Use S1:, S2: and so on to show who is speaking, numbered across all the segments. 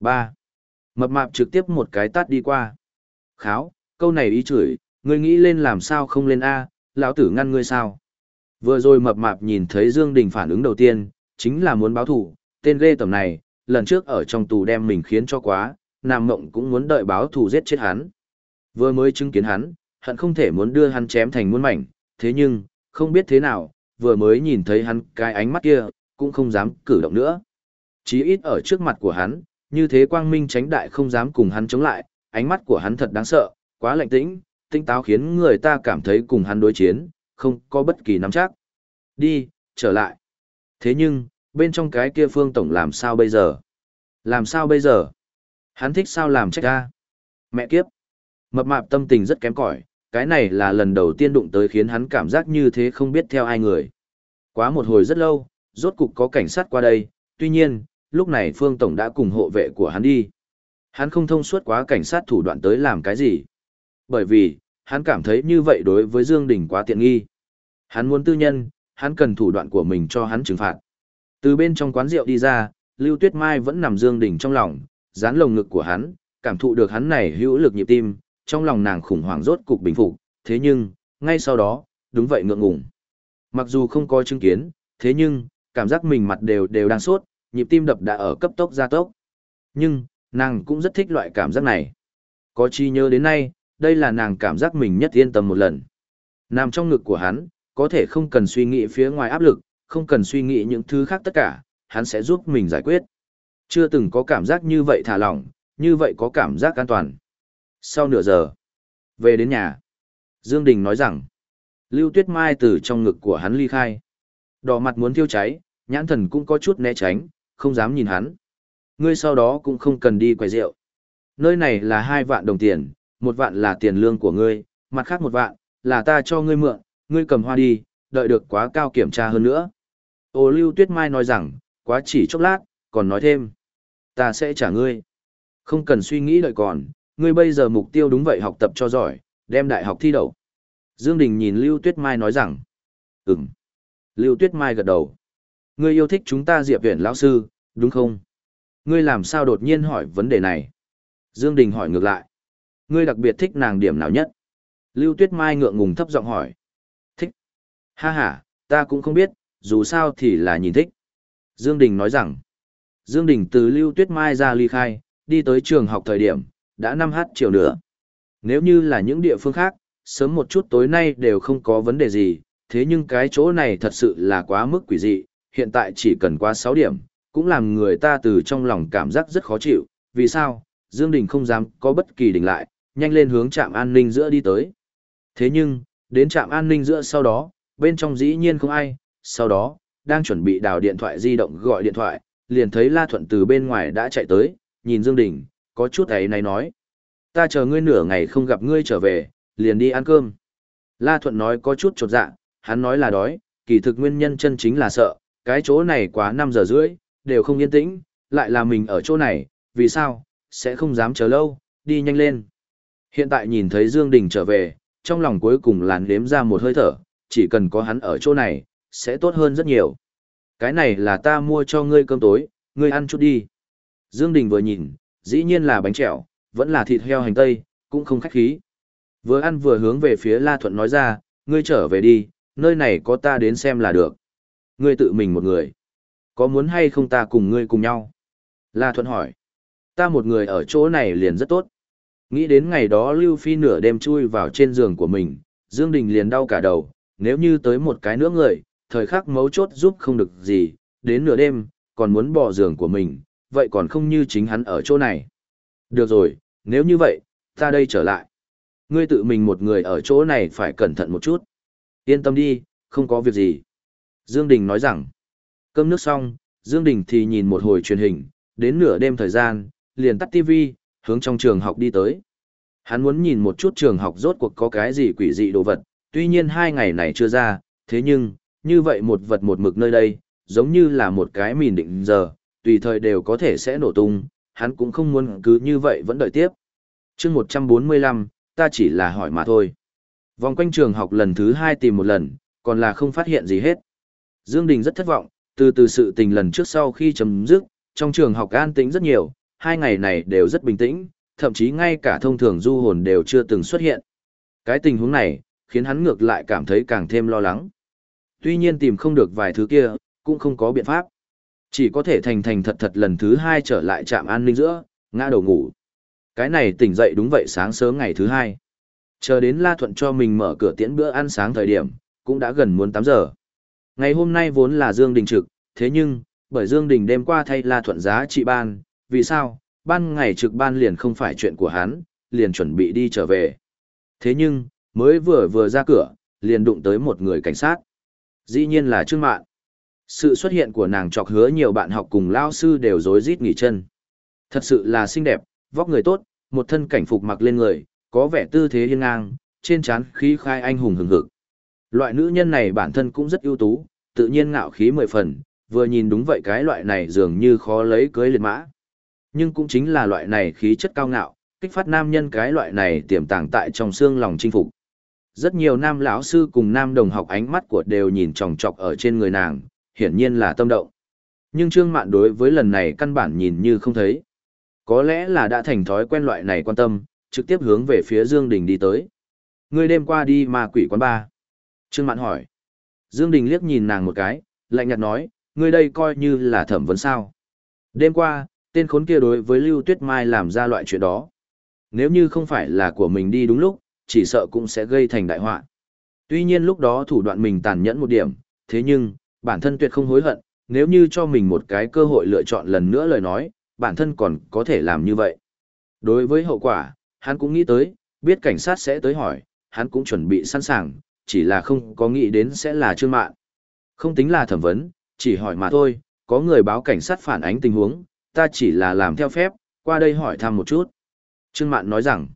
S1: ba Mập mạp trực tiếp một cái tát đi qua. Kháo, câu này ý chửi, ngươi nghĩ lên làm sao không lên A, lão tử ngăn ngươi sao. Vừa rồi mập mạp nhìn thấy Dương Đình phản ứng đầu tiên, chính là muốn báo thù, tên ghê tầm này, lần trước ở trong tù đem mình khiến cho quá, Nam Mộng cũng muốn đợi báo thù giết chết hắn. Vừa mới chứng kiến hắn, hận không thể muốn đưa hắn chém thành muôn mảnh, thế nhưng, không biết thế nào, vừa mới nhìn thấy hắn cái ánh mắt kia, cũng không dám cử động nữa. Chí ít ở trước mặt của hắn, như thế quang minh tránh đại không dám cùng hắn chống lại, ánh mắt của hắn thật đáng sợ, quá lạnh tĩnh, tinh táo khiến người ta cảm thấy cùng hắn đối chiến, không có bất kỳ nắm chắc. Đi, trở lại. Thế nhưng, bên trong cái kia phương tổng làm sao bây giờ? Làm sao bây giờ? Hắn thích sao làm trách ra? Mẹ kiếp. Mập mạp tâm tình rất kém cỏi, cái này là lần đầu tiên đụng tới khiến hắn cảm giác như thế không biết theo ai người. Quá một hồi rất lâu, rốt cục có cảnh sát qua đây, tuy nhiên, lúc này Phương Tổng đã cùng hộ vệ của hắn đi. Hắn không thông suốt quá cảnh sát thủ đoạn tới làm cái gì. Bởi vì, hắn cảm thấy như vậy đối với Dương Đình quá tiện nghi. Hắn muốn tư nhân, hắn cần thủ đoạn của mình cho hắn trừng phạt. Từ bên trong quán rượu đi ra, Lưu Tuyết Mai vẫn nằm Dương Đình trong lòng, dán lồng ngực của hắn, cảm thụ được hắn này hữu lực nhịp tim, trong lòng nàng khủng hoảng rốt cục bình phục, thế nhưng, ngay sau đó, đúng vậy ngượng ngùng. Mặc dù không có chứng kiến, thế nhưng, cảm giác mình mặt đều đều đang sốt, nhịp tim đập đã ở cấp tốc gia tốc. Nhưng, nàng cũng rất thích loại cảm giác này. Có chi nhớ đến nay, đây là nàng cảm giác mình nhất yên tâm một lần. Nằm trong ngực của hắn, có thể không cần suy nghĩ phía ngoài áp lực, không cần suy nghĩ những thứ khác tất cả, hắn sẽ giúp mình giải quyết. Chưa từng có cảm giác như vậy thả lỏng, như vậy có cảm giác an toàn. Sau nửa giờ, về đến nhà, Dương Đình nói rằng, Lưu Tuyết Mai từ trong ngực của hắn ly khai. Đỏ mặt muốn thiêu cháy, nhãn thần cũng có chút né tránh, không dám nhìn hắn. Ngươi sau đó cũng không cần đi quầy rượu. Nơi này là hai vạn đồng tiền, một vạn là tiền lương của ngươi, mặt khác một vạn, là ta cho ngươi mượn, ngươi cầm hoa đi, đợi được quá cao kiểm tra hơn nữa. Ô Lưu Tuyết Mai nói rằng, quá chỉ chốc lát, còn nói thêm. Ta sẽ trả ngươi. Không cần suy nghĩ đợi còn, ngươi bây giờ mục tiêu đúng vậy học tập cho giỏi, đem đại học thi đậu. Dương Đình nhìn Lưu Tuyết Mai nói rằng, ừm. Lưu Tuyết Mai gật đầu. Ngươi yêu thích chúng ta Diệp Viễn lão sư, đúng không? Ngươi làm sao đột nhiên hỏi vấn đề này? Dương Đình hỏi ngược lại. Ngươi đặc biệt thích nàng điểm nào nhất? Lưu Tuyết Mai ngượng ngùng thấp giọng hỏi. Thích. Ha ha, ta cũng không biết, dù sao thì là nhìn thích. Dương Đình nói rằng. Dương Đình từ Lưu Tuyết Mai ra ly khai, đi tới trường học thời điểm, đã 5 h chiều nữa. Nếu như là những địa phương khác, sớm một chút tối nay đều không có vấn đề gì, thế nhưng cái chỗ này thật sự là quá mức quỷ dị, hiện tại chỉ cần qua 6 điểm, cũng làm người ta từ trong lòng cảm giác rất khó chịu, vì sao, Dương Đình không dám có bất kỳ đình lại, nhanh lên hướng trạm an ninh giữa đi tới. Thế nhưng, đến trạm an ninh giữa sau đó, bên trong dĩ nhiên không ai, sau đó, đang chuẩn bị đào điện thoại di động gọi điện thoại, liền thấy La Thuận từ bên ngoài đã chạy tới, nhìn Dương Đình, có chút ấy này nói. Ta chờ ngươi nửa ngày không gặp ngươi trở về, liền đi ăn cơm. La Thuận nói có chút chột dạ, hắn nói là đói, kỳ thực nguyên nhân chân chính là sợ, cái chỗ này quá 5 giờ rưỡi, đều không yên tĩnh, lại là mình ở chỗ này, vì sao, sẽ không dám chờ lâu, đi nhanh lên. Hiện tại nhìn thấy Dương Đình trở về, trong lòng cuối cùng làn đếm ra một hơi thở, chỉ cần có hắn ở chỗ này, sẽ tốt hơn rất nhiều. Cái này là ta mua cho ngươi cơm tối, ngươi ăn chút đi. Dương Đình vừa nhìn, dĩ nhiên là bánh trẹo, vẫn là thịt heo hành tây, cũng không khách khí. Vừa ăn vừa hướng về phía La Thuận nói ra, ngươi trở về đi, nơi này có ta đến xem là được. Ngươi tự mình một người. Có muốn hay không ta cùng ngươi cùng nhau? La Thuận hỏi. Ta một người ở chỗ này liền rất tốt. Nghĩ đến ngày đó Lưu Phi nửa đêm chui vào trên giường của mình, Dương Đình liền đau cả đầu, nếu như tới một cái nữa người, thời khắc mấu chốt giúp không được gì, đến nửa đêm, còn muốn bỏ giường của mình, vậy còn không như chính hắn ở chỗ này. Được rồi, nếu như vậy, ta đây trở lại. Ngươi tự mình một người ở chỗ này phải cẩn thận một chút. Yên tâm đi, không có việc gì. Dương Đình nói rằng, cơm nước xong, Dương Đình thì nhìn một hồi truyền hình, đến nửa đêm thời gian, liền tắt TV, hướng trong trường học đi tới. Hắn muốn nhìn một chút trường học rốt cuộc có cái gì quỷ dị đồ vật, tuy nhiên hai ngày này chưa ra, thế nhưng, như vậy một vật một mực nơi đây, giống như là một cái mìn định giờ, tùy thời đều có thể sẽ nổ tung, hắn cũng không muốn cứ như vậy vẫn đợi tiếp. chương 145, ta chỉ là hỏi mà thôi. Vòng quanh trường học lần thứ hai tìm một lần, còn là không phát hiện gì hết. Dương Đình rất thất vọng, từ từ sự tình lần trước sau khi chấm dứt, trong trường học an tĩnh rất nhiều, hai ngày này đều rất bình tĩnh, thậm chí ngay cả thông thường du hồn đều chưa từng xuất hiện. Cái tình huống này, khiến hắn ngược lại cảm thấy càng thêm lo lắng. Tuy nhiên tìm không được vài thứ kia, cũng không có biện pháp. Chỉ có thể thành thành thật thật lần thứ hai trở lại trạm an ninh giữa, ngã đầu ngủ. Cái này tỉnh dậy đúng vậy sáng sớm ngày thứ hai. Chờ đến La Thuận cho mình mở cửa tiễn bữa ăn sáng thời điểm, cũng đã gần muốn 8 giờ. Ngày hôm nay vốn là Dương Đình trực, thế nhưng, bởi Dương Đình đêm qua thay La Thuận giá trị ban, vì sao, ban ngày trực ban liền không phải chuyện của hắn, liền chuẩn bị đi trở về. Thế nhưng, mới vừa vừa ra cửa, liền đụng tới một người cảnh sát. Dĩ nhiên là Trương Mạn. Sự xuất hiện của nàng chọc hứa nhiều bạn học cùng lao sư đều rối rít nghỉ chân. Thật sự là xinh đẹp, vóc người tốt, một thân cảnh phục mặc lên người, có vẻ tư thế hiên ngang, trên trán khí khai anh hùng hừng hực. Loại nữ nhân này bản thân cũng rất ưu tú, tự nhiên ngạo khí mười phần, vừa nhìn đúng vậy cái loại này dường như khó lấy cưới liệt mã. Nhưng cũng chính là loại này khí chất cao ngạo, kích phát nam nhân cái loại này tiềm tàng tại trong xương lòng chinh phục. Rất nhiều nam lão sư cùng nam đồng học ánh mắt của đều nhìn chòng chọc ở trên người nàng, hiển nhiên là tâm động. Nhưng Trương Mạn đối với lần này căn bản nhìn như không thấy. Có lẽ là đã thành thói quen loại này quan tâm, trực tiếp hướng về phía Dương Đình đi tới. Ngươi đêm qua đi mà quỷ quán ba. Trương Mạn hỏi. Dương Đình liếc nhìn nàng một cái, lạnh nhạt nói, ngươi đây coi như là thẩm vấn sao. Đêm qua, tên khốn kia đối với Lưu Tuyết Mai làm ra loại chuyện đó. Nếu như không phải là của mình đi đúng lúc, chỉ sợ cũng sẽ gây thành đại họa. Tuy nhiên lúc đó thủ đoạn mình tàn nhẫn một điểm, thế nhưng, bản thân tuyệt không hối hận, nếu như cho mình một cái cơ hội lựa chọn lần nữa lời nói, bản thân còn có thể làm như vậy. Đối với hậu quả, hắn cũng nghĩ tới, biết cảnh sát sẽ tới hỏi, hắn cũng chuẩn bị sẵn sàng, chỉ là không có nghĩ đến sẽ là trương mạn Không tính là thẩm vấn, chỉ hỏi mà thôi, có người báo cảnh sát phản ánh tình huống, ta chỉ là làm theo phép, qua đây hỏi thăm một chút. Trương Mạn nói rằng,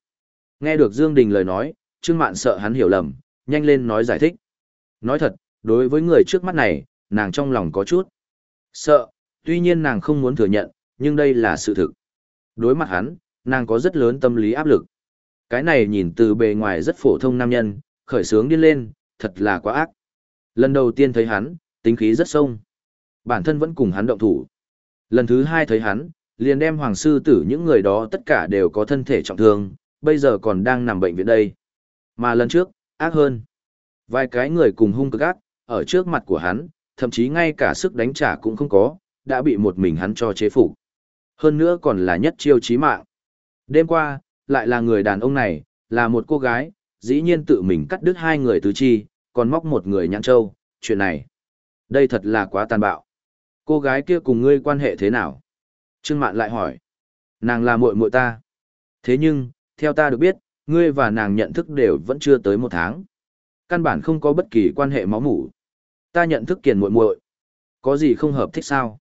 S1: nghe được Dương Đình lời nói, Trương Mạn sợ hắn hiểu lầm, nhanh lên nói giải thích. Nói thật, đối với người trước mắt này, nàng trong lòng có chút sợ, tuy nhiên nàng không muốn thừa nhận, nhưng đây là sự thực. Đối mặt hắn, nàng có rất lớn tâm lý áp lực. Cái này nhìn từ bề ngoài rất phổ thông nam nhân, khởi sướng điên lên, thật là quá ác. Lần đầu tiên thấy hắn, tính khí rất sông. Bản thân vẫn cùng hắn động thủ. Lần thứ hai thấy hắn, liền đem hoàng sư tử những người đó tất cả đều có thân thể trọng thương, bây giờ còn đang nằm bệnh viện đây. Mà lần trước, ác hơn. Vài cái người cùng hung cực ác, ở trước mặt của hắn, thậm chí ngay cả sức đánh trả cũng không có, đã bị một mình hắn cho chế phục. Hơn nữa còn là nhất chiêu chí mạng. Đêm qua, lại là người đàn ông này, là một cô gái, dĩ nhiên tự mình cắt đứt hai người tứ chi, còn móc một người nhãn châu chuyện này. Đây thật là quá tàn bạo. Cô gái kia cùng ngươi quan hệ thế nào? Trương Mạn lại hỏi. Nàng là muội muội ta. Thế nhưng, theo ta được biết, ngươi và nàng nhận thức đều vẫn chưa tới một tháng. Căn bản không có bất kỳ quan hệ máu mủ. Ta nhận thức kiền muội muội. Có gì không hợp thích sao?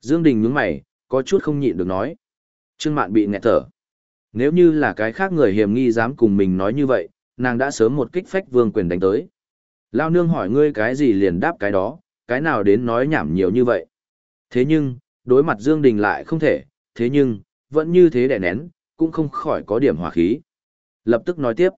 S1: Dương Đình nhướng mày, có chút không nhịn được nói. Trương Mạn bị nghẹt thở. Nếu như là cái khác người hiểm nghi dám cùng mình nói như vậy, nàng đã sớm một kích phách vương quyền đánh tới. Lao nương hỏi ngươi cái gì liền đáp cái đó, cái nào đến nói nhảm nhiều như vậy. Thế nhưng, đối mặt Dương Đình lại không thể, thế nhưng, vẫn như thế đè nén, cũng không khỏi có điểm hỏa khí. Lập tức nói tiếp,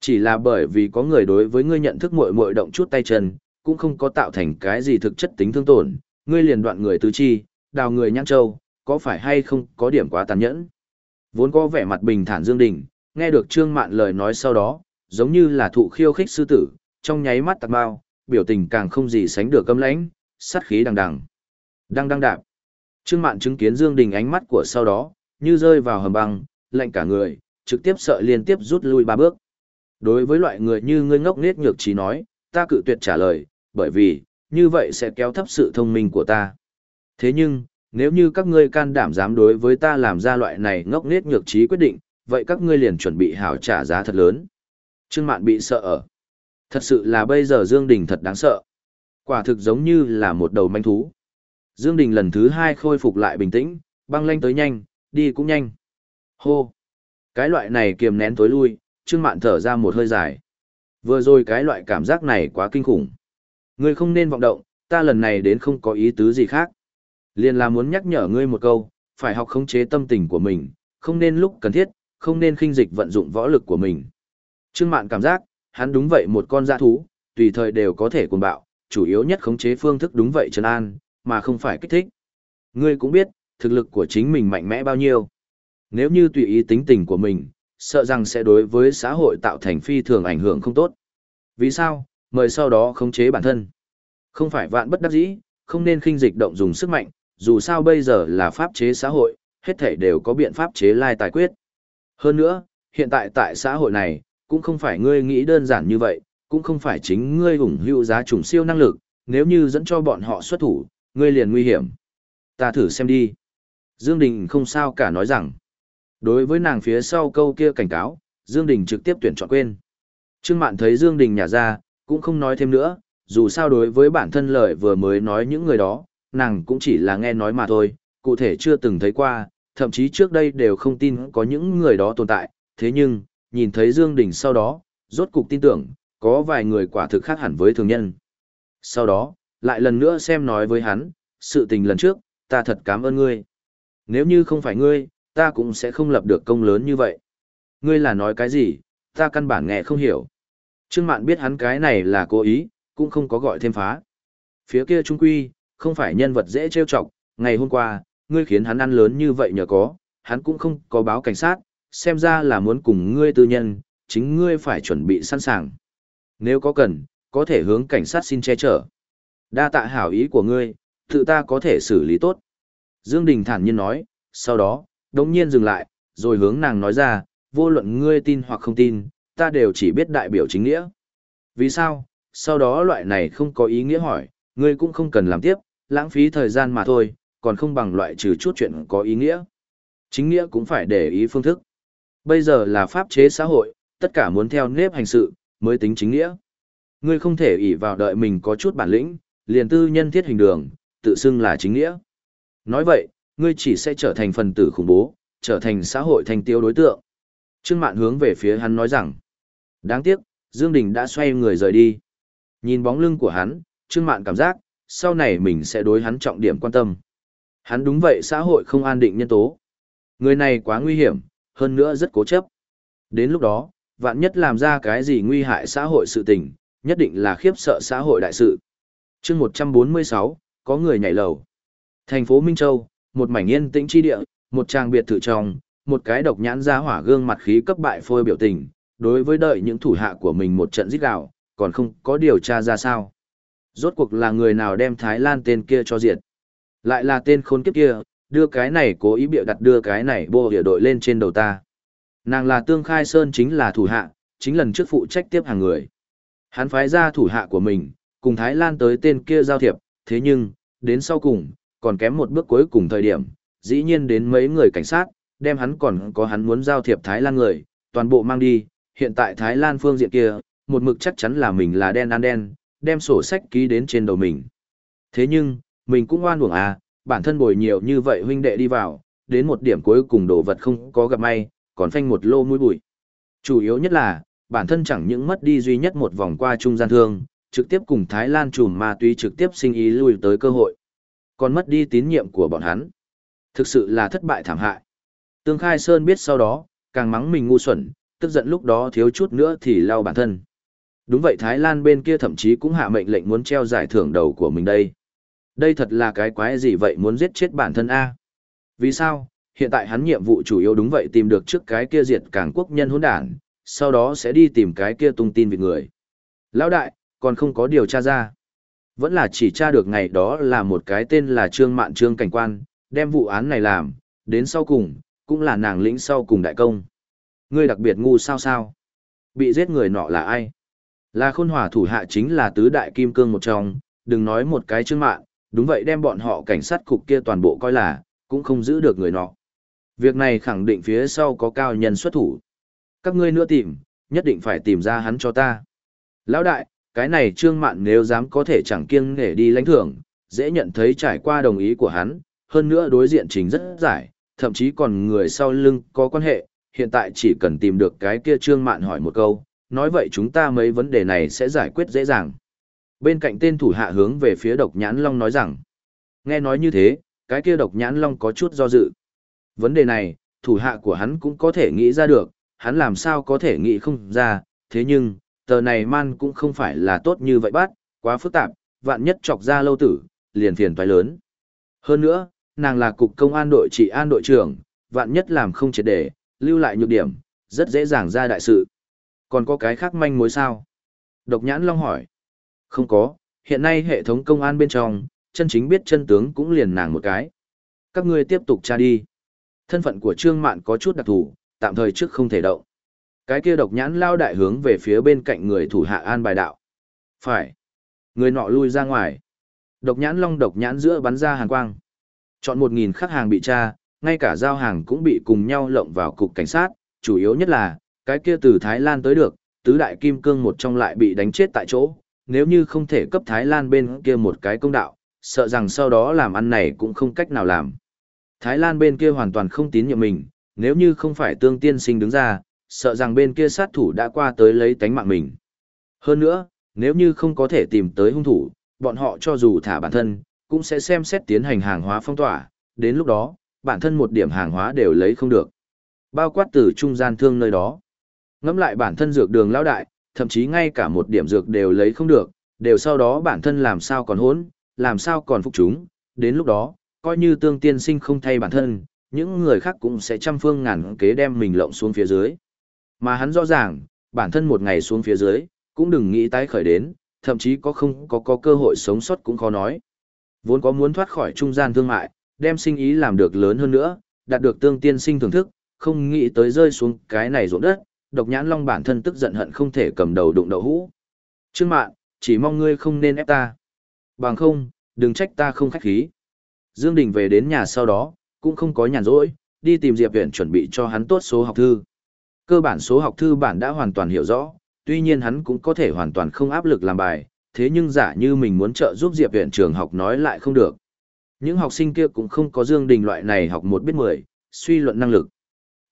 S1: chỉ là bởi vì có người đối với ngươi nhận thức muội muội động chút tay chân, cũng không có tạo thành cái gì thực chất tính thương tổn, ngươi liền đoạn người tứ chi, đào người nhãn châu, có phải hay không có điểm quá tàn nhẫn. Vốn có vẻ mặt bình thản Dương Đình, nghe được Trương Mạn lời nói sau đó, giống như là thụ khiêu khích sư tử, trong nháy mắt tạc bao, biểu tình càng không gì sánh được câm lãnh, sát khí đằng đằng. Đang đang đạp. Trương Mạn chứng kiến Dương Đình ánh mắt của sau đó, như rơi vào hầm băng, lạnh cả người, trực tiếp sợ liên tiếp rút lui ba bước. Đối với loại người như ngươi ngốc nghếch nhược trí nói, ta cự tuyệt trả lời, bởi vì, như vậy sẽ kéo thấp sự thông minh của ta. Thế nhưng, nếu như các ngươi can đảm dám đối với ta làm ra loại này ngốc nghếch nhược trí quyết định, vậy các ngươi liền chuẩn bị hảo trả giá thật lớn. Trương Mạn bị sợ ở. Thật sự là bây giờ Dương Đình thật đáng sợ. Quả thực giống như là một đầu manh thú. Dương Đình lần thứ hai khôi phục lại bình tĩnh, băng lanh tới nhanh, đi cũng nhanh. Hô! Cái loại này kiềm nén tối lui, Trương Mạn thở ra một hơi dài. Vừa rồi cái loại cảm giác này quá kinh khủng. Ngươi không nên vọng động, ta lần này đến không có ý tứ gì khác. Liên là muốn nhắc nhở ngươi một câu, phải học khống chế tâm tình của mình, không nên lúc cần thiết, không nên khinh dịch vận dụng võ lực của mình. Trương Mạn cảm giác, hắn đúng vậy một con dã thú, tùy thời đều có thể cuồng bạo, chủ yếu nhất khống chế phương thức đúng vậy trấn an, mà không phải kích thích. Ngươi cũng biết, thực lực của chính mình mạnh mẽ bao nhiêu. Nếu như tùy ý tính tình của mình, sợ rằng sẽ đối với xã hội tạo thành phi thường ảnh hưởng không tốt. Vì sao? Mời sau đó khống chế bản thân. Không phải vạn bất đắc dĩ, không nên khinh dịch động dùng sức mạnh, dù sao bây giờ là pháp chế xã hội, hết thảy đều có biện pháp chế lai tài quyết. Hơn nữa, hiện tại tại xã hội này, cũng không phải ngươi nghĩ đơn giản như vậy, cũng không phải chính ngươi ủng hữu giá trùng siêu năng lực, nếu như dẫn cho bọn họ xuất thủ, ngươi liền nguy hiểm. Ta thử xem đi. Dương Đình không sao cả nói rằng, đối với nàng phía sau câu kia cảnh cáo, Dương Đình trực tiếp tuyển chọn quên. Trương Mạn thấy Dương Đình nhả ra, cũng không nói thêm nữa, dù sao đối với bản thân lời vừa mới nói những người đó, nàng cũng chỉ là nghe nói mà thôi, cụ thể chưa từng thấy qua, thậm chí trước đây đều không tin có những người đó tồn tại, thế nhưng, nhìn thấy Dương Đình sau đó, rốt cục tin tưởng, có vài người quả thực khác hẳn với thường nhân. Sau đó, lại lần nữa xem nói với hắn, sự tình lần trước, ta thật cảm ơn ngươi. Nếu như không phải ngươi, ta cũng sẽ không lập được công lớn như vậy. Ngươi là nói cái gì, ta căn bản nghe không hiểu. Trương Mạn biết hắn cái này là cố ý, cũng không có gọi thêm phá. Phía kia trung quy, không phải nhân vật dễ trêu chọc, ngày hôm qua, ngươi khiến hắn ăn lớn như vậy nhờ có, hắn cũng không có báo cảnh sát, xem ra là muốn cùng ngươi tư nhân, chính ngươi phải chuẩn bị sẵn sàng. Nếu có cần, có thể hướng cảnh sát xin che chở. Đa tạ hảo ý của ngươi, tự ta có thể xử lý tốt. Dương Đình thản nhiên nói, sau đó, đống nhiên dừng lại, rồi hướng nàng nói ra, vô luận ngươi tin hoặc không tin, ta đều chỉ biết đại biểu chính nghĩa. Vì sao? Sau đó loại này không có ý nghĩa hỏi, ngươi cũng không cần làm tiếp, lãng phí thời gian mà thôi, còn không bằng loại trừ chút chuyện có ý nghĩa. Chính nghĩa cũng phải để ý phương thức. Bây giờ là pháp chế xã hội, tất cả muốn theo nếp hành sự, mới tính chính nghĩa. Ngươi không thể ỷ vào đợi mình có chút bản lĩnh, liền tư nhân thiết hình đường, tự xưng là chính nghĩa. Nói vậy, ngươi chỉ sẽ trở thành phần tử khủng bố, trở thành xã hội thành tiêu đối tượng. Trương Mạn hướng về phía hắn nói rằng, đáng tiếc, Dương Đình đã xoay người rời đi. Nhìn bóng lưng của hắn, Trương Mạn cảm giác, sau này mình sẽ đối hắn trọng điểm quan tâm. Hắn đúng vậy xã hội không an định nhân tố. Người này quá nguy hiểm, hơn nữa rất cố chấp. Đến lúc đó, vạn nhất làm ra cái gì nguy hại xã hội sự tình, nhất định là khiếp sợ xã hội đại sự. chương 146, có người nhảy lầu. Thành phố Minh Châu, một mảnh yên tĩnh chi địa, một trang biệt thự trong, một cái độc nhãn ra hỏa gương mặt khí cấp bại phôi biểu tình, đối với đợi những thủ hạ của mình một trận giết gạo, còn không có điều tra ra sao. Rốt cuộc là người nào đem Thái Lan tên kia cho diệt. Lại là tên khốn kiếp kia, đưa cái này cố ý bịa đặt đưa cái này bô địa đội lên trên đầu ta. Nàng là Tương Khai Sơn chính là thủ hạ, chính lần trước phụ trách tiếp hàng người. Hắn phái ra thủ hạ của mình, cùng Thái Lan tới tên kia giao thiệp, thế nhưng, đến sau cùng, còn kém một bước cuối cùng thời điểm, dĩ nhiên đến mấy người cảnh sát, đem hắn còn có hắn muốn giao thiệp Thái Lan người, toàn bộ mang đi, hiện tại Thái Lan phương diện kia, một mực chắc chắn là mình là đen ăn đen, đem sổ sách ký đến trên đầu mình. Thế nhưng, mình cũng oan uổng à, bản thân bồi nhiều như vậy huynh đệ đi vào, đến một điểm cuối cùng đồ vật không có gặp may, còn phanh một lô mũi bụi. Chủ yếu nhất là, bản thân chẳng những mất đi duy nhất một vòng qua trung gian thương, trực tiếp cùng Thái Lan trùm ma túy trực tiếp sinh ý lui tới cơ hội. Còn mất đi tín nhiệm của bọn hắn. Thực sự là thất bại thảm hại. Tương Khai Sơn biết sau đó, càng mắng mình ngu xuẩn, tức giận lúc đó thiếu chút nữa thì lao bản thân. Đúng vậy Thái Lan bên kia thậm chí cũng hạ mệnh lệnh muốn treo giải thưởng đầu của mình đây. Đây thật là cái quái gì vậy muốn giết chết bản thân A. Vì sao? Hiện tại hắn nhiệm vụ chủ yếu đúng vậy tìm được trước cái kia diệt cảng quốc nhân hỗn đản, sau đó sẽ đi tìm cái kia tung tin về người. Lão đại, còn không có điều tra ra. Vẫn là chỉ tra được ngày đó là một cái tên là Trương Mạn Trương Cảnh Quan, đem vụ án này làm, đến sau cùng, cũng là nàng lĩnh sau cùng đại công. Ngươi đặc biệt ngu sao sao? Bị giết người nọ là ai? Là khôn hỏa thủ hạ chính là tứ đại kim cương một trong, đừng nói một cái Trương Mạn, đúng vậy đem bọn họ cảnh sát cục kia toàn bộ coi là, cũng không giữ được người nọ. Việc này khẳng định phía sau có cao nhân xuất thủ. Các ngươi nữa tìm, nhất định phải tìm ra hắn cho ta. Lão đại, cái này trương mạn nếu dám có thể chẳng kiêng nể đi lãnh thưởng, dễ nhận thấy trải qua đồng ý của hắn, hơn nữa đối diện chính rất giải, thậm chí còn người sau lưng có quan hệ, hiện tại chỉ cần tìm được cái kia trương mạn hỏi một câu, nói vậy chúng ta mấy vấn đề này sẽ giải quyết dễ dàng. Bên cạnh tên thủ hạ hướng về phía độc nhãn long nói rằng, nghe nói như thế, cái kia độc nhãn long có chút do dự. Vấn đề này, thủ hạ của hắn cũng có thể nghĩ ra được, hắn làm sao có thể nghĩ không ra, thế nhưng, tờ này man cũng không phải là tốt như vậy bắt, quá phức tạp, vạn nhất chọc ra lâu tử, liền phiền toái lớn. Hơn nữa, nàng là cục công an đội trị an đội trưởng, vạn nhất làm không triệt để, lưu lại nhược điểm, rất dễ dàng ra đại sự. Còn có cái khác manh mối sao? Độc nhãn long hỏi. Không có, hiện nay hệ thống công an bên trong, chân chính biết chân tướng cũng liền nàng một cái. Các ngươi tiếp tục tra đi. Thân phận của Trương Mạn có chút đặc thù, tạm thời trước không thể động. Cái kia độc nhãn lao đại hướng về phía bên cạnh người thủ hạ an bài đạo. Phải. Người nọ lui ra ngoài. Độc nhãn long độc nhãn giữa bắn ra hàng quang. Chọn một nghìn khách hàng bị tra, ngay cả giao hàng cũng bị cùng nhau lộng vào cục cảnh sát, chủ yếu nhất là, cái kia từ Thái Lan tới được, tứ đại kim cương một trong lại bị đánh chết tại chỗ, nếu như không thể cấp Thái Lan bên kia một cái công đạo, sợ rằng sau đó làm ăn này cũng không cách nào làm. Thái Lan bên kia hoàn toàn không tín nhiệm mình, nếu như không phải tương tiên sinh đứng ra, sợ rằng bên kia sát thủ đã qua tới lấy tánh mạng mình. Hơn nữa, nếu như không có thể tìm tới hung thủ, bọn họ cho dù thả bản thân, cũng sẽ xem xét tiến hành hàng hóa phong tỏa, đến lúc đó, bản thân một điểm hàng hóa đều lấy không được. Bao quát từ trung gian thương nơi đó. Ngắm lại bản thân dược đường lão đại, thậm chí ngay cả một điểm dược đều lấy không được, đều sau đó bản thân làm sao còn hốn, làm sao còn phục chúng, đến lúc đó, coi như tương tiên sinh không thay bản thân, những người khác cũng sẽ trăm phương ngàn kế đem mình lộng xuống phía dưới. Mà hắn rõ ràng, bản thân một ngày xuống phía dưới, cũng đừng nghĩ tái khởi đến, thậm chí có không có có cơ hội sống sót cũng khó nói. Vốn có muốn thoát khỏi trung gian thương mại, đem sinh ý làm được lớn hơn nữa, đạt được tương tiên sinh thưởng thức, không nghĩ tới rơi xuống cái này ruộng đất, độc nhãn long bản thân tức giận hận không thể cầm đầu đụng đậu hũ. Trương mạn, chỉ mong ngươi không nên ép ta. Bằng không, đừng trách ta không khách khí. Dương Đình về đến nhà sau đó, cũng không có nhàn rỗi, đi tìm Diệp Viễn chuẩn bị cho hắn tốt số học thư. Cơ bản số học thư bản đã hoàn toàn hiểu rõ, tuy nhiên hắn cũng có thể hoàn toàn không áp lực làm bài, thế nhưng giả như mình muốn trợ giúp Diệp Viễn trường học nói lại không được. Những học sinh kia cũng không có Dương Đình loại này học một biết mười, suy luận năng lực.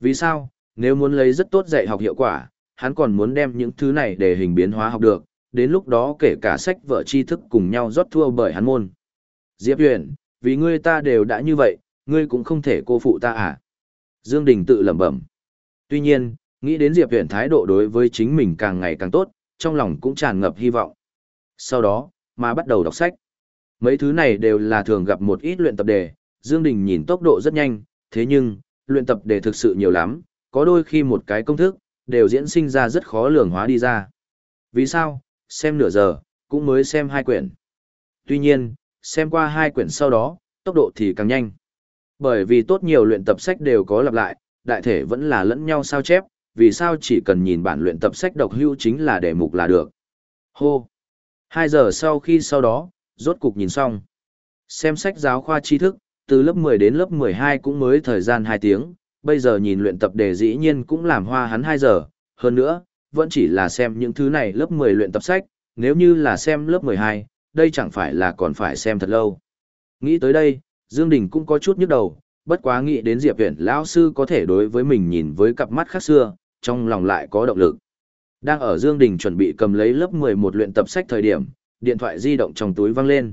S1: Vì sao? Nếu muốn lấy rất tốt dạy học hiệu quả, hắn còn muốn đem những thứ này để hình biến hóa học được, đến lúc đó kể cả sách vở tri thức cùng nhau rót thua bởi hắn môn. Diệp Huyền, vì ngươi ta đều đã như vậy, ngươi cũng không thể cô phụ ta à? Dương Đình tự lẩm bẩm. Tuy nhiên, nghĩ đến Diệp Huyền thái độ đối với chính mình càng ngày càng tốt, trong lòng cũng tràn ngập hy vọng. Sau đó, mà bắt đầu đọc sách. Mấy thứ này đều là thường gặp một ít luyện tập đề, Dương Đình nhìn tốc độ rất nhanh, thế nhưng, luyện tập đề thực sự nhiều lắm, có đôi khi một cái công thức, đều diễn sinh ra rất khó lường hóa đi ra. Vì sao? Xem nửa giờ, cũng mới xem hai quyển. Tuy nhiên, xem qua hai quyển sau đó, tốc độ thì càng nhanh. Bởi vì tốt nhiều luyện tập sách đều có lặp lại, đại thể vẫn là lẫn nhau sao chép, vì sao chỉ cần nhìn bản luyện tập sách độc hưu chính là đề mục là được. Hô! Hai giờ sau khi sau đó, rốt cục nhìn xong. Xem sách giáo khoa tri thức, từ lớp 10 đến lớp 12 cũng mới thời gian 2 tiếng, bây giờ nhìn luyện tập đề dĩ nhiên cũng làm hoa hắn 2 giờ, hơn nữa, vẫn chỉ là xem những thứ này lớp 10 luyện tập sách, nếu như là xem lớp 12, đây chẳng phải là còn phải xem thật lâu. Nghĩ tới đây, Dương Đình cũng có chút nhức đầu, bất quá nghĩ đến Diệp Viễn lão sư có thể đối với mình nhìn với cặp mắt khác xưa, trong lòng lại có động lực. Đang ở Dương Đình chuẩn bị cầm lấy lớp 11 luyện tập sách thời điểm, điện thoại di động trong túi vang lên.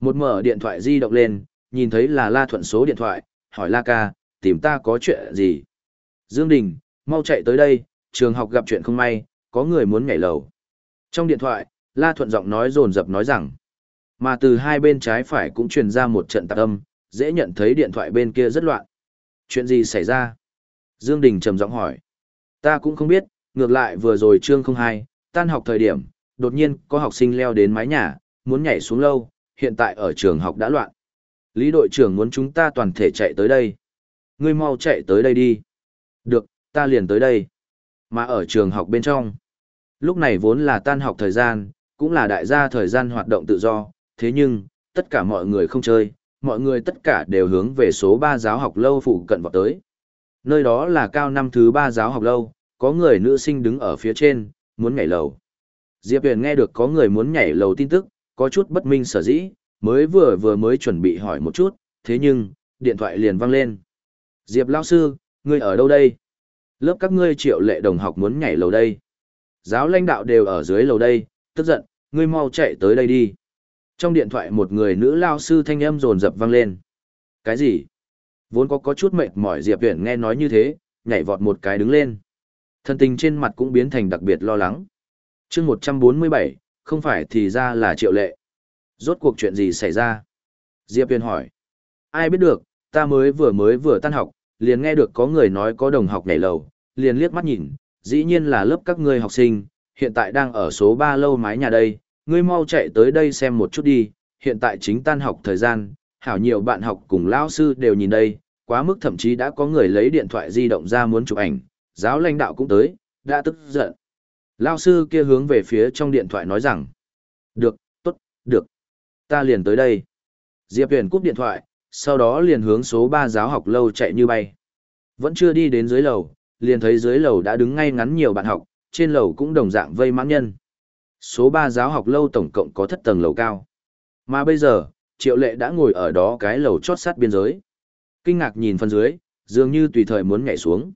S1: Một mở điện thoại di động lên, nhìn thấy là La Thuận số điện thoại, hỏi La ca, tìm ta có chuyện gì? Dương Đình, mau chạy tới đây, trường học gặp chuyện không may, có người muốn nhảy lầu. Trong điện thoại, La Thuận giọng nói rồn rập nói rằng, mà từ hai bên trái phải cũng truyền ra một trận tạc âm, dễ nhận thấy điện thoại bên kia rất loạn. Chuyện gì xảy ra? Dương Đình trầm giọng hỏi. Ta cũng không biết, ngược lại vừa rồi trương không hai, tan học thời điểm, đột nhiên có học sinh leo đến mái nhà, muốn nhảy xuống lâu, hiện tại ở trường học đã loạn. Lý đội trưởng muốn chúng ta toàn thể chạy tới đây. Ngươi mau chạy tới đây đi. Được, ta liền tới đây. Mà ở trường học bên trong. Lúc này vốn là tan học thời gian, cũng là đại gia thời gian hoạt động tự do, thế nhưng, tất cả mọi người không chơi, mọi người tất cả đều hướng về số 3 giáo học lâu phụ cận vào tới. Nơi đó là cao năm thứ 3 giáo học lâu, có người nữ sinh đứng ở phía trên, muốn nhảy lầu. Diệp Huyền nghe được có người muốn nhảy lầu tin tức, có chút bất minh sở dĩ, mới vừa vừa mới chuẩn bị hỏi một chút, thế nhưng, điện thoại liền vang lên. Diệp Lao Sư, ngươi ở đâu đây? Lớp các ngươi triệu lệ đồng học muốn nhảy lầu đây. Giáo lãnh đạo đều ở dưới lầu đây, tức giận, ngươi mau chạy tới đây đi. Trong điện thoại một người nữ lao sư thanh âm rồn rập vang lên. Cái gì? Vốn có có chút mệt mỏi Diệp Viễn nghe nói như thế, nhảy vọt một cái đứng lên. Thân tình trên mặt cũng biến thành đặc biệt lo lắng. chương 147, không phải thì ra là triệu lệ. Rốt cuộc chuyện gì xảy ra? Diệp Viễn hỏi. ai biết được, ta mới vừa mới vừa tan học, liền nghe được có người nói có đồng học nhảy lầu, liền liếc mắt nhìn, dĩ nhiên là lớp các ngươi học sinh, hiện tại đang ở số 3 lâu mái nhà đây, ngươi mau chạy tới đây xem một chút đi, hiện tại chính tan học thời gian, hảo nhiều bạn học cùng lão sư đều nhìn đây, quá mức thậm chí đã có người lấy điện thoại di động ra muốn chụp ảnh, giáo lãnh đạo cũng tới, đã tức giận. Lão sư kia hướng về phía trong điện thoại nói rằng, được, tốt, được, ta liền tới đây. Diệp Huyền cúp điện thoại, sau đó liền hướng số 3 giáo học lâu chạy như bay. Vẫn chưa đi đến dưới lầu, liền thấy dưới lầu đã đứng ngay ngắn nhiều bạn học, trên lầu cũng đồng dạng vây mãn nhân. Số 3 giáo học lâu tổng cộng có thất tầng lầu cao. Mà bây giờ, Triệu Lệ đã ngồi ở đó cái lầu chót sát biên giới. Kinh ngạc nhìn phần dưới, dường như tùy thời muốn nhảy xuống.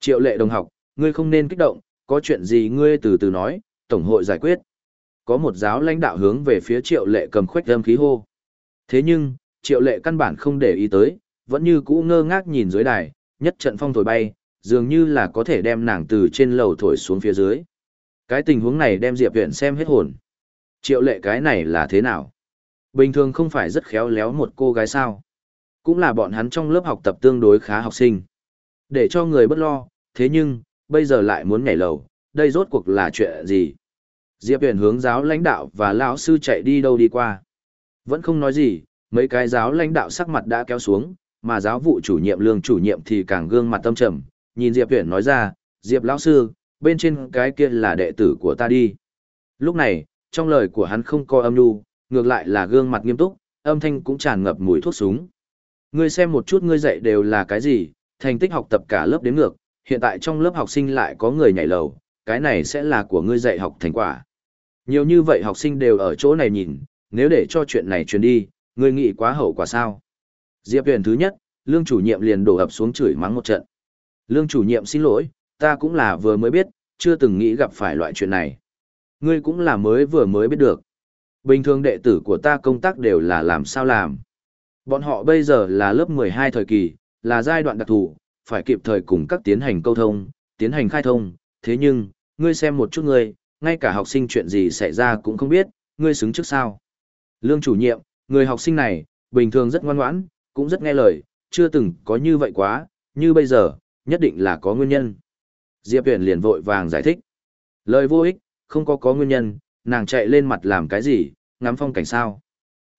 S1: Triệu Lệ đồng học, ngươi không nên kích động, có chuyện gì ngươi từ từ nói, tổng hội giải quyết. Có một giáo lãnh đạo hướng về phía Triệu Lệ cầm khuếch âm khí hô. Thế nhưng, Triệu Lệ căn bản không để ý tới, vẫn như cũ ngơ ngác nhìn dưới đài, nhất trận phong thổi bay, dường như là có thể đem nàng từ trên lầu thổi xuống phía dưới. Cái tình huống này đem Diệp Viễn xem hết hồn. Triệu lệ cái này là thế nào? Bình thường không phải rất khéo léo một cô gái sao? Cũng là bọn hắn trong lớp học tập tương đối khá học sinh. Để cho người bất lo, thế nhưng, bây giờ lại muốn nhảy lầu, đây rốt cuộc là chuyện gì? Diệp Viễn hướng giáo lãnh đạo và lão sư chạy đi đâu đi qua. Vẫn không nói gì, mấy cái giáo lãnh đạo sắc mặt đã kéo xuống, mà giáo vụ chủ nhiệm lương chủ nhiệm thì càng gương mặt tâm trầm, nhìn Diệp Viễn nói ra, Diệp lão sư, bên trên cái kia là đệ tử của ta đi. Lúc này, trong lời của hắn không có âm nhu, ngược lại là gương mặt nghiêm túc, âm thanh cũng tràn ngập mùi thuốc súng. Ngươi xem một chút ngươi dạy đều là cái gì, thành tích học tập cả lớp đến ngược, hiện tại trong lớp học sinh lại có người nhảy lầu, cái này sẽ là của ngươi dạy học thành quả. Nhiều như vậy học sinh đều ở chỗ này nhìn, nếu để cho chuyện này truyền đi, ngươi nghĩ quá hậu quả sao? Diệp Huyền thứ nhất, lương chủ nhiệm liền đổ ập xuống chửi mắng một trận. Lương chủ nhiệm xin lỗi, ta cũng là vừa mới biết, chưa từng nghĩ gặp phải loại chuyện này. Ngươi cũng là mới vừa mới biết được. Bình thường đệ tử của ta công tác đều là làm sao làm. Bọn họ bây giờ là lớp 12 thời kỳ, là giai đoạn đặc thù, phải kịp thời cùng các tiến hành câu thông, tiến hành khai thông. Thế nhưng, ngươi xem một chút ngươi, ngay cả học sinh chuyện gì xảy ra cũng không biết, ngươi xứng trước sao. Lương chủ nhiệm, người học sinh này, bình thường rất ngoan ngoãn, cũng rất nghe lời, chưa từng có như vậy quá, như bây giờ, nhất định là có nguyên nhân. Diệp Huyền liền vội vàng giải thích. Lời vô ích, không có có nguyên nhân, nàng chạy lên mặt làm cái gì, ngắm phong cảnh sao.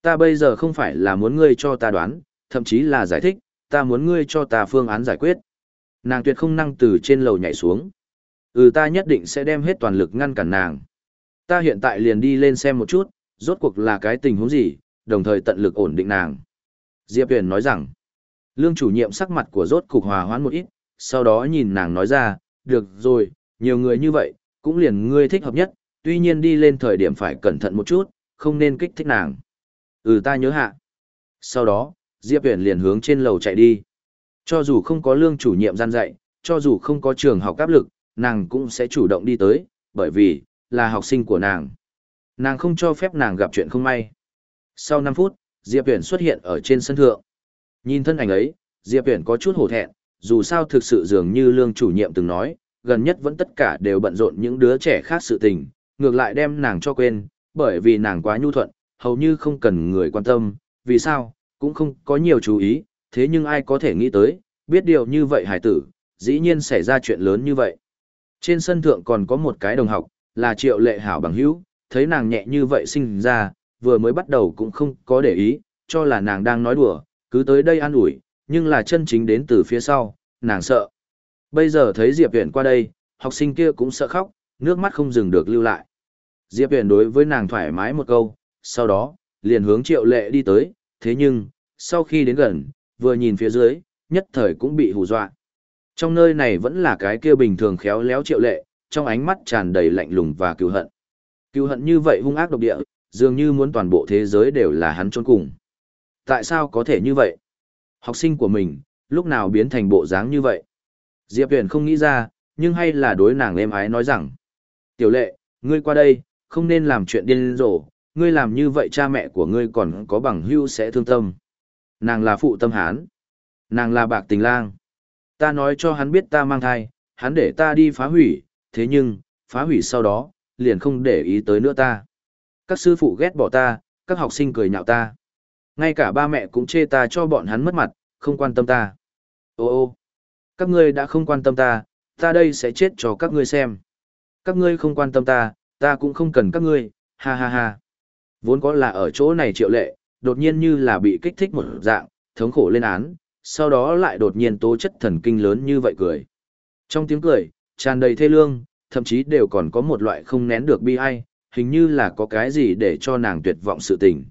S1: Ta bây giờ không phải là muốn ngươi cho ta đoán, thậm chí là giải thích, ta muốn ngươi cho ta phương án giải quyết. Nàng tuyệt không năng từ trên lầu nhảy xuống. Ừ ta nhất định sẽ đem hết toàn lực ngăn cản nàng. Ta hiện tại liền đi lên xem một chút, rốt cuộc là cái tình huống gì, đồng thời tận lực ổn định nàng. Diệp Huyền nói rằng, lương chủ nhiệm sắc mặt của rốt cục hòa hoãn một ít, sau đó nhìn nàng nói ra, được rồi, nhiều người như vậy, cũng liền ngươi thích hợp nhất, tuy nhiên đi lên thời điểm phải cẩn thận một chút, không nên kích thích nàng. Ừ ta nhớ hạ. Sau đó, Diệp Huyền liền hướng trên lầu chạy đi. Cho dù không có lương chủ nhiệm gian dạy, cho dù không có trường học áp lực, nàng cũng sẽ chủ động đi tới, bởi vì, là học sinh của nàng. Nàng không cho phép nàng gặp chuyện không may. Sau 5 phút, Diệp Huyền xuất hiện ở trên sân thượng. Nhìn thân ảnh ấy, Diệp Huyền có chút hổ thẹn, dù sao thực sự dường như lương chủ nhiệm từng nói, gần nhất vẫn tất cả đều bận rộn những đứa trẻ khác sự tình, ngược lại đem nàng cho quên, bởi vì nàng quá nhu thuận, hầu như không cần người quan tâm, vì sao, cũng không có nhiều chú ý, thế nhưng ai có thể nghĩ tới, biết điều như vậy hải tử, dĩ nhiên xảy ra chuyện lớn như vậy. Trên sân thượng còn có một cái đồng học, là triệu lệ hảo bằng hữu, thấy nàng nhẹ như vậy sinh ra, vừa mới bắt đầu cũng không có để ý, cho là nàng đang nói đùa, cứ tới đây an ủi, nhưng là chân chính đến từ phía sau, nàng sợ. Bây giờ thấy Diệp Huyền qua đây, học sinh kia cũng sợ khóc, nước mắt không dừng được lưu lại. Diệp Huyền đối với nàng thoải mái một câu, sau đó, liền hướng triệu lệ đi tới, thế nhưng, sau khi đến gần, vừa nhìn phía dưới, nhất thời cũng bị hù dọa. Trong nơi này vẫn là cái kia bình thường khéo léo triệu lệ, trong ánh mắt tràn đầy lạnh lùng và cừu hận. Cừu hận như vậy hung ác độc địa, dường như muốn toàn bộ thế giới đều là hắn trốn cùng. Tại sao có thể như vậy? Học sinh của mình, lúc nào biến thành bộ dáng như vậy? Diệp Huyền không nghĩ ra, nhưng hay là đối nàng êm ái nói rằng. Tiểu lệ, ngươi qua đây, không nên làm chuyện điên rồ, ngươi làm như vậy cha mẹ của ngươi còn có bằng hưu sẽ thương tâm. Nàng là phụ tâm hán. Nàng là bạc tình lang. Ta nói cho hắn biết ta mang thai, hắn để ta đi phá hủy, thế nhưng, phá hủy sau đó, liền không để ý tới nữa ta. Các sư phụ ghét bỏ ta, các học sinh cười nhạo ta. Ngay cả ba mẹ cũng chê ta cho bọn hắn mất mặt, không quan tâm ta. Ô ô, các ngươi đã không quan tâm ta, ta đây sẽ chết cho các ngươi xem. Các ngươi không quan tâm ta, ta cũng không cần các ngươi, ha ha ha. Vốn có là ở chỗ này triệu lệ, đột nhiên như là bị kích thích một dạng, thống khổ lên án, sau đó lại đột nhiên tố chất thần kinh lớn như vậy cười. Trong tiếng cười, tràn đầy thê lương, thậm chí đều còn có một loại không nén được bi ai, hình như là có cái gì để cho nàng tuyệt vọng sự tình.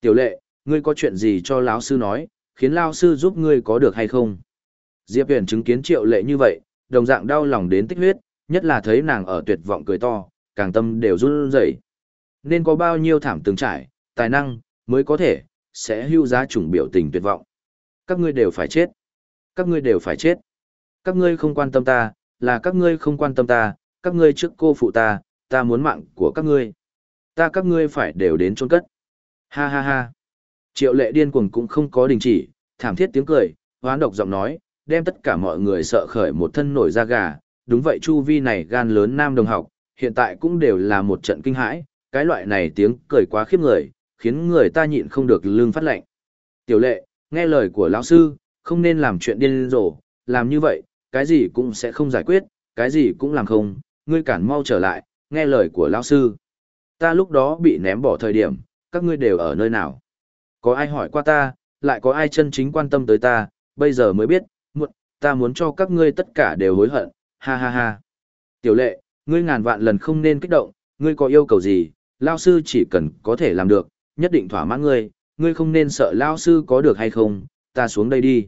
S1: Tiểu lệ, ngươi có chuyện gì cho lão sư nói, khiến lão sư giúp ngươi có được hay không? Diệp Huyền chứng kiến triệu lệ như vậy, đồng dạng đau lòng đến tích huyết, nhất là thấy nàng ở tuyệt vọng cười to, càng tâm đều run rẩy. Nên có bao nhiêu thảm từng trải, tài năng, mới có thể, sẽ hưu giá chủng biểu tình tuyệt vọng. Các ngươi đều phải chết. Các ngươi đều phải chết. Các ngươi không quan tâm ta, là các ngươi không quan tâm ta, các ngươi trước cô phụ ta, ta muốn mạng của các ngươi. Ta các ngươi phải đều đến chôn cất. Ha ha ha. Triệu lệ điên cuồng cũng không có đình chỉ, thảm thiết tiếng cười, hoán độc giọng nói, đem tất cả mọi người sợ khởi một thân nổi da gà. Đúng vậy Chu Vi này gan lớn nam đồng học, hiện tại cũng đều là một trận kinh hãi, cái loại này tiếng cười quá khiếp người, khiến người ta nhịn không được lương phát lệnh. Tiểu lệ, nghe lời của lão sư, không nên làm chuyện điên rồ, làm như vậy, cái gì cũng sẽ không giải quyết, cái gì cũng làm không, ngươi cản mau trở lại, nghe lời của lão sư. Ta lúc đó bị ném bỏ thời điểm, các ngươi đều ở nơi nào? Có ai hỏi qua ta, lại có ai chân chính quan tâm tới ta, bây giờ mới biết, muộn, ta muốn cho các ngươi tất cả đều hối hận, ha ha ha. Tiểu lệ, ngươi ngàn vạn lần không nên kích động, ngươi có yêu cầu gì, lao sư chỉ cần có thể làm được, nhất định thỏa mãn ngươi, ngươi không nên sợ lao sư có được hay không, ta xuống đây đi.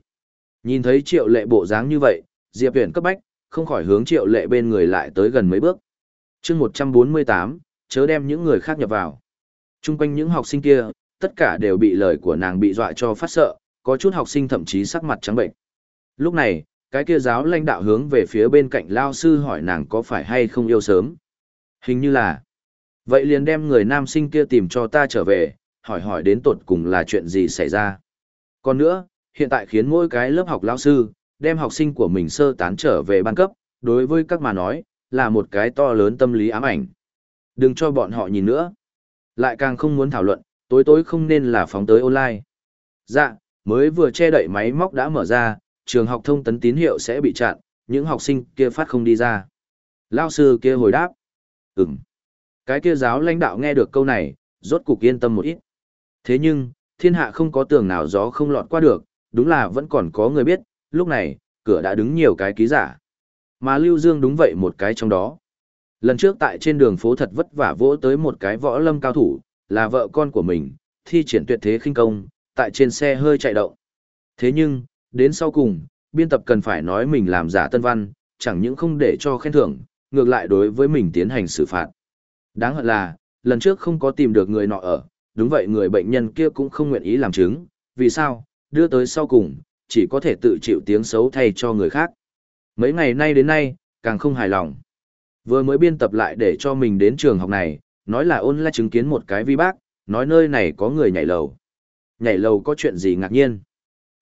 S1: Nhìn thấy triệu lệ bộ dáng như vậy, Diệp Viễn cấp bách, không khỏi hướng triệu lệ bên người lại tới gần mấy bước chương 148, chớ đem những người khác nhập vào. Trung quanh những học sinh kia, tất cả đều bị lời của nàng bị dọa cho phát sợ, có chút học sinh thậm chí sắc mặt trắng bệnh. Lúc này, cái kia giáo lãnh đạo hướng về phía bên cạnh lao sư hỏi nàng có phải hay không yêu sớm. Hình như là, vậy liền đem người nam sinh kia tìm cho ta trở về, hỏi hỏi đến tột cùng là chuyện gì xảy ra. Còn nữa, hiện tại khiến mỗi cái lớp học lao sư, đem học sinh của mình sơ tán trở về ban cấp, đối với các mà nói, là một cái to lớn tâm lý ám ảnh. Đừng cho bọn họ nhìn nữa. Lại càng không muốn thảo luận, tối tối không nên là phóng tới online. Dạ, mới vừa che đậy máy móc đã mở ra, trường học thông tấn tín hiệu sẽ bị chặn, những học sinh kia phát không đi ra. Lao sư kia hồi đáp. Ừm. Cái kia giáo lãnh đạo nghe được câu này, rốt cục yên tâm một ít. Thế nhưng, thiên hạ không có tường nào gió không lọt qua được, đúng là vẫn còn có người biết, lúc này, cửa đã đứng nhiều cái ký giả. Mà Lưu Dương đúng vậy một cái trong đó. Lần trước tại trên đường phố thật vất vả vỗ tới một cái võ lâm cao thủ, là vợ con của mình, thi triển tuyệt thế khinh công, tại trên xe hơi chạy động. Thế nhưng, đến sau cùng, biên tập cần phải nói mình làm giả tân văn, chẳng những không để cho khen thưởng, ngược lại đối với mình tiến hành xử phạt. Đáng hận là, lần trước không có tìm được người nọ ở, đúng vậy người bệnh nhân kia cũng không nguyện ý làm chứng, vì sao, đưa tới sau cùng, chỉ có thể tự chịu tiếng xấu thay cho người khác. Mấy ngày nay đến nay, càng không hài lòng. Vừa mới biên tập lại để cho mình đến trường học này, nói là ôn lại chứng kiến một cái vi bác, nói nơi này có người nhảy lầu. Nhảy lầu có chuyện gì ngạc nhiên.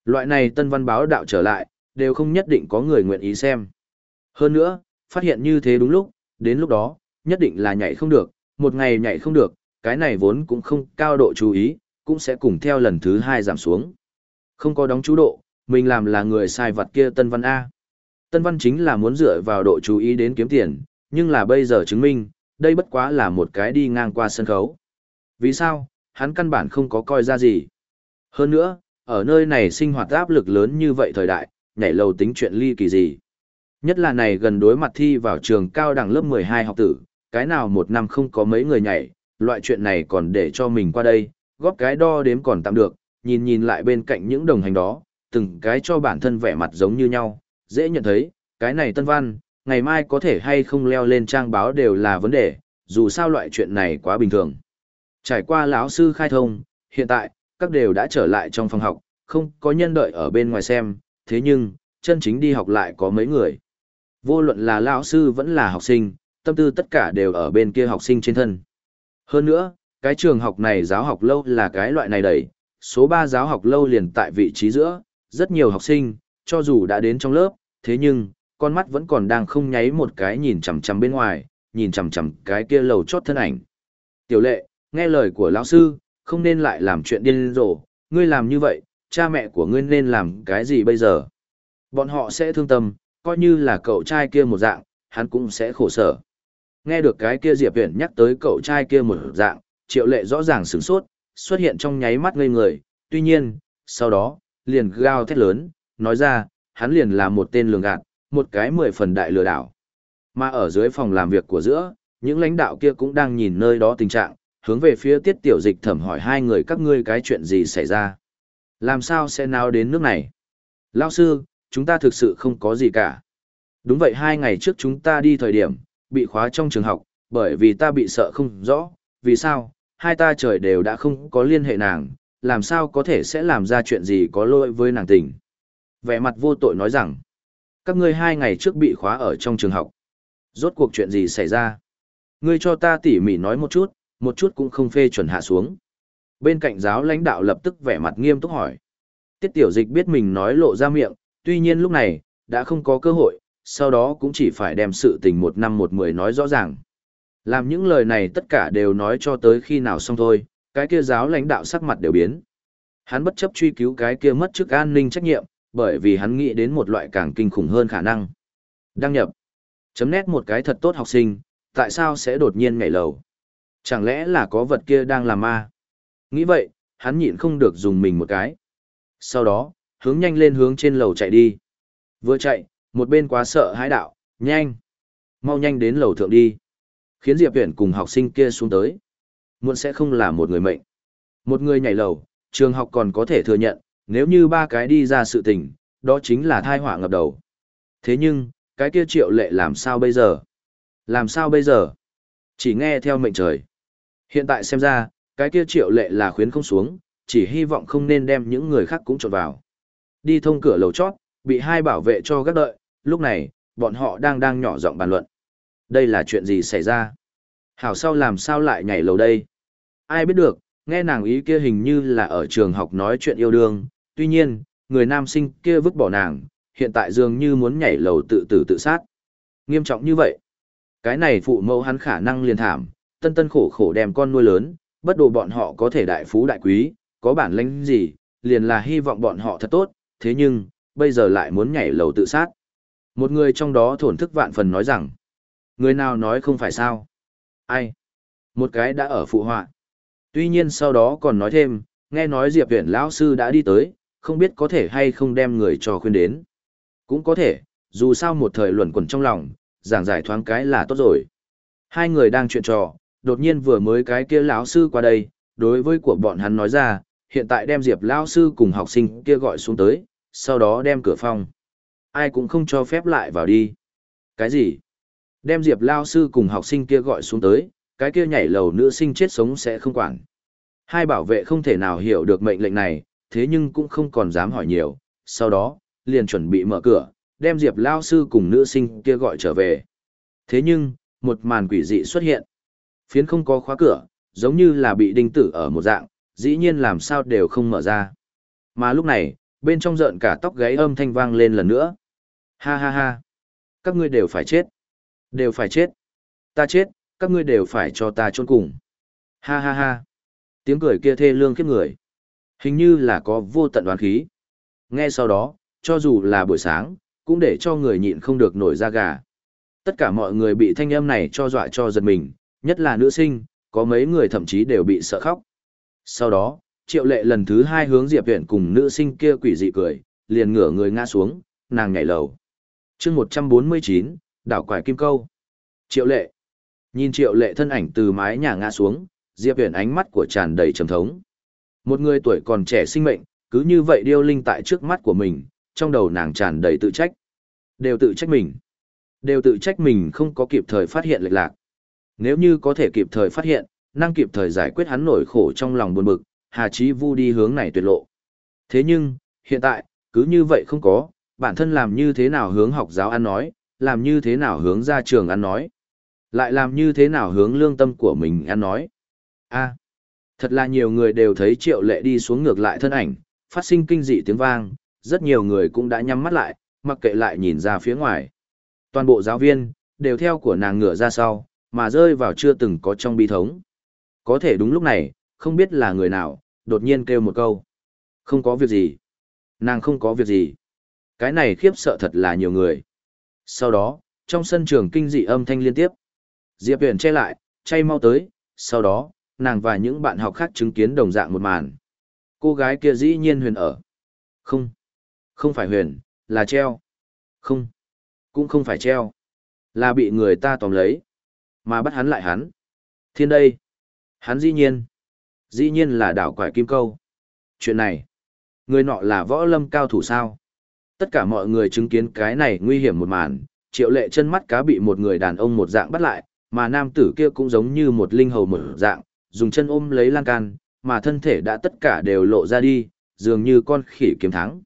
S1: Loại này tân văn báo đạo trở lại, đều không nhất định có người nguyện ý xem. Hơn nữa, phát hiện như thế đúng lúc, đến lúc đó, nhất định là nhảy không được, một ngày nhảy không được, cái này vốn cũng không cao độ chú ý, cũng sẽ cùng theo lần thứ hai giảm xuống. Không có đóng chú độ, mình làm là người sai vật kia Tân Văn A. Tân Văn chính là muốn dựa vào độ chú ý đến kiếm tiền, nhưng là bây giờ chứng minh, đây bất quá là một cái đi ngang qua sân khấu. Vì sao? Hắn căn bản không có coi ra gì. Hơn nữa, ở nơi này sinh hoạt áp lực lớn như vậy thời đại, nhảy lầu tính chuyện ly kỳ gì. Nhất là này gần đối mặt thi vào trường cao đẳng lớp 12 học tử, cái nào một năm không có mấy người nhảy, loại chuyện này còn để cho mình qua đây, góp cái đo đếm còn tạm được, nhìn nhìn lại bên cạnh những đồng hành đó, từng cái cho bản thân vẻ mặt giống như nhau, dễ nhận thấy, cái này tân văn, ngày mai có thể hay không leo lên trang báo đều là vấn đề, dù sao loại chuyện này quá bình thường. Trải qua lão sư khai thông, hiện tại, các đều đã trở lại trong phòng học, không có nhân đợi ở bên ngoài xem, thế nhưng, chân chính đi học lại có mấy người. Vô luận là lão sư vẫn là học sinh, tâm tư tất cả đều ở bên kia học sinh trên thân. Hơn nữa, cái trường học này giáo học lâu là cái loại này đầy, số 3 giáo học lâu liền tại vị trí giữa, rất nhiều học sinh, cho dù đã đến trong lớp, thế nhưng, con mắt vẫn còn đang không nháy một cái nhìn chằm chằm bên ngoài, nhìn chằm chằm cái kia lầu chót thân ảnh. Tiểu lệ, nghe lời của lão sư, không nên lại làm chuyện điên rồ, ngươi làm như vậy, cha mẹ của ngươi nên làm cái gì bây giờ? Bọn họ sẽ thương tâm, coi như là cậu trai kia một dạng, hắn cũng sẽ khổ sở. Nghe được cái kia Diệp Viễn nhắc tới cậu trai kia một dạng, triệu lệ rõ ràng sửng sốt, xuất hiện trong nháy mắt ngây người, tuy nhiên, sau đó, liền gào thét lớn, nói ra, hắn liền là một tên lường gạt, một cái mười phần đại lừa đảo. Mà ở dưới phòng làm việc của giữa, những lãnh đạo kia cũng đang nhìn nơi đó tình trạng, hướng về phía tiết tiểu dịch thẩm hỏi hai người các ngươi cái chuyện gì xảy ra. Làm sao sẽ nào đến nước này? Lao sư, chúng ta thực sự không có gì cả. Đúng vậy hai ngày trước chúng ta đi thời điểm, bị khóa trong trường học, bởi vì ta bị sợ không rõ, vì sao, hai ta trời đều đã không có liên hệ nàng, làm sao có thể sẽ làm ra chuyện gì có lỗi với nàng tình. Vẻ mặt vô tội nói rằng, các ngươi hai ngày trước bị khóa ở trong trường học. Rốt cuộc chuyện gì xảy ra? Ngươi cho ta tỉ mỉ nói một chút, một chút cũng không phê chuẩn hạ xuống. Bên cạnh giáo lãnh đạo lập tức vẻ mặt nghiêm túc hỏi. Tiết tiểu dịch biết mình nói lộ ra miệng, tuy nhiên lúc này, đã không có cơ hội, sau đó cũng chỉ phải đem sự tình một năm một mười nói rõ ràng. Làm những lời này tất cả đều nói cho tới khi nào xong thôi, cái kia giáo lãnh đạo sắc mặt đều biến. Hắn bất chấp truy cứu cái kia mất chức an ninh trách nhiệm, bởi vì hắn nghĩ đến một loại càng kinh khủng hơn khả năng. Đăng nhập. Chấm nét một cái thật tốt học sinh, tại sao sẽ đột nhiên nhảy lầu? Chẳng lẽ là có vật kia đang làm ma? Nghĩ vậy, hắn nhịn không được dùng mình một cái. Sau đó, hướng nhanh lên hướng trên lầu chạy đi. Vừa chạy, một bên quá sợ hãi đạo, nhanh. Mau nhanh đến lầu thượng đi. Khiến Diệp Viễn cùng học sinh kia xuống tới. Muộn sẽ không là một người mệnh. Một người nhảy lầu, trường học còn có thể thừa nhận, nếu như ba cái đi ra sự tình, đó chính là thai họa ngập đầu. Thế nhưng, cái kia triệu lệ làm sao bây giờ? Làm sao bây giờ? Chỉ nghe theo mệnh trời. Hiện tại xem ra, cái kia triệu lệ là khuyến không xuống, chỉ hy vọng không nên đem những người khác cũng trộn vào. Đi thông cửa lầu chót, bị hai bảo vệ cho gác đợi, lúc này, bọn họ đang đang nhỏ giọng bàn luận. Đây là chuyện gì xảy ra? Hảo sau làm sao lại nhảy lầu đây? Ai biết được, nghe nàng ý kia hình như là ở trường học nói chuyện yêu đương, tuy nhiên, người nam sinh kia vứt bỏ nàng, hiện tại dường như muốn nhảy lầu tự tử tự sát. Nghiêm trọng như vậy. Cái này phụ mẫu hắn khả năng liền thảm, tân tân khổ khổ đem con nuôi lớn, bất đồ bọn họ có thể đại phú đại quý, có bản lĩnh gì, liền là hy vọng bọn họ thật tốt, thế nhưng, bây giờ lại muốn nhảy lầu tự sát. Một người trong đó thổn thức vạn phần nói rằng, người nào nói không phải sao? Ai? Một cái đã ở phụ họa. Tuy nhiên sau đó còn nói thêm, nghe nói Diệp Viễn lão sư đã đi tới, không biết có thể hay không đem người cho khuyên đến. Cũng có thể, dù sao một thời luẩn quẩn trong lòng, giảng giải thoáng cái là tốt rồi. Hai người đang chuyện trò, đột nhiên vừa mới cái kia lão sư qua đây, đối với của bọn hắn nói ra, hiện tại đem Diệp lão sư cùng học sinh kia gọi xuống tới, sau đó đem cửa phòng. Ai cũng không cho phép lại vào đi. Cái gì? Đem Diệp lão sư cùng học sinh kia gọi xuống tới, cái kia nhảy lầu nữ sinh chết sống sẽ không quản. Hai bảo vệ không thể nào hiểu được mệnh lệnh này, thế nhưng cũng không còn dám hỏi nhiều, sau đó, liền chuẩn bị mở cửa, đem Diệp Lao sư cùng nữ sinh kia gọi trở về. Thế nhưng, một màn quỷ dị xuất hiện. Phiến không có khóa cửa, giống như là bị đinh tử ở một dạng, dĩ nhiên làm sao đều không mở ra. Mà lúc này, bên trong rợn cả tóc gáy âm thanh vang lên lần nữa. Ha ha ha. Các ngươi đều phải chết. Đều phải chết. Ta chết, các ngươi đều phải cho ta chôn cùng. Ha ha ha. Tiếng cười kia thê lương khiếp người. Hình như là có vô tận đoán khí. Nghe sau đó, cho dù là buổi sáng, cũng để cho người nhịn không được nổi da gà. Tất cả mọi người bị thanh âm này cho dọa cho giật mình, nhất là nữ sinh, có mấy người thậm chí đều bị sợ khóc. Sau đó, triệu lệ lần thứ hai hướng Diệp Viễn cùng nữ sinh kia quỷ dị cười, liền ngửa người ngã xuống, nàng nhảy lầu. chương 149, đảo quải kim câu. Triệu lệ. Nhìn triệu lệ thân ảnh từ mái nhà ngã xuống, Diệp Viễn ánh mắt của tràn đầy trầm thống. Một người tuổi còn trẻ sinh mệnh, cứ như vậy điêu linh tại trước mắt của mình, trong đầu nàng tràn đầy tự trách. Đều tự trách mình. Đều tự trách mình không có kịp thời phát hiện lệch lạc. Nếu như có thể kịp thời phát hiện, năng kịp thời giải quyết hắn nổi khổ trong lòng buồn bực, Hà Chí Vu đi hướng này tuyệt lộ. Thế nhưng, hiện tại, cứ như vậy không có, bản thân làm như thế nào hướng học giáo ăn nói, làm như thế nào hướng ra trường ăn nói, lại làm như thế nào hướng lương tâm của mình ăn nói. a thật là nhiều người đều thấy triệu lệ đi xuống ngược lại thân ảnh, phát sinh kinh dị tiếng vang, rất nhiều người cũng đã nhắm mắt lại, mặc kệ lại nhìn ra phía ngoài. Toàn bộ giáo viên, đều theo của nàng ngựa ra sau, mà rơi vào chưa từng có trong bi thống. Có thể đúng lúc này, không biết là người nào, đột nhiên kêu một câu. Không có việc gì. Nàng không có việc gì. Cái này khiếp sợ thật là nhiều người. Sau đó, trong sân trường kinh dị âm thanh liên tiếp. Diệp Huyền che lại, chay mau tới, sau đó, nàng và những bạn học khác chứng kiến đồng dạng một màn. Cô gái kia dĩ nhiên Huyền ở. Không. Không phải Huyền, là treo. Không. Cũng không phải treo. Là bị người ta tóm lấy. Mà bắt hắn lại hắn. Thiên đây. Hắn dĩ nhiên. Dĩ nhiên là đảo quải kim câu. Chuyện này. Người nọ là võ lâm cao thủ sao? Tất cả mọi người chứng kiến cái này nguy hiểm một màn, triệu lệ chân mắt cá bị một người đàn ông một dạng bắt lại, mà nam tử kia cũng giống như một linh hầu một dạng, dùng chân ôm lấy lan can, mà thân thể đã tất cả đều lộ ra đi, dường như con khỉ kiếm thắng.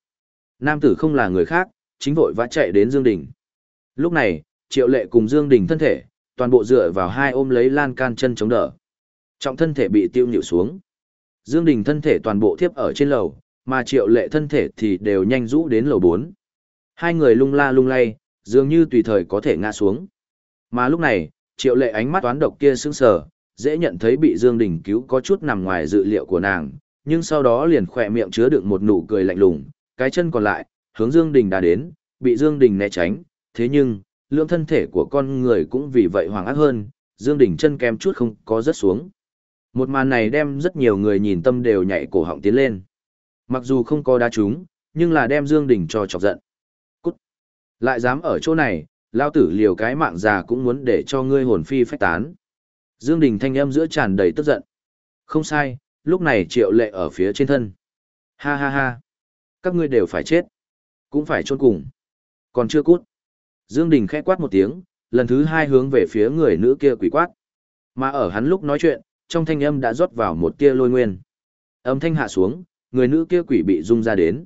S1: Nam tử không là người khác, chính vội vã chạy đến Dương Đình. Lúc này, triệu lệ cùng Dương Đình thân thể, toàn bộ dựa vào hai ôm lấy lan can chân chống đỡ. Trọng thân thể bị tiêu nhịu xuống. Dương Đình thân thể toàn bộ thiếp ở trên lầu, mà triệu lệ thân thể thì đều nhanh rũ đến lầu 4. Hai người lung la lung lay, dường như tùy thời có thể ngã xuống. Mà lúc này, triệu lệ ánh mắt toán độc kia sững sờ, dễ nhận thấy bị Dương Đình cứu có chút nằm ngoài dự liệu của nàng, nhưng sau đó liền khỏe miệng chứa đựng một nụ cười lạnh lùng, cái chân còn lại, hướng Dương Đình đã đến, bị Dương Đình né tránh, thế nhưng, lượng thân thể của con người cũng vì vậy hoàng ác hơn, Dương Đình chân kém chút không có rớt xuống. Một màn này đem rất nhiều người nhìn tâm đều nhảy cổ họng tiến lên. Mặc dù không có đá trúng, nhưng là đem Dương Đình cho chọc giận. Cút! Lại dám ở chỗ này, lao tử liều cái mạng già cũng muốn để cho ngươi hồn phi phách tán. Dương Đình thanh âm giữa tràn đầy tức giận. Không sai, lúc này triệu lệ ở phía trên thân. Ha ha ha! Các ngươi đều phải chết. Cũng phải chôn cùng. Còn chưa cút. Dương Đình khẽ quát một tiếng, lần thứ hai hướng về phía người nữ kia quỷ quát. Mà ở hắn lúc nói chuyện, trong thanh âm đã rót vào một tia lôi nguyên. Âm thanh hạ xuống, người nữ kia quỷ bị rung ra đến.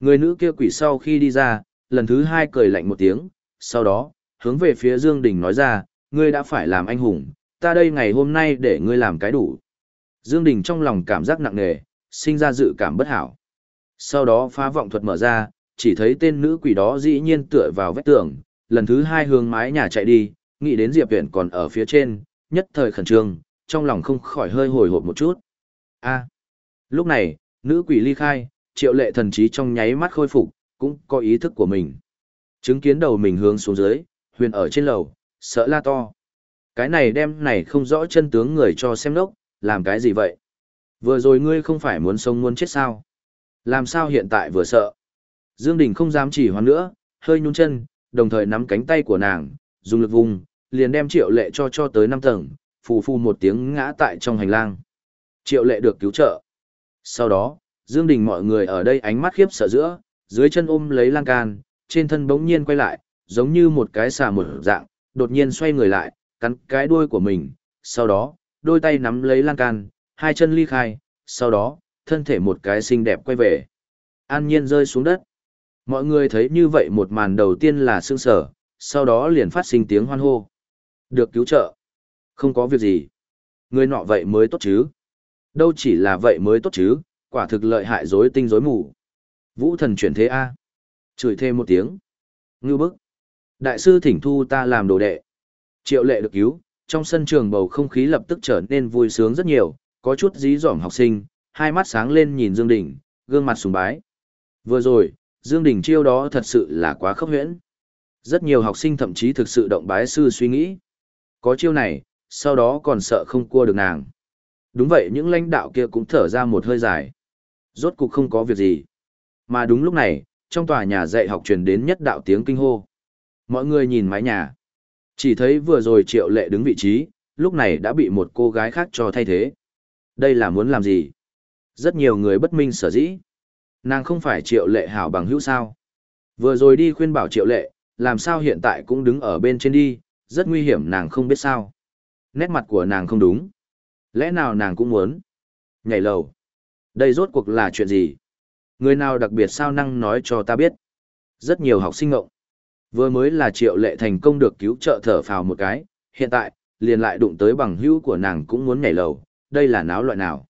S1: Người nữ kia quỷ sau khi đi ra, lần thứ hai cười lạnh một tiếng, sau đó, hướng về phía Dương Đình nói ra, ngươi đã phải làm anh hùng, ta đây ngày hôm nay để ngươi làm cái đủ. Dương Đình trong lòng cảm giác nặng nề, sinh ra dự cảm bất hảo. Sau đó phá vọng thuật mở ra, chỉ thấy tên nữ quỷ đó dĩ nhiên tựa vào vách tường, lần thứ hai hướng mái nhà chạy đi, nghĩ đến Diệp Viễn còn ở phía trên, nhất thời khẩn trương, trong lòng không khỏi hơi hồi hộp một chút. A. Lúc này, nữ quỷ ly khai, triệu lệ thần trí trong nháy mắt khôi phục, cũng có ý thức của mình. Chứng kiến đầu mình hướng xuống dưới, huyền ở trên lầu, sợ la to. Cái này đem này không rõ chân tướng người cho xem lốc, làm cái gì vậy? Vừa rồi ngươi không phải muốn sống muốn chết sao? Làm sao hiện tại vừa sợ? Dương Đình không dám chỉ hoãn nữa, hơi nhún chân, đồng thời nắm cánh tay của nàng, dùng lực vùng, liền đem triệu lệ cho cho tới năm tầng, phù phù một tiếng ngã tại trong hành lang. Triệu lệ được cứu trợ. Sau đó, Dương Đình mọi người ở đây ánh mắt khiếp sợ giữa, dưới chân ôm lấy lan can, trên thân bỗng nhiên quay lại, giống như một cái xà mở dạng, đột nhiên xoay người lại, cắn cái đuôi của mình, sau đó, đôi tay nắm lấy lan can, hai chân ly khai, sau đó, thân thể một cái xinh đẹp quay về. An nhiên rơi xuống đất. Mọi người thấy như vậy một màn đầu tiên là sương sở, sau đó liền phát sinh tiếng hoan hô. Được cứu trợ. Không có việc gì. Người nọ vậy mới tốt chứ. Đâu chỉ là vậy mới tốt chứ, quả thực lợi hại dối tinh dối mù. Vũ thần chuyển thế A. Chửi thêm một tiếng. Ngưu bức. Đại sư thỉnh thu ta làm đồ đệ. Triệu lệ được cứu, trong sân trường bầu không khí lập tức trở nên vui sướng rất nhiều, có chút dí dỏm học sinh, hai mắt sáng lên nhìn Dương Đình, gương mặt sùng bái. Vừa rồi, Dương Đình chiêu đó thật sự là quá khốc huyễn. Rất nhiều học sinh thậm chí thực sự động bái sư suy nghĩ. Có chiêu này, sau đó còn sợ không cua được nàng. Đúng vậy những lãnh đạo kia cũng thở ra một hơi dài. Rốt cục không có việc gì. Mà đúng lúc này, trong tòa nhà dạy học truyền đến nhất đạo tiếng kinh hô. Mọi người nhìn mái nhà. Chỉ thấy vừa rồi triệu lệ đứng vị trí, lúc này đã bị một cô gái khác cho thay thế. Đây là muốn làm gì? Rất nhiều người bất minh sở dĩ. Nàng không phải triệu lệ hảo bằng hữu sao. Vừa rồi đi khuyên bảo triệu lệ, làm sao hiện tại cũng đứng ở bên trên đi, rất nguy hiểm nàng không biết sao. Nét mặt của nàng không đúng. Lẽ nào nàng cũng muốn? Nhảy lầu. Đây rốt cuộc là chuyện gì? Người nào đặc biệt sao năng nói cho ta biết? Rất nhiều học sinh ngộng. Vừa mới là triệu lệ thành công được cứu trợ thở phào một cái, hiện tại, liền lại đụng tới bằng hữu của nàng cũng muốn nhảy lầu, đây là náo loại nào?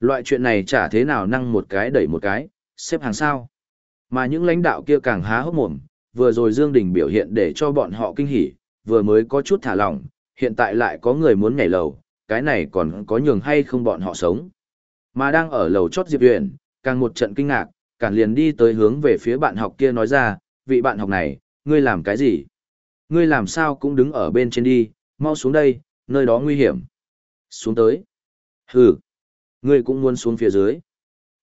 S1: Loại chuyện này chả thế nào năng một cái đẩy một cái, xếp hàng sao. Mà những lãnh đạo kia càng há hốc mồm, vừa rồi Dương Đình biểu hiện để cho bọn họ kinh hỉ, vừa mới có chút thả lỏng, hiện tại lại có người muốn nhảy lầu, cái này còn có nhường hay không bọn họ sống. Mà đang ở lầu chót Diệp uyển càng một trận kinh ngạc, càng liền đi tới hướng về phía bạn học kia nói ra, vị bạn học này, ngươi làm cái gì? Ngươi làm sao cũng đứng ở bên trên đi, mau xuống đây, nơi đó nguy hiểm. Xuống tới. Hừ. Ngươi cũng muốn xuống phía dưới.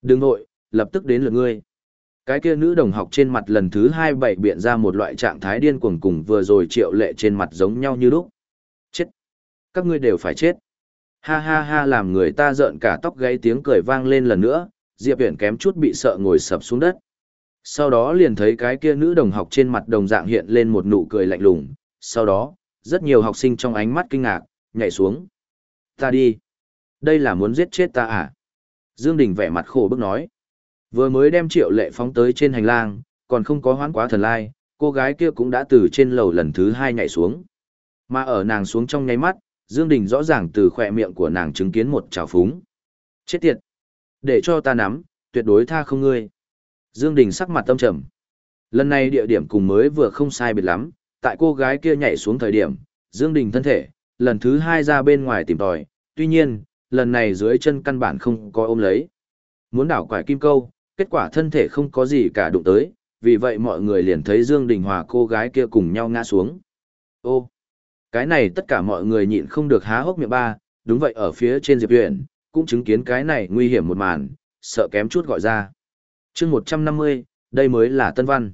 S1: Đừng nội, lập tức đến lượt ngươi. Cái kia nữ đồng học trên mặt lần thứ hai bảy biện ra một loại trạng thái điên cuồng cùng vừa rồi triệu lệ trên mặt giống nhau như lúc. Chết. Các ngươi đều phải chết. Ha ha ha làm người ta giận cả tóc gáy tiếng cười vang lên lần nữa, Diệp Viễn kém chút bị sợ ngồi sập xuống đất. Sau đó liền thấy cái kia nữ đồng học trên mặt đồng dạng hiện lên một nụ cười lạnh lùng, sau đó, rất nhiều học sinh trong ánh mắt kinh ngạc, nhảy xuống. Ta đi. Đây là muốn giết chết ta à? Dương Đình vẻ mặt khổ bức nói. Vừa mới đem triệu lệ phóng tới trên hành lang, còn không có hoán quá thần lai, cô gái kia cũng đã từ trên lầu lần thứ hai nhảy xuống. Mà ở nàng xuống trong nháy mắt, Dương Đình rõ ràng từ khỏe miệng của nàng chứng kiến một trào phúng. Chết tiệt! Để cho ta nắm, tuyệt đối tha không ngươi. Dương Đình sắc mặt tâm trầm. Lần này địa điểm cùng mới vừa không sai biệt lắm, tại cô gái kia nhảy xuống thời điểm, Dương Đình thân thể, lần thứ hai ra bên ngoài tìm tòi, tuy nhiên, lần này dưới chân căn bản không có ôm lấy. Muốn đảo quải kim câu, kết quả thân thể không có gì cả đụng tới, vì vậy mọi người liền thấy Dương Đình Hòa cô gái kia cùng nhau ngã xuống. Ô, cái này tất cả mọi người nhịn không được há hốc miệng ba, đúng vậy ở phía trên Diệp Huyền, cũng chứng kiến cái này nguy hiểm một màn, sợ kém chút gọi ra chương 150, đây mới là Tân Văn.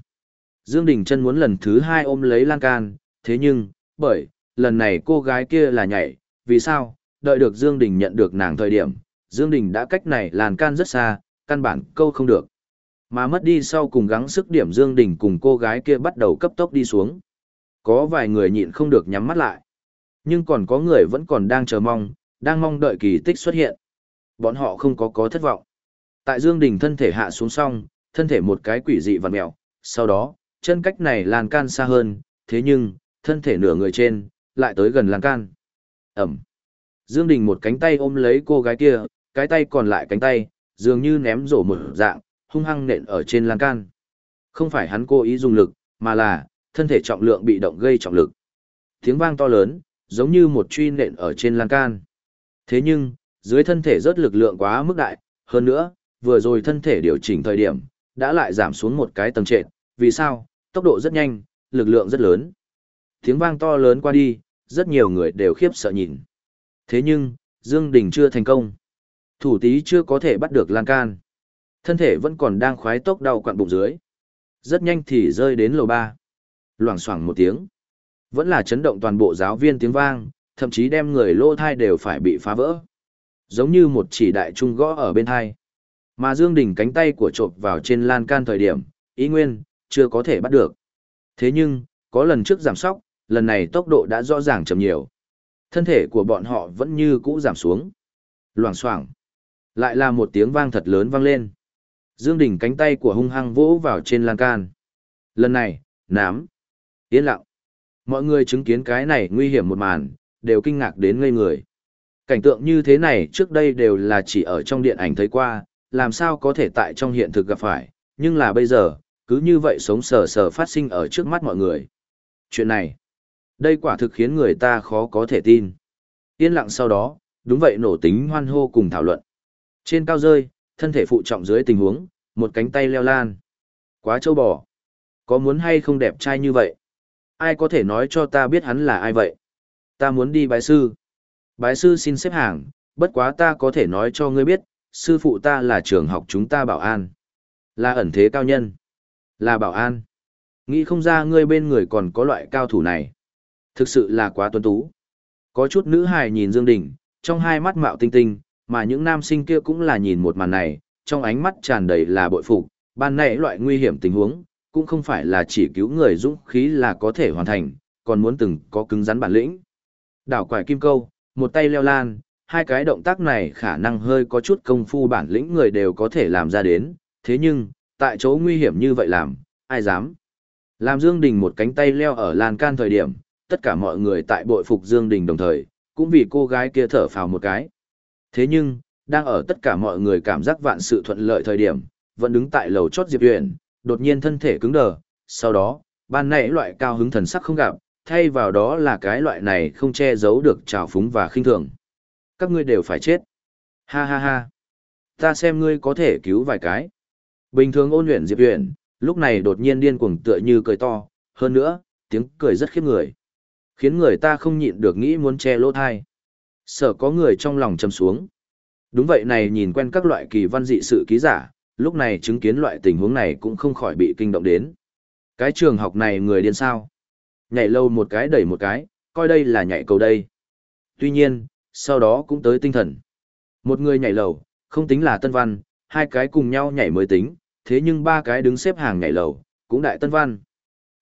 S1: Dương Đình chân muốn lần thứ hai ôm lấy lan can, thế nhưng, bởi, lần này cô gái kia là nhảy, vì sao, đợi được Dương Đình nhận được nàng thời điểm, Dương Đình đã cách này lan can rất xa, căn bản câu không được. Mà mất đi sau cùng gắng sức điểm Dương Đình cùng cô gái kia bắt đầu cấp tốc đi xuống. Có vài người nhịn không được nhắm mắt lại. Nhưng còn có người vẫn còn đang chờ mong, đang mong đợi kỳ tích xuất hiện. Bọn họ không có có thất vọng. Tại Dương Đình thân thể hạ xuống xong, thân thể một cái quỷ dị vặn mèo, sau đó, chân cách này lan can xa hơn, thế nhưng, thân thể nửa người trên, lại tới gần lan can. Ẩm. Dương Đình một cánh tay ôm lấy cô gái kia, cái tay còn lại cánh tay, dường như ném rổ một dạng, hung hăng nện ở trên lan can. Không phải hắn cố ý dùng lực, mà là, thân thể trọng lượng bị động gây trọng lực. Tiếng vang to lớn, giống như một truy nện ở trên lan can. Thế nhưng, dưới thân thể rất lực lượng quá mức đại, hơn nữa, vừa rồi thân thể điều chỉnh thời điểm, đã lại giảm xuống một cái tầng trệt, vì sao? Tốc độ rất nhanh, lực lượng rất lớn. Tiếng vang to lớn qua đi, rất nhiều người đều khiếp sợ nhìn. Thế nhưng, Dương Đình chưa thành công. Thủ tí chưa có thể bắt được lan can. Thân thể vẫn còn đang khoái tốc đau quặn bụng dưới. Rất nhanh thì rơi đến lầu ba. Loảng xoảng một tiếng. Vẫn là chấn động toàn bộ giáo viên tiếng vang, thậm chí đem người lô thai đều phải bị phá vỡ. Giống như một chỉ đại trung gõ ở bên thai. Mà Dương Đình cánh tay của trộm vào trên lan can thời điểm, ý nguyên, chưa có thể bắt được. Thế nhưng, có lần trước giảm sóc, lần này tốc độ đã rõ ràng chậm nhiều. Thân thể của bọn họ vẫn như cũ giảm xuống. Loảng xoảng. Lại là một tiếng vang thật lớn vang lên. Dương Đình cánh tay của hung hăng vỗ vào trên lan can. Lần này, nám. Yên lặng. Mọi người chứng kiến cái này nguy hiểm một màn, đều kinh ngạc đến ngây người. Cảnh tượng như thế này trước đây đều là chỉ ở trong điện ảnh thấy qua, làm sao có thể tại trong hiện thực gặp phải, nhưng là bây giờ, cứ như vậy sống sờ sờ phát sinh ở trước mắt mọi người. Chuyện này, đây quả thực khiến người ta khó có thể tin. Yên lặng sau đó, đúng vậy nổ tính hoan hô cùng thảo luận. Trên cao rơi, thân thể phụ trọng dưới tình huống, một cánh tay leo lan. Quá trâu bò. Có muốn hay không đẹp trai như vậy? Ai có thể nói cho ta biết hắn là ai vậy? Ta muốn đi bái sư. Bái sư xin xếp hàng, bất quá ta có thể nói cho ngươi biết, sư phụ ta là trường học chúng ta bảo an. Là ẩn thế cao nhân. Là bảo an. Nghĩ không ra ngươi bên người còn có loại cao thủ này. Thực sự là quá tuấn tú. Có chút nữ hài nhìn Dương Đình, trong hai mắt mạo tinh tinh, mà những nam sinh kia cũng là nhìn một màn này, trong ánh mắt tràn đầy là bội phục, ban nãy loại nguy hiểm tình huống, cũng không phải là chỉ cứu người dũng khí là có thể hoàn thành, còn muốn từng có cứng rắn bản lĩnh. Đảo quải kim câu, một tay leo lan, hai cái động tác này khả năng hơi có chút công phu bản lĩnh người đều có thể làm ra đến, thế nhưng, tại chỗ nguy hiểm như vậy làm, ai dám. Làm Dương Đình một cánh tay leo ở lan can thời điểm, tất cả mọi người tại bội phục Dương Đình đồng thời, cũng vì cô gái kia thở phào một cái. Thế nhưng, đang ở tất cả mọi người cảm giác vạn sự thuận lợi thời điểm, vẫn đứng tại lầu chót Diệp Huyền, đột nhiên thân thể cứng đờ, sau đó, ban nãy loại cao hứng thần sắc không gặp, thay vào đó là cái loại này không che giấu được trào phúng và khinh thường. Các ngươi đều phải chết. Ha ha ha. Ta xem ngươi có thể cứu vài cái. Bình thường ôn luyện Diệp luyện, lúc này đột nhiên điên cuồng tựa như cười to, hơn nữa, tiếng cười rất khiếp người. Khiến người ta không nhịn được nghĩ muốn che lỗ thai. Sợ có người trong lòng chầm xuống. Đúng vậy này nhìn quen các loại kỳ văn dị sự ký giả, lúc này chứng kiến loại tình huống này cũng không khỏi bị kinh động đến. Cái trường học này người điên sao? Nhảy lâu một cái đẩy một cái, coi đây là nhảy cầu đây. Tuy nhiên, sau đó cũng tới tinh thần. Một người nhảy lầu, không tính là tân văn, hai cái cùng nhau nhảy mới tính, thế nhưng ba cái đứng xếp hàng nhảy lầu, cũng đại tân văn.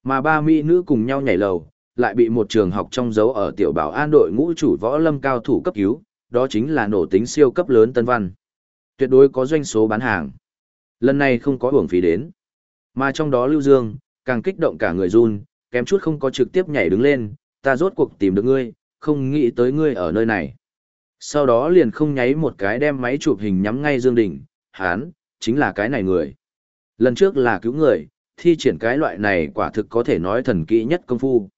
S1: Mà ba mỹ nữ cùng nhau nhảy lầu, lại bị một trường học trong dấu ở tiểu bảo an đội ngũ chủ võ lâm cao thủ cấp cứu, đó chính là nổ tính siêu cấp lớn tân văn. Tuyệt đối có doanh số bán hàng. Lần này không có hưởng phí đến. Mà trong đó Lưu Dương, càng kích động cả người run, kém chút không có trực tiếp nhảy đứng lên, ta rốt cuộc tìm được ngươi, không nghĩ tới ngươi ở nơi này. Sau đó liền không nháy một cái đem máy chụp hình nhắm ngay Dương Đình, hán, chính là cái này người. Lần trước là cứu người, thi triển cái loại này quả thực có thể nói thần kỹ nhất công phu.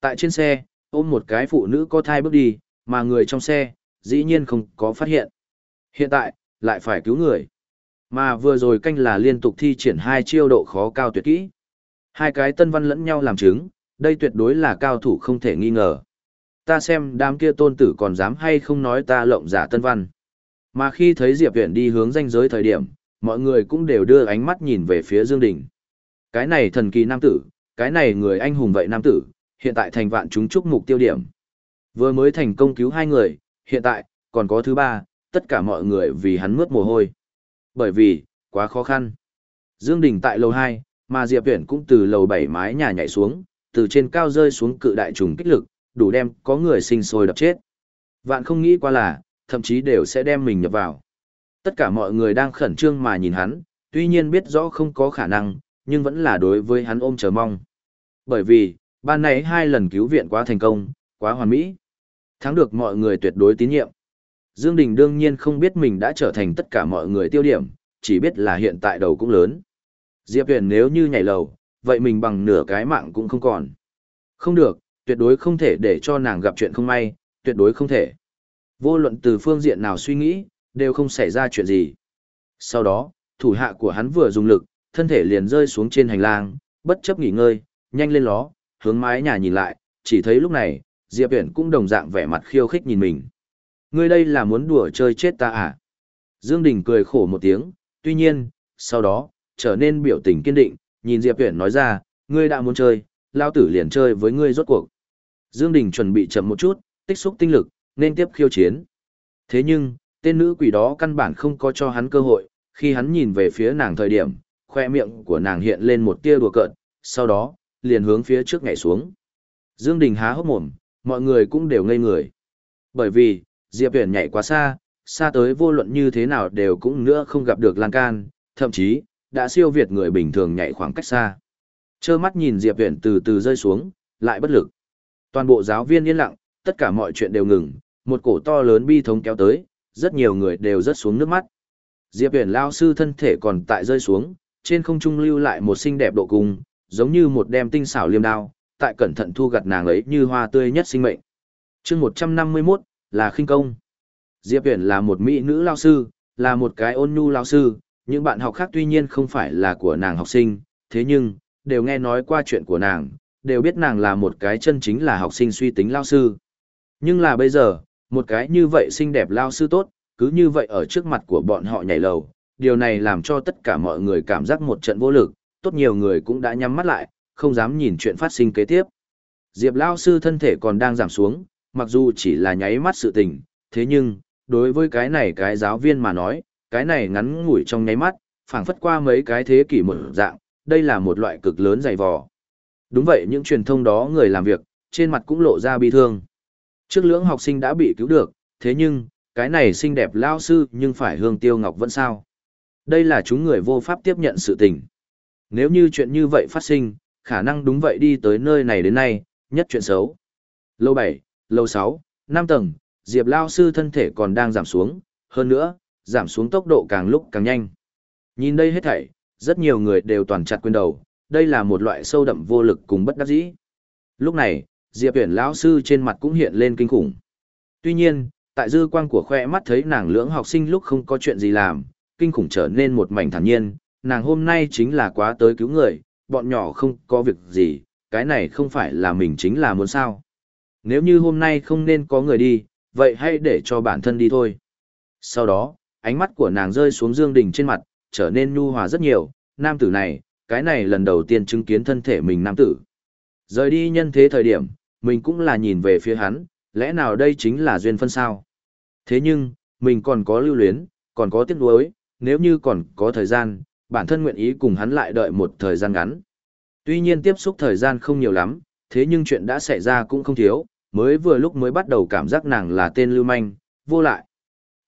S1: Tại trên xe, ôm một cái phụ nữ có thai bước đi, mà người trong xe, dĩ nhiên không có phát hiện. Hiện tại, lại phải cứu người. Mà vừa rồi canh là liên tục thi triển hai chiêu độ khó cao tuyệt kỹ. Hai cái tân văn lẫn nhau làm chứng, đây tuyệt đối là cao thủ không thể nghi ngờ. Ta xem đám kia tôn tử còn dám hay không nói ta lộng giả tân văn. Mà khi thấy Diệp Viễn đi hướng danh giới thời điểm, mọi người cũng đều đưa ánh mắt nhìn về phía Dương Đình. Cái này thần kỳ nam tử, cái này người anh hùng vậy nam tử, hiện tại thành vạn chúng chúc mục tiêu điểm. Vừa mới thành công cứu hai người, hiện tại, còn có thứ ba, tất cả mọi người vì hắn mướt mồ hôi. Bởi vì, quá khó khăn. Dương Đình tại lầu 2, mà Diệp Viễn cũng từ lầu 7 mái nhà nhảy xuống, từ trên cao rơi xuống cự đại trùng kích lực, đủ đem có người sinh sôi đập chết. Vạn không nghĩ qua là, thậm chí đều sẽ đem mình nhập vào. Tất cả mọi người đang khẩn trương mà nhìn hắn, tuy nhiên biết rõ không có khả năng, nhưng vẫn là đối với hắn ôm chờ mong. Bởi vì, ban nãy hai lần cứu viện quá thành công, quá hoàn mỹ. Thắng được mọi người tuyệt đối tín nhiệm. Dương Đình đương nhiên không biết mình đã trở thành tất cả mọi người tiêu điểm, chỉ biết là hiện tại đầu cũng lớn. Diệp Huyền nếu như nhảy lầu, vậy mình bằng nửa cái mạng cũng không còn. Không được, tuyệt đối không thể để cho nàng gặp chuyện không may, tuyệt đối không thể. Vô luận từ phương diện nào suy nghĩ, đều không xảy ra chuyện gì. Sau đó, thủ hạ của hắn vừa dùng lực, thân thể liền rơi xuống trên hành lang, bất chấp nghỉ ngơi, nhanh lên ló, hướng mái nhà nhìn lại, chỉ thấy lúc này, Diệp Viễn cũng đồng dạng vẻ mặt khiêu khích nhìn mình. Ngươi đây là muốn đùa chơi chết ta à? Dương Đình cười khổ một tiếng, tuy nhiên, sau đó, trở nên biểu tình kiên định, nhìn Diệp Viễn nói ra, ngươi đã muốn chơi, lao tử liền chơi với ngươi rốt cuộc. Dương Đình chuẩn bị chậm một chút, tích xúc tinh lực, nên tiếp khiêu chiến. Thế nhưng, tên nữ quỷ đó căn bản không có cho hắn cơ hội, khi hắn nhìn về phía nàng thời điểm, khoe miệng của nàng hiện lên một tia đùa cợt, sau đó, liền hướng phía trước nhảy xuống. Dương Đình há hốc mồm, mọi người cũng đều ngây người. Bởi vì, Diệp Huyền nhảy quá xa, xa tới vô luận như thế nào đều cũng nữa không gặp được lan can, thậm chí, đã siêu việt người bình thường nhảy khoảng cách xa. Chơ mắt nhìn Diệp Huyền từ từ rơi xuống, lại bất lực. Toàn bộ giáo viên yên lặng, tất cả mọi chuyện đều ngừng, một cổ to lớn bi thống kéo tới, rất nhiều người đều rớt xuống nước mắt. Diệp Huyền lao sư thân thể còn tại rơi xuống, trên không trung lưu lại một xinh đẹp độ cung, giống như một đem tinh xảo liêm đao, tại cẩn thận thu gặt nàng ấy như hoa tươi nhất sinh mệnh. Chương 151 là khinh công. Diệp Huyền là một mỹ nữ lao sư, là một cái ôn nhu lao sư, những bạn học khác tuy nhiên không phải là của nàng học sinh, thế nhưng đều nghe nói qua chuyện của nàng, đều biết nàng là một cái chân chính là học sinh suy tính lao sư. Nhưng là bây giờ, một cái như vậy xinh đẹp lao sư tốt, cứ như vậy ở trước mặt của bọn họ nhảy lầu, điều này làm cho tất cả mọi người cảm giác một trận vô lực, tốt nhiều người cũng đã nhắm mắt lại, không dám nhìn chuyện phát sinh kế tiếp. Diệp lao sư thân thể còn đang giảm xuống, mặc dù chỉ là nháy mắt sự tình, thế nhưng, đối với cái này cái giáo viên mà nói, cái này ngắn ngủi trong nháy mắt, phảng phất qua mấy cái thế kỷ một dạng, đây là một loại cực lớn dày vò. Đúng vậy những truyền thông đó người làm việc, trên mặt cũng lộ ra bi thương. Trước lưỡng học sinh đã bị cứu được, thế nhưng, cái này xinh đẹp lao sư nhưng phải hương tiêu ngọc vẫn sao. Đây là chúng người vô pháp tiếp nhận sự tình. Nếu như chuyện như vậy phát sinh, khả năng đúng vậy đi tới nơi này đến nay, nhất chuyện xấu. Lâu 7, lâu 6, 5 tầng, Diệp Lao sư thân thể còn đang giảm xuống, hơn nữa, giảm xuống tốc độ càng lúc càng nhanh. Nhìn đây hết thảy, rất nhiều người đều toàn chặt quên đầu, đây là một loại sâu đậm vô lực cùng bất đắc dĩ. Lúc này, Diệp Uyển lão sư trên mặt cũng hiện lên kinh khủng. Tuy nhiên, tại dư quang của khoe mắt thấy nàng lưỡng học sinh lúc không có chuyện gì làm, kinh khủng trở nên một mảnh thản nhiên, nàng hôm nay chính là quá tới cứu người, bọn nhỏ không có việc gì, cái này không phải là mình chính là muốn sao. Nếu như hôm nay không nên có người đi, vậy hãy để cho bản thân đi thôi. Sau đó, ánh mắt của nàng rơi xuống Dương Đình trên mặt, trở nên nhu hòa rất nhiều, nam tử này, cái này lần đầu tiên chứng kiến thân thể mình nam tử. Rời đi nhân thế thời điểm, mình cũng là nhìn về phía hắn, lẽ nào đây chính là duyên phân sao? Thế nhưng, mình còn có lưu luyến, còn có tiếc nuối, nếu như còn có thời gian, bản thân nguyện ý cùng hắn lại đợi một thời gian ngắn. Tuy nhiên tiếp xúc thời gian không nhiều lắm, thế nhưng chuyện đã xảy ra cũng không thiếu, mới vừa lúc mới bắt đầu cảm giác nàng là tên lưu manh, vô lại.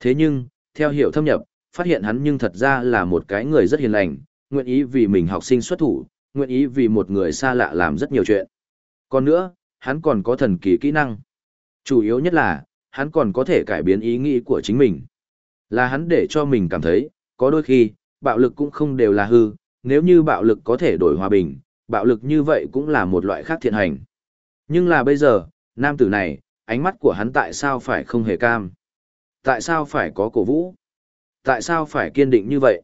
S1: Thế nhưng, theo hiểu thâm nhập, phát hiện hắn nhưng thật ra là một cái người rất hiền lành, nguyện ý vì mình học sinh xuất thủ, nguyện ý vì một người xa lạ làm rất nhiều chuyện. Còn nữa, hắn còn có thần kỳ kỹ năng. Chủ yếu nhất là, hắn còn có thể cải biến ý nghĩ của chính mình. Là hắn để cho mình cảm thấy, có đôi khi, bạo lực cũng không đều là hư, nếu như bạo lực có thể đổi hòa bình, bạo lực như vậy cũng là một loại khác thiện hành. Nhưng là bây giờ, nam tử này, ánh mắt của hắn tại sao phải không hề cam? Tại sao phải có cổ vũ? Tại sao phải kiên định như vậy?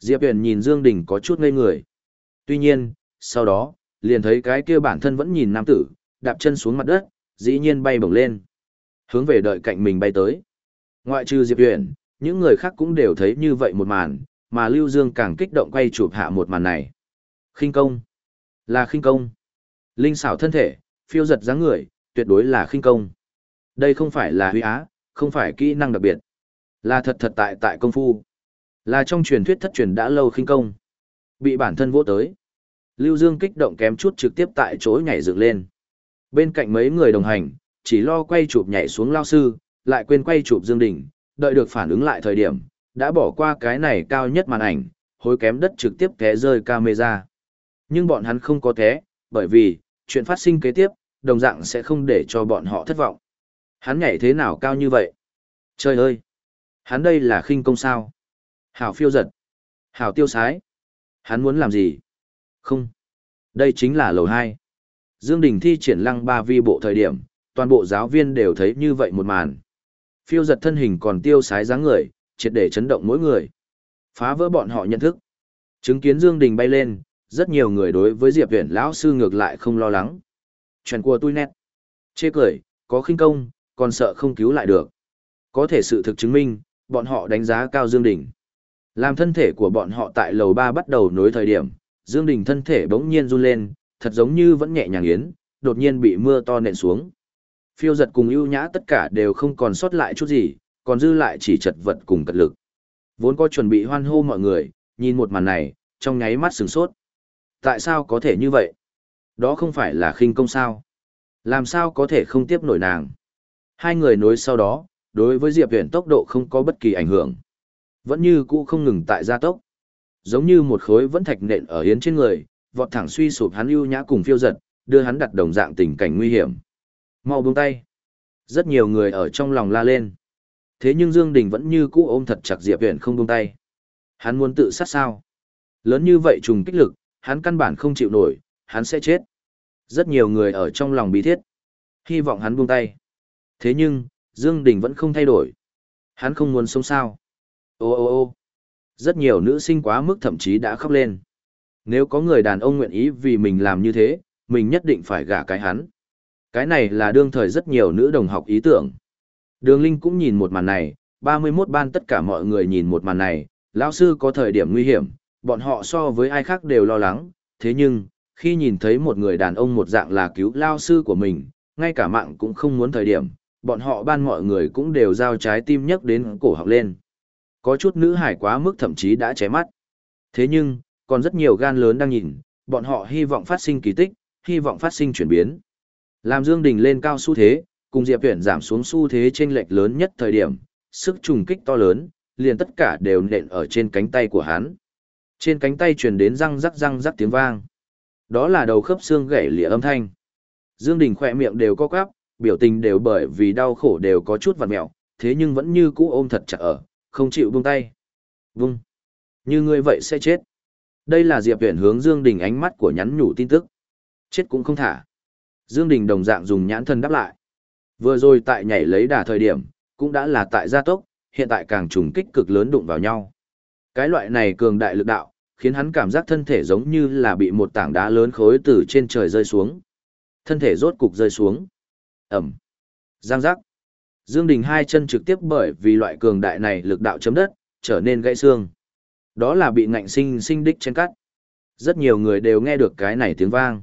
S1: Diệp Huyền nhìn Dương Đình có chút ngây người. Tuy nhiên, sau đó, liền thấy cái kia bản thân vẫn nhìn nam tử, đạp chân xuống mặt đất, dĩ nhiên bay bổng lên. Hướng về đợi cạnh mình bay tới. Ngoại trừ Diệp Huyền, những người khác cũng đều thấy như vậy một màn, mà Lưu Dương càng kích động quay chụp hạ một màn này. Khinh công. Là khinh công. Linh xảo thân thể, phiêu giật dáng người, tuyệt đối là khinh công. Đây không phải là huy á, không phải kỹ năng đặc biệt. Là thật thật tại tại công phu. Là trong truyền thuyết thất truyền đã lâu khinh công. Bị bản thân vỗ tới. Lưu Dương kích động kém chút trực tiếp tại chỗ nhảy dựng lên. Bên cạnh mấy người đồng hành, chỉ lo quay chụp nhảy xuống lao sư, lại quên quay chụp Dương Đình, đợi được phản ứng lại thời điểm, đã bỏ qua cái này cao nhất màn ảnh, hối kém đất trực tiếp té rơi camera. Nhưng bọn hắn không có té, bởi vì, chuyện phát sinh kế tiếp, đồng dạng sẽ không để cho bọn họ thất vọng. Hắn nhảy thế nào cao như vậy? Trời ơi! Hắn đây là khinh công sao? Hảo phiêu giật. Hảo tiêu sái. Hắn muốn làm gì? Không. Đây chính là lầu 2. Dương Đình thi triển lăng ba vi bộ thời điểm, toàn bộ giáo viên đều thấy như vậy một màn. Phiêu giật thân hình còn tiêu sái dáng người, triệt để chấn động mỗi người. Phá vỡ bọn họ nhận thức. Chứng kiến Dương Đình bay lên, rất nhiều người đối với Diệp Viễn lão sư ngược lại không lo lắng. Chuyện của tôi nét. Chê cười, có khinh công, còn sợ không cứu lại được. Có thể sự thực chứng minh, bọn họ đánh giá cao Dương Đình. Làm thân thể của bọn họ tại lầu 3 bắt đầu nối thời điểm, Dương Đình thân thể bỗng nhiên run lên, thật giống như vẫn nhẹ nhàng yến, đột nhiên bị mưa to nện xuống. Phiêu giật cùng ưu nhã tất cả đều không còn sót lại chút gì, còn dư lại chỉ chật vật cùng cật lực. Vốn có chuẩn bị hoan hô mọi người, nhìn một màn này, trong nháy mắt sửng sốt. Tại sao có thể như vậy? Đó không phải là khinh công sao? Làm sao có thể không tiếp nổi nàng? Hai người nối sau đó, đối với Diệp Huyền tốc độ không có bất kỳ ảnh hưởng. Vẫn như cũ không ngừng tại gia tốc. Giống như một khối vẫn thạch nện ở hiến trên người, vọt thẳng suy sụp hắn ưu nhã cùng phiêu giật, đưa hắn đặt đồng dạng tình cảnh nguy hiểm. Mau buông tay. Rất nhiều người ở trong lòng la lên. Thế nhưng Dương Đình vẫn như cũ ôm thật chặt Diệp Huyền không buông tay. Hắn muốn tự sát sao? Lớn như vậy trùng kích lực, hắn căn bản không chịu nổi, hắn sẽ chết. Rất nhiều người ở trong lòng bí thiết. Hy vọng hắn buông tay. Thế nhưng, Dương Đình vẫn không thay đổi. Hắn không muốn sống sao. Ô ô ô rất nhiều nữ sinh quá mức thậm chí đã khóc lên. Nếu có người đàn ông nguyện ý vì mình làm như thế, mình nhất định phải gả cái hắn. Cái này là đương thời rất nhiều nữ đồng học ý tưởng. Đường Linh cũng nhìn một màn này, 31 ban tất cả mọi người nhìn một màn này, lão sư có thời điểm nguy hiểm, bọn họ so với ai khác đều lo lắng, thế nhưng, khi nhìn thấy một người đàn ông một dạng là cứu lao sư của mình, ngay cả mạng cũng không muốn thời điểm, bọn họ ban mọi người cũng đều giao trái tim nhấc đến cổ học lên. Có chút nữ hải quá mức thậm chí đã ché mắt. Thế nhưng, còn rất nhiều gan lớn đang nhìn, bọn họ hy vọng phát sinh kỳ tích, hy vọng phát sinh chuyển biến. Làm Dương Đình lên cao xu thế, cùng Diệp Viễn giảm xuống xu thế trên lệch lớn nhất thời điểm, sức trùng kích to lớn, liền tất cả đều nện ở trên cánh tay của hắn. Trên cánh tay truyền đến răng rắc răng rắc tiếng vang. Đó là đầu khớp xương gãy lìa âm thanh. Dương Đình khỏe miệng đều co quắp, biểu tình đều bởi vì đau khổ đều có chút vặn mẹo, thế nhưng vẫn như cũ ôm thật chặt ở, không chịu buông tay. Vung. Như ngươi vậy sẽ chết. Đây là Diệp Viễn hướng Dương Đình ánh mắt của nhắn nhủ tin tức. Chết cũng không thả. Dương Đình đồng dạng dùng nhãn thân đáp lại. Vừa rồi tại nhảy lấy đà thời điểm, cũng đã là tại gia tốc, hiện tại càng trùng kích cực lớn đụng vào nhau. Cái loại này cường đại lực đạo, khiến hắn cảm giác thân thể giống như là bị một tảng đá lớn khối từ trên trời rơi xuống. Thân thể rốt cục rơi xuống. Ẩm. Giang giác. Dương Đình hai chân trực tiếp bởi vì loại cường đại này lực đạo chấm đất, trở nên gãy xương. Đó là bị ngạnh sinh sinh đích trên cắt. Rất nhiều người đều nghe được cái này tiếng vang.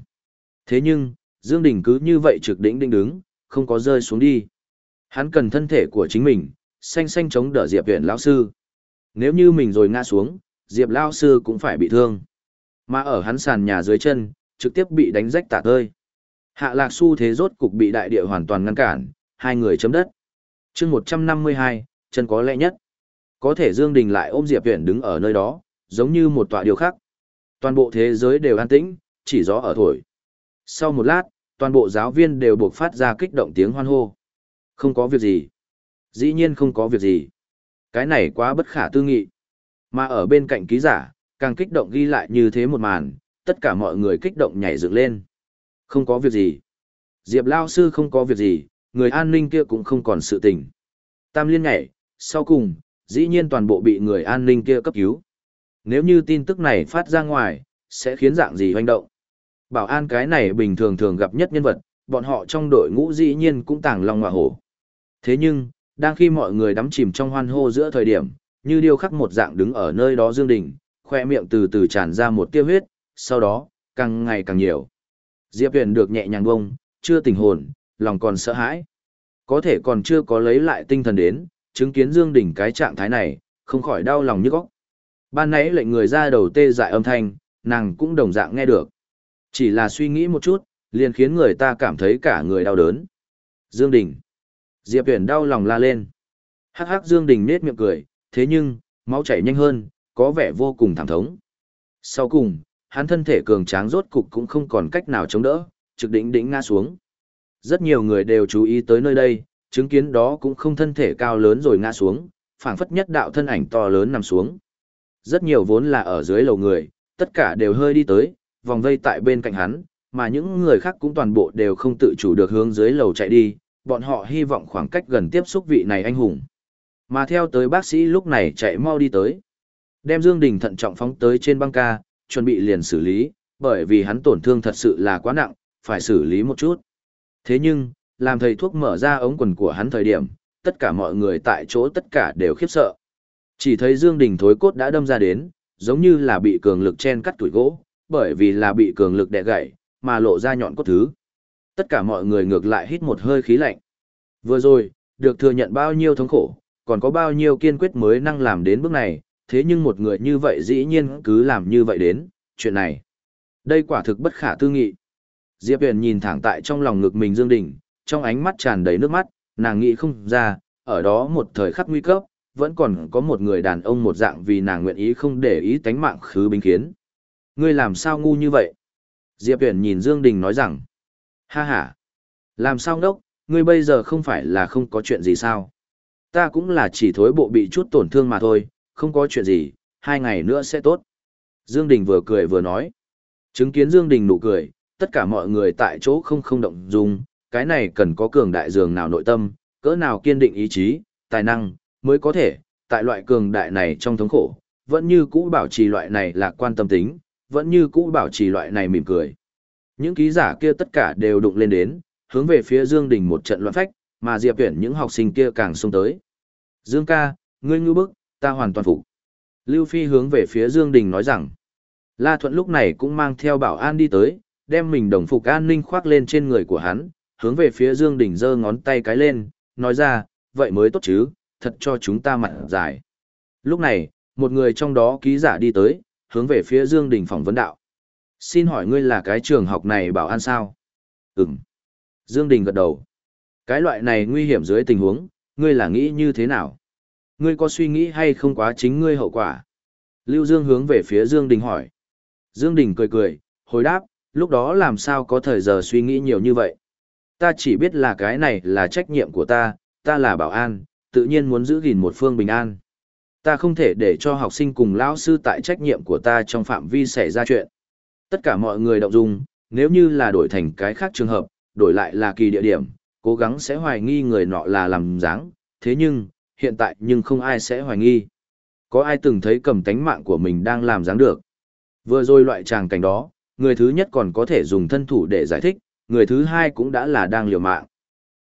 S1: Thế nhưng, Dương Đình cứ như vậy trực đỉnh đinh đứng, không có rơi xuống đi. Hắn cần thân thể của chính mình, xanh xanh chống đỡ Diệp Viễn lão sư. Nếu như mình rồi ngã xuống, Diệp lão sư cũng phải bị thương. Mà ở hắn sàn nhà dưới chân, trực tiếp bị đánh rách tả tơi. Hạ lạc su thế rốt cục bị đại địa hoàn toàn ngăn cản, hai người chấm đất chương 152, chân có lẽ nhất. Có thể Dương Đình lại ôm Diệp Viễn đứng ở nơi đó, giống như một tọa điều khác. Toàn bộ thế giới đều an tĩnh, chỉ gió ở thổi. Sau một lát, toàn bộ giáo viên đều buộc phát ra kích động tiếng hoan hô. Không có việc gì. Dĩ nhiên không có việc gì. Cái này quá bất khả tư nghị. Mà ở bên cạnh ký giả, càng kích động ghi lại như thế một màn, tất cả mọi người kích động nhảy dựng lên. Không có việc gì. Diệp Lao Sư không có việc gì, người an ninh kia cũng không còn sự tình. Tam liên nhảy, sau cùng, dĩ nhiên toàn bộ bị người an ninh kia cấp cứu. Nếu như tin tức này phát ra ngoài, sẽ khiến dạng gì hoành động. Bảo an cái này bình thường thường gặp nhất nhân vật, bọn họ trong đội ngũ dĩ nhiên cũng tàng lòng ngọa hổ. Thế nhưng, đang khi mọi người đắm chìm trong hoan hô giữa thời điểm, như điêu khắc một dạng đứng ở nơi đó Dương Đình, khoe miệng từ từ tràn ra một tiêu huyết, sau đó, càng ngày càng nhiều. Diệp Huyền được nhẹ nhàng bông, chưa tỉnh hồn, lòng còn sợ hãi. Có thể còn chưa có lấy lại tinh thần đến, chứng kiến Dương Đình cái trạng thái này, không khỏi đau lòng như óc. Ban nãy lệnh người ra đầu tê dại âm thanh, nàng cũng đồng dạng nghe được. Chỉ là suy nghĩ một chút, liền khiến người ta cảm thấy cả người đau đớn. Dương Đình. Diệp Huyền đau lòng la lên. Hắc hắc Dương Đình nết miệng cười, thế nhưng, máu chảy nhanh hơn, có vẻ vô cùng thảm thống. Sau cùng, hắn thân thể cường tráng rốt cục cũng không còn cách nào chống đỡ, trực đỉnh đỉnh ngã xuống. Rất nhiều người đều chú ý tới nơi đây, chứng kiến đó cũng không thân thể cao lớn rồi ngã xuống, phảng phất nhất đạo thân ảnh to lớn nằm xuống. Rất nhiều vốn là ở dưới lầu người, tất cả đều hơi đi tới, vòng vây tại bên cạnh hắn, mà những người khác cũng toàn bộ đều không tự chủ được hướng dưới lầu chạy đi, bọn họ hy vọng khoảng cách gần tiếp xúc vị này anh hùng. Mà theo tới bác sĩ lúc này chạy mau đi tới. Đem Dương Đình thận trọng phóng tới trên băng ca, chuẩn bị liền xử lý, bởi vì hắn tổn thương thật sự là quá nặng, phải xử lý một chút. Thế nhưng, làm thầy thuốc mở ra ống quần của hắn thời điểm, tất cả mọi người tại chỗ tất cả đều khiếp sợ. Chỉ thấy Dương Đình thối cốt đã đâm ra đến, giống như là bị cường lực chen cắt tuổi gỗ, bởi vì là bị cường lực đè gãy, mà lộ ra nhọn cốt thứ. Tất cả mọi người ngược lại hít một hơi khí lạnh. Vừa rồi, được thừa nhận bao nhiêu thống khổ, còn có bao nhiêu kiên quyết mới năng làm đến bước này, thế nhưng một người như vậy dĩ nhiên cứ làm như vậy đến, chuyện này. Đây quả thực bất khả tư nghị. Diệp Huyền nhìn thẳng tại trong lòng ngực mình Dương Đình, trong ánh mắt tràn đầy nước mắt, nàng nghĩ không ra, ở đó một thời khắc nguy cấp, vẫn còn có một người đàn ông một dạng vì nàng nguyện ý không để ý tánh mạng khứ binh khiến. Ngươi làm sao ngu như vậy? Diệp Huyền nhìn Dương Đình nói rằng, ha ha, làm sao đốc, ngươi bây giờ không phải là không có chuyện gì sao? Ta cũng là chỉ thối bộ bị chút tổn thương mà thôi, không có chuyện gì, hai ngày nữa sẽ tốt. Dương Đình vừa cười vừa nói. Chứng kiến Dương Đình nụ cười, tất cả mọi người tại chỗ không không động dung, cái này cần có cường đại dường nào nội tâm, cỡ nào kiên định ý chí, tài năng, mới có thể, tại loại cường đại này trong thống khổ, vẫn như cũ bảo trì loại này lạc quan tâm tính, vẫn như cũ bảo trì loại này mỉm cười. Những ký giả kia tất cả đều đụng lên đến, hướng về phía Dương Đình một trận loạn phách, mà Diệp Viễn những học sinh kia càng xông tới. Dương ca, ngươi ngư bức, ta hoàn toàn phục. Lưu Phi hướng về phía Dương Đình nói rằng, La Thuận lúc này cũng mang theo bảo an đi tới, đem mình đồng phục an ninh khoác lên trên người của hắn, hướng về phía Dương Đình giơ ngón tay cái lên, nói ra, vậy mới tốt chứ, thật cho chúng ta mặt dài. Lúc này, một người trong đó ký giả đi tới, hướng về phía Dương Đình phỏng vấn đạo. Xin hỏi ngươi là cái trường học này bảo an sao? Ừm. Dương Đình gật đầu. Cái loại này nguy hiểm dưới tình huống, ngươi là nghĩ như thế nào? Ngươi có suy nghĩ hay không quá chính ngươi hậu quả? Lưu Dương hướng về phía Dương Đình hỏi. Dương Đình cười cười, hồi đáp, lúc đó làm sao có thời giờ suy nghĩ nhiều như vậy? Ta chỉ biết là cái này là trách nhiệm của ta, ta là bảo an, tự nhiên muốn giữ gìn một phương bình an. Ta không thể để cho học sinh cùng lão sư tại trách nhiệm của ta trong phạm vi xảy ra chuyện. Tất cả mọi người động dung, nếu như là đổi thành cái khác trường hợp, đổi lại là kỳ địa điểm, cố gắng sẽ hoài nghi người nọ là làm dáng, thế nhưng, hiện tại nhưng không ai sẽ hoài nghi. Có ai từng thấy cầm tánh mạng của mình đang làm dáng được? Vừa rồi loại tràng cảnh đó, người thứ nhất còn có thể dùng thân thủ để giải thích, người thứ hai cũng đã là đang liều mạng.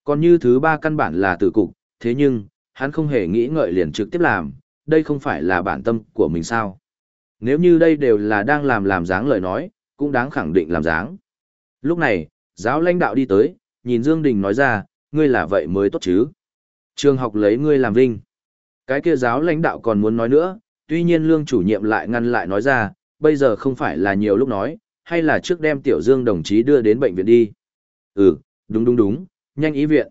S1: Còn như thứ ba căn bản là tử cục, thế nhưng, hắn không hề nghĩ ngợi liền trực tiếp làm, đây không phải là bản tâm của mình sao. Nếu như đây đều là đang làm làm dáng lời nói, cũng đáng khẳng định làm dáng. Lúc này, giáo lãnh đạo đi tới, nhìn Dương Đình nói ra, ngươi là vậy mới tốt chứ. Trường học lấy ngươi làm vinh. Cái kia giáo lãnh đạo còn muốn nói nữa, tuy nhiên lương chủ nhiệm lại ngăn lại nói ra, bây giờ không phải là nhiều lúc nói, hay là trước đem Tiểu Dương đồng chí đưa đến bệnh viện đi. Ừ, đúng đúng đúng, nhanh ý viện.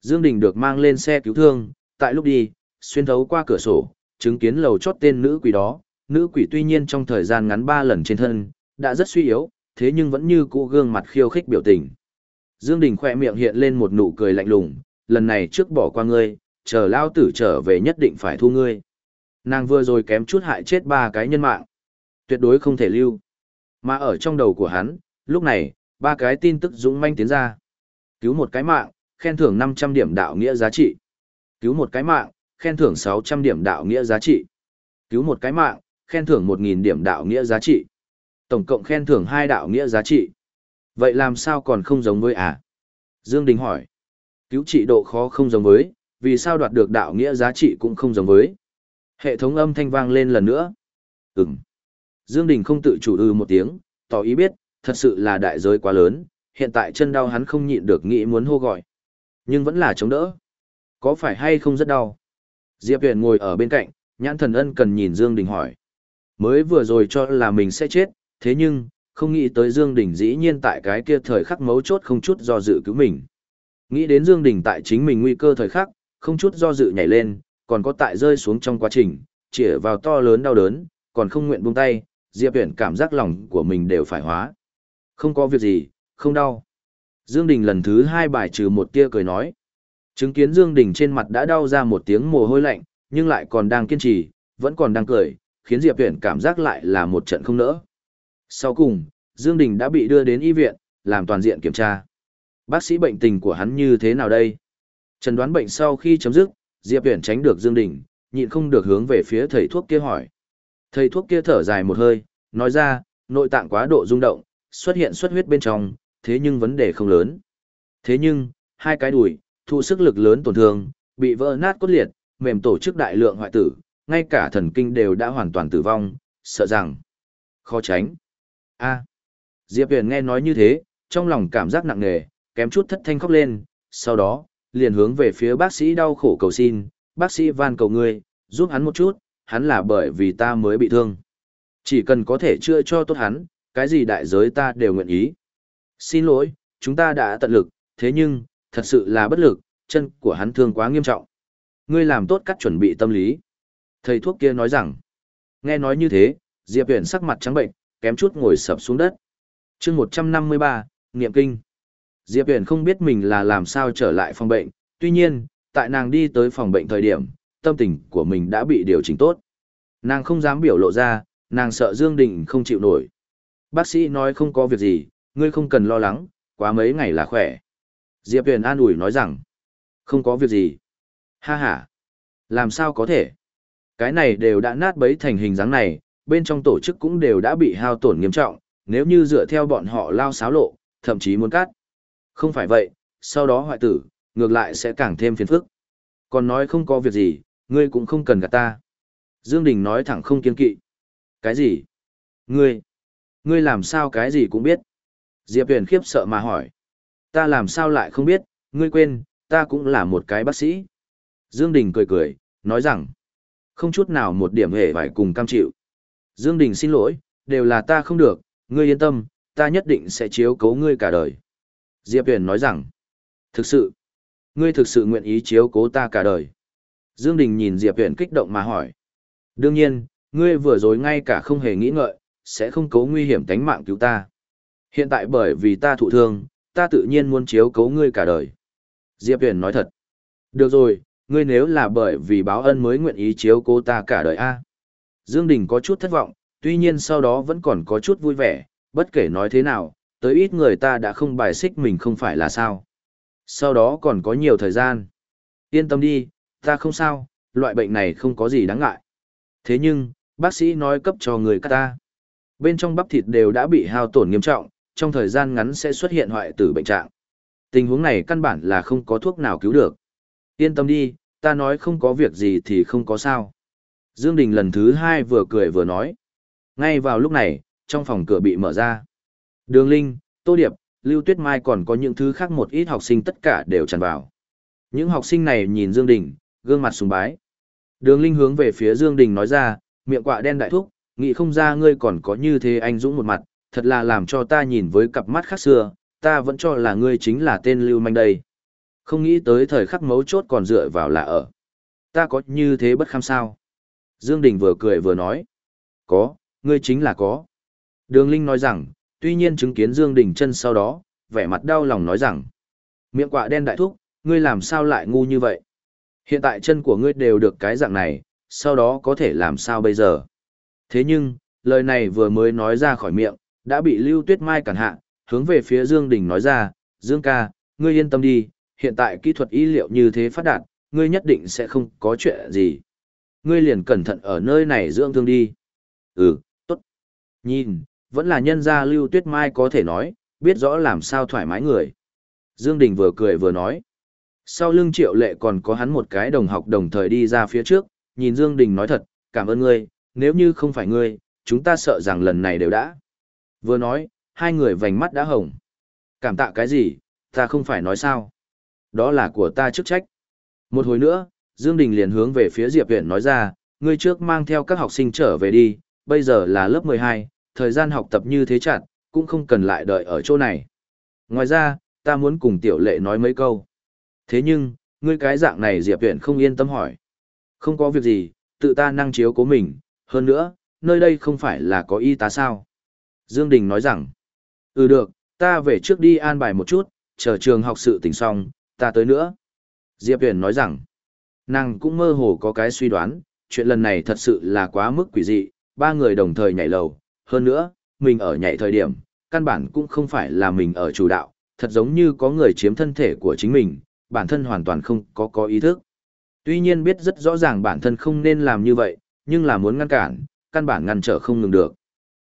S1: Dương Đình được mang lên xe cứu thương, tại lúc đi, xuyên thấu qua cửa sổ, chứng kiến lầu chót tên nữ quỷ đó, nữ quỷ tuy nhiên trong thời gian ngắn ba lần trên thân, đã rất suy yếu, thế nhưng vẫn như cũ gương mặt khiêu khích biểu tình. Dương Đình khỏe miệng hiện lên một nụ cười lạnh lùng, lần này trước bỏ qua ngươi, chờ lao tử trở về nhất định phải thu ngươi. Nàng vừa rồi kém chút hại chết ba cái nhân mạng. Tuyệt đối không thể lưu. Mà ở trong đầu của hắn, lúc này, ba cái tin tức dũng manh tiến ra. Cứu một cái mạng, khen thưởng 500 điểm đạo nghĩa giá trị. Cứu một cái mạng, khen thưởng 600 điểm đạo nghĩa giá trị. Cứu một cái mạng, khen thưởng 1.000 điểm đạo nghĩa giá trị. Tổng cộng khen thưởng hai đạo nghĩa giá trị. Vậy làm sao còn không giống với à? Dương Đình hỏi. Cứu trị độ khó không giống với, vì sao đoạt được đạo nghĩa giá trị cũng không giống với. Hệ thống âm thanh vang lên lần nữa. Ừm. Dương Đình không tự chủ ư một tiếng, tỏ ý biết, thật sự là đại giới quá lớn, hiện tại chân đau hắn không nhịn được nghĩ muốn hô gọi. Nhưng vẫn là chống đỡ. Có phải hay không rất đau? Diệp Huyền ngồi ở bên cạnh, nhãn thần ân cần nhìn Dương Đình hỏi. Mới vừa rồi cho là mình sẽ chết, thế nhưng, không nghĩ tới Dương Đình dĩ nhiên tại cái kia thời khắc mấu chốt không chút do dự cứu mình. Nghĩ đến Dương Đình tại chính mình nguy cơ thời khắc, không chút do dự nhảy lên, còn có tại rơi xuống trong quá trình, chĩa vào to lớn đau đớn, còn không nguyện buông tay, Diệp Viễn cảm giác lòng của mình đều phải hóa. Không có việc gì, không đau. Dương Đình lần thứ hai bài trừ một tia cười nói. Chứng kiến Dương Đình trên mặt đã đau ra một tiếng mồ hôi lạnh, nhưng lại còn đang kiên trì, vẫn còn đang cười, khiến Diệp Viễn cảm giác lại là một trận không nỡ. Sau cùng, Dương Đình đã bị đưa đến y viện, làm toàn diện kiểm tra. Bác sĩ bệnh tình của hắn như thế nào đây? Trần đoán bệnh sau khi chấm dứt, Diệp Viễn tránh được Dương Đình, nhịn không được hướng về phía thầy thuốc kia hỏi. Thầy thuốc kia thở dài một hơi, nói ra, nội tạng quá độ rung động, xuất hiện xuất huyết bên trong, thế nhưng vấn đề không lớn. Thế nhưng, hai cái đùi, thụ sức lực lớn tổn thương, bị vỡ nát cốt liệt, mềm tổ chức đại lượng hoại tử, ngay cả thần kinh đều đã hoàn toàn tử vong, sợ rằng khó tránh. A. Diệp Huyền nghe nói như thế, trong lòng cảm giác nặng nề, kém chút thất thanh khóc lên, sau đó, liền hướng về phía bác sĩ đau khổ cầu xin, bác sĩ van cầu ngươi, giúp hắn một chút, hắn là bởi vì ta mới bị thương. Chỉ cần có thể chữa cho tốt hắn, cái gì đại giới ta đều nguyện ý. Xin lỗi, chúng ta đã tận lực, thế nhưng, thật sự là bất lực, chân của hắn thương quá nghiêm trọng. Ngươi làm tốt các chuẩn bị tâm lý. Thầy thuốc kia nói rằng, nghe nói như thế, Diệp Huyền sắc mặt trắng bệnh, kém chút ngồi sập xuống đất. chương 153, Niệm Kinh. Diệp Huyền không biết mình là làm sao trở lại phòng bệnh, tuy nhiên, tại nàng đi tới phòng bệnh thời điểm, tâm tình của mình đã bị điều chỉnh tốt. Nàng không dám biểu lộ ra, nàng sợ Dương Đình không chịu nổi. Bác sĩ nói không có việc gì, ngươi không cần lo lắng, quá mấy ngày là khỏe. Diệp Huyền an ủi nói rằng, không có việc gì. Ha ha, làm sao có thể? Cái này đều đã nát bấy thành hình dáng này, bên trong tổ chức cũng đều đã bị hao tổn nghiêm trọng, nếu như dựa theo bọn họ lao xáo lộ, thậm chí muốn cắt. Không phải vậy, sau đó hoại tử, ngược lại sẽ càng thêm phiền phức. Còn nói không có việc gì, ngươi cũng không cần gạt ta. Dương Đình nói thẳng không kiên kỵ. Cái gì? Ngươi? Ngươi làm sao cái gì cũng biết? Diệp Huyền khiếp sợ mà hỏi. Ta làm sao lại không biết, ngươi quên, ta cũng là một cái bác sĩ. Dương Đình cười cười, nói rằng, không chút nào một điểm hề phải cùng cam chịu. Dương Đình xin lỗi, đều là ta không được, ngươi yên tâm, ta nhất định sẽ chiếu cố ngươi cả đời. Diệp Huyền nói rằng, thực sự, ngươi thực sự nguyện ý chiếu cố ta cả đời. Dương Đình nhìn Diệp Huyền kích động mà hỏi. Đương nhiên, ngươi vừa rồi ngay cả không hề nghĩ ngợi, sẽ không cố nguy hiểm tính mạng cứu ta. Hiện tại bởi vì ta thụ thương, ta tự nhiên muốn chiếu cố ngươi cả đời. Diệp Huyền nói thật. Được rồi, ngươi nếu là bởi vì báo ân mới nguyện ý chiếu cố ta cả đời a. Dương Đình có chút thất vọng, tuy nhiên sau đó vẫn còn có chút vui vẻ, bất kể nói thế nào, tới ít người ta đã không bài xích mình không phải là sao. Sau đó còn có nhiều thời gian. Yên tâm đi, ta không sao, loại bệnh này không có gì đáng ngại. Thế nhưng, bác sĩ nói cấp cho người cắt ta. Bên trong bắp thịt đều đã bị hao tổn nghiêm trọng, trong thời gian ngắn sẽ xuất hiện hoại tử bệnh trạng. Tình huống này căn bản là không có thuốc nào cứu được. Yên tâm đi, ta nói không có việc gì thì không có sao. Dương Đình lần thứ hai vừa cười vừa nói. Ngay vào lúc này, trong phòng cửa bị mở ra. Đường Linh, Tô Điệp, Lưu Tuyết Mai còn có những thứ khác một ít học sinh tất cả đều tràn vào. Những học sinh này nhìn Dương Đình, gương mặt sùng bái. Đường Linh hướng về phía Dương Đình nói ra, miệng quạ đen đại thúc, nghĩ không ra ngươi còn có như thế anh dũng một mặt, thật là làm cho ta nhìn với cặp mắt khác xưa, ta vẫn cho là ngươi chính là tên Lưu Manh đây. Không nghĩ tới thời khắc mấu chốt còn dựa vào là ở. Ta có như thế bất kham sao? Dương Đình vừa cười vừa nói. Có, ngươi chính là có. Đường Linh nói rằng, tuy nhiên chứng kiến Dương Đình chân sau đó, vẻ mặt đau lòng nói rằng. Miệng quạ đen đại thúc, ngươi làm sao lại ngu như vậy? Hiện tại chân của ngươi đều được cái dạng này, sau đó có thể làm sao bây giờ? Thế nhưng, lời này vừa mới nói ra khỏi miệng, đã bị Lưu Tuyết Mai cản hạ, hướng về phía Dương Đình nói ra, Dương ca, ngươi yên tâm đi, hiện tại kỹ thuật y liệu như thế phát đạt, ngươi nhất định sẽ không có chuyện gì. Ngươi liền cẩn thận ở nơi này dưỡng thương đi. Ừ, tốt. Nhìn, vẫn là nhân gia Lưu Tuyết Mai có thể nói, biết rõ làm sao thoải mái người. Dương Đình vừa cười vừa nói. Sau lưng triệu lệ còn có hắn một cái đồng học đồng thời đi ra phía trước, nhìn Dương Đình nói thật, cảm ơn ngươi, nếu như không phải ngươi, chúng ta sợ rằng lần này đều đã. Vừa nói, hai người vành mắt đã hồng. Cảm tạ cái gì, ta không phải nói sao. Đó là của ta chức trách. Một hồi nữa, Dương Đình liền hướng về phía Diệp Viễn nói ra, ngươi trước mang theo các học sinh trở về đi, bây giờ là lớp 12, thời gian học tập như thế chặt, cũng không cần lại đợi ở chỗ này. Ngoài ra, ta muốn cùng tiểu lệ nói mấy câu. Thế nhưng, ngươi cái dạng này Diệp Viễn không yên tâm hỏi. Không có việc gì, tự ta năng chiếu cố mình, hơn nữa, nơi đây không phải là có y tá sao. Dương Đình nói rằng, ừ được, ta về trước đi an bài một chút, chờ trường học sự tỉnh xong, ta tới nữa. Diệp Viễn nói rằng, nàng cũng mơ hồ có cái suy đoán, chuyện lần này thật sự là quá mức quỷ dị, ba người đồng thời nhảy lầu, hơn nữa, mình ở nhảy thời điểm, căn bản cũng không phải là mình ở chủ đạo, thật giống như có người chiếm thân thể của chính mình, bản thân hoàn toàn không có có ý thức. Tuy nhiên biết rất rõ ràng bản thân không nên làm như vậy, nhưng là muốn ngăn cản, căn bản ngăn trở không ngừng được.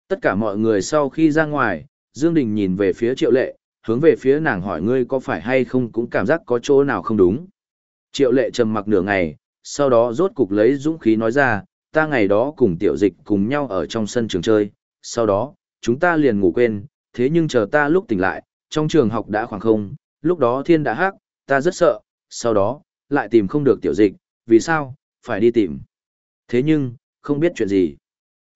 S1: Tất cả mọi người sau khi ra ngoài, Dương Đình nhìn về phía Triệu Lệ, hướng về phía nàng hỏi ngươi có phải hay không cũng cảm giác có chỗ nào không đúng. Triệu Lệ trầm mặc nửa ngày, sau đó rốt cục lấy dũng khí nói ra, ta ngày đó cùng tiểu dịch cùng nhau ở trong sân trường chơi, sau đó, chúng ta liền ngủ quên, thế nhưng chờ ta lúc tỉnh lại, trong trường học đã khoảng không, lúc đó thiên đã hắc, ta rất sợ, sau đó, lại tìm không được tiểu dịch, vì sao, phải đi tìm. Thế nhưng, không biết chuyện gì.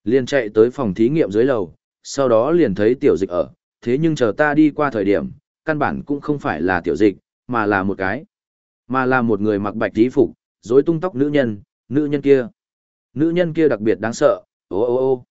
S1: Liền chạy tới phòng thí nghiệm dưới lầu, sau đó liền thấy tiểu dịch ở, thế nhưng chờ ta đi qua thời điểm, căn bản cũng không phải là tiểu dịch, mà là một cái. Mà là một người mặc bạch tí phục, rối tung tóc nữ nhân, nữ nhân kia. Nữ nhân kia đặc biệt đáng sợ, ô ô ô.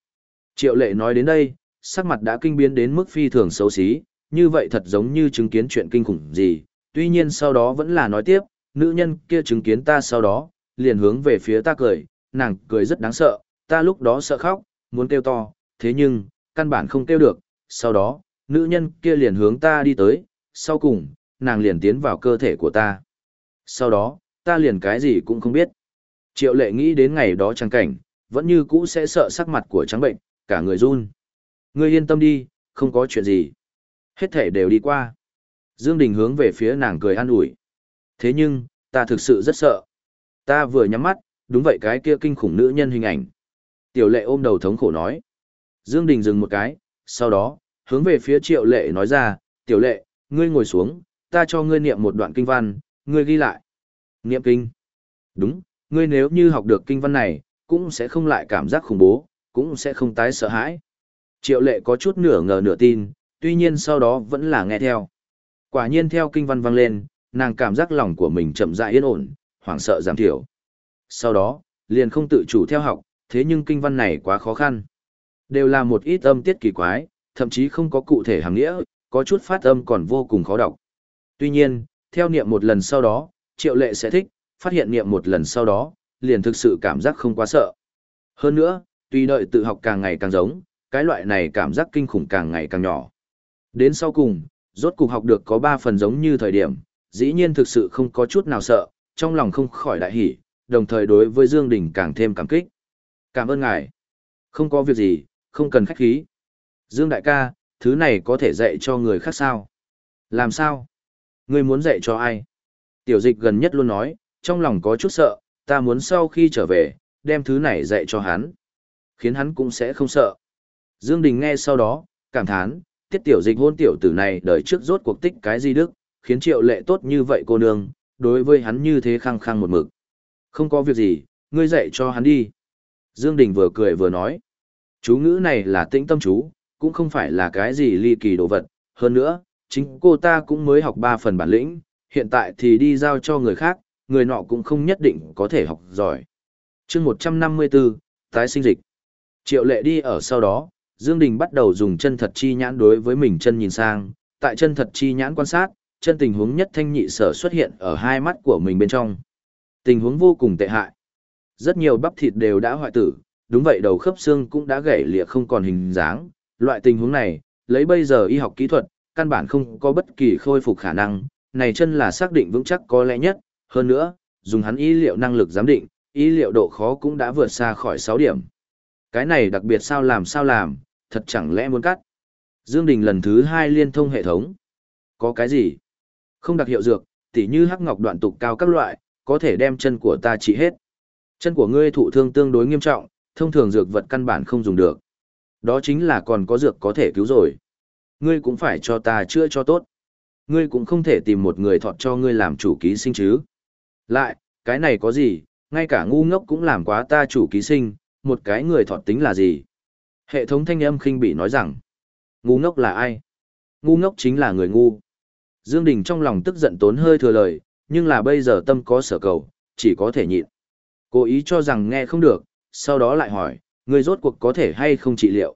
S1: Triệu lệ nói đến đây, sắc mặt đã kinh biến đến mức phi thường xấu xí, như vậy thật giống như chứng kiến chuyện kinh khủng gì. Tuy nhiên sau đó vẫn là nói tiếp, nữ nhân kia chứng kiến ta sau đó, liền hướng về phía ta cười, nàng cười rất đáng sợ, ta lúc đó sợ khóc, muốn kêu to, thế nhưng, căn bản không kêu được, sau đó, nữ nhân kia liền hướng ta đi tới, sau cùng, nàng liền tiến vào cơ thể của ta. Sau đó, ta liền cái gì cũng không biết. Triệu lệ nghĩ đến ngày đó trăng cảnh, vẫn như cũ sẽ sợ sắc mặt của trắng bệnh, cả người run. Ngươi yên tâm đi, không có chuyện gì. Hết thể đều đi qua. Dương Đình hướng về phía nàng cười an ủi. Thế nhưng, ta thực sự rất sợ. Ta vừa nhắm mắt, đúng vậy cái kia kinh khủng nữ nhân hình ảnh. Tiểu lệ ôm đầu thống khổ nói. Dương Đình dừng một cái, sau đó, hướng về phía triệu lệ nói ra, tiểu lệ, ngươi ngồi xuống, ta cho ngươi niệm một đoạn kinh văn, ngươi ghi lại. Niệm kinh. Đúng, ngươi nếu như học được kinh văn này, cũng sẽ không lại cảm giác khủng bố, cũng sẽ không tái sợ hãi. Triệu lệ có chút nửa ngờ nửa tin, tuy nhiên sau đó vẫn là nghe theo. Quả nhiên theo kinh văn vang lên, nàng cảm giác lòng của mình chậm rãi yên ổn, hoảng sợ giảm thiểu. Sau đó, liền không tự chủ theo học, thế nhưng kinh văn này quá khó khăn. Đều là một ít âm tiết kỳ quái, thậm chí không có cụ thể hàng nghĩa, có chút phát âm còn vô cùng khó đọc. Tuy nhiên, theo niệm một lần sau đó, triệu lệ sẽ thích, phát hiện niệm một lần sau đó, liền thực sự cảm giác không quá sợ. Hơn nữa, tuy đợi tự học càng ngày càng giống, cái loại này cảm giác kinh khủng càng ngày càng nhỏ. Đến sau cùng, rốt cục học được có ba phần giống như thời điểm, dĩ nhiên thực sự không có chút nào sợ, trong lòng không khỏi đại hỉ, đồng thời đối với Dương Đình càng thêm cảm kích. Cảm ơn ngài. Không có việc gì, không cần khách khí. Dương đại ca, thứ này có thể dạy cho người khác sao? Làm sao? Ngươi muốn dạy cho ai? Tiểu dịch gần nhất luôn nói, trong lòng có chút sợ, ta muốn sau khi trở về, đem thứ này dạy cho hắn. Khiến hắn cũng sẽ không sợ. Dương Đình nghe sau đó, cảm thán, tiết tiểu dịch hôn tiểu tử này đời trước rốt cuộc tích cái gì đức, khiến triệu lệ tốt như vậy cô nương, đối với hắn như thế khăng khăng một mực. Không có việc gì, ngươi dạy cho hắn đi. Dương Đình vừa cười vừa nói. Chú ngữ này là tĩnh tâm chú, cũng không phải là cái gì ly kỳ đồ vật. Hơn nữa, chính cô ta cũng mới học ba phần bản lĩnh, hiện tại thì đi giao cho người khác, người nọ cũng không nhất định có thể học giỏi. chương 154, tái sinh dịch. Triệu lệ đi ở sau đó, Dương Đình bắt đầu dùng chân thật chi nhãn đối với mình chân nhìn sang, tại chân thật chi nhãn quan sát, chân tình huống nhất thanh nhị sở xuất hiện ở hai mắt của mình bên trong. Tình huống vô cùng tệ hại. Rất nhiều bắp thịt đều đã hoại tử, đúng vậy đầu khớp xương cũng đã gãy lìa không còn hình dáng. Loại tình huống này, lấy bây giờ y học kỹ thuật, căn bản không có bất kỳ khôi phục khả năng, này chân là xác định vững chắc có lẽ nhất, hơn nữa, dùng hắn y liệu năng lực giám định, y liệu độ khó cũng đã vượt xa khỏi 6 điểm. Cái này đặc biệt sao làm sao làm, thật chẳng lẽ muốn cắt. Dương Đình lần thứ hai liên thông hệ thống. Có cái gì? Không đặc hiệu dược, tỉ như hắc ngọc đoạn tục cao các loại, có thể đem chân của ta trị hết. Chân của ngươi thụ thương tương đối nghiêm trọng, thông thường dược vật căn bản không dùng được. Đó chính là còn có dược có thể cứu rồi. Ngươi cũng phải cho ta chữa cho tốt. Ngươi cũng không thể tìm một người thọt cho ngươi làm chủ ký sinh chứ. Lại, cái này có gì, ngay cả ngu ngốc cũng làm quá ta chủ ký sinh, một cái người thọt tính là gì? Hệ thống thanh âm khinh bị nói rằng, ngu ngốc là ai? Ngu ngốc chính là người ngu. Dương Đình trong lòng tức giận tốn hơi thừa lời, nhưng là bây giờ tâm có sở cầu, chỉ có thể nhịn. Cố ý cho rằng nghe không được, sau đó lại hỏi, người rốt cuộc có thể hay không trị liệu?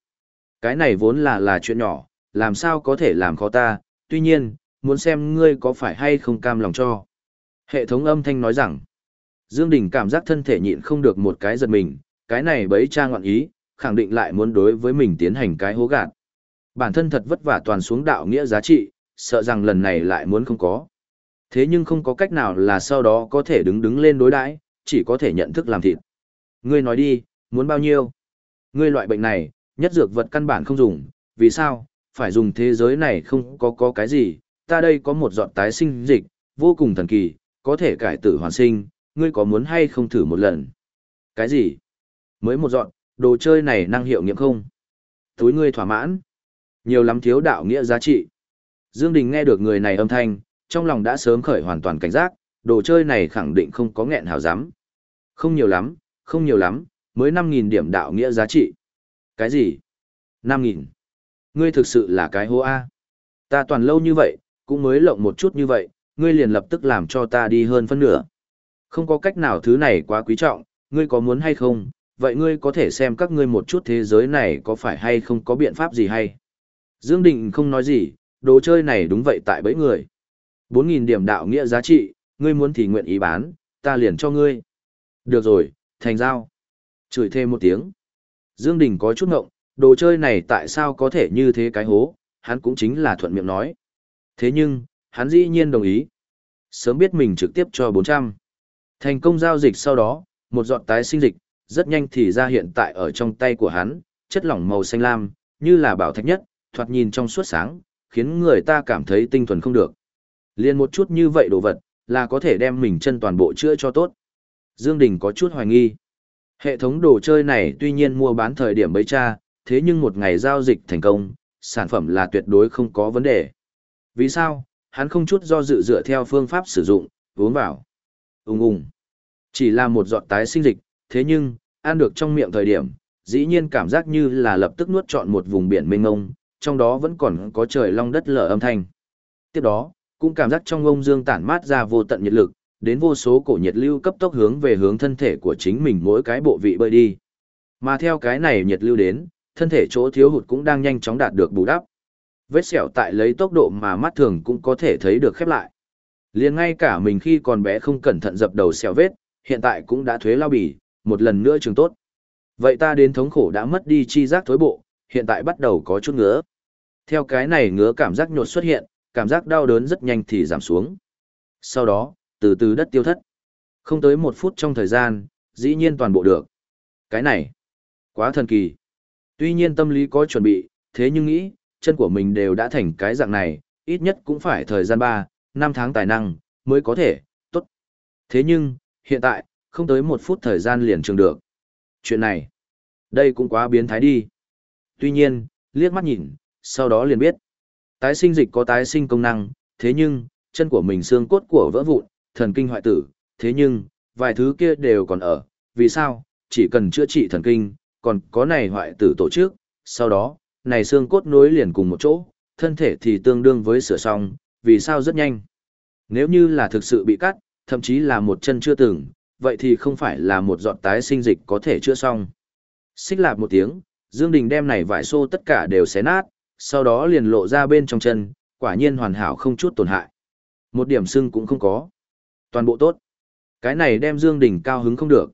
S1: Cái này vốn là là chuyện nhỏ, làm sao có thể làm khó ta, tuy nhiên, muốn xem ngươi có phải hay không cam lòng cho. Hệ thống âm thanh nói rằng, Dương Đình cảm giác thân thể nhịn không được một cái giật mình, cái này bấy cha ngoạn ý, khẳng định lại muốn đối với mình tiến hành cái hố gạt. Bản thân thật vất vả toàn xuống đạo nghĩa giá trị, sợ rằng lần này lại muốn không có. Thế nhưng không có cách nào là sau đó có thể đứng đứng lên đối đãi, chỉ có thể nhận thức làm thịt. Ngươi nói đi, muốn bao nhiêu? Ngươi loại bệnh này, nhất dược vật căn bản không dùng, vì sao? Phải dùng thế giới này không có có cái gì, ta đây có một giọt tái sinh dịch, vô cùng thần kỳ, có thể cải tử hoàn sinh, ngươi có muốn hay không thử một lần? Cái gì? Mới một dọn, đồ chơi này năng hiệu nghiệm không? Túi ngươi thỏa mãn. Nhiều lắm thiếu đạo nghĩa giá trị. Dương Đình nghe được người này âm thanh, trong lòng đã sớm khởi hoàn toàn cảnh giác, đồ chơi này khẳng định không có nghẹn hào dám. Không nhiều lắm, không nhiều lắm, mới 5.000 điểm đạo nghĩa giá trị. Cái gì? 5.000. Ngươi thực sự là cái hô A. Ta toàn lâu như vậy, cũng mới lộng một chút như vậy, ngươi liền lập tức làm cho ta đi hơn phân nửa. Không có cách nào thứ này quá quý trọng, ngươi có muốn hay không, vậy ngươi có thể xem các ngươi một chút thế giới này có phải hay không có biện pháp gì hay. Dương Định không nói gì, đồ chơi này đúng vậy tại bẫy người. 4.000 điểm đạo nghĩa giá trị, ngươi muốn thì nguyện ý bán, ta liền cho ngươi. Được rồi, thành giao. Chửi thêm một tiếng. Dương Đình có chút ngộng, đồ chơi này tại sao có thể như thế cái hố, hắn cũng chính là thuận miệng nói. Thế nhưng, hắn dĩ nhiên đồng ý. Sớm biết mình trực tiếp cho 400. Thành công giao dịch sau đó, một dọn tái sinh dịch, rất nhanh thì ra hiện tại ở trong tay của hắn, chất lỏng màu xanh lam, như là bảo thạch nhất, thoạt nhìn trong suốt sáng, khiến người ta cảm thấy tinh thuần không được. Liên một chút như vậy đồ vật, là có thể đem mình chân toàn bộ chữa cho tốt. Dương Đình có chút hoài nghi. Hệ thống đồ chơi này tuy nhiên mua bán thời điểm bấy cha, thế nhưng một ngày giao dịch thành công, sản phẩm là tuyệt đối không có vấn đề. Vì sao? Hắn không chút do dự dựa theo phương pháp sử dụng, uống vào. Úng ung. Chỉ là một giọt tái sinh dịch, thế nhưng, ăn được trong miệng thời điểm, dĩ nhiên cảm giác như là lập tức nuốt trọn một vùng biển mênh mông, trong đó vẫn còn có trời long đất lở âm thanh. Tiếp đó, cũng cảm giác trong ông dương tản mát ra vô tận nhiệt lực, đến vô số cổ nhiệt lưu cấp tốc hướng về hướng thân thể của chính mình mỗi cái bộ vị bơi đi. Mà theo cái này nhiệt lưu đến, thân thể chỗ thiếu hụt cũng đang nhanh chóng đạt được bù đắp. Vết sẹo tại lấy tốc độ mà mắt thường cũng có thể thấy được khép lại. Liền ngay cả mình khi còn bé không cẩn thận dập đầu sẹo vết, hiện tại cũng đã thuế lao bì, một lần nữa trường tốt. Vậy ta đến thống khổ đã mất đi chi giác thối bộ, hiện tại bắt đầu có chút ngứa. Theo cái này ngứa cảm giác nhột xuất hiện, cảm giác đau đớn rất nhanh thì giảm xuống. Sau đó, từ từ đất tiêu thất. Không tới một phút trong thời gian, dĩ nhiên toàn bộ được. Cái này, Quá thần kỳ. Tuy nhiên tâm lý có chuẩn bị, thế nhưng nghĩ, chân của mình đều đã thành cái dạng này, ít nhất cũng phải thời gian 3, 5 tháng tài năng, mới có thể, tốt. Thế nhưng, hiện tại, không tới một phút thời gian liền trường được. Chuyện này, đây cũng quá biến thái đi. Tuy nhiên, liếc mắt nhìn, sau đó liền biết. Tái sinh dịch có tái sinh công năng, thế nhưng, chân của mình xương cốt của vỡ vụn, thần kinh hoại tử, thế nhưng, vài thứ kia đều còn ở. Vì sao? Chỉ cần chữa trị thần kinh, còn có này hoại tử tổ chức, sau đó, này xương cốt nối liền cùng một chỗ, thân thể thì tương đương với sửa xong, vì sao rất nhanh. Nếu như là thực sự bị cắt, thậm chí là một chân chưa từng, vậy thì không phải là một giọt tái sinh dịch có thể chữa xong. Xích lạp một tiếng, Dương Đình đem này vải xô tất cả đều xé nát, sau đó liền lộ ra bên trong chân, quả nhiên hoàn hảo không chút tổn hại. Một điểm sưng cũng không có. Toàn bộ tốt. Cái này đem Dương Đình cao hứng không được.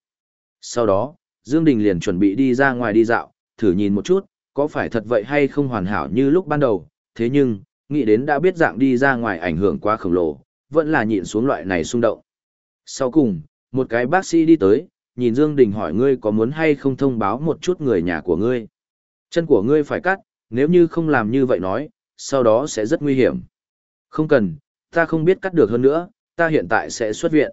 S1: Sau đó, Dương Đình liền chuẩn bị đi ra ngoài đi dạo, thử nhìn một chút, có phải thật vậy hay không hoàn hảo như lúc ban đầu, thế nhưng, nghĩ đến đã biết dạng đi ra ngoài ảnh hưởng quá khổng lồ, vẫn là nhịn xuống loại này xung động. Sau cùng, một cái bác sĩ đi tới, nhìn Dương Đình hỏi ngươi có muốn hay không thông báo một chút người nhà của ngươi. Chân của ngươi phải cắt, nếu như không làm như vậy nói, sau đó sẽ rất nguy hiểm. Không cần, ta không biết cắt được hơn nữa, ta hiện tại sẽ xuất viện.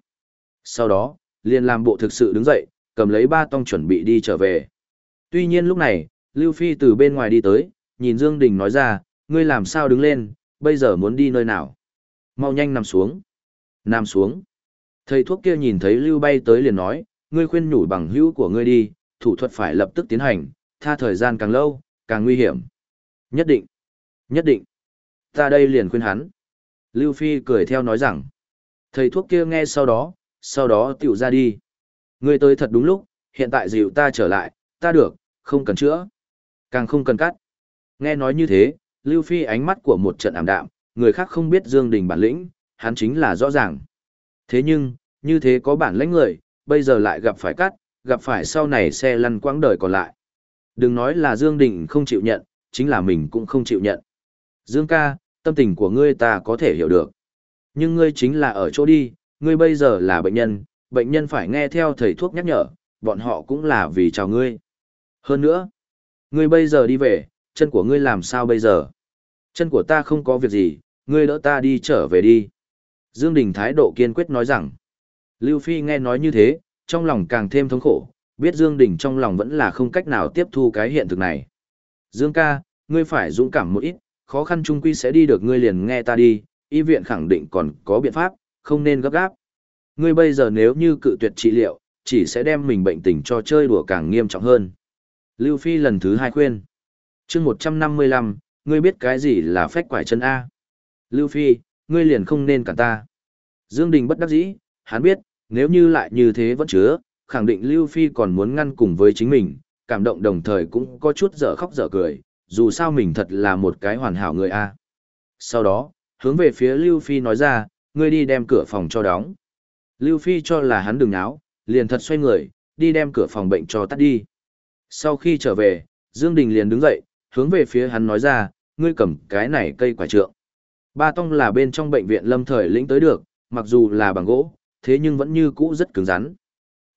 S1: Sau đó, liền làm bộ thực sự đứng dậy, cầm lấy ba tông chuẩn bị đi trở về. Tuy nhiên lúc này, Lưu Phi từ bên ngoài đi tới, nhìn Dương Đình nói ra, ngươi làm sao đứng lên, bây giờ muốn đi nơi nào. Mau nhanh nằm xuống. Nằm xuống. Thầy thuốc kia nhìn thấy Lưu bay tới liền nói, ngươi khuyên nhủ bằng hữu của ngươi đi, thủ thuật phải lập tức tiến hành, tha thời gian càng lâu, càng nguy hiểm. Nhất định. Nhất định. Ta đây liền khuyên hắn. Lưu Phi cười theo nói rằng. Thầy thuốc kia nghe sau đó, sau đó tiểu ra đi. Ngươi tới thật đúng lúc, hiện tại dịu ta trở lại, ta được, không cần chữa. Càng không cần cắt. Nghe nói như thế, Lưu Phi ánh mắt của một trận ảm đạm, người khác không biết Dương Đình bản lĩnh, hắn chính là rõ ràng. Thế nhưng, như thế có bản lãnh người, bây giờ lại gặp phải cắt, gặp phải sau này xe lăn quãng đời còn lại. Đừng nói là Dương Đình không chịu nhận, chính là mình cũng không chịu nhận. Dương ca, tâm tình của ngươi ta có thể hiểu được. Nhưng ngươi chính là ở chỗ đi, ngươi bây giờ là bệnh nhân, bệnh nhân phải nghe theo thầy thuốc nhắc nhở, bọn họ cũng là vì chào ngươi. Hơn nữa, ngươi bây giờ đi về, chân của ngươi làm sao bây giờ? Chân của ta không có việc gì, ngươi đỡ ta đi trở về đi. Dương Đình thái độ kiên quyết nói rằng, Lưu Phi nghe nói như thế, trong lòng càng thêm thống khổ, biết Dương Đình trong lòng vẫn là không cách nào tiếp thu cái hiện thực này. Dương ca, ngươi phải dũng cảm một ít, khó khăn chung quy sẽ đi được ngươi liền nghe ta đi, y viện khẳng định còn có biện pháp, không nên gấp gáp. Ngươi bây giờ nếu như cự tuyệt trị liệu, chỉ sẽ đem mình bệnh tình cho chơi đùa càng nghiêm trọng hơn. Lưu Phi lần thứ hai khuyên. chương 155, ngươi biết cái gì là phách quải chân A. Lưu Phi, ngươi liền không nên cản ta. Dương Đình bất đắc dĩ, hắn biết, nếu như lại như thế vẫn chứa, khẳng định Lưu Phi còn muốn ngăn cùng với chính mình, cảm động đồng thời cũng có chút dở khóc dở cười, dù sao mình thật là một cái hoàn hảo người A. Sau đó, hướng về phía Lưu Phi nói ra, ngươi đi đem cửa phòng cho đóng. Lưu Phi cho là hắn đừng náo, liền thật xoay người, đi đem cửa phòng bệnh cho tắt đi. Sau khi trở về, Dương Đình liền đứng dậy, hướng về phía hắn nói ra, ngươi cầm cái này cây quả trượng. Ba tong là bên trong bệnh viện lâm thời lĩnh tới được, mặc dù là bằng gỗ, thế nhưng vẫn như cũ rất cứng rắn.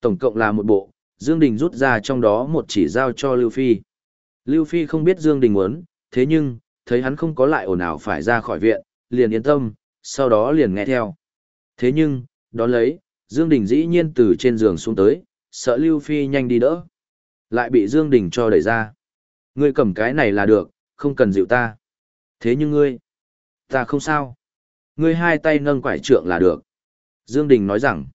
S1: Tổng cộng là một bộ, Dương Đình rút ra trong đó một chỉ giao cho Lưu Phi. Lưu Phi không biết Dương Đình muốn, thế nhưng, thấy hắn không có lại ồn ào phải ra khỏi viện, liền yên tâm, sau đó liền nghe theo. Thế nhưng, đó lấy, Dương Đình dĩ nhiên từ trên giường xuống tới, sợ Lưu Phi nhanh đi đỡ. Lại bị Dương Đình cho đẩy ra. Ngươi cầm cái này là được, không cần dịu ta. Thế nhưng ngươi, ta không sao. Ngươi hai tay nâng quải trượng là được. Dương Đình nói rằng,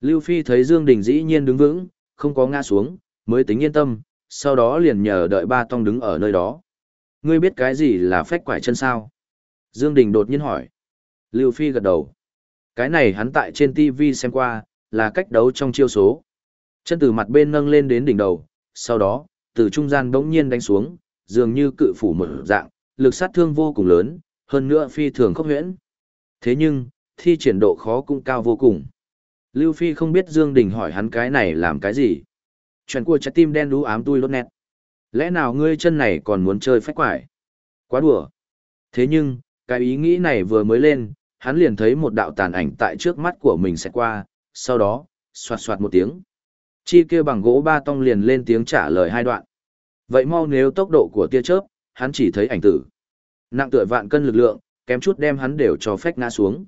S1: Lưu Phi thấy Dương Đình dĩ nhiên đứng vững, không có ngã xuống, mới tính yên tâm, sau đó liền nhờ đợi ba tông đứng ở nơi đó. Ngươi biết cái gì là phách quải chân sao? Dương Đình đột nhiên hỏi. Lưu Phi gật đầu. Cái này hắn tại trên TV xem qua, là cách đấu trong chiêu số. Chân từ mặt bên nâng lên đến đỉnh đầu, sau đó, từ trung gian bỗng nhiên đánh xuống, dường như cự phủ mở dạng, lực sát thương vô cùng lớn, hơn nữa phi thường khốc huyễn. Thế nhưng, thi triển độ khó cũng cao vô cùng. Lưu Phi không biết Dương Đình hỏi hắn cái này làm cái gì. Chuyện của trái tim đen đú ám tui lốt nét. Lẽ nào ngươi chân này còn muốn chơi phách quải? Quá đùa. Thế nhưng, cái ý nghĩ này vừa mới lên, hắn liền thấy một đạo tàn ảnh tại trước mắt của mình sẽ qua, sau đó, soạt soạt một tiếng. Chi kia bằng gỗ ba tong liền lên tiếng trả lời hai đoạn. Vậy mau nếu tốc độ của tia chớp, hắn chỉ thấy ảnh tử. Nặng tựa vạn cân lực lượng, kém chút đem hắn đều cho phách ngã xuống.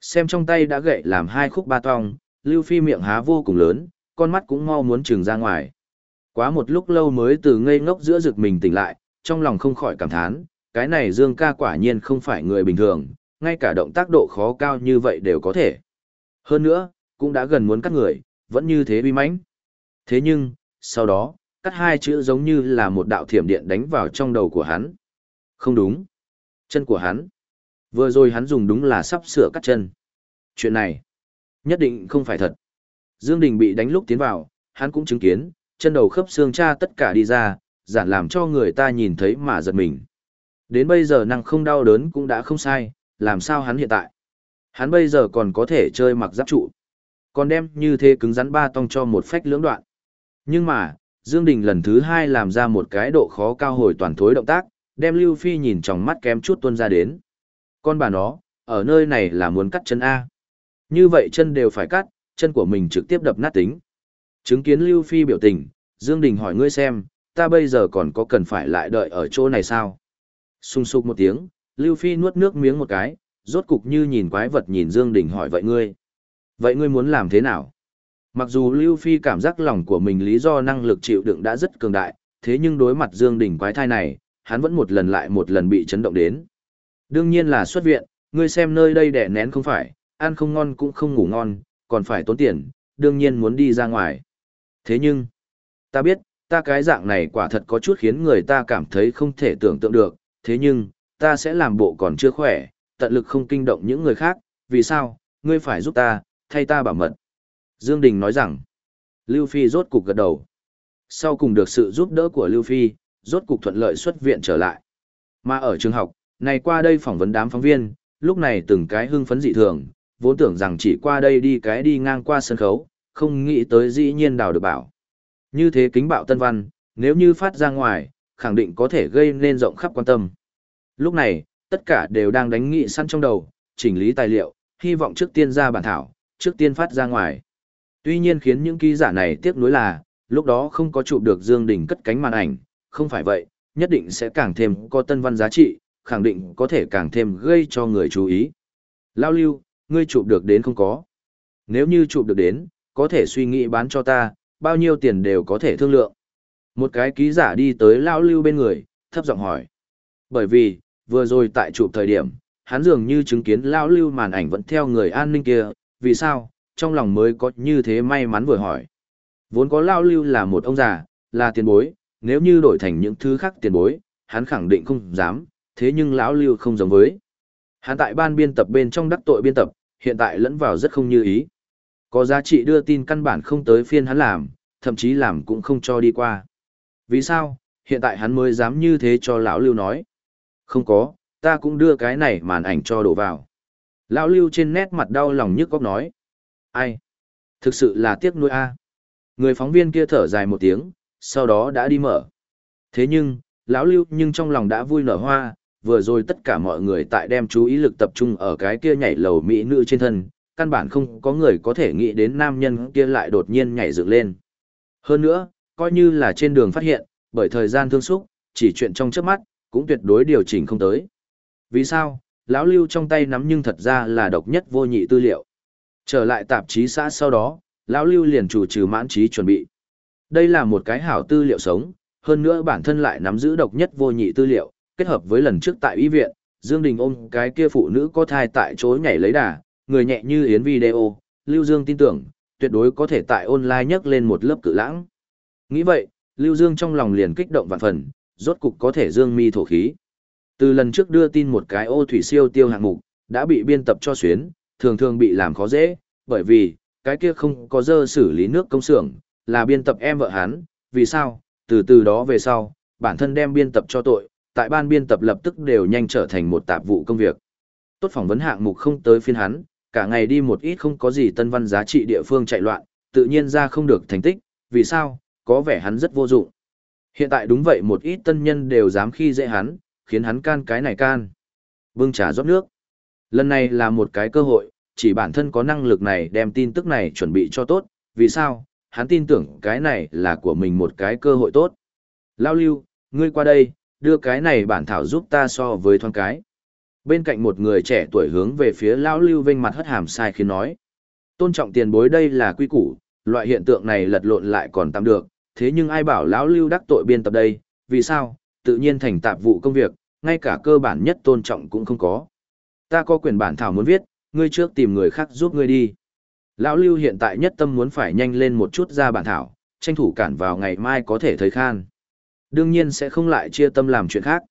S1: Xem trong tay đã gậy làm hai khúc ba tong, Lưu Phi miệng há vô cùng lớn, con mắt cũng mau muốn trừng ra ngoài. Quá một lúc lâu mới từ ngây ngốc giữa rực mình tỉnh lại, trong lòng không khỏi cảm thán, cái này Dương ca quả nhiên không phải người bình thường, ngay cả động tác độ khó cao như vậy đều có thể. Hơn nữa, cũng đã gần muốn cắt người, vẫn như thế bi mãnh. Thế nhưng, sau đó, cắt hai chữ giống như là một đạo thiểm điện đánh vào trong đầu của hắn. Không đúng. Chân của hắn. Vừa rồi hắn dùng đúng là sắp sửa cắt chân. Chuyện này, nhất định không phải thật. Dương Đình bị đánh lúc tiến vào, hắn cũng chứng kiến, chân đầu khớp xương cha tất cả đi ra, giản làm cho người ta nhìn thấy mà giật mình. Đến bây giờ năng không đau đớn cũng đã không sai, làm sao hắn hiện tại? Hắn bây giờ còn có thể chơi mặc giáp trụ. Còn đem như thế cứng rắn ba tông cho một phách lưỡng đoạn. Nhưng mà, Dương Đình lần thứ hai làm ra một cái độ khó cao hồi toàn thối động tác, đem Lưu Phi nhìn trong mắt kém chút tuôn ra đến. Con bà nó, ở nơi này là muốn cắt chân A. Như vậy chân đều phải cắt, chân của mình trực tiếp đập nát tính. Chứng kiến Lưu Phi biểu tình, Dương Đình hỏi ngươi xem, ta bây giờ còn có cần phải lại đợi ở chỗ này sao? Xung sục một tiếng, Lưu Phi nuốt nước miếng một cái, rốt cục như nhìn quái vật nhìn Dương Đình hỏi vậy ngươi. Vậy ngươi muốn làm thế nào? Mặc dù Lưu Phi cảm giác lòng của mình lý do năng lực chịu đựng đã rất cường đại, thế nhưng đối mặt Dương Đình quái thai này, hắn vẫn một lần lại một lần bị chấn động đến. Đương nhiên là xuất viện, ngươi xem nơi đây đẻ nén không phải, ăn không ngon cũng không ngủ ngon, còn phải tốn tiền, đương nhiên muốn đi ra ngoài. Thế nhưng, ta biết, ta cái dạng này quả thật có chút khiến người ta cảm thấy không thể tưởng tượng được, thế nhưng, ta sẽ làm bộ còn chưa khỏe, tận lực không kinh động những người khác, vì sao, ngươi phải giúp ta, thay ta bảo mật. Dương Đình nói rằng, Lưu Phi rốt cục gật đầu. Sau cùng được sự giúp đỡ của Lưu Phi, rốt cục thuận lợi xuất viện trở lại. Mà ở trường học, này qua đây phỏng vấn đám phóng viên, lúc này từng cái hưng phấn dị thường, vốn tưởng rằng chỉ qua đây đi cái đi ngang qua sân khấu, không nghĩ tới dĩ nhiên đào được bảo. Như thế kính bạo tân văn, nếu như phát ra ngoài, khẳng định có thể gây nên rộng khắp quan tâm. Lúc này, tất cả đều đang đánh nghị săn trong đầu, chỉnh lý tài liệu, hy vọng trước tiên ra bản thảo, trước tiên phát ra ngoài. Tuy nhiên khiến những ký giả này tiếc nuối là, lúc đó không có chụp được Dương Đình cất cánh màn ảnh, không phải vậy, nhất định sẽ càng thêm có tân văn giá trị, khẳng định có thể càng thêm gây cho người chú ý. Lao lưu, ngươi chụp được đến không có? Nếu như chụp được đến, có thể suy nghĩ bán cho ta, bao nhiêu tiền đều có thể thương lượng. Một cái ký giả đi tới Lao lưu bên người, thấp giọng hỏi. Bởi vì, vừa rồi tại chụp thời điểm, hắn dường như chứng kiến Lao lưu màn ảnh vẫn theo người an ninh kia, vì sao, trong lòng mới có như thế may mắn vừa hỏi. Vốn có Lao lưu là một ông già, là tiền bối, nếu như đổi thành những thứ khác tiền bối, hắn khẳng định không dám, thế nhưng lão lưu không giống với. Hắn tại ban biên tập bên trong đắc tội biên tập, hiện tại lẫn vào rất không như ý. Có giá trị đưa tin căn bản không tới phiên hắn làm, thậm chí làm cũng không cho đi qua. Vì sao, hiện tại hắn mới dám như thế cho lão lưu nói. Không có, ta cũng đưa cái này màn ảnh cho đổ vào. Lão lưu trên nét mặt đau lòng nhức góc nói. Ai? Thực sự là tiếc nuôi a. Người phóng viên kia thở dài một tiếng, sau đó đã đi mở. Thế nhưng, lão lưu nhưng trong lòng đã vui nở hoa, vừa rồi tất cả mọi người tại đem chú ý lực tập trung ở cái kia nhảy lầu mỹ nữ trên thân, căn bản không có người có thể nghĩ đến nam nhân kia lại đột nhiên nhảy dựng lên. Hơn nữa, coi như là trên đường phát hiện, bởi thời gian thương xúc, chỉ chuyện trong chớp mắt, cũng tuyệt đối điều chỉnh không tới. Vì sao? Lão Lưu trong tay nắm nhưng thật ra là độc nhất vô nhị tư liệu. Trở lại tạp chí xã sau đó, Lão Lưu liền chủ trừ mãn trí chuẩn bị. Đây là một cái hảo tư liệu sống, hơn nữa bản thân lại nắm giữ độc nhất vô nhị tư liệu, kết hợp với lần trước tại y viện, Dương Đình ôm cái kia phụ nữ có thai tại chỗ nhảy lấy đà, người nhẹ như yến video, Lưu Dương tin tưởng, tuyệt đối có thể tại online nhấc lên một lớp cự lãng. Nghĩ vậy, Lưu Dương trong lòng liền kích động vạn phần, rốt cục có thể dương mi thổ khí. Từ lần trước đưa tin một cái ô thủy siêu tiêu hạng mục, đã bị biên tập cho xuyến, thường thường bị làm khó dễ, bởi vì, cái kia không có dơ xử lý nước công xưởng, là biên tập em vợ hắn, vì sao, từ từ đó về sau, bản thân đem biên tập cho tội, tại ban biên tập lập tức đều nhanh trở thành một tạp vụ công việc. Tốt phỏng vấn hạng mục không tới phiên hắn, cả ngày đi một ít không có gì tân văn giá trị địa phương chạy loạn, tự nhiên ra không được thành tích, vì sao, có vẻ hắn rất vô dụng. Hiện tại đúng vậy một ít tân nhân đều dám khi dễ hắn, khiến hắn can cái này can. Vương trà rót nước. Lần này là một cái cơ hội, chỉ bản thân có năng lực này đem tin tức này chuẩn bị cho tốt, vì sao, hắn tin tưởng cái này là của mình một cái cơ hội tốt. Lao lưu, ngươi qua đây, đưa cái này bản thảo giúp ta so với thoáng cái. Bên cạnh một người trẻ tuổi hướng về phía Lão lưu vênh mặt hất hàm sai khiến nói. Tôn trọng tiền bối đây là quy củ, loại hiện tượng này lật lộn lại còn tạm được, thế nhưng ai bảo lão lưu đắc tội biên tập đây, vì sao, tự nhiên thành tạp vụ công việc, ngay cả cơ bản nhất tôn trọng cũng không có. Ta có quyền bản thảo muốn viết, ngươi trước tìm người khác giúp ngươi đi. Lão lưu hiện tại nhất tâm muốn phải nhanh lên một chút ra bản thảo, tranh thủ cản vào ngày mai có thể thấy khan. Đương nhiên sẽ không lại chia tâm làm chuyện khác.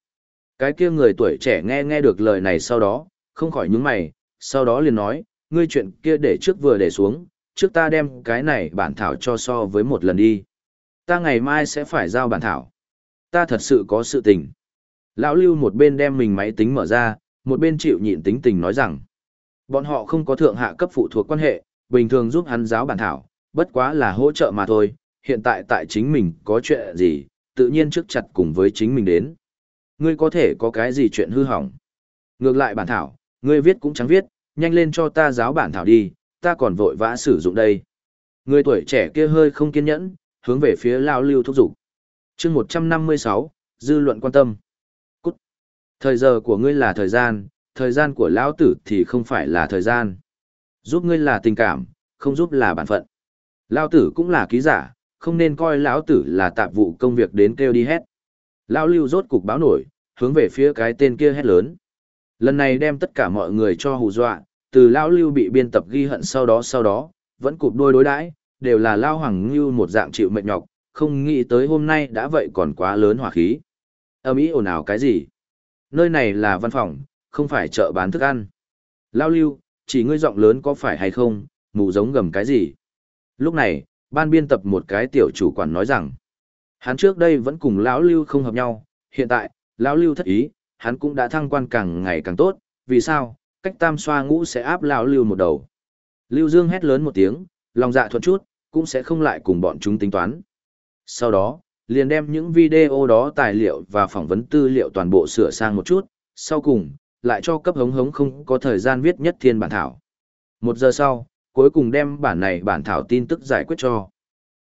S1: Cái kia người tuổi trẻ nghe nghe được lời này sau đó, không khỏi nhướng mày, sau đó liền nói, ngươi chuyện kia để trước vừa để xuống, trước ta đem cái này bản thảo cho so với một lần đi. Ta ngày mai sẽ phải giao bản thảo. Ta thật sự có sự tình. Lão Lưu một bên đem mình máy tính mở ra, một bên chịu nhịn tính tình nói rằng, bọn họ không có thượng hạ cấp phụ thuộc quan hệ, bình thường giúp hắn giáo bản thảo, bất quá là hỗ trợ mà thôi, hiện tại tại chính mình có chuyện gì, tự nhiên trước chặt cùng với chính mình đến. Ngươi có thể có cái gì chuyện hư hỏng. Ngược lại bản thảo, ngươi viết cũng chẳng viết, nhanh lên cho ta giáo bản thảo đi, ta còn vội vã sử dụng đây. Người tuổi trẻ kia hơi không kiên nhẫn, hướng về phía Lao Lưu thúc giục. chương 156, dư luận quan tâm. Cút. Thời giờ của ngươi là thời gian, thời gian của lão tử thì không phải là thời gian. Giúp ngươi là tình cảm, không giúp là bản phận. Lão tử cũng là ký giả, không nên coi lão tử là tạp vụ công việc đến kêu đi hét. Lão Lưu rốt cục báo nổi, hướng về phía cái tên kia hét lớn. Lần này đem tất cả mọi người cho hù dọa, từ lão Lưu bị biên tập ghi hận sau đó sau đó, vẫn cụp đôi đối đãi, đều là lao hoàng Ngưu một dạng chịu mệt nhọc, không nghĩ tới hôm nay đã vậy còn quá lớn hỏa khí. Âm ý ồn ào cái gì? Nơi này là văn phòng, không phải chợ bán thức ăn. Lao lưu, chỉ ngươi giọng lớn có phải hay không, mù giống gầm cái gì? Lúc này, ban biên tập một cái tiểu chủ quản nói rằng, hắn trước đây vẫn cùng lão lưu không hợp nhau, hiện tại, lão lưu thất ý, hắn cũng đã thăng quan càng ngày càng tốt, vì sao? Cách tam xoa ngũ sẽ áp lão lưu một đầu. Lưu Dương hét lớn một tiếng, lòng dạ thuận chút, cũng sẽ không lại cùng bọn chúng tính toán. Sau đó, liền đem những video đó tài liệu và phỏng vấn tư liệu toàn bộ sửa sang một chút, sau cùng, lại cho cấp hống hống không có thời gian viết nhất thiên bản thảo. Một giờ sau, cuối cùng đem bản này bản thảo tin tức giải quyết cho.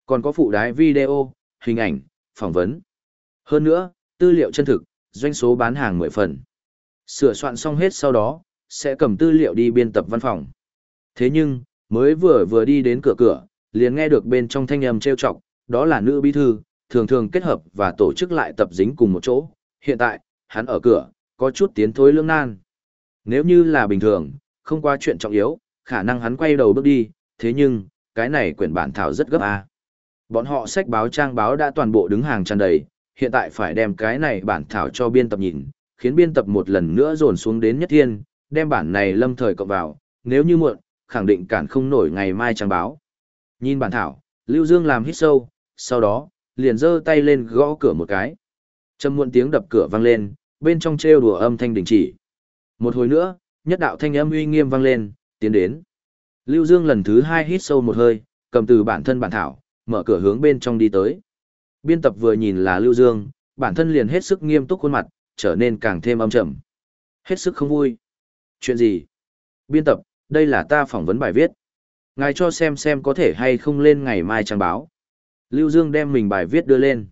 S1: Còn có phụ đái video, hình ảnh, phỏng vấn. Hơn nữa, tư liệu chân thực, doanh số bán hàng 10 phần. Sửa soạn xong hết sau đó, sẽ cầm tư liệu đi biên tập văn phòng. Thế nhưng, mới vừa vừa đi đến cửa cửa, liền nghe được bên trong thanh âm trêu chọc, đó là nữ bí thư, thường thường kết hợp và tổ chức lại tập dính cùng một chỗ. Hiện tại, hắn ở cửa, có chút tiến thối lương nan. Nếu như là bình thường, không qua chuyện trọng yếu, khả năng hắn quay đầu bước đi, thế nhưng, cái này quyển bản thảo rất gấp a. Bọn họ sách báo trang báo đã toàn bộ đứng hàng tràn đầy, hiện tại phải đem cái này bản thảo cho biên tập nhìn, khiến biên tập một lần nữa dồn xuống đến nhất thiên, đem bản này lâm thời cộng vào, nếu như muộn, khẳng định cản không nổi ngày mai trang báo. Nhìn bản thảo, Lưu Dương làm hít sâu, sau đó, liền giơ tay lên gõ cửa một cái. Trầm muộn tiếng đập cửa vang lên, bên trong trêu đùa âm thanh đình chỉ. Một hồi nữa, nhất đạo thanh âm uy nghiêm vang lên, tiến đến. Lưu Dương lần thứ hai hít sâu một hơi, cầm từ bản thân bản thảo, mở cửa hướng bên trong đi tới. Biên tập vừa nhìn là Lưu Dương, bản thân liền hết sức nghiêm túc khuôn mặt, trở nên càng thêm âm trầm. Hết sức không vui. Chuyện gì? Biên tập, đây là ta phỏng vấn bài viết. Ngài cho xem xem có thể hay không lên ngày mai trang báo. Lưu Dương đem mình bài viết đưa lên.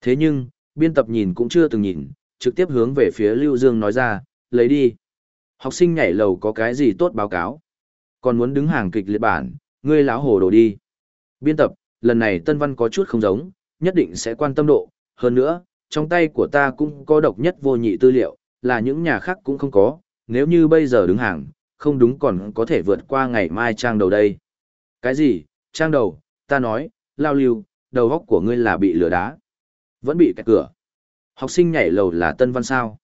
S1: Thế nhưng, biên tập nhìn cũng chưa từng nhìn, trực tiếp hướng về phía Lưu Dương nói ra, lấy đi. Học sinh nhảy lầu có cái gì tốt báo cáo. Còn muốn đứng hàng kịch liệt bản, ngươi lão hồ đồ đi. Biên tập, lần này Tân Văn có chút không giống, nhất định sẽ quan tâm độ. Hơn nữa, trong tay của ta cũng có độc nhất vô nhị tư liệu, là những nhà khác cũng không có. Nếu như bây giờ đứng hàng, không đúng còn có thể vượt qua ngày mai trang đầu đây. Cái gì, trang đầu, ta nói, lao lưu, đầu góc của ngươi là bị lửa đá. Vẫn bị cạch cửa. Học sinh nhảy lầu là tân văn sao.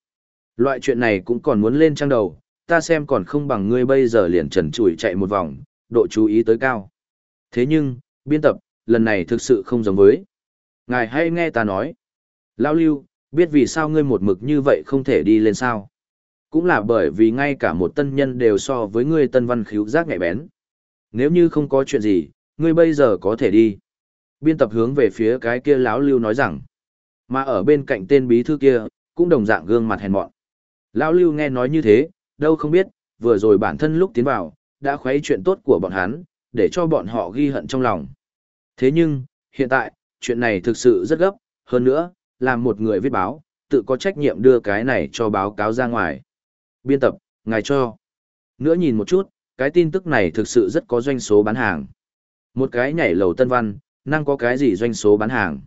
S1: Loại chuyện này cũng còn muốn lên trang đầu, ta xem còn không bằng ngươi bây giờ liền trần trụi chạy một vòng, độ chú ý tới cao. Thế nhưng, biên tập, lần này thực sự không giống với. Ngài hay nghe ta nói. Lao lưu, biết vì sao ngươi một mực như vậy không thể đi lên sao. Cũng là bởi vì ngay cả một tân nhân đều so với ngươi tân văn khíu giác nhạy bén. Nếu như không có chuyện gì, ngươi bây giờ có thể đi. Biên tập hướng về phía cái kia lão lưu nói rằng, mà ở bên cạnh tên bí thư kia, cũng đồng dạng gương mặt hèn mọn. Lão lưu nghe nói như thế, đâu không biết, vừa rồi bản thân lúc tiến vào, đã khuấy chuyện tốt của bọn hắn, để cho bọn họ ghi hận trong lòng. Thế nhưng, hiện tại, chuyện này thực sự rất gấp, hơn nữa, làm một người viết báo, tự có trách nhiệm đưa cái này cho báo cáo ra ngoài. Biên tập, ngài cho. Nữa nhìn một chút, cái tin tức này thực sự rất có doanh số bán hàng. Một cái nhảy lầu tân văn, năng có cái gì doanh số bán hàng.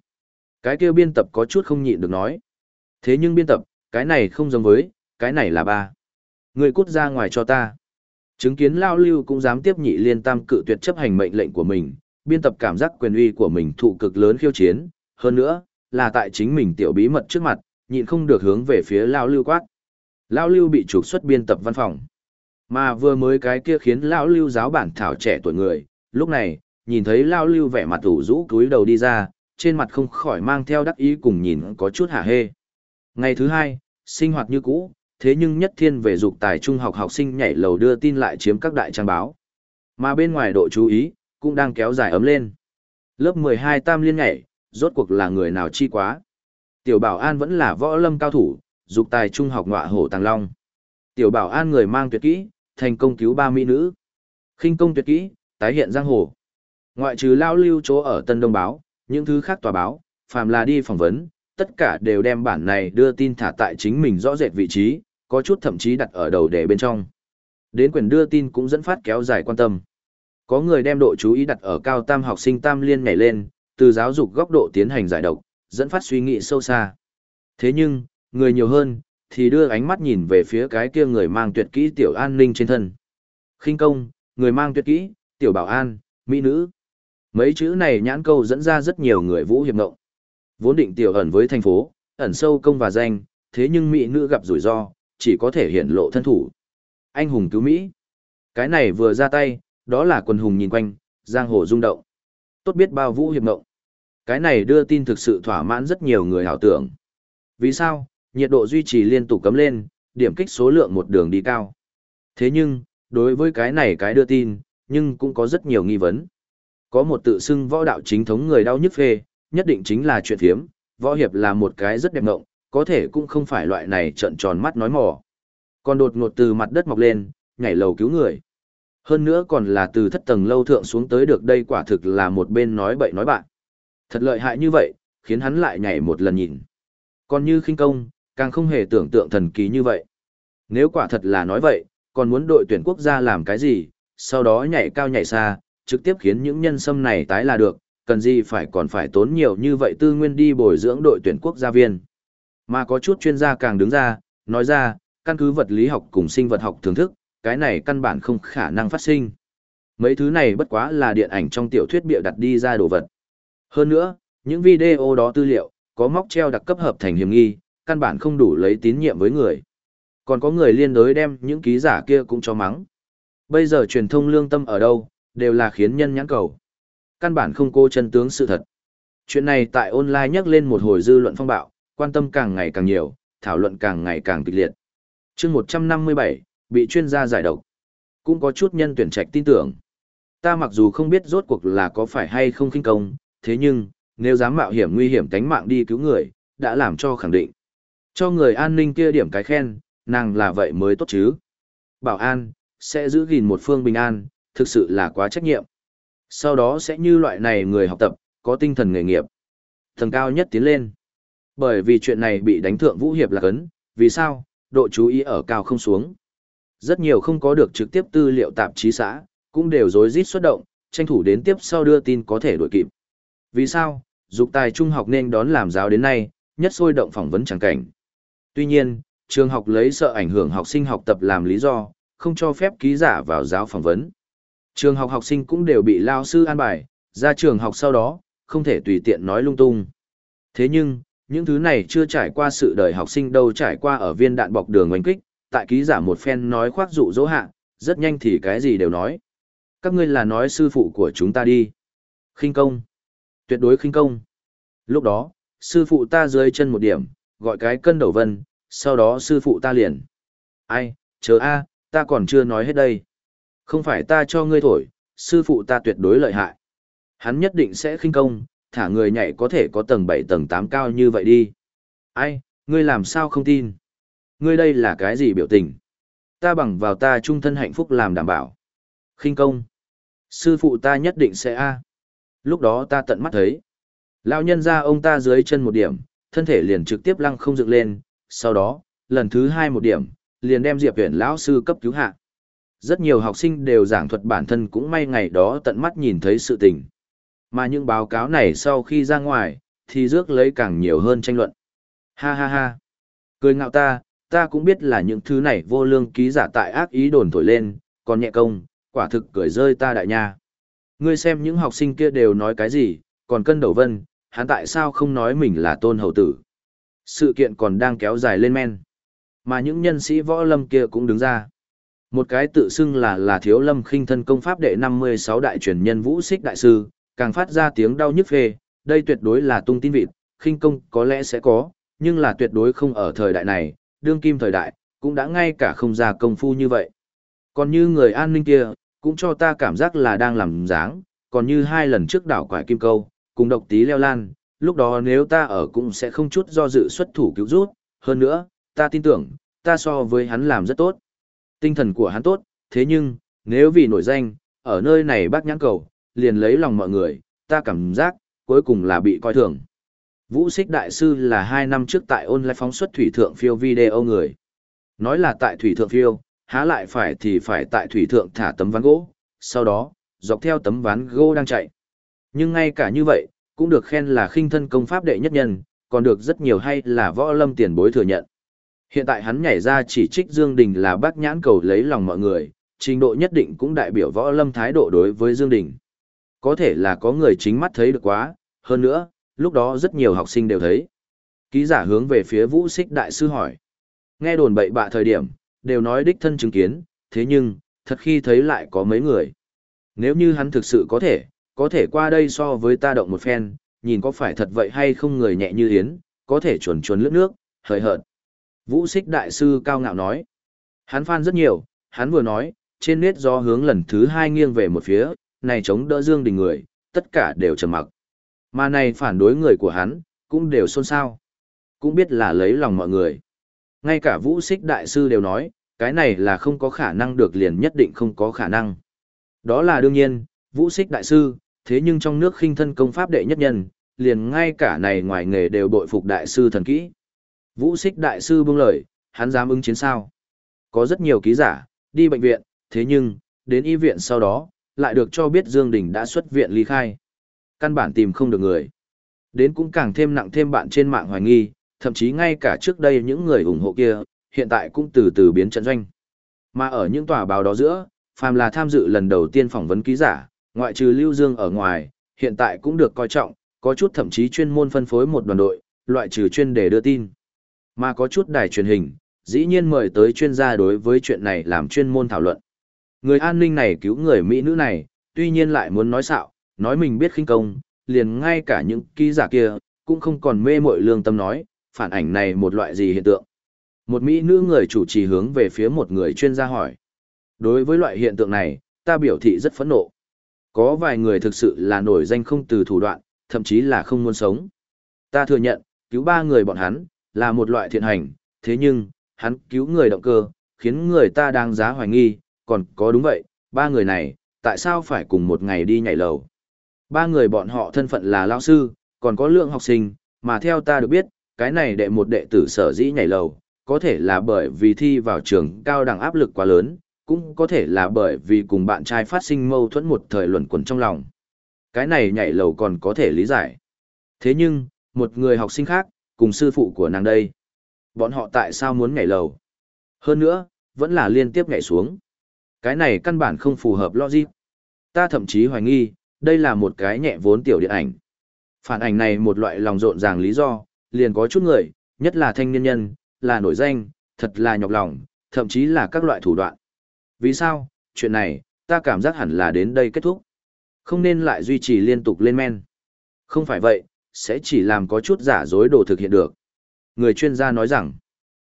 S1: Cái kêu biên tập có chút không nhịn được nói. Thế nhưng biên tập, cái này không giống với, cái này là ba. Người cút ra ngoài cho ta. Chứng kiến Lao Lưu cũng dám tiếp nhị liên tam cự tuyệt chấp hành mệnh lệnh của mình, biên tập cảm giác quyền uy của mình thụ cực lớn khiêu chiến, hơn nữa, là tại chính mình tiểu bí mật trước mặt, nhịn không được hướng về phía Lao Lưu quát. Lao Lưu bị trục xuất biên tập văn phòng. Mà vừa mới cái kia khiến Lao Lưu giáo bản thảo trẻ tuổi người, lúc này, nhìn thấy Lao Lưu vẻ mặt ủ rũ cúi đầu đi ra, trên mặt không khỏi mang theo đắc ý cùng nhìn có chút hả hê. Ngày thứ hai, sinh hoạt như cũ, thế nhưng nhất thiên về dục tài trung học học sinh nhảy lầu đưa tin lại chiếm các đại trang báo. Mà bên ngoài độ chú ý, cũng đang kéo dài ấm lên. Lớp 12 tam liên nhảy, rốt cuộc là người nào chi quá. Tiểu bảo an vẫn là võ lâm cao thủ, dục tài trung học ngọa hổ tàng long. Tiểu bảo an người mang tuyệt kỹ, thành công cứu ba mỹ nữ. khinh công tuyệt kỹ, tái hiện giang hồ. Ngoại trừ lao lưu chỗ ở Tân Đông Báo, những thứ khác tòa báo, phàm là đi phỏng vấn, tất cả đều đem bản này đưa tin thả tại chính mình rõ rệt vị trí, có chút thậm chí đặt ở đầu đề bên trong. Đến quyền đưa tin cũng dẫn phát kéo dài quan tâm. Có người đem độ chú ý đặt ở cao tam học sinh tam liên nhảy lên, từ giáo dục góc độ tiến hành giải độc, dẫn phát suy nghĩ sâu xa. Thế nhưng, người nhiều hơn, thì đưa ánh mắt nhìn về phía cái kia người mang tuyệt kỹ tiểu an ninh trên thân. khinh công, người mang tuyệt kỹ, tiểu bảo an, mỹ nữ. Mấy chữ này nhãn câu dẫn ra rất nhiều người vũ hiệp ngộng. Vốn định tiểu ẩn với thành phố, ẩn sâu công và danh, thế nhưng mỹ nữ gặp rủi ro, chỉ có thể hiện lộ thân thủ. Anh hùng cứu Mỹ. Cái này vừa ra tay, đó là quần hùng nhìn quanh, giang hồ rung động. Tốt biết bao vũ hiệp ngộng. Cái này đưa tin thực sự thỏa mãn rất nhiều người hảo tưởng. Vì sao? Nhiệt độ duy trì liên tục cấm lên, điểm kích số lượng một đường đi cao. Thế nhưng, đối với cái này cái đưa tin, nhưng cũng có rất nhiều nghi vấn. Có một tự xưng võ đạo chính thống người đau nhức phê, nhất định chính là chuyện thiếm, võ hiệp là một cái rất đẹp ngộng, có thể cũng không phải loại này trận tròn mắt nói mò. Còn đột ngột từ mặt đất mọc lên, nhảy lầu cứu người. Hơn nữa còn là từ thất tầng lâu thượng xuống tới được đây quả thực là một bên nói bậy nói bạn. Thật lợi hại như vậy, khiến hắn lại nhảy một lần nhìn. Còn như khinh công, càng không hề tưởng tượng thần kỳ như vậy. Nếu quả thật là nói vậy, còn muốn đội tuyển quốc gia làm cái gì, sau đó nhảy cao nhảy xa, trực tiếp khiến những nhân sâm này tái là được, cần gì phải còn phải tốn nhiều như vậy tư nguyên đi bồi dưỡng đội tuyển quốc gia viên. Mà có chút chuyên gia càng đứng ra, nói ra, căn cứ vật lý học cùng sinh vật học thưởng thức, cái này căn bản không khả năng phát sinh. Mấy thứ này bất quá là điện ảnh trong tiểu thuyết bịa đặt đi ra đồ vật. Hơn nữa, những video đó tư liệu, có móc treo đặc cấp hợp thành hiểm nghi, căn bản không đủ lấy tín nhiệm với người. Còn có người liên đối đem những ký giả kia cũng cho mắng. Bây giờ truyền thông lương tâm ở đâu, đều là khiến nhân nhãn cầu. Căn bản không cô chân tướng sự thật. Chuyện này tại online nhắc lên một hồi dư luận phong bạo, quan tâm càng ngày càng nhiều, thảo luận càng ngày càng kịch liệt. chương 157, bị chuyên gia giải độc. Cũng có chút nhân tuyển trạch tin tưởng. Ta mặc dù không biết rốt cuộc là có phải hay không kinh công, thế nhưng, nếu dám mạo hiểm nguy hiểm tánh mạng đi cứu người, đã làm cho khẳng định. Cho người an ninh kia điểm cái khen, nàng là vậy mới tốt chứ. Bảo an, sẽ giữ gìn một phương bình an, thực sự là quá trách nhiệm. Sau đó sẽ như loại này người học tập, có tinh thần nghề nghiệp. Thần cao nhất tiến lên. Bởi vì chuyện này bị đánh thượng vũ hiệp là cấn, vì sao, độ chú ý ở cao không xuống. Rất nhiều không có được trực tiếp tư liệu tạp chí xã, cũng đều rối rít xuất động, tranh thủ đến tiếp sau đưa tin có thể đổi kịp. Vì sao, dục tài trung học nên đón làm giáo đến nay, nhất sôi động phỏng vấn chẳng cảnh. Tuy nhiên, trường học lấy sợ ảnh hưởng học sinh học tập làm lý do, không cho phép ký giả vào giáo phỏng vấn. Trường học học sinh cũng đều bị lao sư an bài, ra trường học sau đó, không thể tùy tiện nói lung tung. Thế nhưng, những thứ này chưa trải qua sự đời học sinh đâu trải qua ở viên đạn bọc đường oanh kích, tại ký giả một phen nói khoác dụ dỗ hạ, rất nhanh thì cái gì đều nói. Các ngươi là nói sư phụ của chúng ta đi. khinh công. Tuyệt đối khinh công. Lúc đó, sư phụ ta dưới chân một điểm, gọi cái cân đầu vân, sau đó sư phụ ta liền. Ai, chờ a, ta còn chưa nói hết đây. Không phải ta cho ngươi thổi, sư phụ ta tuyệt đối lợi hại. Hắn nhất định sẽ khinh công, thả người nhảy có thể có tầng 7 tầng 8 cao như vậy đi. Ai, ngươi làm sao không tin? Ngươi đây là cái gì biểu tình? Ta bằng vào ta trung thân hạnh phúc làm đảm bảo. khinh công. Sư phụ ta nhất định sẽ A. Lúc đó ta tận mắt thấy. Lão nhân ra ông ta dưới chân một điểm, thân thể liền trực tiếp lăng không dựng lên, sau đó, lần thứ hai một điểm, liền đem Diệp Huyền lão sư cấp cứu hạ. Rất nhiều học sinh đều giảng thuật bản thân cũng may ngày đó tận mắt nhìn thấy sự tình. Mà những báo cáo này sau khi ra ngoài, thì rước lấy càng nhiều hơn tranh luận. Ha ha ha. Cười ngạo ta, ta cũng biết là những thứ này vô lương ký giả tại ác ý đồn thổi lên, còn nhẹ công, quả thực cười rơi ta đại nha. Ngươi xem những học sinh kia đều nói cái gì, còn cân đầu vân, hắn tại sao không nói mình là tôn hậu tử. Sự kiện còn đang kéo dài lên men. Mà những nhân sĩ võ lâm kia cũng đứng ra. Một cái tự xưng là là thiếu lâm khinh thân công pháp đệ 56 đại truyền nhân vũ xích đại sư, càng phát ra tiếng đau nhức phê, đây tuyệt đối là tung tin vịt, khinh công có lẽ sẽ có, nhưng là tuyệt đối không ở thời đại này, đương kim thời đại, cũng đã ngay cả không ra công phu như vậy. Còn như người an ninh kia, cũng cho ta cảm giác là đang làm dáng, còn như hai lần trước đảo quải kim câu, cùng độc tí leo lan, lúc đó nếu ta ở cũng sẽ không chút do dự xuất thủ cứu rút, hơn nữa, ta tin tưởng, ta so với hắn làm rất tốt. Tinh thần của hắn tốt, thế nhưng, nếu vì nổi danh, ở nơi này bác nhãn cầu, liền lấy lòng mọi người, ta cảm giác, cuối cùng là bị coi thường. Vũ Xích Đại Sư là hai năm trước tại online phóng xuất thủy thượng phiêu video người. Nói là tại thủy thượng phiêu, há lại phải thì phải tại thủy thượng thả tấm ván gỗ, sau đó, dọc theo tấm ván gỗ đang chạy. Nhưng ngay cả như vậy, cũng được khen là khinh thân công pháp đệ nhất nhân, còn được rất nhiều hay là võ lâm tiền bối thừa nhận. Hiện tại hắn nhảy ra chỉ trích Dương Đình là bác nhãn cầu lấy lòng mọi người, trình độ nhất định cũng đại biểu võ lâm thái độ đối với Dương Đình. Có thể là có người chính mắt thấy được quá, hơn nữa, lúc đó rất nhiều học sinh đều thấy. Ký giả hướng về phía vũ xích đại sư hỏi. Nghe đồn bậy bạ thời điểm, đều nói đích thân chứng kiến, thế nhưng, thật khi thấy lại có mấy người. Nếu như hắn thực sự có thể, có thể qua đây so với ta động một phen, nhìn có phải thật vậy hay không người nhẹ như yến, có thể chuồn chuồn lướt nước, hời hợt. Vũ Sích đại sư cao ngạo nói. Hắn phan rất nhiều, hắn vừa nói, trên nét do hướng lần thứ hai nghiêng về một phía, này chống đỡ Dương Đình người, tất cả đều trầm mặc. Mà này phản đối người của hắn, cũng đều xôn xao. Cũng biết là lấy lòng mọi người. Ngay cả vũ Sích đại sư đều nói, cái này là không có khả năng được liền nhất định không có khả năng. Đó là đương nhiên, vũ Sích đại sư, thế nhưng trong nước khinh thân công pháp đệ nhất nhân, liền ngay cả này ngoài nghề đều bội phục đại sư thần kỹ. Vũ Sích đại sư buông lời, hắn dám ứng chiến sao. Có rất nhiều ký giả, đi bệnh viện, thế nhưng, đến y viện sau đó, lại được cho biết Dương Đình đã xuất viện ly khai. Căn bản tìm không được người. Đến cũng càng thêm nặng thêm bạn trên mạng hoài nghi, thậm chí ngay cả trước đây những người ủng hộ kia, hiện tại cũng từ từ biến trận doanh. Mà ở những tòa báo đó giữa, phàm là tham dự lần đầu tiên phỏng vấn ký giả, ngoại trừ Lưu Dương ở ngoài, hiện tại cũng được coi trọng, có chút thậm chí chuyên môn phân phối một đoàn đội, loại trừ chuyên đề đưa tin. Mà có chút đài truyền hình, dĩ nhiên mời tới chuyên gia đối với chuyện này làm chuyên môn thảo luận. Người an ninh này cứu người Mỹ nữ này, tuy nhiên lại muốn nói xạo, nói mình biết khinh công, liền ngay cả những ký giả kia, cũng không còn mê mội lương tâm nói, phản ảnh này một loại gì hiện tượng. Một Mỹ nữ người chủ trì hướng về phía một người chuyên gia hỏi. Đối với loại hiện tượng này, ta biểu thị rất phẫn nộ. Có vài người thực sự là nổi danh không từ thủ đoạn, thậm chí là không muốn sống. Ta thừa nhận, cứu ba người bọn hắn, là một loại thiện hành, thế nhưng, hắn cứu người động cơ, khiến người ta đang giá hoài nghi, còn có đúng vậy, ba người này, tại sao phải cùng một ngày đi nhảy lầu? Ba người bọn họ thân phận là lao sư, còn có lượng học sinh, mà theo ta được biết, cái này đệ một đệ tử sở dĩ nhảy lầu, có thể là bởi vì thi vào trường cao đẳng áp lực quá lớn, cũng có thể là bởi vì cùng bạn trai phát sinh mâu thuẫn một thời luẩn quẩn trong lòng. Cái này nhảy lầu còn có thể lý giải. Thế nhưng, một người học sinh khác, cùng sư phụ của nàng đây. Bọn họ tại sao muốn nhảy lầu? Hơn nữa, vẫn là liên tiếp nhảy xuống. Cái này căn bản không phù hợp logic. Ta thậm chí hoài nghi, đây là một cái nhẹ vốn tiểu điện ảnh. Phản ảnh này một loại lòng rộn ràng lý do, liền có chút người, nhất là thanh niên nhân, là nổi danh, thật là nhọc lòng, thậm chí là các loại thủ đoạn. Vì sao, chuyện này, ta cảm giác hẳn là đến đây kết thúc. Không nên lại duy trì liên tục lên men. Không phải vậy, sẽ chỉ làm có chút giả dối đồ thực hiện được. Người chuyên gia nói rằng,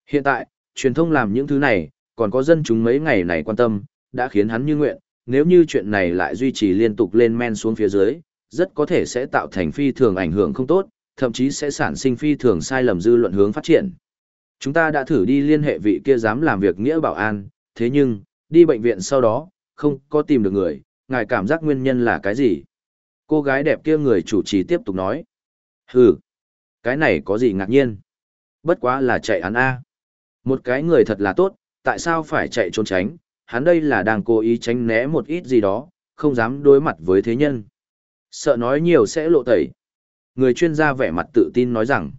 S1: hiện tại, truyền thông làm những thứ này, còn có dân chúng mấy ngày này quan tâm, đã khiến hắn như nguyện, nếu như chuyện này lại duy trì liên tục lên men xuống phía dưới, rất có thể sẽ tạo thành phi thường ảnh hưởng không tốt, thậm chí sẽ sản sinh phi thường sai lầm dư luận hướng phát triển. Chúng ta đã thử đi liên hệ vị kia dám làm việc nghĩa bảo an, thế nhưng, đi bệnh viện sau đó, không có tìm được người, ngài cảm giác nguyên nhân là cái gì? Cô gái đẹp kia người chủ trì tiếp tục nói. Hừ, cái này có gì ngạc nhiên? Bất quá là chạy hắn A. Một cái người thật là tốt, tại sao phải chạy trốn tránh? Hắn đây là đang cố ý tránh né một ít gì đó, không dám đối mặt với thế nhân. Sợ nói nhiều sẽ lộ tẩy. Người chuyên gia vẻ mặt tự tin nói rằng,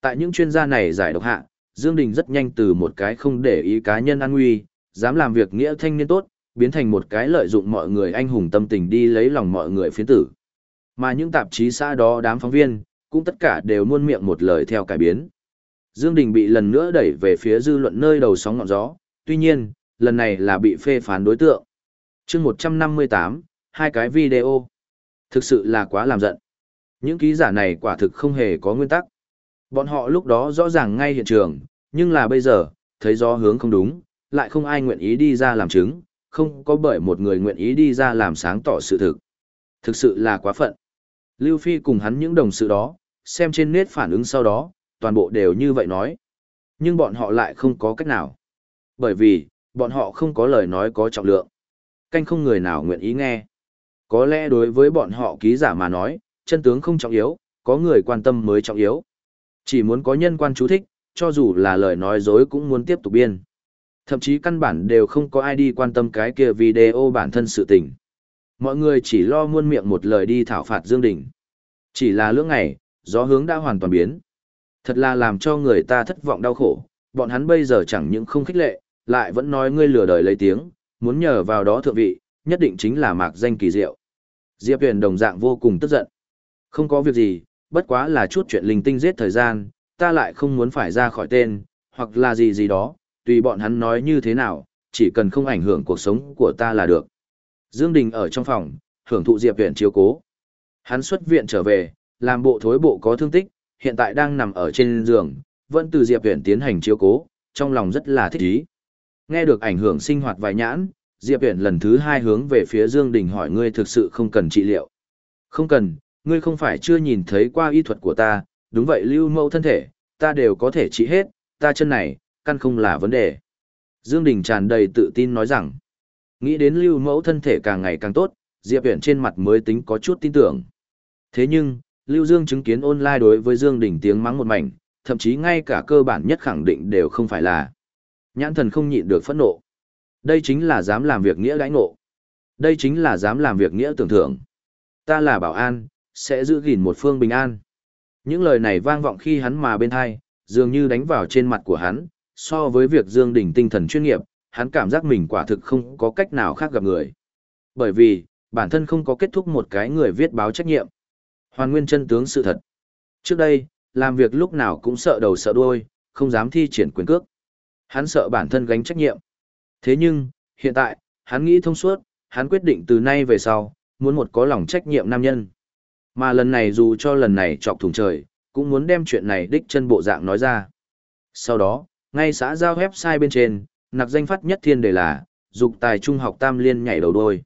S1: tại những chuyên gia này giải độc hạ, Dương Đình rất nhanh từ một cái không để ý cá nhân an nguy, dám làm việc nghĩa thanh niên tốt, biến thành một cái lợi dụng mọi người anh hùng tâm tình đi lấy lòng mọi người phiến tử. Mà những tạp chí xã đó đám phóng viên, cũng tất cả đều muôn miệng một lời theo cải biến. Dương Đình bị lần nữa đẩy về phía dư luận nơi đầu sóng ngọn gió, tuy nhiên, lần này là bị phê phán đối tượng. Chương 158, hai cái video. Thực sự là quá làm giận. Những ký giả này quả thực không hề có nguyên tắc. Bọn họ lúc đó rõ ràng ngay hiện trường, nhưng là bây giờ, thấy gió hướng không đúng, lại không ai nguyện ý đi ra làm chứng, không có bởi một người nguyện ý đi ra làm sáng tỏ sự thực. Thực sự là quá phận. Lưu Phi cùng hắn những đồng sự đó, xem trên nét phản ứng sau đó, toàn bộ đều như vậy nói. Nhưng bọn họ lại không có cách nào. Bởi vì, bọn họ không có lời nói có trọng lượng. Canh không người nào nguyện ý nghe. Có lẽ đối với bọn họ ký giả mà nói, chân tướng không trọng yếu, có người quan tâm mới trọng yếu. Chỉ muốn có nhân quan chú thích, cho dù là lời nói dối cũng muốn tiếp tục biên. Thậm chí căn bản đều không có ai đi quan tâm cái kia video bản thân sự tình. Mọi người chỉ lo muôn miệng một lời đi thảo phạt Dương Đình. Chỉ là lưỡng ngày, gió hướng đã hoàn toàn biến. Thật là làm cho người ta thất vọng đau khổ, bọn hắn bây giờ chẳng những không khích lệ, lại vẫn nói ngươi lừa đời lấy tiếng, muốn nhờ vào đó thượng vị, nhất định chính là mạc danh kỳ diệu. Diệp Huyền đồng dạng vô cùng tức giận. Không có việc gì, bất quá là chút chuyện linh tinh giết thời gian, ta lại không muốn phải ra khỏi tên, hoặc là gì gì đó, tùy bọn hắn nói như thế nào, chỉ cần không ảnh hưởng cuộc sống của ta là được. Dương Đình ở trong phòng, hưởng thụ Diệp Huyền chiếu cố. Hắn xuất viện trở về, làm bộ thối bộ có thương tích, hiện tại đang nằm ở trên giường, vẫn từ Diệp Viễn tiến hành chiếu cố, trong lòng rất là thích ý. Nghe được ảnh hưởng sinh hoạt vài nhãn, Diệp Viễn lần thứ hai hướng về phía Dương Đình hỏi ngươi thực sự không cần trị liệu. Không cần, ngươi không phải chưa nhìn thấy qua y thuật của ta, đúng vậy lưu mẫu thân thể, ta đều có thể trị hết, ta chân này, căn không là vấn đề. Dương Đình tràn đầy tự tin nói rằng, nghĩ đến lưu mẫu thân thể càng ngày càng tốt, Diệp Viễn trên mặt mới tính có chút tin tưởng. Thế nhưng, Lưu Dương chứng kiến online đối với Dương Đình tiếng mắng một mảnh, thậm chí ngay cả cơ bản nhất khẳng định đều không phải là. Nhãn thần không nhịn được phẫn nộ. Đây chính là dám làm việc nghĩa đãi ngộ. Đây chính là dám làm việc nghĩa tưởng thưởng. Ta là bảo an, sẽ giữ gìn một phương bình an. Những lời này vang vọng khi hắn mà bên thai, dường như đánh vào trên mặt của hắn, so với việc Dương Đình tinh thần chuyên nghiệp, hắn cảm giác mình quả thực không có cách nào khác gặp người. Bởi vì, bản thân không có kết thúc một cái người viết báo trách nhiệm. Hoàn nguyên chân tướng sự thật. Trước đây, làm việc lúc nào cũng sợ đầu sợ đuôi, không dám thi triển quyền cước. Hắn sợ bản thân gánh trách nhiệm. Thế nhưng, hiện tại, hắn nghĩ thông suốt, hắn quyết định từ nay về sau, muốn một có lòng trách nhiệm nam nhân. Mà lần này dù cho lần này chọc thủng trời, cũng muốn đem chuyện này đích chân bộ dạng nói ra. Sau đó, ngay xã giao website bên trên, nặc danh phát nhất thiên đề là, dục tài trung học tam liên nhảy đầu đôi.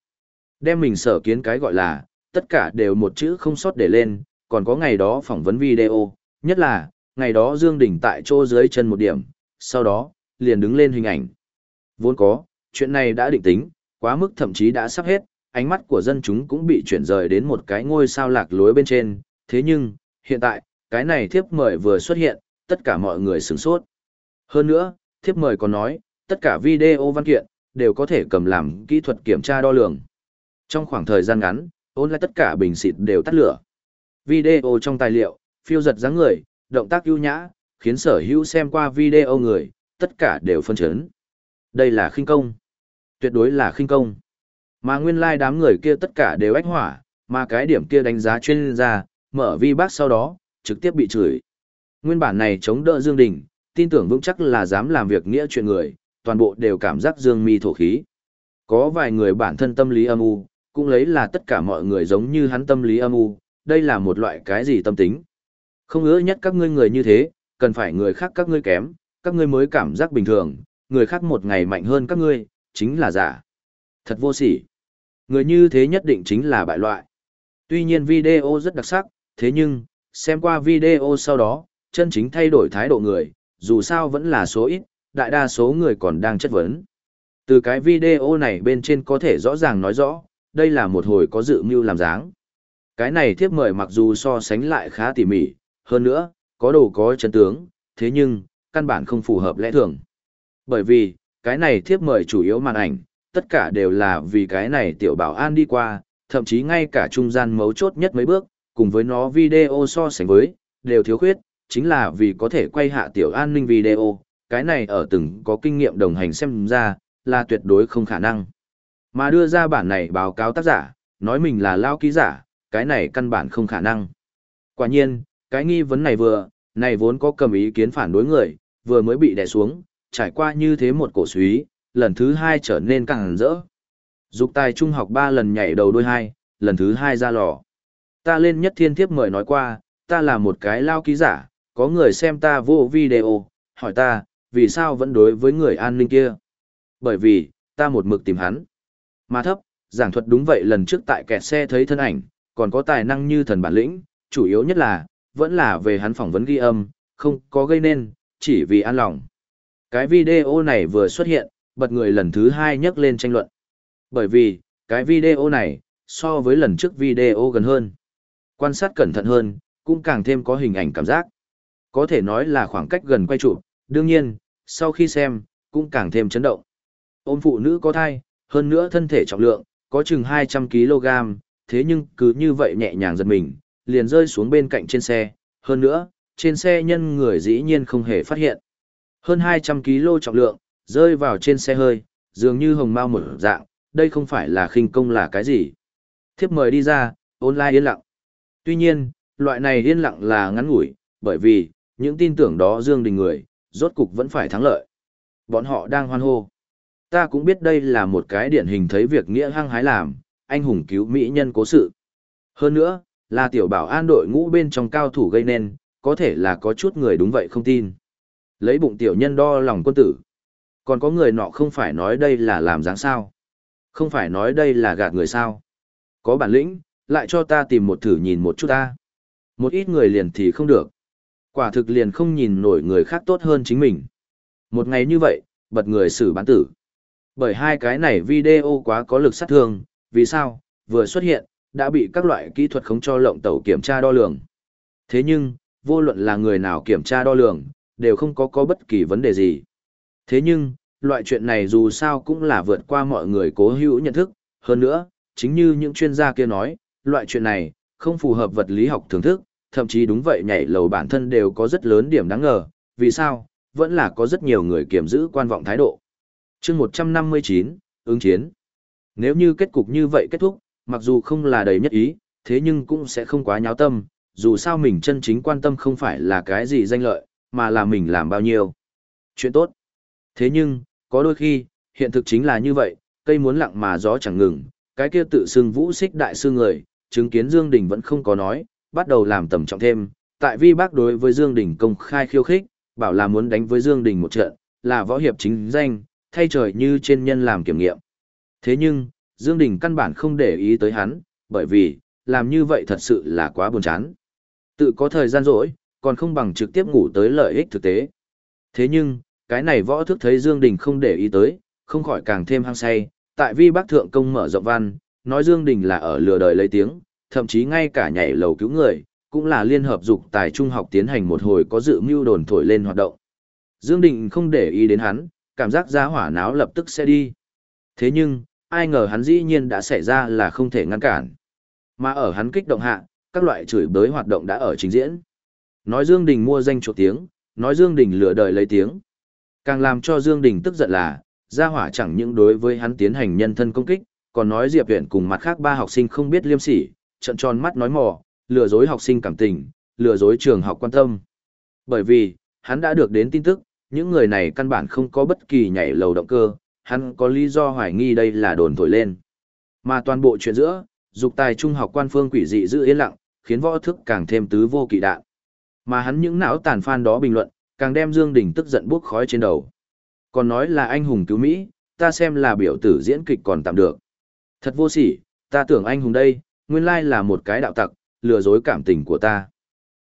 S1: Đem mình sở kiến cái gọi là, tất cả đều một chữ không sót để lên, còn có ngày đó phỏng vấn video, nhất là, ngày đó Dương Đình tại chỗ dưới chân một điểm, sau đó, liền đứng lên hình ảnh. Vốn có, chuyện này đã định tính, quá mức thậm chí đã sắp hết, ánh mắt của dân chúng cũng bị chuyển rời đến một cái ngôi sao lạc lối bên trên, thế nhưng, hiện tại, cái này thiếp mời vừa xuất hiện, tất cả mọi người sửng sốt. Hơn nữa, thiếp mời còn nói, tất cả video văn kiện, đều có thể cầm làm kỹ thuật kiểm tra đo lường. Trong khoảng thời gian ngắn, ôn lại tất cả bình xịt đều tắt lửa. Video trong tài liệu, phiêu giật dáng người, động tác ưu nhã, khiến sở hữu xem qua video người, tất cả đều phân chấn. Đây là khinh công. Tuyệt đối là khinh công. Mà nguyên lai like đám người kia tất cả đều ách hỏa, mà cái điểm kia đánh giá chuyên gia, mở vi bác sau đó, trực tiếp bị chửi. Nguyên bản này chống đỡ Dương Đình, tin tưởng vững chắc là dám làm việc nghĩa chuyện người, toàn bộ đều cảm giác Dương mi thổ khí. Có vài người bản thân tâm lý âm u, cũng lấy là tất cả mọi người giống như hắn tâm lý âm u, đây là một loại cái gì tâm tính. Không ứa nhất các ngươi người như thế, cần phải người khác các ngươi kém, các ngươi mới cảm giác bình thường, người khác một ngày mạnh hơn các ngươi, chính là giả. Thật vô sỉ. Người như thế nhất định chính là bại loại. Tuy nhiên video rất đặc sắc, thế nhưng, xem qua video sau đó, chân chính thay đổi thái độ người, dù sao vẫn là số ít, đại đa số người còn đang chất vấn. Từ cái video này bên trên có thể rõ ràng nói rõ, đây là một hồi có dự mưu làm dáng. Cái này thiếp mời mặc dù so sánh lại khá tỉ mỉ, hơn nữa, có đồ có chân tướng, thế nhưng, căn bản không phù hợp lẽ thường. Bởi vì, cái này thiếp mời chủ yếu màn ảnh, tất cả đều là vì cái này tiểu bảo an đi qua, thậm chí ngay cả trung gian mấu chốt nhất mấy bước, cùng với nó video so sánh với, đều thiếu khuyết, chính là vì có thể quay hạ tiểu an ninh video, cái này ở từng có kinh nghiệm đồng hành xem ra, là tuyệt đối không khả năng. Mà đưa ra bản này báo cáo tác giả, nói mình là lao ký giả, cái này căn bản không khả năng. Quả nhiên, cái nghi vấn này vừa, này vốn có cầm ý kiến phản đối người, vừa mới bị đè xuống, trải qua như thế một cổ suý, lần thứ hai trở nên càng rỡ. Dục tài trung học ba lần nhảy đầu đôi hai, lần thứ hai ra lò. Ta lên nhất thiên thiếp mời nói qua, ta là một cái lao ký giả, có người xem ta vô video, hỏi ta, vì sao vẫn đối với người an ninh kia? Bởi vì, ta một mực tìm hắn. Mà thấp, giảng thuật đúng vậy lần trước tại kẹt xe thấy thân ảnh, còn có tài năng như thần bản lĩnh, chủ yếu nhất là, vẫn là về hắn phỏng vấn ghi âm, không có gây nên, chỉ vì an lòng. Cái video này vừa xuất hiện, bật người lần thứ hai nhắc lên tranh luận. Bởi vì, cái video này, so với lần trước video gần hơn. Quan sát cẩn thận hơn, cũng càng thêm có hình ảnh cảm giác. Có thể nói là khoảng cách gần quay chụp, đương nhiên, sau khi xem, cũng càng thêm chấn động. Ôm phụ nữ có thai, hơn nữa thân thể trọng lượng, có chừng 200kg, thế nhưng cứ như vậy nhẹ nhàng giật mình, liền rơi xuống bên cạnh trên xe, hơn nữa, trên xe nhân người dĩ nhiên không hề phát hiện. Hơn 200kg trọng lượng, rơi vào trên xe hơi, dường như hồng mau một dạng, đây không phải là khinh công là cái gì. Thiếp mời đi ra, online yên lặng. Tuy nhiên, loại này yên lặng là ngắn ngủi, bởi vì, những tin tưởng đó Dương Đình người, rốt cục vẫn phải thắng lợi. Bọn họ đang hoan hô. Ta cũng biết đây là một cái điển hình thấy việc nghĩa hăng hái làm, anh hùng cứu mỹ nhân cố sự. Hơn nữa, là tiểu bảo an đội ngũ bên trong cao thủ gây nên, có thể là có chút người đúng vậy không tin. Lấy bụng tiểu nhân đo lòng quân tử. Còn có người nọ không phải nói đây là làm dáng sao. Không phải nói đây là gạt người sao. Có bản lĩnh, lại cho ta tìm một thử nhìn một chút ta. Một ít người liền thì không được. Quả thực liền không nhìn nổi người khác tốt hơn chính mình. Một ngày như vậy, bật người xử bán tử. Bởi hai cái này video quá có lực sát thương, vì sao, vừa xuất hiện, đã bị các loại kỹ thuật khống cho lộng tẩu kiểm tra đo lường. Thế nhưng, vô luận là người nào kiểm tra đo lường, đều không có có bất kỳ vấn đề gì. Thế nhưng, loại chuyện này dù sao cũng là vượt qua mọi người cố hữu nhận thức, hơn nữa, chính như những chuyên gia kia nói, loại chuyện này, không phù hợp vật lý học thưởng thức, thậm chí đúng vậy nhảy lầu bản thân đều có rất lớn điểm đáng ngờ, vì sao, vẫn là có rất nhiều người kiểm giữ quan vọng thái độ chương 159, ứng chiến. Nếu như kết cục như vậy kết thúc, mặc dù không là đầy nhất ý, thế nhưng cũng sẽ không quá nháo tâm, dù sao mình chân chính quan tâm không phải là cái gì danh lợi, mà là mình làm bao nhiêu. Chuyện tốt. Thế nhưng, có đôi khi, hiện thực chính là như vậy, cây muốn lặng mà gió chẳng ngừng, cái kia tự xưng vũ xích đại sư người, chứng kiến Dương Đình vẫn không có nói, bắt đầu làm tầm trọng thêm, tại vi bác đối với Dương Đình công khai khiêu khích, bảo là muốn đánh với Dương Đình một trận, là võ hiệp chính danh, thay trời như trên nhân làm kiểm nghiệm. Thế nhưng, Dương Đình căn bản không để ý tới hắn, bởi vì, làm như vậy thật sự là quá buồn chán. Tự có thời gian rỗi, còn không bằng trực tiếp ngủ tới lợi ích thực tế. Thế nhưng, cái này võ thức thấy Dương Đình không để ý tới, không khỏi càng thêm hăng say, tại vi bác thượng công mở rộng văn, nói Dương Đình là ở lừa đời lấy tiếng, thậm chí ngay cả nhảy lầu cứu người, cũng là liên hợp dục tài trung học tiến hành một hồi có dự mưu đồn thổi lên hoạt động. Dương Đình không để ý đến hắn, cảm giác ra hỏa náo lập tức sẽ đi. Thế nhưng, ai ngờ hắn dĩ nhiên đã xảy ra là không thể ngăn cản. Mà ở hắn kích động hạ, các loại chửi bới hoạt động đã ở trình diễn. Nói Dương Đình mua danh chuột tiếng, nói Dương Đình lừa đời lấy tiếng. Càng làm cho Dương Đình tức giận là, gia hỏa chẳng những đối với hắn tiến hành nhân thân công kích, còn nói Diệp Viễn cùng mặt khác ba học sinh không biết liêm sỉ, trận tròn mắt nói mò, lừa dối học sinh cảm tình, lừa dối trường học quan tâm. Bởi vì, hắn đã được đến tin tức, những người này căn bản không có bất kỳ nhảy lầu động cơ, hắn có lý do hoài nghi đây là đồn thổi lên. Mà toàn bộ chuyện giữa, dục tài trung học quan phương quỷ dị giữ yên lặng, khiến võ thức càng thêm tứ vô kỵ đạn. Mà hắn những não tàn phan đó bình luận, càng đem Dương Đình tức giận buốt khói trên đầu. Còn nói là anh hùng cứu Mỹ, ta xem là biểu tử diễn kịch còn tạm được. Thật vô sỉ, ta tưởng anh hùng đây, nguyên lai là một cái đạo tặc, lừa dối cảm tình của ta.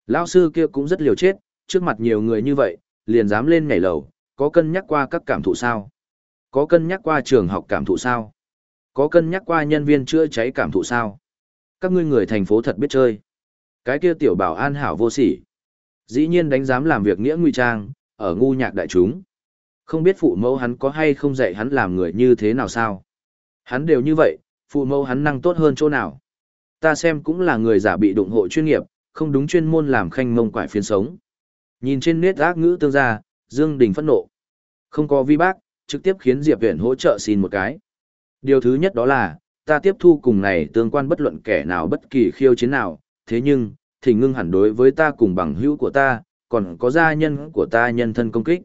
S1: Lão sư kia cũng rất liều chết, trước mặt nhiều người như vậy, liền dám lên nhảy lầu, có cân nhắc qua các cảm thụ sao? Có cân nhắc qua trường học cảm thụ sao? Có cân nhắc qua nhân viên chữa cháy cảm thụ sao? Các ngươi người thành phố thật biết chơi. Cái kia tiểu bảo an hảo vô sỉ. Dĩ nhiên đánh dám làm việc nghĩa nguy trang, ở ngu nhạc đại chúng. Không biết phụ mẫu hắn có hay không dạy hắn làm người như thế nào sao. Hắn đều như vậy, phụ mẫu hắn năng tốt hơn chỗ nào. Ta xem cũng là người giả bị đụng hộ chuyên nghiệp, không đúng chuyên môn làm khanh mông quải phiên sống. Nhìn trên nét ác ngữ tương gia, Dương Đình phẫn nộ. Không có vi bác, trực tiếp khiến Diệp Viễn hỗ trợ xin một cái. Điều thứ nhất đó là, ta tiếp thu cùng này tương quan bất luận kẻ nào bất kỳ khiêu chiến nào, thế nhưng, thì ngưng hẳn đối với ta cùng bằng hữu của ta, còn có gia nhân của ta nhân thân công kích.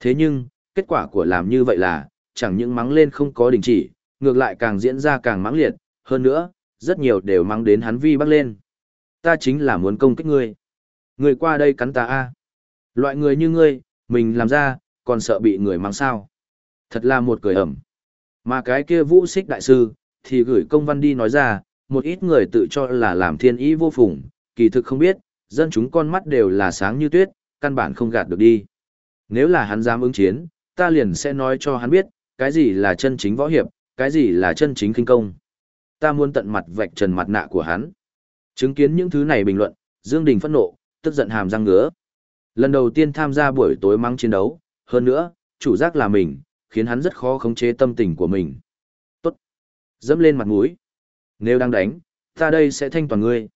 S1: Thế nhưng, kết quả của làm như vậy là, chẳng những mắng lên không có đình chỉ, ngược lại càng diễn ra càng mắng liệt, hơn nữa, rất nhiều đều mắng đến hắn vi bắc lên. Ta chính là muốn công kích ngươi. Ngươi qua đây cắn ta a. Loại người như ngươi, mình làm ra, còn sợ bị người mang sao. Thật là một cười ẩm. Mà cái kia vũ xích đại sư, thì gửi công văn đi nói ra, một ít người tự cho là làm thiên ý vô phùng, kỳ thực không biết, dân chúng con mắt đều là sáng như tuyết, căn bản không gạt được đi. Nếu là hắn dám ứng chiến, ta liền sẽ nói cho hắn biết, cái gì là chân chính võ hiệp, cái gì là chân chính kinh công. Ta muốn tận mặt vạch trần mặt nạ của hắn. Chứng kiến những thứ này bình luận, Dương Đình phẫn nộ, tức giận hàm răng ngứa. Lần đầu tiên tham gia buổi tối mắng chiến đấu, hơn nữa, chủ giác là mình, khiến hắn rất khó khống chế tâm tình của mình. Tốt. Dẫm lên mặt mũi. Nếu đang đánh, ta đây sẽ thanh toàn ngươi.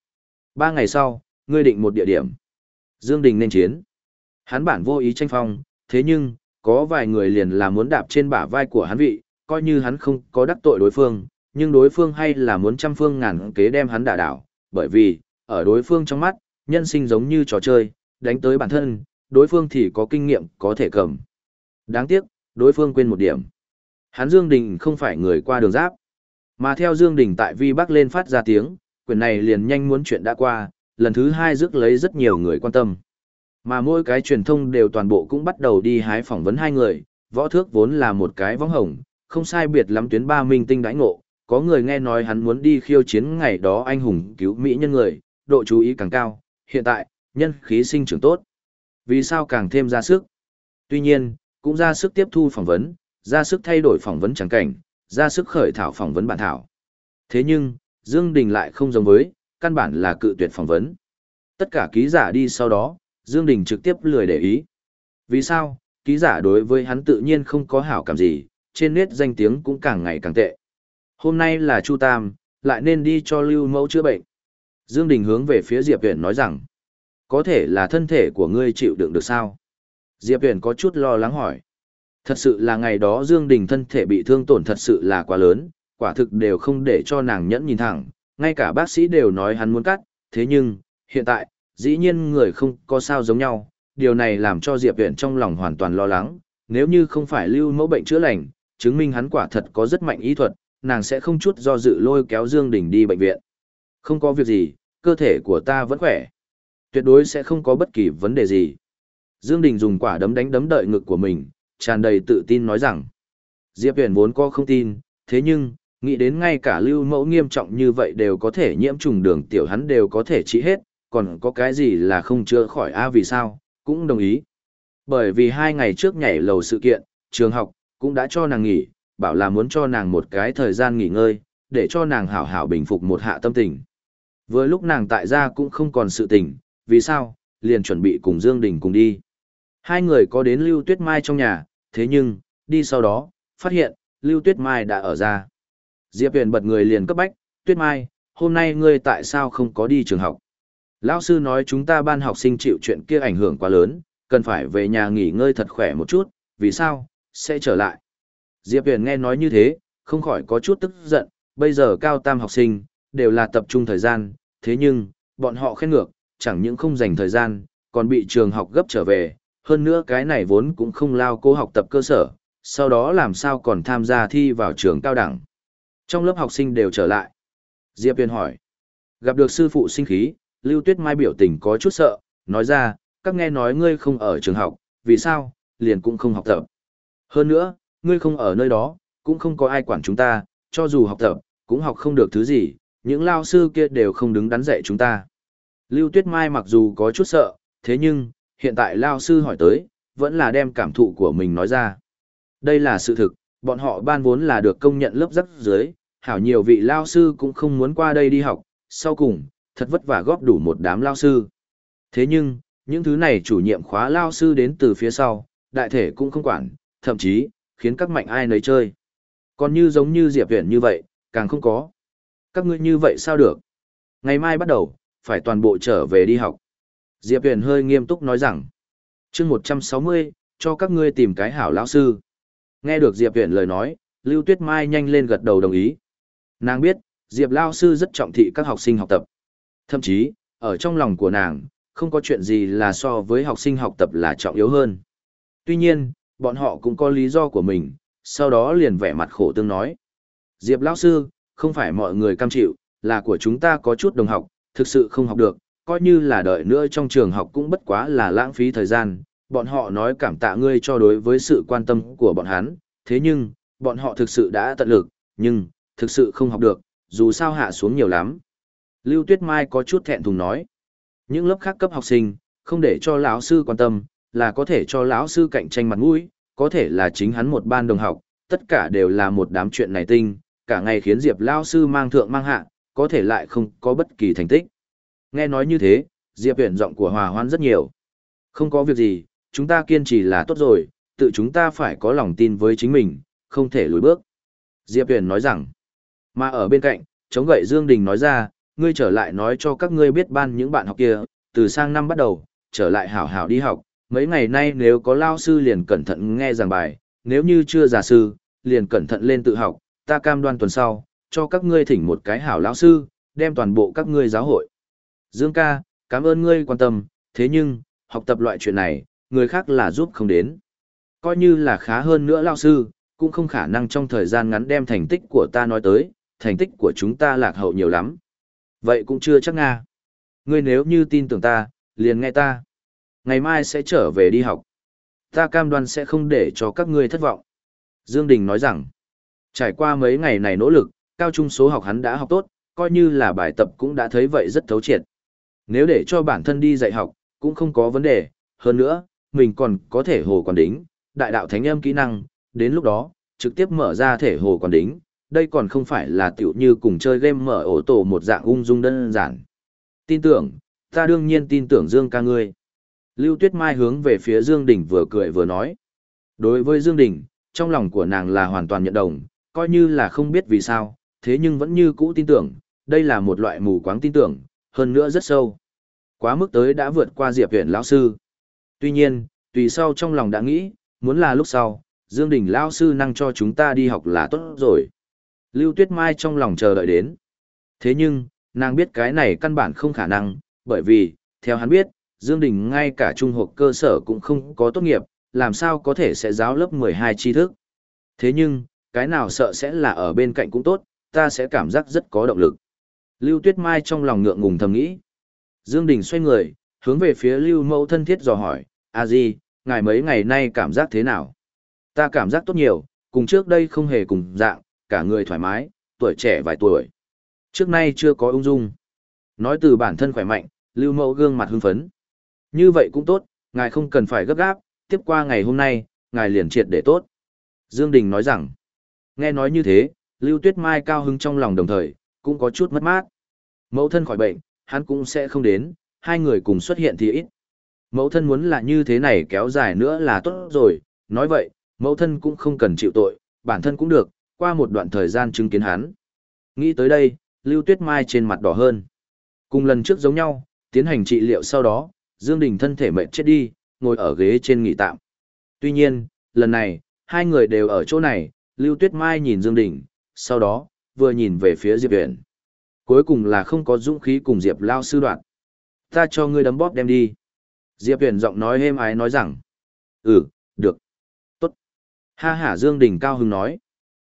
S1: Ba ngày sau, ngươi định một địa điểm. Dương Đình nên chiến. Hắn bản vô ý tranh phong, thế nhưng, có vài người liền là muốn đạp trên bả vai của hắn vị, coi như hắn không có đắc tội đối phương, nhưng đối phương hay là muốn trăm phương ngàn kế đem hắn đả đảo, bởi vì, ở đối phương trong mắt, nhân sinh giống như trò chơi, đánh tới bản thân, đối phương thì có kinh nghiệm có thể cầm. Đáng tiếc, đối phương quên một điểm. Hắn Dương Đình không phải người qua đường giáp, mà theo Dương Đình tại Vi Bắc lên phát ra tiếng, quyền này liền nhanh muốn chuyện đã qua, lần thứ hai rước lấy rất nhiều người quan tâm. Mà mỗi cái truyền thông đều toàn bộ cũng bắt đầu đi hái phỏng vấn hai người, võ thước vốn là một cái võng hồng, không sai biệt lắm tuyến ba minh tinh đãi ngộ, có người nghe nói hắn muốn đi khiêu chiến ngày đó anh hùng cứu Mỹ nhân người, độ chú ý càng cao, hiện tại, nhân khí sinh trưởng tốt. Vì sao càng thêm ra sức? Tuy nhiên, cũng ra sức tiếp thu phỏng vấn, ra sức thay đổi phỏng vấn trắng cảnh, ra sức khởi thảo phỏng vấn bản thảo. Thế nhưng, Dương Đình lại không giống với, căn bản là cự tuyệt phỏng vấn. Tất cả ký giả đi sau đó, Dương Đình trực tiếp lười để ý. Vì sao? Ký giả đối với hắn tự nhiên không có hảo cảm gì, trên nét danh tiếng cũng càng ngày càng tệ. Hôm nay là Chu Tam, lại nên đi cho Lưu Mẫu chữa bệnh. Dương Đình hướng về phía Diệp Huyền nói rằng, có thể là thân thể của ngươi chịu đựng được sao? Diệp Huyền có chút lo lắng hỏi. Thật sự là ngày đó Dương Đình thân thể bị thương tổn thật sự là quá lớn, quả thực đều không để cho nàng nhẫn nhìn thẳng, ngay cả bác sĩ đều nói hắn muốn cắt, thế nhưng, hiện tại, dĩ nhiên người không có sao giống nhau, điều này làm cho Diệp Huyền trong lòng hoàn toàn lo lắng, nếu như không phải lưu mẫu bệnh chữa lành, chứng minh hắn quả thật có rất mạnh ý thuật, nàng sẽ không chút do dự lôi kéo Dương Đình đi bệnh viện. Không có việc gì, cơ thể của ta vẫn khỏe. Tuyệt đối sẽ không có bất kỳ vấn đề gì. Dương Đình dùng quả đấm đánh đấm đợi ngực của mình, tràn đầy tự tin nói rằng. Diệp Huyền vốn có không tin, thế nhưng, nghĩ đến ngay cả lưu mẫu nghiêm trọng như vậy đều có thể nhiễm trùng đường tiểu hắn đều có thể trị hết, còn có cái gì là không chữa khỏi a vì sao, cũng đồng ý. Bởi vì hai ngày trước nhảy lầu sự kiện, trường học, cũng đã cho nàng nghỉ, bảo là muốn cho nàng một cái thời gian nghỉ ngơi, để cho nàng hảo hảo bình phục một hạ tâm tình. Vừa lúc nàng tại gia cũng không còn sự tình, vì sao, liền chuẩn bị cùng Dương Đình cùng đi. Hai người có đến Lưu Tuyết Mai trong nhà, thế nhưng, đi sau đó, phát hiện, Lưu Tuyết Mai đã ở ra. Diệp Huyền bật người liền cấp bách, Tuyết Mai, hôm nay ngươi tại sao không có đi trường học? Lão sư nói chúng ta ban học sinh chịu chuyện kia ảnh hưởng quá lớn, cần phải về nhà nghỉ ngơi thật khỏe một chút, vì sao, sẽ trở lại. Diệp Huyền nghe nói như thế, không khỏi có chút tức giận, bây giờ cao tam học sinh, đều là tập trung thời gian, thế nhưng, bọn họ khen ngược, chẳng những không dành thời gian, còn bị trường học gấp trở về, hơn nữa cái này vốn cũng không lao cô học tập cơ sở, sau đó làm sao còn tham gia thi vào trường cao đẳng. Trong lớp học sinh đều trở lại. Diệp Huyền hỏi, gặp được sư phụ sinh khí, Lưu Tuyết Mai biểu tình có chút sợ, nói ra, các nghe nói ngươi không ở trường học, vì sao, liền cũng không học tập. Hơn nữa, ngươi không ở nơi đó, cũng không có ai quản chúng ta, cho dù học tập, cũng học không được thứ gì, những lao sư kia đều không đứng đắn dạy chúng ta. Lưu Tuyết Mai mặc dù có chút sợ, thế nhưng, hiện tại lao sư hỏi tới, vẫn là đem cảm thụ của mình nói ra. Đây là sự thực, bọn họ ban vốn là được công nhận lớp rất dưới, hảo nhiều vị lao sư cũng không muốn qua đây đi học, sau cùng, thật vất vả góp đủ một đám lao sư. Thế nhưng, những thứ này chủ nhiệm khóa lao sư đến từ phía sau, đại thể cũng không quản, thậm chí, khiến các mạnh ai nấy chơi. Còn như giống như Diệp Viễn như vậy, càng không có. Các ngươi như vậy sao được? Ngày mai bắt đầu, phải toàn bộ trở về đi học. Diệp Viễn hơi nghiêm túc nói rằng, chương 160, cho các ngươi tìm cái hảo lão sư. Nghe được Diệp Viễn lời nói, Lưu Tuyết Mai nhanh lên gật đầu đồng ý. Nàng biết, Diệp lão sư rất trọng thị các học sinh học tập. Thậm chí, ở trong lòng của nàng, không có chuyện gì là so với học sinh học tập là trọng yếu hơn. Tuy nhiên, bọn họ cũng có lý do của mình, sau đó liền vẻ mặt khổ tương nói. Diệp lão sư, không phải mọi người cam chịu, là của chúng ta có chút đồng học, thực sự không học được, coi như là đợi nữa trong trường học cũng bất quá là lãng phí thời gian. Bọn họ nói cảm tạ ngươi cho đối với sự quan tâm của bọn hắn, thế nhưng, bọn họ thực sự đã tận lực, nhưng, thực sự không học được, dù sao hạ xuống nhiều lắm. Lưu Tuyết Mai có chút thẹn thùng nói. Những lớp khác cấp học sinh, không để cho lão sư quan tâm, là có thể cho lão sư cạnh tranh mặt mũi, có thể là chính hắn một ban đồng học, tất cả đều là một đám chuyện này tinh, cả ngày khiến Diệp lão sư mang thượng mang hạ, có thể lại không có bất kỳ thành tích. Nghe nói như thế, Diệp Huyền giọng của Hòa Hoan rất nhiều. Không có việc gì, chúng ta kiên trì là tốt rồi, tự chúng ta phải có lòng tin với chính mình, không thể lùi bước. Diệp Huyền nói rằng, mà ở bên cạnh, chống gậy Dương Đình nói ra, ngươi trở lại nói cho các ngươi biết ban những bạn học kia, từ sang năm bắt đầu, trở lại hảo hảo đi học, mấy ngày nay nếu có lao sư liền cẩn thận nghe giảng bài, nếu như chưa giả sư, liền cẩn thận lên tự học, ta cam đoan tuần sau, cho các ngươi thỉnh một cái hảo lão sư, đem toàn bộ các ngươi giáo hội. Dương ca, cảm ơn ngươi quan tâm, thế nhưng, học tập loại chuyện này, người khác là giúp không đến. Coi như là khá hơn nữa lão sư, cũng không khả năng trong thời gian ngắn đem thành tích của ta nói tới, thành tích của chúng ta lạc hậu nhiều lắm. Vậy cũng chưa chắc Nga. Ngươi nếu như tin tưởng ta, liền nghe ta. Ngày mai sẽ trở về đi học. Ta cam đoan sẽ không để cho các ngươi thất vọng. Dương Đình nói rằng, trải qua mấy ngày này nỗ lực, cao trung số học hắn đã học tốt, coi như là bài tập cũng đã thấy vậy rất thấu triệt. Nếu để cho bản thân đi dạy học, cũng không có vấn đề, hơn nữa, mình còn có thể hồ quản đính, đại đạo thánh âm kỹ năng, đến lúc đó, trực tiếp mở ra thể hồ quản đính, đây còn không phải là tiểu như cùng chơi game mở ổ tổ một dạng ung dung đơn giản. Tin tưởng, ta đương nhiên tin tưởng Dương ca ngươi. Lưu Tuyết Mai hướng về phía Dương Đình vừa cười vừa nói. Đối với Dương Đình, trong lòng của nàng là hoàn toàn nhận đồng, coi như là không biết vì sao, thế nhưng vẫn như cũ tin tưởng, đây là một loại mù quáng tin tưởng, hơn nữa rất sâu. Quá mức tới đã vượt qua Diệp Huyền lão sư. Tuy nhiên, tùy sau trong lòng đã nghĩ, muốn là lúc sau, Dương Đình lão sư năng cho chúng ta đi học là tốt rồi. Lưu Tuyết Mai trong lòng chờ đợi đến. Thế nhưng, nàng biết cái này căn bản không khả năng, bởi vì, theo hắn biết, Dương Đình ngay cả trung học cơ sở cũng không có tốt nghiệp, làm sao có thể sẽ giáo lớp 12 tri thức. Thế nhưng, cái nào sợ sẽ là ở bên cạnh cũng tốt, ta sẽ cảm giác rất có động lực. Lưu Tuyết Mai trong lòng ngượng ngùng thầm nghĩ. Dương Đình xoay người, hướng về phía Lưu Mẫu thân thiết dò hỏi, a di, ngài mấy ngày nay cảm giác thế nào? Ta cảm giác tốt nhiều, cùng trước đây không hề cùng dạng, cả người thoải mái, tuổi trẻ vài tuổi. Trước nay chưa có ung dung. Nói từ bản thân khỏe mạnh, Lưu Mẫu gương mặt hưng phấn. Như vậy cũng tốt, ngài không cần phải gấp gáp, tiếp qua ngày hôm nay, ngài liền triệt để tốt. Dương Đình nói rằng, nghe nói như thế, Lưu Tuyết Mai cao hứng trong lòng đồng thời, cũng có chút mất mát. Mẫu thân khỏi bệnh, hắn cũng sẽ không đến, hai người cùng xuất hiện thì ít. Mẫu thân muốn là như thế này kéo dài nữa là tốt rồi, nói vậy, mẫu thân cũng không cần chịu tội, bản thân cũng được, qua một đoạn thời gian chứng kiến hắn. Nghĩ tới đây, Lưu Tuyết Mai trên mặt đỏ hơn. Cùng lần trước giống nhau, tiến hành trị liệu sau đó, Dương Đình thân thể mệt chết đi, ngồi ở ghế trên nghỉ tạm. Tuy nhiên, lần này, hai người đều ở chỗ này, Lưu Tuyết Mai nhìn Dương Đình, sau đó, vừa nhìn về phía Diệp Huyền. Cuối cùng là không có dũng khí cùng Diệp Lao sư đoạn. Ta cho ngươi đấm bóp đem đi. Diệp Huyền giọng nói êm ái nói rằng. Ừ, được. Tốt. Ha ha Dương Đình cao Hưng nói.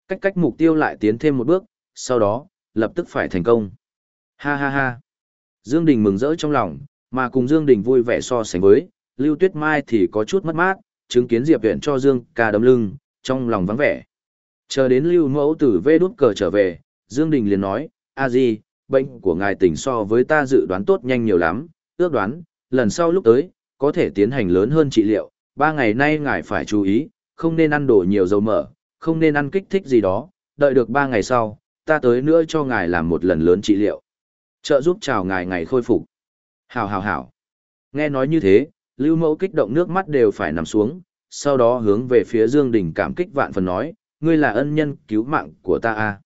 S1: Cách cách mục tiêu lại tiến thêm một bước, sau đó, lập tức phải thành công. Ha ha ha. Dương Đình mừng rỡ trong lòng, mà cùng Dương Đình vui vẻ so sánh với, Lưu Tuyết Mai thì có chút mất mát, chứng kiến Diệp Huyền cho Dương ca đấm lưng, trong lòng vắng vẻ. Chờ đến Lưu Mẫu tử vê đút cờ trở về, Dương Đình liền nói, a di, bệnh của ngài tỉnh so với ta dự đoán tốt nhanh nhiều lắm, ước đoán, lần sau lúc tới, có thể tiến hành lớn hơn trị liệu, ba ngày nay ngài phải chú ý, không nên ăn đồ nhiều dầu mỡ, không nên ăn kích thích gì đó, đợi được ba ngày sau, ta tới nữa cho ngài làm một lần lớn trị liệu. Trợ giúp chào ngài ngày khôi phục. Hảo hảo hảo. Nghe nói như thế, Lưu Mẫu kích động nước mắt đều phải nằm xuống, sau đó hướng về phía Dương Đình cảm kích vạn phần nói, ngươi là ân nhân cứu mạng của ta. À?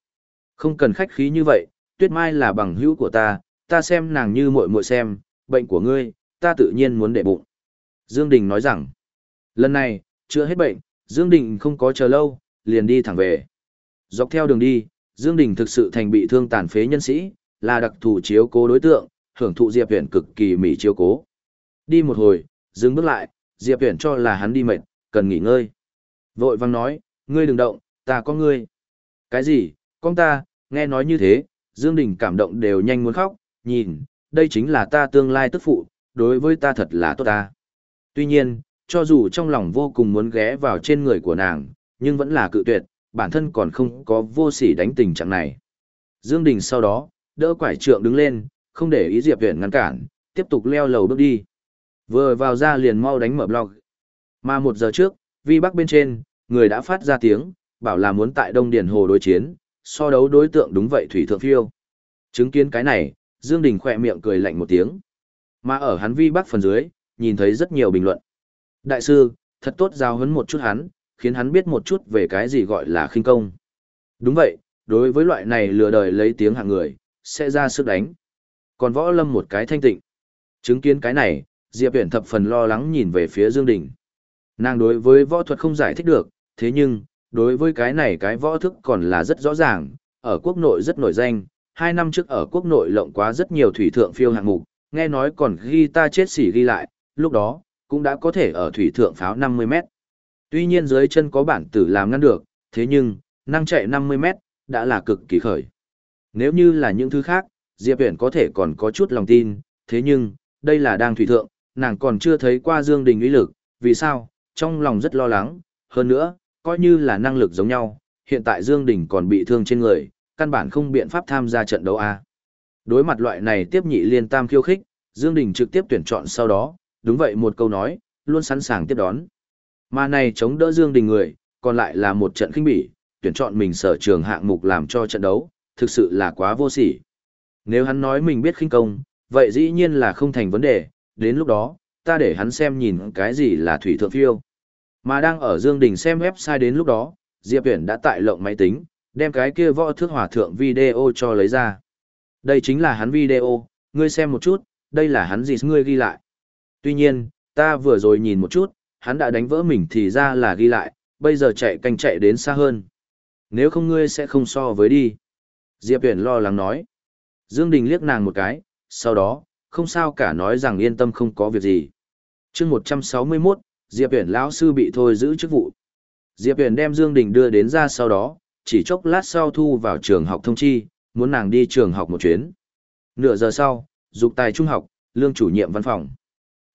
S1: Không cần khách khí như vậy, Tuyết Mai là bằng hữu của ta, ta xem nàng như muội muội xem, bệnh của ngươi, ta tự nhiên muốn để bụng. Dương Đình nói rằng, lần này, chưa hết bệnh, Dương Đình không có chờ lâu, liền đi thẳng về. Dọc theo đường đi, Dương Đình thực sự thành bị thương tàn phế nhân sĩ, là đặc thù chiếu cố đối tượng, hưởng thụ Diệp Viễn cực kỳ mỹ chiếu cố. Đi một hồi, dừng bước lại, Diệp Viễn cho là hắn đi mệt, cần nghỉ ngơi. Vội vang nói, ngươi đừng động, ta có ngươi. Cái gì, con ta, nghe nói như thế, Dương Đình cảm động đều nhanh muốn khóc, nhìn, đây chính là ta tương lai tức phụ, đối với ta thật là tốt ta. Tuy nhiên, cho dù trong lòng vô cùng muốn ghé vào trên người của nàng, nhưng vẫn là cự tuyệt, bản thân còn không có vô sỉ đánh tình trạng này. Dương Đình sau đó, đỡ quải trượng đứng lên, không để ý Diệp Viễn ngăn cản, tiếp tục leo lầu bước đi. Vừa vào ra liền mau đánh mở blog. Mà một giờ trước, vi bắc bên trên, người đã phát ra tiếng, bảo là muốn tại Đông Điền Hồ đối chiến, so đấu đối tượng đúng vậy Thủy Thượng Phiêu. Chứng kiến cái này, Dương Đình khỏe miệng cười lạnh một tiếng. Mà ở hắn vi bắc phần dưới, nhìn thấy rất nhiều bình luận. Đại sư, thật tốt giao huấn một chút hắn, khiến hắn biết một chút về cái gì gọi là khinh công. Đúng vậy, đối với loại này lừa đời lấy tiếng hạng người, sẽ ra sức đánh. Còn võ lâm một cái thanh tịnh. Chứng kiến cái này, Diệp Viễn thập phần lo lắng nhìn về phía Dương Đình. Nàng đối với võ thuật không giải thích được, thế nhưng, đối với cái này cái võ thức còn là rất rõ ràng, ở quốc nội rất nổi danh, hai năm trước ở quốc nội lộng quá rất nhiều thủy thượng phiêu hạng mục, nghe nói còn ghi ta chết xỉ ghi lại, lúc đó, cũng đã có thể ở thủy thượng pháo 50 mét. Tuy nhiên dưới chân có bản tử làm ngăn được, thế nhưng, năng chạy 50 mét, đã là cực kỳ khởi. Nếu như là những thứ khác, Diệp Viễn có thể còn có chút lòng tin, thế nhưng, đây là đang thủy thượng, nàng còn chưa thấy qua Dương Đình uy lực, vì sao? Trong lòng rất lo lắng, hơn nữa, coi như là năng lực giống nhau, hiện tại Dương Đình còn bị thương trên người, căn bản không biện pháp tham gia trận đấu a. Đối mặt loại này tiếp nhị liên tam khiêu khích, Dương Đình trực tiếp tuyển chọn sau đó, đúng vậy một câu nói, luôn sẵn sàng tiếp đón. Mà này chống đỡ Dương Đình người, còn lại là một trận khinh bỉ, tuyển chọn mình sở trường hạng mục làm cho trận đấu, thực sự là quá vô sỉ. Nếu hắn nói mình biết khinh công, vậy dĩ nhiên là không thành vấn đề, đến lúc đó, ta để hắn xem nhìn cái gì là thủy thượng phiêu. Mà đang ở Dương Đình xem website đến lúc đó, Diệp Viễn đã tại lộng máy tính, đem cái kia võ thước hòa thượng video cho lấy ra. Đây chính là hắn video, ngươi xem một chút, đây là hắn gì ngươi ghi lại. Tuy nhiên, ta vừa rồi nhìn một chút, hắn đã đánh vỡ mình thì ra là ghi lại, bây giờ chạy canh chạy đến xa hơn. Nếu không ngươi sẽ không so với đi. Diệp Viễn lo lắng nói. Dương Đình liếc nàng một cái, sau đó, không sao cả nói rằng yên tâm không có việc gì. Chương 161, Diệp Viễn lão sư bị thôi giữ chức vụ. Diệp Viễn đem Dương Đình đưa đến ra sau đó, chỉ chốc lát sau thu vào trường học thông chi, muốn nàng đi trường học một chuyến. Nửa giờ sau, dục tài trung học, lương chủ nhiệm văn phòng.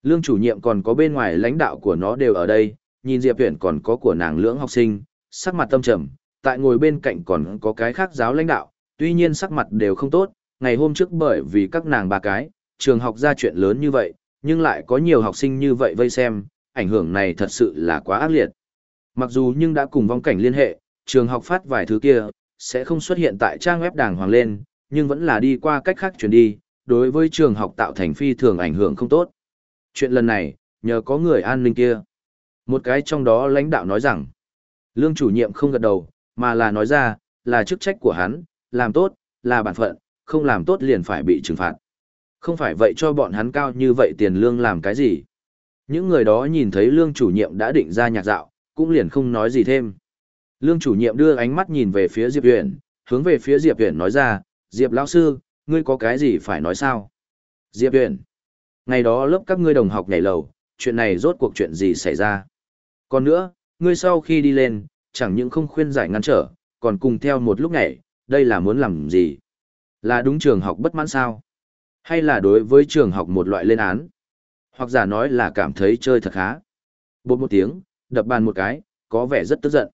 S1: Lương chủ nhiệm còn có bên ngoài lãnh đạo của nó đều ở đây, nhìn Diệp Viễn còn có của nàng lưỡng học sinh, sắc mặt tâm trầm, tại ngồi bên cạnh còn có cái khác giáo lãnh đạo, tuy nhiên sắc mặt đều không tốt, ngày hôm trước bởi vì các nàng ba cái, trường học ra chuyện lớn như vậy, nhưng lại có nhiều học sinh như vậy vây xem, ảnh hưởng này thật sự là quá ác liệt. Mặc dù nhưng đã cùng vong cảnh liên hệ, trường học phát vài thứ kia, sẽ không xuất hiện tại trang web đàng hoàng lên, nhưng vẫn là đi qua cách khác chuyển đi, đối với trường học tạo thành phi thường ảnh hưởng không tốt. Chuyện lần này, nhờ có người an ninh kia. Một cái trong đó lãnh đạo nói rằng, lương chủ nhiệm không gật đầu, mà là nói ra, là chức trách của hắn, làm tốt, là bản phận, không làm tốt liền phải bị trừng phạt. Không phải vậy cho bọn hắn cao như vậy tiền lương làm cái gì. Những người đó nhìn thấy lương chủ nhiệm đã định ra nhạc dạo, cũng liền không nói gì thêm. Lương chủ nhiệm đưa ánh mắt nhìn về phía Diệp Huyền, hướng về phía Diệp Huyền nói ra, Diệp lão sư, ngươi có cái gì phải nói sao? Diệp Huyền, ngày đó lớp các ngươi đồng học nhảy lầu, chuyện này rốt cuộc chuyện gì xảy ra? Còn nữa, ngươi sau khi đi lên, chẳng những không khuyên giải ngăn trở, còn cùng theo một lúc nhảy, đây là muốn làm gì? Là đúng trường học bất mãn sao? Hay là đối với trường học một loại lên án? Hoặc giả nói là cảm thấy chơi thật khá. Bột một tiếng, đập bàn một cái, có vẻ rất tức giận.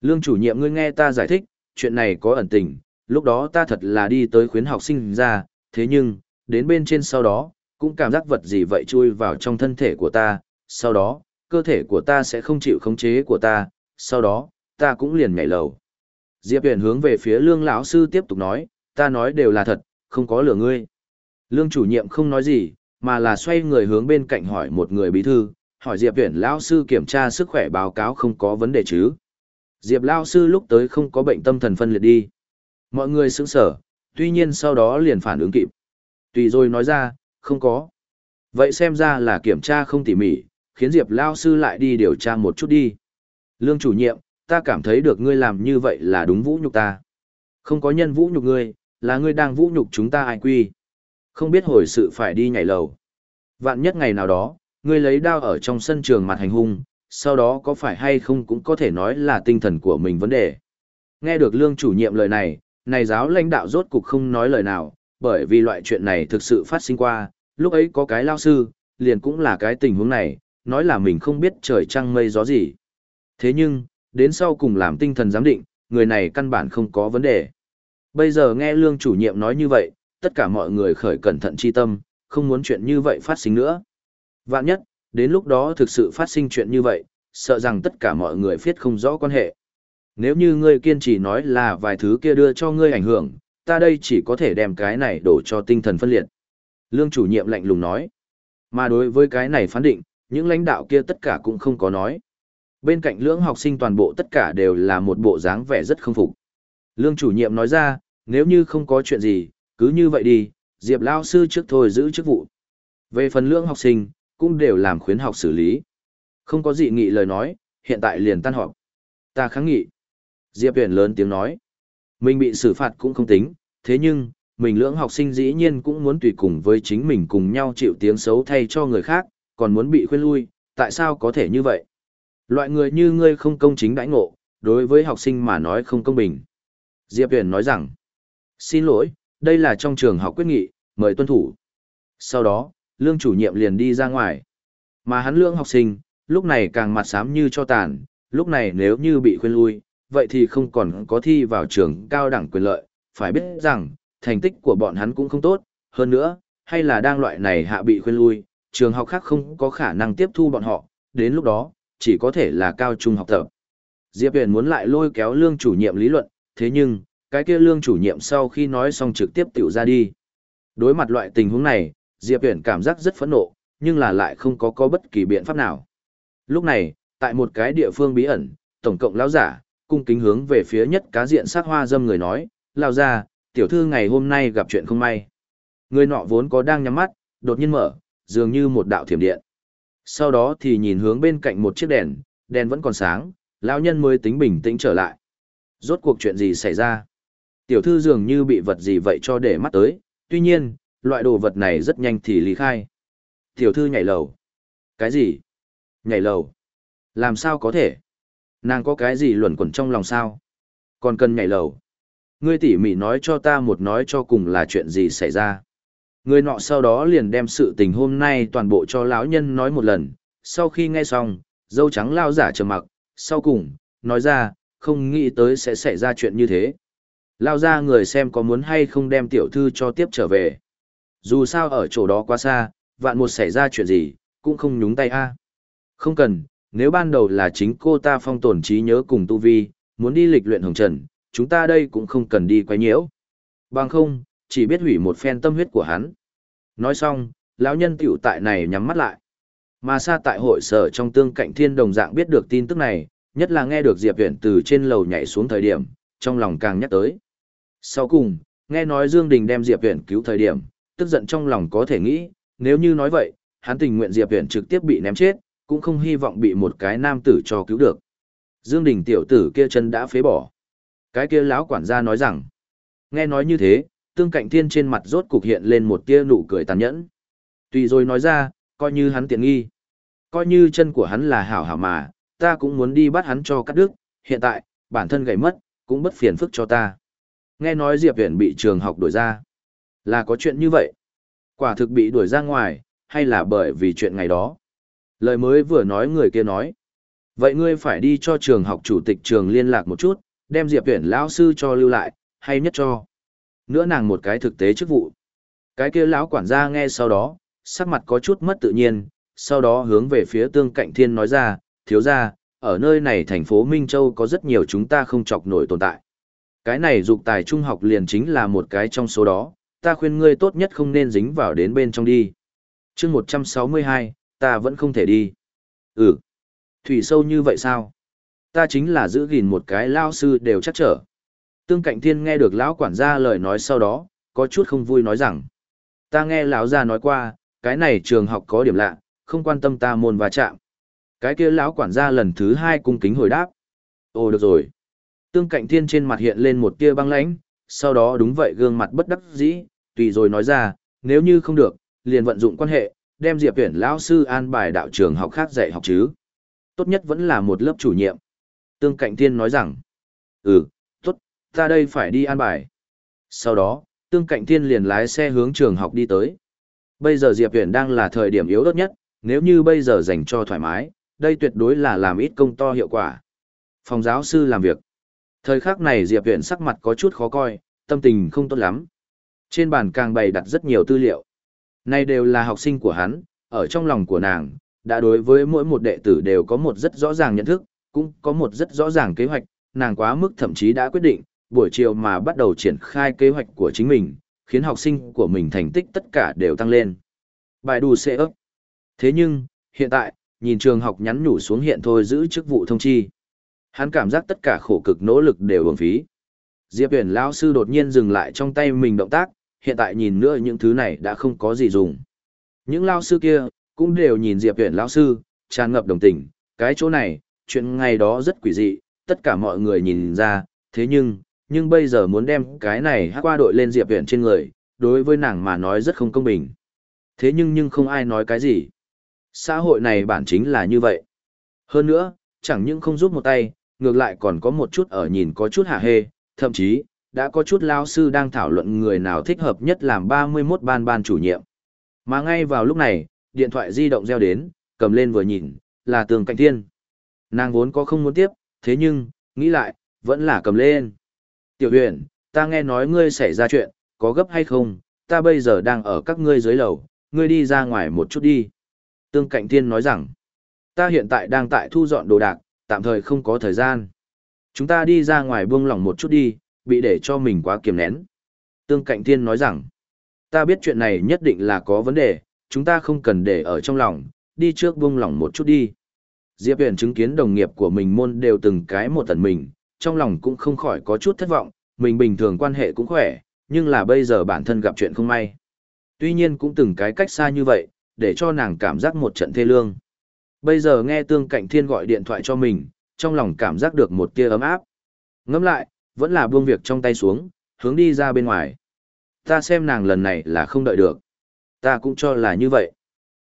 S1: Lương chủ nhiệm ngươi nghe ta giải thích, chuyện này có ẩn tình, lúc đó ta thật là đi tới khuyến học sinh ra, thế nhưng, đến bên trên sau đó, cũng cảm giác vật gì vậy chui vào trong thân thể của ta, sau đó, cơ thể của ta sẽ không chịu khống chế của ta, sau đó, ta cũng liền nhảy lầu. Diệp Huyền hướng về phía lương lão sư tiếp tục nói, ta nói đều là thật, không có lừa ngươi. Lương chủ nhiệm không nói gì, mà là xoay người hướng bên cạnh hỏi một người bí thư, hỏi Diệp Viễn lão sư kiểm tra sức khỏe báo cáo không có vấn đề chứ. Diệp lão sư lúc tới không có bệnh tâm thần phân liệt đi. Mọi người sững sở, tuy nhiên sau đó liền phản ứng kịp. Tùy rồi nói ra, không có. Vậy xem ra là kiểm tra không tỉ mỉ, khiến Diệp lão sư lại đi điều tra một chút đi. Lương chủ nhiệm, ta cảm thấy được ngươi làm như vậy là đúng vũ nhục ta. Không có nhân vũ nhục ngươi, là ngươi đang vũ nhục chúng ta ai quy. Không biết hồi sự phải đi nhảy lầu. Vạn nhất ngày nào đó, ngươi lấy đao ở trong sân trường mặt hành hung, sau đó có phải hay không cũng có thể nói là tinh thần của mình vấn đề. Nghe được lương chủ nhiệm lời này, này giáo lãnh đạo rốt cục không nói lời nào, bởi vì loại chuyện này thực sự phát sinh qua, lúc ấy có cái lao sư, liền cũng là cái tình huống này, nói là mình không biết trời trăng mây gió gì. Thế nhưng, đến sau cùng làm tinh thần giám định, người này căn bản không có vấn đề. Bây giờ nghe lương chủ nhiệm nói như vậy, tất cả mọi người khởi cẩn thận chi tâm, không muốn chuyện như vậy phát sinh nữa. Vạn nhất, đến lúc đó thực sự phát sinh chuyện như vậy, sợ rằng tất cả mọi người phiết không rõ quan hệ. Nếu như ngươi kiên trì nói là vài thứ kia đưa cho ngươi ảnh hưởng, ta đây chỉ có thể đem cái này đổ cho tinh thần phân liệt. Lương chủ nhiệm lạnh lùng nói. Mà đối với cái này phán định, những lãnh đạo kia tất cả cũng không có nói. Bên cạnh lưỡng học sinh toàn bộ tất cả đều là một bộ dáng vẻ rất không phục. Lương chủ nhiệm nói ra, nếu như không có chuyện gì, cứ như vậy đi, Diệp Lao sư trước thôi giữ chức vụ. Về phần lượng học sinh, cũng đều làm khuyến học xử lý. Không có gì nghị lời nói, hiện tại liền tan họp. Ta kháng nghị. Diệp Huyền lớn tiếng nói. Mình bị xử phạt cũng không tính, thế nhưng, mình lưỡng học sinh dĩ nhiên cũng muốn tùy cùng với chính mình cùng nhau chịu tiếng xấu thay cho người khác, còn muốn bị khuyên lui, tại sao có thể như vậy? Loại người như ngươi không công chính đãi ngộ, đối với học sinh mà nói không công bình. Diệp Huyền nói rằng, xin lỗi, đây là trong trường học quyết nghị, mời tuân thủ. Sau đó, lương chủ nhiệm liền đi ra ngoài. Mà hắn lương học sinh, lúc này càng mặt xám như cho tàn, lúc này nếu như bị khuyên lui, vậy thì không còn có thi vào trường cao đẳng quyền lợi, phải biết rằng, thành tích của bọn hắn cũng không tốt, hơn nữa, hay là đang loại này hạ bị khuyên lui, trường học khác không có khả năng tiếp thu bọn họ, đến lúc đó, chỉ có thể là cao trung học tập. Diệp Huyền muốn lại lôi kéo lương chủ nhiệm lý luận, thế nhưng, cái kia lương chủ nhiệm sau khi nói xong trực tiếp tiểu ra đi. Đối mặt loại tình huống này, Diệp Huyền cảm giác rất phẫn nộ, nhưng là lại không có có bất kỳ biện pháp nào. Lúc này, tại một cái địa phương bí ẩn, tổng cộng lão giả, cung kính hướng về phía nhất cá diện sắc hoa dâm người nói, lao ra, tiểu thư ngày hôm nay gặp chuyện không may. Người nọ vốn có đang nhắm mắt, đột nhiên mở, dường như một đạo thiểm điện. Sau đó thì nhìn hướng bên cạnh một chiếc đèn, đèn vẫn còn sáng, lão nhân mới tính bình tĩnh trở lại. Rốt cuộc chuyện gì xảy ra? Tiểu thư dường như bị vật gì vậy cho để mắt tới, tuy nhiên, loại đồ vật này rất nhanh thì lý khai. Tiểu thư nhảy lầu. Cái gì? Nhảy lầu. Làm sao có thể? Nàng có cái gì luẩn quẩn trong lòng sao? Còn cần nhảy lầu. Ngươi tỉ mỉ nói cho ta một nói cho cùng là chuyện gì xảy ra. Người nọ sau đó liền đem sự tình hôm nay toàn bộ cho lão nhân nói một lần. Sau khi nghe xong, dâu trắng lao giả trầm mặc, sau cùng, nói ra, không nghĩ tới sẽ xảy ra chuyện như thế. Lao ra người xem có muốn hay không đem tiểu thư cho tiếp trở về. Dù sao ở chỗ đó quá xa, vạn một xảy ra chuyện gì, cũng không nhúng tay a. Không cần, nếu ban đầu là chính cô ta phong tổn trí nhớ cùng tu vi, muốn đi lịch luyện hồng trần, chúng ta đây cũng không cần đi quay nhiễu. Bằng không, chỉ biết hủy một phen tâm huyết của hắn. Nói xong, lão nhân tiểu tại này nhắm mắt lại. Mà xa tại hội sở trong tương cạnh thiên đồng dạng biết được tin tức này, nhất là nghe được Diệp Viễn từ trên lầu nhảy xuống thời điểm, trong lòng càng nhắc tới. Sau cùng, nghe nói Dương Đình đem Diệp Viễn cứu thời điểm, tức giận trong lòng có thể nghĩ, nếu như nói vậy, hắn tình nguyện Diệp Viễn trực tiếp bị ném chết, cũng không hy vọng bị một cái nam tử cho cứu được. Dương Đình tiểu tử kia chân đã phế bỏ. Cái kia lão quản gia nói rằng, nghe nói như thế, tương cạnh thiên trên mặt rốt cục hiện lên một tia nụ cười tàn nhẫn. Tùy rồi nói ra, coi như hắn tiện nghi. Coi như chân của hắn là hảo hảo mà, ta cũng muốn đi bắt hắn cho cắt đứt, hiện tại, bản thân gãy mất, cũng bất phiền phức cho ta. Nghe nói Diệp Viễn bị trường học đuổi ra. Là có chuyện như vậy. Quả thực bị đuổi ra ngoài, hay là bởi vì chuyện ngày đó. Lời mới vừa nói người kia nói. Vậy ngươi phải đi cho trường học chủ tịch trường liên lạc một chút, đem Diệp Viễn lão sư cho lưu lại, hay nhất cho. Nữa nàng một cái thực tế chức vụ. Cái kia lão quản gia nghe sau đó, sắc mặt có chút mất tự nhiên, sau đó hướng về phía tương cạnh thiên nói ra, thiếu ra, ở nơi này thành phố Minh Châu có rất nhiều chúng ta không chọc nổi tồn tại. Cái này dục tài trung học liền chính là một cái trong số đó, ta khuyên ngươi tốt nhất không nên dính vào đến bên trong đi. chương 162, ta vẫn không thể đi. Ừ. Thủy sâu như vậy sao? Ta chính là giữ gìn một cái lao sư đều chắc trở. Tương cạnh thiên nghe được lão quản gia lời nói sau đó, có chút không vui nói rằng. Ta nghe lão gia nói qua, cái này trường học có điểm lạ, không quan tâm ta môn và chạm. Cái kia lão quản gia lần thứ hai cung kính hồi đáp. Ồ được rồi. Tương cạnh thiên trên mặt hiện lên một tia băng lãnh, sau đó đúng vậy gương mặt bất đắc dĩ, tùy rồi nói ra, nếu như không được, liền vận dụng quan hệ, đem Diệp Viễn lão sư an bài đạo trường học khác dạy học chứ. Tốt nhất vẫn là một lớp chủ nhiệm. Tương Cạnh Thiên nói rằng, ừ, tốt, ta đây phải đi an bài. Sau đó, Tương Cạnh Thiên liền lái xe hướng trường học đi tới. Bây giờ Diệp Viễn đang là thời điểm yếu đất nhất, nếu như bây giờ dành cho thoải mái, đây tuyệt đối là làm ít công to hiệu quả. Phòng giáo sư làm việc. Thời khắc này Diệp Tuyển sắc mặt có chút khó coi, tâm tình không tốt lắm. Trên bàn càng bày đặt rất nhiều tư liệu. Này đều là học sinh của hắn, ở trong lòng của nàng, đã đối với mỗi một đệ tử đều có một rất rõ ràng nhận thức, cũng có một rất rõ ràng kế hoạch, nàng quá mức thậm chí đã quyết định, buổi chiều mà bắt đầu triển khai kế hoạch của chính mình, khiến học sinh của mình thành tích tất cả đều tăng lên. Bài đù xe ấp. Thế nhưng, hiện tại, nhìn trường học nhắn nhủ xuống hiện thôi giữ chức vụ thông chi. Hắn cảm giác tất cả khổ cực nỗ lực đều uổng phí. Diệp Huyền lão sư đột nhiên dừng lại trong tay mình động tác, hiện tại nhìn nữa những thứ này đã không có gì dùng. Những Lão sư kia, cũng đều nhìn Diệp Huyền lão sư, tràn ngập đồng tình, cái chỗ này, chuyện ngày đó rất quỷ dị, tất cả mọi người nhìn ra, thế nhưng, nhưng bây giờ muốn đem cái này hát qua đội lên Diệp Huyền trên người, đối với nàng mà nói rất không công bình. Thế nhưng nhưng không ai nói cái gì. Xã hội này bản chính là như vậy. Hơn nữa, chẳng những không giúp một tay, ngược lại còn có một chút ở nhìn có chút hạ hê, thậm chí, đã có chút lao sư đang thảo luận người nào thích hợp nhất làm 31 ban ban chủ nhiệm. Mà ngay vào lúc này, điện thoại di động reo đến, cầm lên vừa nhìn, là tường cạnh thiên. Nàng vốn có không muốn tiếp, thế nhưng, nghĩ lại, vẫn là cầm lên. Tiểu huyền, ta nghe nói ngươi xảy ra chuyện, có gấp hay không, ta bây giờ đang ở các ngươi dưới lầu, ngươi đi ra ngoài một chút đi. Tương cạnh thiên nói rằng, ta hiện tại đang tại thu dọn đồ đạc, tạm thời không có thời gian. Chúng ta đi ra ngoài buông lỏng một chút đi, bị để cho mình quá kiềm nén. Tương Cạnh Thiên nói rằng, ta biết chuyện này nhất định là có vấn đề, chúng ta không cần để ở trong lòng, đi trước buông lỏng một chút đi. Diệp Huyền chứng kiến đồng nghiệp của mình môn đều từng cái một tần mình, trong lòng cũng không khỏi có chút thất vọng, mình bình thường quan hệ cũng khỏe, nhưng là bây giờ bản thân gặp chuyện không may. Tuy nhiên cũng từng cái cách xa như vậy, để cho nàng cảm giác một trận thê lương. Bây giờ nghe Tương Cạnh Thiên gọi điện thoại cho mình, trong lòng cảm giác được một tia ấm áp. Ngẫm lại, vẫn là buông việc trong tay xuống, hướng đi ra bên ngoài. Ta xem nàng lần này là không đợi được. Ta cũng cho là như vậy.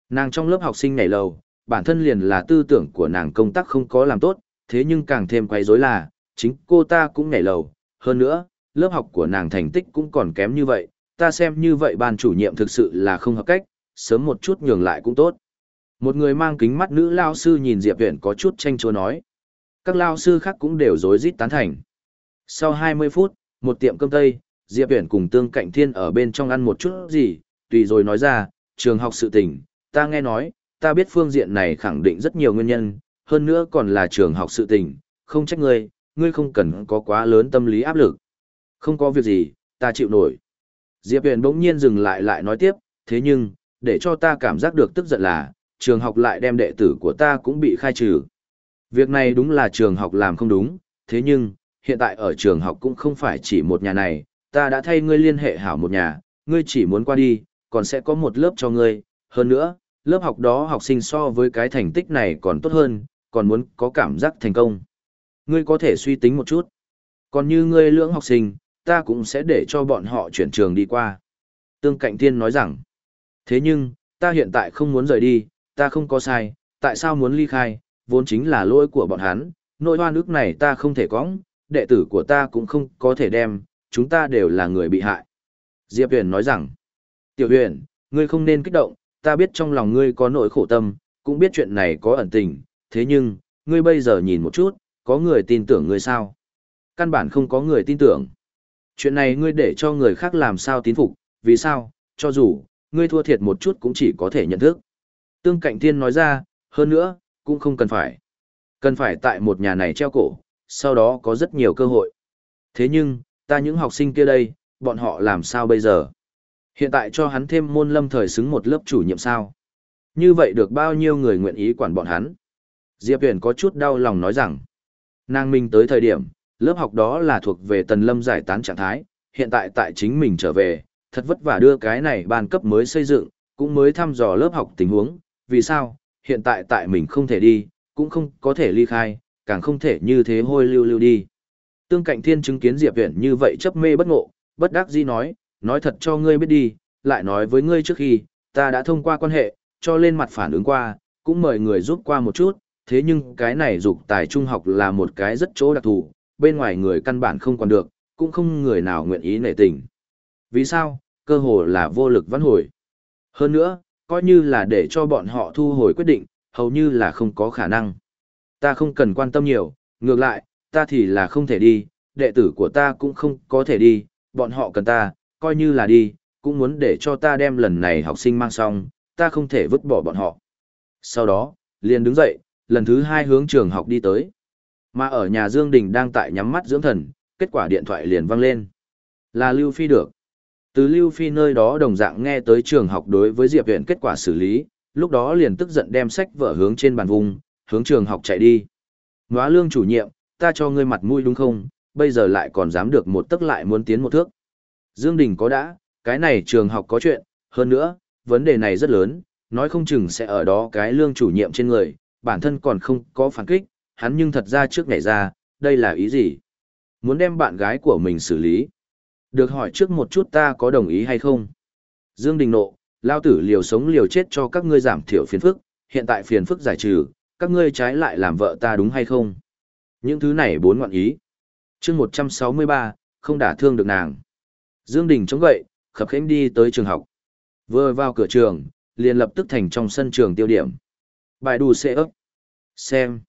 S1: Nàng trong lớp học sinh nhảy lầu, bản thân liền là tư tưởng của nàng công tác không có làm tốt, thế nhưng càng thêm quay rối là, chính cô ta cũng nhảy lầu. Hơn nữa, lớp học của nàng thành tích cũng còn kém như vậy, ta xem như vậy ban chủ nhiệm thực sự là không hợp cách, sớm một chút nhường lại cũng tốt. Một người mang kính mắt nữ lao sư nhìn Diệp Viễn có chút tranh chua nói. Các lao sư khác cũng đều rối rít tán thành. Sau 20 phút, một tiệm cơm tây, Diệp Viễn cùng Tương Cạnh Thiên ở bên trong ăn một chút gì, tùy rồi nói ra, trường học sự tình, ta nghe nói, ta biết phương diện này khẳng định rất nhiều nguyên nhân, hơn nữa còn là trường học sự tình, không trách ngươi, ngươi không cần có quá lớn tâm lý áp lực. Không có việc gì, ta chịu nổi. Diệp Huyền bỗng nhiên dừng lại lại nói tiếp, thế nhưng, để cho ta cảm giác được tức giận là, trường học lại đem đệ tử của ta cũng bị khai trừ. Việc này đúng là trường học làm không đúng, thế nhưng, hiện tại ở trường học cũng không phải chỉ một nhà này, ta đã thay ngươi liên hệ hảo một nhà, ngươi chỉ muốn qua đi, còn sẽ có một lớp cho ngươi, hơn nữa, lớp học đó học sinh so với cái thành tích này còn tốt hơn, còn muốn có cảm giác thành công. Ngươi có thể suy tính một chút. Còn như ngươi lưỡng học sinh, ta cũng sẽ để cho bọn họ chuyển trường đi qua. Tương Cạnh Thiên nói rằng, thế nhưng, ta hiện tại không muốn rời đi, ta không có sai, tại sao muốn ly khai, vốn chính là lỗi của bọn hắn, nỗi hoa nước này ta không thể cõng, đệ tử của ta cũng không có thể đem, chúng ta đều là người bị hại. Diệp Huyền nói rằng, Tiểu Huyền, ngươi không nên kích động, ta biết trong lòng ngươi có nỗi khổ tâm, cũng biết chuyện này có ẩn tình, thế nhưng, ngươi bây giờ nhìn một chút, có người tin tưởng ngươi sao? Căn bản không có người tin tưởng. Chuyện này ngươi để cho người khác làm sao tín phục, vì sao, cho dù, ngươi thua thiệt một chút cũng chỉ có thể nhận thức. Tương Cạnh Thiên nói ra, hơn nữa, cũng không cần phải. Cần phải tại một nhà này treo cổ, sau đó có rất nhiều cơ hội. Thế nhưng, ta những học sinh kia đây, bọn họ làm sao bây giờ? Hiện tại cho hắn thêm môn lâm thời xứng một lớp chủ nhiệm sao. Như vậy được bao nhiêu người nguyện ý quản bọn hắn. Diệp Huyền có chút đau lòng nói rằng, nàng minh tới thời điểm, lớp học đó là thuộc về tần lâm giải tán trạng thái, hiện tại tại chính mình trở về, thật vất vả đưa cái này ban cấp mới xây dựng, cũng mới thăm dò lớp học tình huống, vì sao, hiện tại tại mình không thể đi, cũng không có thể ly khai, càng không thể như thế hôi lưu lưu đi. Tương cạnh thiên chứng kiến Diệp Viễn như vậy chấp mê bất ngộ, bất đắc dĩ nói, nói thật cho ngươi biết đi, lại nói với ngươi trước khi, ta đã thông qua quan hệ, cho lên mặt phản ứng qua, cũng mời người giúp qua một chút, thế nhưng cái này dục tài trung học là một cái rất chỗ đặc thù, bên ngoài người căn bản không còn được, cũng không người nào nguyện ý nể tình. Vì sao? Cơ hồ là vô lực vãn hồi. Hơn nữa, coi như là để cho bọn họ thu hồi quyết định, hầu như là không có khả năng. Ta không cần quan tâm nhiều, ngược lại, ta thì là không thể đi, đệ tử của ta cũng không có thể đi, bọn họ cần ta, coi như là đi, cũng muốn để cho ta đem lần này học sinh mang xong, ta không thể vứt bỏ bọn họ. Sau đó, liền đứng dậy, lần thứ hai hướng trường học đi tới. Mà ở nhà Dương Đình đang tại nhắm mắt dưỡng thần, kết quả điện thoại liền vang lên. Là Lưu Phi được. Từ Lưu Phi nơi đó đồng dạng nghe tới trường học đối với Diệp Viễn kết quả xử lý, lúc đó liền tức giận đem sách vở hướng trên bàn vùng, hướng trường học chạy đi. Nóa lương chủ nhiệm, ta cho ngươi mặt mũi đúng không, bây giờ lại còn dám được một tức lại muốn tiến một thước. Dương Đình có đã, cái này trường học có chuyện, hơn nữa, vấn đề này rất lớn, nói không chừng sẽ ở đó cái lương chủ nhiệm trên người, bản thân còn không có phản kích, hắn nhưng thật ra trước ngày ra, đây là ý gì? Muốn đem bạn gái của mình xử lý. Được hỏi trước một chút ta có đồng ý hay không? Dương Đình nộ, lao tử liều sống liều chết cho các ngươi giảm thiểu phiền phức, hiện tại phiền phức giải trừ, các ngươi trái lại làm vợ ta đúng hay không? Những thứ này bốn ngọn ý. chương 163, không đả thương được nàng. Dương Đình chống gậy, khập khiễng đi tới trường học. Vừa vào cửa trường, liền lập tức thành trong sân trường tiêu điểm. Bài đù xe ấp. Xem.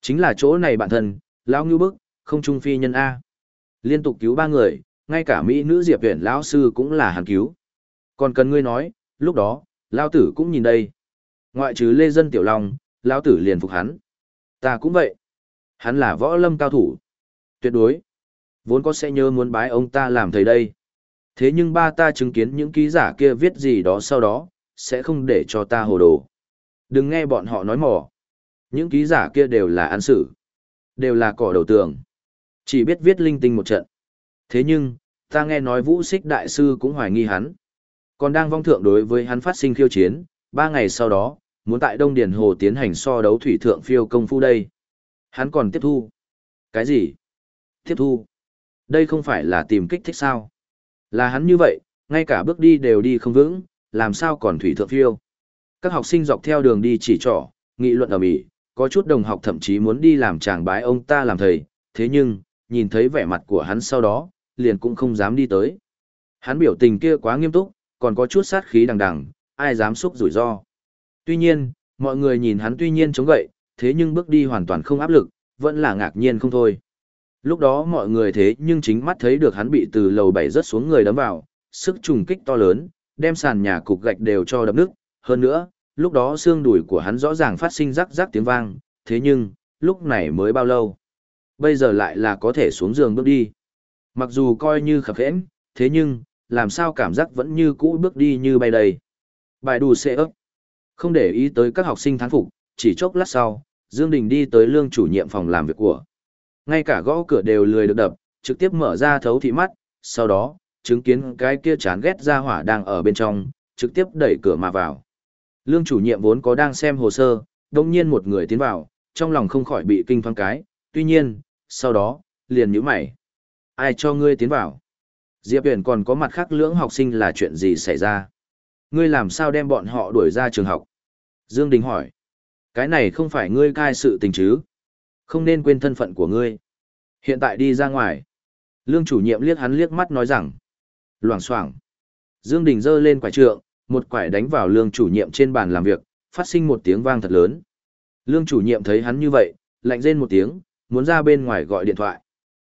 S1: Chính là chỗ này bạn thân, lão ngưu bức, không trung phi nhân A. Liên tục cứu ba người, ngay cả Mỹ nữ Diệp viện lão sư cũng là hàn cứu. Còn cần ngươi nói, lúc đó, lão tử cũng nhìn đây. Ngoại trừ Lê Dân Tiểu Long, lão tử liền phục hắn. Ta cũng vậy. Hắn là võ lâm cao thủ. Tuyệt đối. Vốn có sẽ nhớ muốn bái ông ta làm thầy đây. Thế nhưng ba ta chứng kiến những ký giả kia viết gì đó sau đó, sẽ không để cho ta hồ đồ. Đừng nghe bọn họ nói mỏ. Những ký giả kia đều là án xử. Đều là cỏ đầu tường. Chỉ biết viết linh tinh một trận. Thế nhưng, ta nghe nói vũ xích đại sư cũng hoài nghi hắn. Còn đang vong thượng đối với hắn phát sinh khiêu chiến, ba ngày sau đó, muốn tại Đông Điền Hồ tiến hành so đấu thủy thượng phiêu công phu đây. Hắn còn tiếp thu. Cái gì? Tiếp thu. Đây không phải là tìm kích thích sao? Là hắn như vậy, ngay cả bước đi đều đi không vững, làm sao còn thủy thượng phiêu. Các học sinh dọc theo đường đi chỉ trỏ, nghị luận ở mỹ, có chút đồng học thậm chí muốn đi làm chàng bái ông ta làm thầy, thế nhưng, nhìn thấy vẻ mặt của hắn sau đó, liền cũng không dám đi tới. Hắn biểu tình kia quá nghiêm túc, còn có chút sát khí đằng đằng, ai dám xúc rủi ro. Tuy nhiên, mọi người nhìn hắn tuy nhiên chống gậy, thế nhưng bước đi hoàn toàn không áp lực, vẫn là ngạc nhiên không thôi. Lúc đó mọi người thế nhưng chính mắt thấy được hắn bị từ lầu bảy rớt xuống người đấm vào, sức trùng kích to lớn, đem sàn nhà cục gạch đều cho đập nước. Hơn nữa, lúc đó xương đùi của hắn rõ ràng phát sinh rắc rắc tiếng vang, thế nhưng, lúc này mới bao lâu. Bây giờ lại là có thể xuống giường bước đi. Mặc dù coi như khập khẽn, thế nhưng, làm sao cảm giác vẫn như cũ bước đi như bay đầy. Bài đù xe ấp. Không để ý tới các học sinh thán phục, chỉ chốc lát sau, Dương Đình đi tới lương chủ nhiệm phòng làm việc của. Ngay cả gõ cửa đều lười được đập, trực tiếp mở ra thấu thị mắt, sau đó, chứng kiến cái kia chán ghét ra hỏa đang ở bên trong, trực tiếp đẩy cửa mà vào. Lương chủ nhiệm vốn có đang xem hồ sơ, đồng nhiên một người tiến vào, trong lòng không khỏi bị kinh thoáng cái, tuy nhiên, sau đó, liền nhíu mày. Ai cho ngươi tiến vào? Diệp Huyền còn có mặt khác lưỡng học sinh là chuyện gì xảy ra? Ngươi làm sao đem bọn họ đuổi ra trường học? Dương Đình hỏi. Cái này không phải ngươi cai sự tình chứ? Không nên quên thân phận của ngươi. Hiện tại đi ra ngoài. Lương chủ nhiệm liếc hắn liếc mắt nói rằng. Loảng xoảng. Dương Đình giơ lên quải trượng, một quải đánh vào lương chủ nhiệm trên bàn làm việc, phát sinh một tiếng vang thật lớn. Lương chủ nhiệm thấy hắn như vậy, lạnh rên một tiếng, muốn ra bên ngoài gọi điện thoại.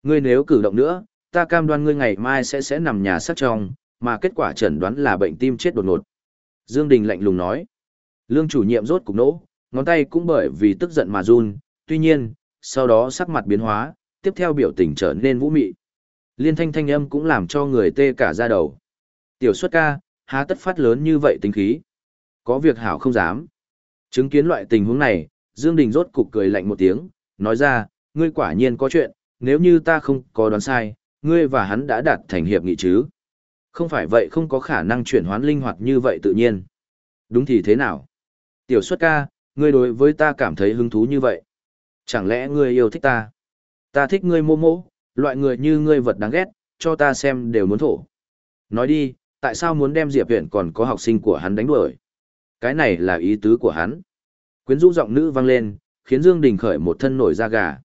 S1: Ngươi nếu cử động nữa, ta cam đoan ngươi ngày mai sẽ sẽ nằm nhà sát trong, mà kết quả chẩn đoán là bệnh tim chết đột ngột. Dương Đình lạnh lùng nói. Lương chủ nhiệm rốt cục nỗ, ngón tay cũng bởi vì tức giận mà run, tuy nhiên, sau đó sắc mặt biến hóa, tiếp theo biểu tình trở nên vũ mị. Liên thanh thanh âm cũng làm cho người tê cả da đầu. Tiểu xuất ca, há tất phát lớn như vậy tính khí. Có việc hảo không dám. Chứng kiến loại tình huống này, Dương Đình rốt cục cười lạnh một tiếng, nói ra, ngươi quả nhiên có chuyện, nếu như ta không có đoán sai, ngươi và hắn đã đạt thành hiệp nghị chứ. Không phải vậy không có khả năng chuyển hoán linh hoạt như vậy tự nhiên. Đúng thì thế nào? Tiểu xuất ca, ngươi đối với ta cảm thấy hứng thú như vậy. Chẳng lẽ ngươi yêu thích ta? Ta thích ngươi mô mô, loại người như ngươi vật đáng ghét, cho ta xem đều muốn thổ. Nói đi, tại sao muốn đem Diệp Viện còn có học sinh của hắn đánh đuổi? Cái này là ý tứ của hắn. Quyến rũ giọng nữ vang lên, khiến Dương Đình khởi một thân nổi da gà.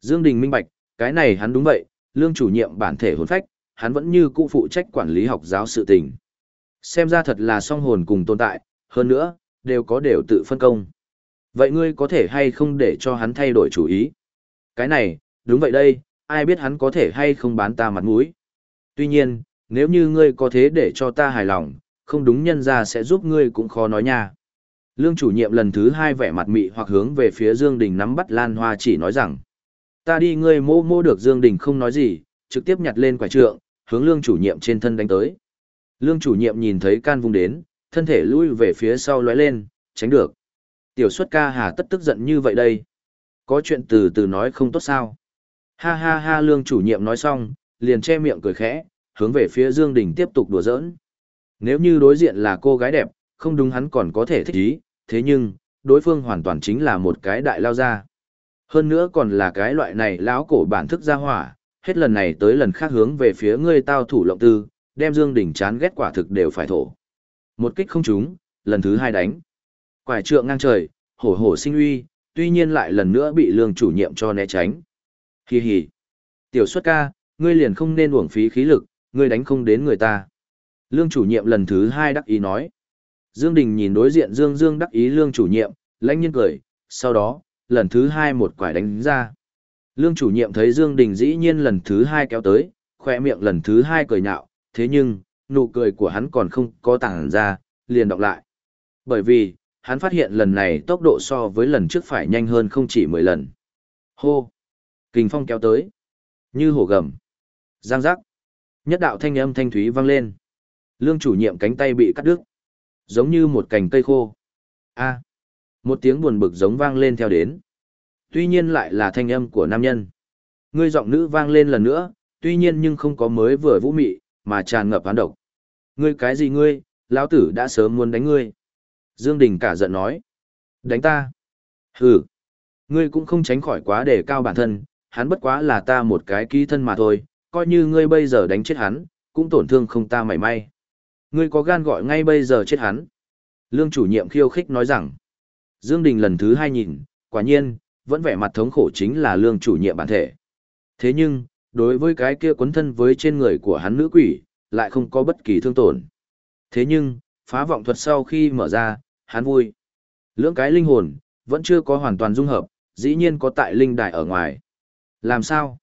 S1: Dương Đình minh bạch, cái này hắn đúng vậy, lương chủ nhiệm bản thể hồn phách, hắn vẫn như cũ phụ trách quản lý học giáo sự tình. Xem ra thật là song hồn cùng tồn tại, hơn nữa, đều có đều tự phân công. Vậy ngươi có thể hay không để cho hắn thay đổi chủ ý? Cái này, đúng vậy đây, ai biết hắn có thể hay không bán ta mặt mũi. Tuy nhiên, nếu như ngươi có thế để cho ta hài lòng, không đúng nhân ra sẽ giúp ngươi cũng khó nói nha. Lương chủ nhiệm lần thứ hai vẻ mặt mị hoặc hướng về phía Dương Đình nắm bắt Lan Hoa chỉ nói rằng, ta đi ngươi mô mô được Dương Đình không nói gì, trực tiếp nhặt lên quả trượng, hướng lương chủ nhiệm trên thân đánh tới. Lương chủ nhiệm nhìn thấy can vung đến, thân thể lui về phía sau lóe lên, tránh được. Tiểu xuất ca hà tất tức giận như vậy đây. Có chuyện từ từ nói không tốt sao. Ha ha ha lương chủ nhiệm nói xong, liền che miệng cười khẽ, hướng về phía Dương Đình tiếp tục đùa giỡn. Nếu như đối diện là cô gái đẹp, không đúng hắn còn có thể thích ý, thế nhưng, đối phương hoàn toàn chính là một cái đại lao ra. Hơn nữa còn là cái loại này lão cổ bản thức ra hỏa, hết lần này tới lần khác hướng về phía ngươi tao thủ lộng tư, đem Dương Đình chán ghét quả thực đều phải thổ. Một kích không trúng, lần thứ hai đánh. Quải trượng ngang trời, hổ hổ sinh uy, tuy nhiên lại lần nữa bị lương chủ nhiệm cho né tránh. Hi hi. Tiểu xuất ca, ngươi liền không nên uổng phí khí lực, ngươi đánh không đến người ta. Lương chủ nhiệm lần thứ hai đắc ý nói. Dương Đình nhìn đối diện Dương Dương đắc ý lương chủ nhiệm, lãnh nhiên cười, sau đó, lần thứ hai một quải đánh ra. Lương chủ nhiệm thấy Dương Đình dĩ nhiên lần thứ hai kéo tới, khỏe miệng lần thứ hai cười nhạo, thế nhưng, nụ cười của hắn còn không có tàng ra, liền đọc lại. Bởi vì, hắn phát hiện lần này tốc độ so với lần trước phải nhanh hơn không chỉ 10 lần. Hô! Kình phong kéo tới. Như hổ gầm. Giang giác. Nhất đạo thanh âm thanh thúy vang lên. Lương chủ nhiệm cánh tay bị cắt đứt. Giống như một cành cây khô. A. Một tiếng buồn bực giống vang lên theo đến. Tuy nhiên lại là thanh âm của nam nhân. Ngươi giọng nữ vang lên lần nữa, tuy nhiên nhưng không có mới vừa vũ mị, mà tràn ngập hán độc. Ngươi cái gì ngươi, lão tử đã sớm muốn đánh ngươi. Dương Đình cả giận nói. Đánh ta. Hừ. Ngươi cũng không tránh khỏi quá để cao bản thân, hắn bất quá là ta một cái ký thân mà thôi, coi như ngươi bây giờ đánh chết hắn, cũng tổn thương không ta mảy may. Ngươi có gan gọi ngay bây giờ chết hắn. Lương chủ nhiệm khiêu khích nói rằng. Dương Đình lần thứ hai nhìn, quả nhiên, vẫn vẻ mặt thống khổ chính là lương chủ nhiệm bản thể. Thế nhưng, đối với cái kia quấn thân với trên người của hắn nữ quỷ, lại không có bất kỳ thương tổn. Thế nhưng, phá vọng thuật sau khi mở ra, hắn vui. Lưỡng cái linh hồn, vẫn chưa có hoàn toàn dung hợp, dĩ nhiên có tại linh đài ở ngoài. Làm sao?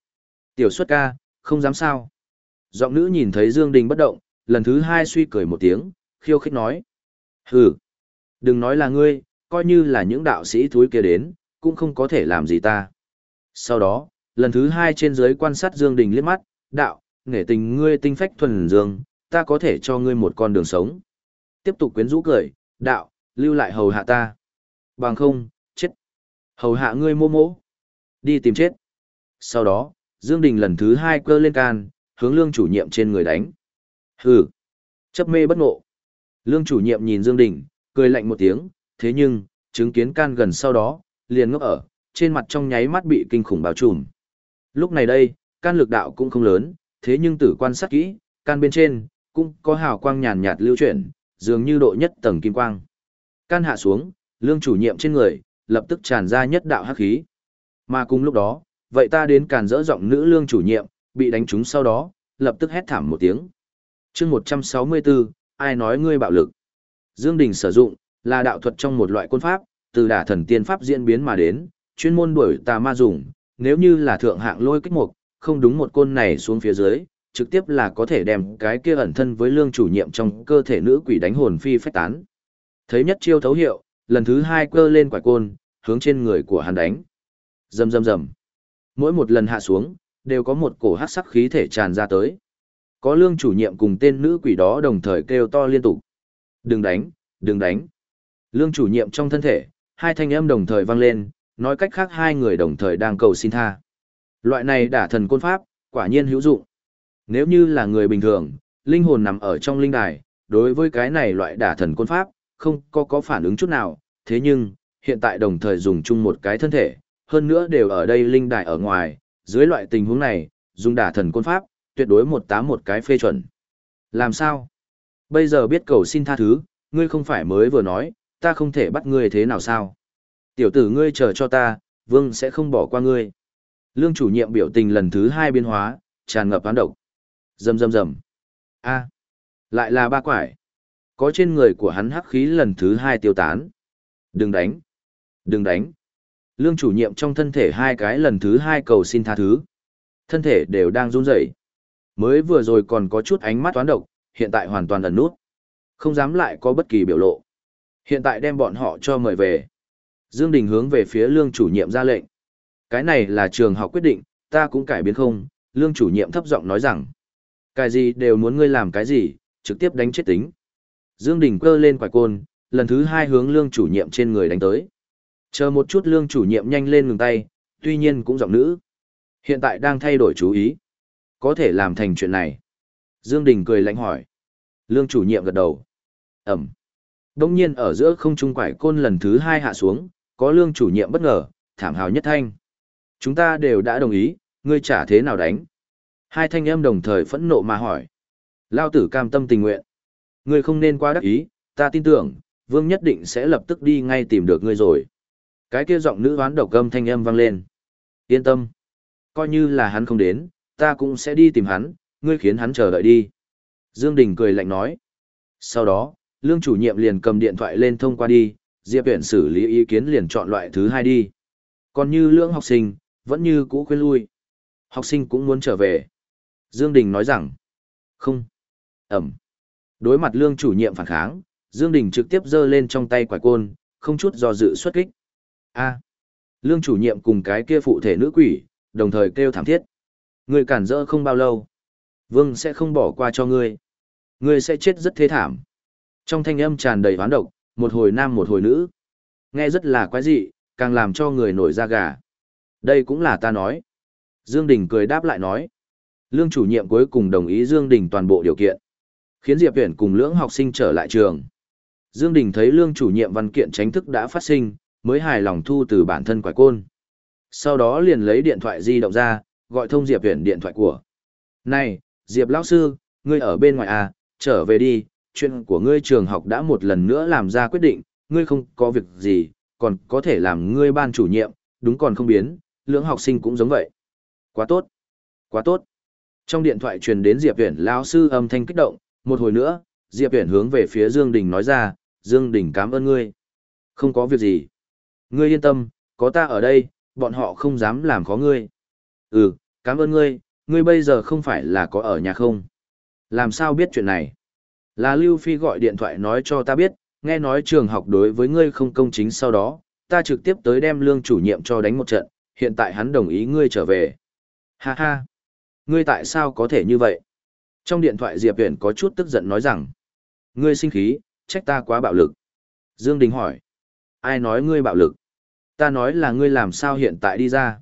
S1: Tiểu xuất ca, không dám sao. Giọng nữ nhìn thấy Dương Đình bất động, lần thứ hai suy cười một tiếng, khiêu khích nói. Hừ, đừng nói là ngươi, coi như là những đạo sĩ thúi kia đến, cũng không có thể làm gì ta. Sau đó, lần thứ hai trên dưới quan sát Dương Đình liếc mắt, đạo, nghệ tình ngươi tinh phách thuần dương, ta có thể cho ngươi một con đường sống. Tiếp tục quyến rũ cười, đạo, lưu lại hầu hạ ta. Bằng không, chết. Hầu hạ ngươi mô mỗ. Đi tìm chết. Sau đó, Dương Đình lần thứ hai cơ lên can, hướng lương chủ nhiệm trên người đánh. Hừ. Chấp mê bất ngộ. Lương chủ nhiệm nhìn Dương Đình, cười lạnh một tiếng, thế nhưng, chứng kiến can gần sau đó, liền ngốc ở, trên mặt trong nháy mắt bị kinh khủng bao trùm. Lúc này đây, can lực đạo cũng không lớn, thế nhưng tử quan sát kỹ, can bên trên, cũng có hào quang nhàn nhạt lưu chuyển, dường như độ nhất tầng kim quang. Can hạ xuống, lương chủ nhiệm trên người, lập tức tràn ra nhất đạo hắc khí. Mà cùng lúc đó, vậy ta đến càn dỡ giọng nữ lương chủ nhiệm, bị đánh trúng sau đó, lập tức hét thảm một tiếng. chương 164, ai nói ngươi bạo lực? Dương Đình sử dụng, là đạo thuật trong một loại quân pháp, từ đả thần tiên pháp diễn biến mà đến, chuyên môn đuổi tà ma dùng, nếu như là thượng hạng lôi kích mục, không đúng một côn này xuống phía dưới, trực tiếp là có thể đem cái kia ẩn thân với lương chủ nhiệm trong cơ thể nữ quỷ đánh hồn phi phách tán. Thấy nhất chiêu thấu hiệu, lần thứ hai cơ lên quải côn, hướng trên người của hắn đánh. Rầm rầm rầm. Mỗi một lần hạ xuống, đều có một cổ hắc sắc khí thể tràn ra tới. Có lương chủ nhiệm cùng tên nữ quỷ đó đồng thời kêu to liên tục. Đừng đánh, đừng đánh. Lương chủ nhiệm trong thân thể, hai thanh âm đồng thời vang lên, nói cách khác hai người đồng thời đang cầu xin tha. Loại này đả thần côn pháp, quả nhiên hữu dụng. Nếu như là người bình thường, linh hồn nằm ở trong linh đài, đối với cái này loại đả thần côn pháp, không có có phản ứng chút nào, thế nhưng, hiện tại đồng thời dùng chung một cái thân thể, hơn nữa đều ở đây linh đài ở ngoài, dưới loại tình huống này, dùng đả thần côn pháp, tuyệt đối một tám một cái phê chuẩn. Làm sao? Bây giờ biết cầu xin tha thứ, ngươi không phải mới vừa nói, ta không thể bắt ngươi thế nào sao? Tiểu tử ngươi chờ cho ta, vương sẽ không bỏ qua ngươi. Lương chủ nhiệm biểu tình lần thứ hai biến hóa, tràn ngập án độc. Rầm rầm rầm. A, lại là ba quải. Có trên người của hắn hắc khí lần thứ hai tiêu tán. Đừng đánh. Đừng đánh. Lương chủ nhiệm trong thân thể hai cái lần thứ hai cầu xin tha thứ. Thân thể đều đang run rẩy. Mới vừa rồi còn có chút ánh mắt toán độc, hiện tại hoàn toàn ẩn nút. Không dám lại có bất kỳ biểu lộ. Hiện tại đem bọn họ cho mời về. Dương Đình hướng về phía lương chủ nhiệm ra lệnh. Cái này là trường học quyết định, ta cũng cải biến không, lương chủ nhiệm thấp giọng nói rằng. Cái gì đều muốn ngươi làm cái gì, trực tiếp đánh chết tính. Dương Đình cơ lên quải côn, lần thứ hai hướng lương chủ nhiệm trên người đánh tới. Chờ một chút lương chủ nhiệm nhanh lên ngừng tay, tuy nhiên cũng giọng nữ. Hiện tại đang thay đổi chú ý. Có thể làm thành chuyện này. Dương Đình cười lạnh hỏi. Lương chủ nhiệm gật đầu. Ẩm. Đông nhiên ở giữa không trung quải côn lần thứ hai hạ xuống, có lương chủ nhiệm bất ngờ, thảm hào nhất thanh. Chúng ta đều đã đồng ý, ngươi trả thế nào đánh? Hai thanh em đồng thời phẫn nộ mà hỏi. Lao tử cam tâm tình nguyện. Ngươi không nên quá đắc ý, ta tin tưởng, vương nhất định sẽ lập tức đi ngay tìm được ngươi rồi. Cái kia giọng nữ hoán độc âm thanh âm vang lên. Yên tâm. Coi như là hắn không đến, ta cũng sẽ đi tìm hắn, ngươi khiến hắn chờ đợi đi. Dương Đình cười lạnh nói. Sau đó, lương chủ nhiệm liền cầm điện thoại lên thông qua đi, Diệp Viễn xử lý ý kiến liền chọn loại thứ hai đi. Còn như lưỡng học sinh, vẫn như cũ khuyên lui. Học sinh cũng muốn trở về. Dương Đình nói rằng, không. Ẩm. Đối mặt lương chủ nhiệm phản kháng, Dương Đình trực tiếp giơ lên trong tay quải côn, không chút do dự xuất kích. A. Lương chủ nhiệm cùng cái kia phụ thể nữ quỷ, đồng thời kêu thảm thiết. Ngươi cản rỡ không bao lâu. Vương sẽ không bỏ qua cho ngươi. Ngươi sẽ chết rất thế thảm. Trong thanh âm tràn đầy hoán độc, một hồi nam một hồi nữ. Nghe rất là quái dị, càng làm cho người nổi da gà. Đây cũng là ta nói. Dương Đình cười đáp lại nói. Lương chủ nhiệm cuối cùng đồng ý Dương Đình toàn bộ điều kiện. Khiến Diệp Viễn cùng lưỡng học sinh trở lại trường. Dương Đình thấy lương chủ nhiệm văn kiện tránh thức đã phát sinh, mới hài lòng thu từ bản thân quải côn. Sau đó liền lấy điện thoại di động ra, gọi thông Diệp Viễn điện thoại của. Này, Diệp lão sư, ngươi ở bên ngoài à, trở về đi, chuyện của ngươi trường học đã một lần nữa làm ra quyết định, ngươi không có việc gì, còn có thể làm ngươi ban chủ nhiệm, đúng còn không biến, lưỡng học sinh cũng giống vậy. Quá tốt, quá tốt. Trong điện thoại truyền đến Diệp Viễn lão sư âm thanh kích động, một hồi nữa, Diệp Viễn hướng về phía Dương Đình nói ra, Dương Đình cảm ơn ngươi. Không có việc gì. Ngươi yên tâm, có ta ở đây, bọn họ không dám làm khó ngươi. Ừ, cảm ơn ngươi, ngươi bây giờ không phải là có ở nhà không? Làm sao biết chuyện này? Là Lưu Phi gọi điện thoại nói cho ta biết, nghe nói trường học đối với ngươi không công chính sau đó, ta trực tiếp tới đem lương chủ nhiệm cho đánh một trận, hiện tại hắn đồng ý ngươi trở về. Ha ha! Ngươi tại sao có thể như vậy? Trong điện thoại Diệp Huyền có chút tức giận nói rằng, ngươi sinh khí, trách ta quá bạo lực. Dương Đình hỏi, ai nói ngươi bạo lực? Ta nói là ngươi làm sao hiện tại đi ra?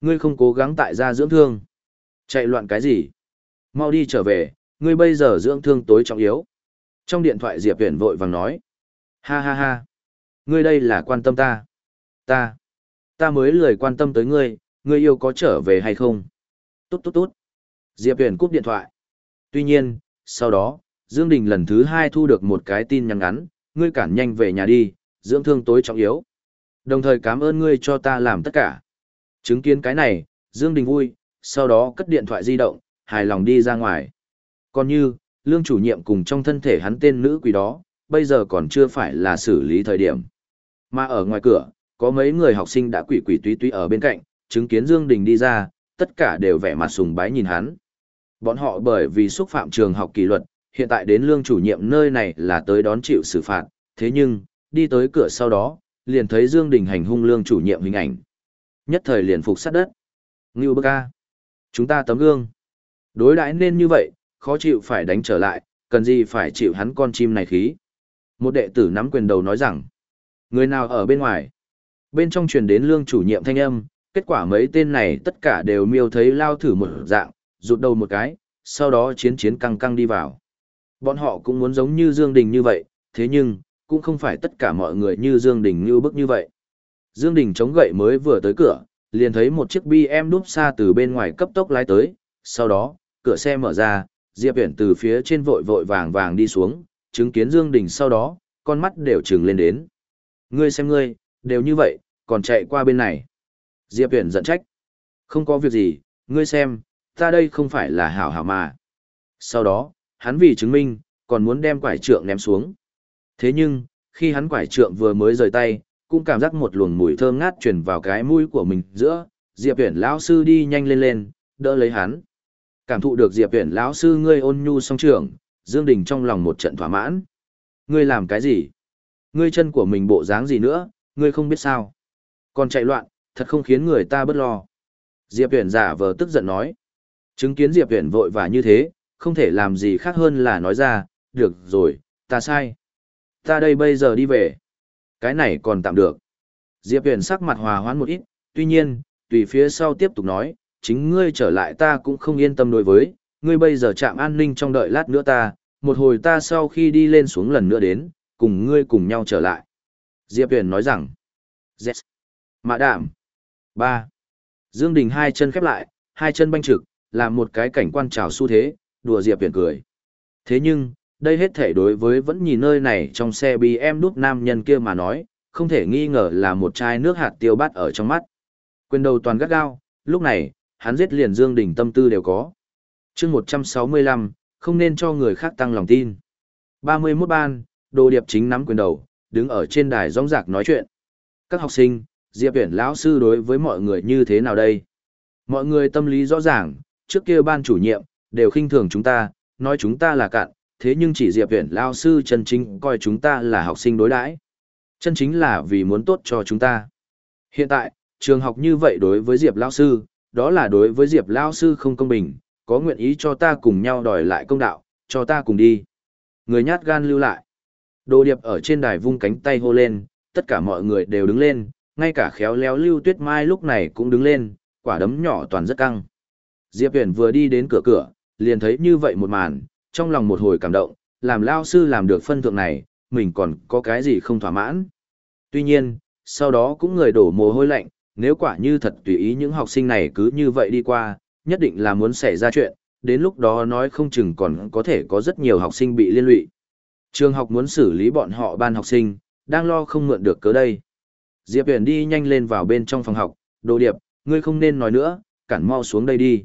S1: Ngươi không cố gắng tại gia dưỡng thương. Chạy loạn cái gì? Mau đi trở về, ngươi bây giờ dưỡng thương tối trọng yếu. Trong điện thoại Diệp Viễn vội vàng nói, ha ha ha, ngươi đây là quan tâm ta. Ta, ta mới lười quan tâm tới ngươi, ngươi yêu có trở về hay không? Tốt tốt tốt. Diệp Viễn cúp điện thoại. Tuy nhiên, sau đó, Dương Đình lần thứ hai thu được một cái tin nhắn ngắn, ngươi cản nhanh về nhà đi, dưỡng thương tối trọng yếu. Đồng thời cảm ơn ngươi cho ta làm tất cả. Chứng kiến cái này, Dương Đình vui, sau đó cất điện thoại di động, hài lòng đi ra ngoài. Còn như, lương chủ nhiệm cùng trong thân thể hắn tên nữ quỷ đó, bây giờ còn chưa phải là xử lý thời điểm. Mà ở ngoài cửa, có mấy người học sinh đã quỷ quỷ túy túy ở bên cạnh, chứng kiến Dương Đình đi ra, tất cả đều vẻ mặt sùng bái nhìn hắn. Bọn họ bởi vì xúc phạm trường học kỷ luật, hiện tại đến lương chủ nhiệm nơi này là tới đón chịu xử phạt, thế nhưng, đi tới cửa sau đó, liền thấy Dương Đình hành hung lương chủ nhiệm hình ảnh. Nhất thời liền phục sát đất. Ngưu bơ ca. Chúng ta tấm gương. Đối đãi nên như vậy, khó chịu phải đánh trở lại, cần gì phải chịu hắn con chim này khí. Một đệ tử nắm quyền đầu nói rằng, người nào ở bên ngoài? Bên trong truyền đến lương chủ nhiệm thanh âm, kết quả mấy tên này tất cả đều miêu thấy lao thử một dạng, rụt đầu một cái, sau đó chiến chiến căng căng đi vào. Bọn họ cũng muốn giống như Dương Đình như vậy, thế nhưng, cũng không phải tất cả mọi người như Dương Đình như bức như vậy. Dương Đình chống gậy mới vừa tới cửa, liền thấy một chiếc BM đúp xa từ bên ngoài cấp tốc lái tới, sau đó, cửa xe mở ra, Diệp Viễn từ phía trên vội vội vàng vàng đi xuống, chứng kiến Dương Đình sau đó, con mắt đều trừng lên đến. Ngươi xem ngươi, đều như vậy, còn chạy qua bên này. Diệp Viễn giận trách. Không có việc gì, ngươi xem, ta đây không phải là hảo hảo mà. Sau đó, hắn vì chứng minh, còn muốn đem quải trượng ném xuống. Thế nhưng, khi hắn quải trượng vừa mới rời tay, cũng cảm giác một luồng mùi thơm ngát truyền vào cái mũi của mình giữa, Diệp Viễn lão sư đi nhanh lên lên, đỡ lấy hắn. Cảm thụ được Diệp viện lão sư ngươi ôn nhu song trưởng, Dương Đình trong lòng một trận thỏa mãn. Ngươi làm cái gì? Ngươi chân của mình bộ dáng gì nữa, ngươi không biết sao? Còn chạy loạn, thật không khiến người ta bất lo. Diệp viện giả vờ tức giận nói. Chứng kiến Diệp viện vội vã như thế, không thể làm gì khác hơn là nói ra, được rồi, ta sai. Ta đây bây giờ đi về. Cái này còn tạm được. Diệp viện sắc mặt hòa hoãn một ít, tuy nhiên, tùy phía sau tiếp tục nói, chính ngươi trở lại ta cũng không yên tâm đối với, ngươi bây giờ chạm an ninh trong đợi lát nữa ta, một hồi ta sau khi đi lên xuống lần nữa đến, cùng ngươi cùng nhau trở lại. Diệp Huyền nói rằng, Yes. Mã đảm. ba Dương Đình hai chân khép lại, hai chân banh trực, làm một cái cảnh quan trào xu thế, đùa Diệp Huyền cười. Thế nhưng, đây hết thể đối với vẫn nhìn nơi này trong xe bi em đúc nam nhân kia mà nói, không thể nghi ngờ là một chai nước hạt tiêu bát ở trong mắt. Quyền đầu toàn gắt gao, lúc này, hắn giết liền Dương Đình tâm tư đều có. chương 165, không nên cho người khác tăng lòng tin. 31 ban, đồ điệp chính nắm quyền đầu, đứng ở trên đài rong rạc nói chuyện. Các học sinh, Diệp Viễn lão sư đối với mọi người như thế nào đây? Mọi người tâm lý rõ ràng, trước kia ban chủ nhiệm, đều khinh thường chúng ta, nói chúng ta là cạn, thế nhưng chỉ Diệp Viễn lão sư chân chính coi chúng ta là học sinh đối đãi. Chân chính là vì muốn tốt cho chúng ta. Hiện tại, trường học như vậy đối với Diệp lão sư, đó là đối với Diệp lão sư không công bình, có nguyện ý cho ta cùng nhau đòi lại công đạo, cho ta cùng đi. Người nhát gan lưu lại. Đồ điệp ở trên đài vung cánh tay hô lên, tất cả mọi người đều đứng lên, ngay cả khéo léo lưu tuyết mai lúc này cũng đứng lên, quả đấm nhỏ toàn rất căng. Diệp Huyền vừa đi đến cửa cửa, liền thấy như vậy một màn, trong lòng một hồi cảm động, làm lao sư làm được phân thượng này, mình còn có cái gì không thỏa mãn. Tuy nhiên, sau đó cũng người đổ mồ hôi lạnh, nếu quả như thật tùy ý những học sinh này cứ như vậy đi qua, nhất định là muốn xảy ra chuyện, đến lúc đó nói không chừng còn có thể có rất nhiều học sinh bị liên lụy. Trường học muốn xử lý bọn họ ban học sinh, đang lo không mượn được cớ đây. Diệp Huyền đi nhanh lên vào bên trong phòng học, đồ điệp, ngươi không nên nói nữa, cản mau xuống đây đi.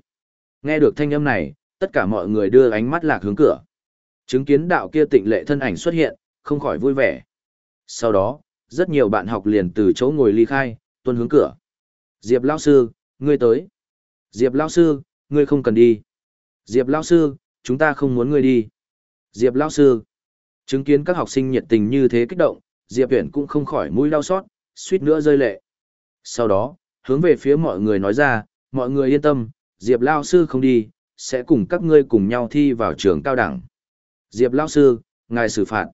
S1: Nghe được thanh âm này, tất cả mọi người đưa ánh mắt lạc hướng cửa. Chứng kiến đạo kia tịnh lệ thân ảnh xuất hiện, không khỏi vui vẻ. Sau đó, rất nhiều bạn học liền từ chỗ ngồi ly khai, tuân hướng cửa. Diệp Lao Sư, ngươi tới. Diệp Lao Sư, ngươi không cần đi. Diệp Lao Sư, chúng ta không muốn ngươi đi. Diệp Lao Sư. Chứng kiến các học sinh nhiệt tình như thế kích động, Diệp Viễn cũng không khỏi mũi đau xót, suýt nữa rơi lệ. Sau đó, hướng về phía mọi người nói ra, mọi người yên tâm, Diệp Lao Sư không đi, sẽ cùng các ngươi cùng nhau thi vào trường cao đẳng. Diệp Lao Sư, ngài xử phạt.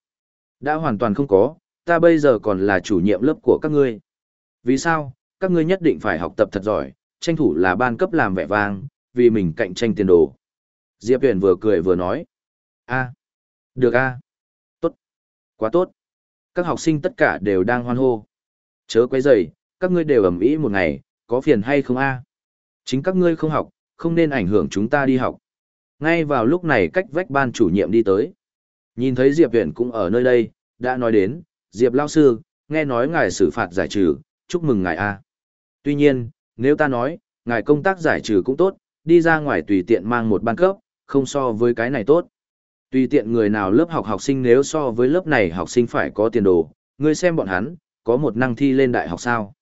S1: Đã hoàn toàn không có, ta bây giờ còn là chủ nhiệm lớp của các ngươi. Vì sao, các ngươi nhất định phải học tập thật giỏi, tranh thủ là ban cấp làm vẻ vang, vì mình cạnh tranh tiền đồ. Diệp Huyền vừa cười vừa nói. a được a tốt, quá tốt. Các học sinh tất cả đều đang hoan hô. Chớ quấy rầy, các ngươi đều ẩm ý một ngày, có phiền hay không a Chính các ngươi không học, không nên ảnh hưởng chúng ta đi học. Ngay vào lúc này cách vách ban chủ nhiệm đi tới. Nhìn thấy Diệp Huyền cũng ở nơi đây, đã nói đến, Diệp Lao Sư, nghe nói ngài xử phạt giải trừ, chúc mừng ngài a Tuy nhiên, nếu ta nói, ngài công tác giải trừ cũng tốt, đi ra ngoài tùy tiện mang một ban cấp, không so với cái này tốt. Tùy tiện người nào lớp học học sinh nếu so với lớp này học sinh phải có tiền đồ, ngươi xem bọn hắn, có một năng thi lên đại học sao.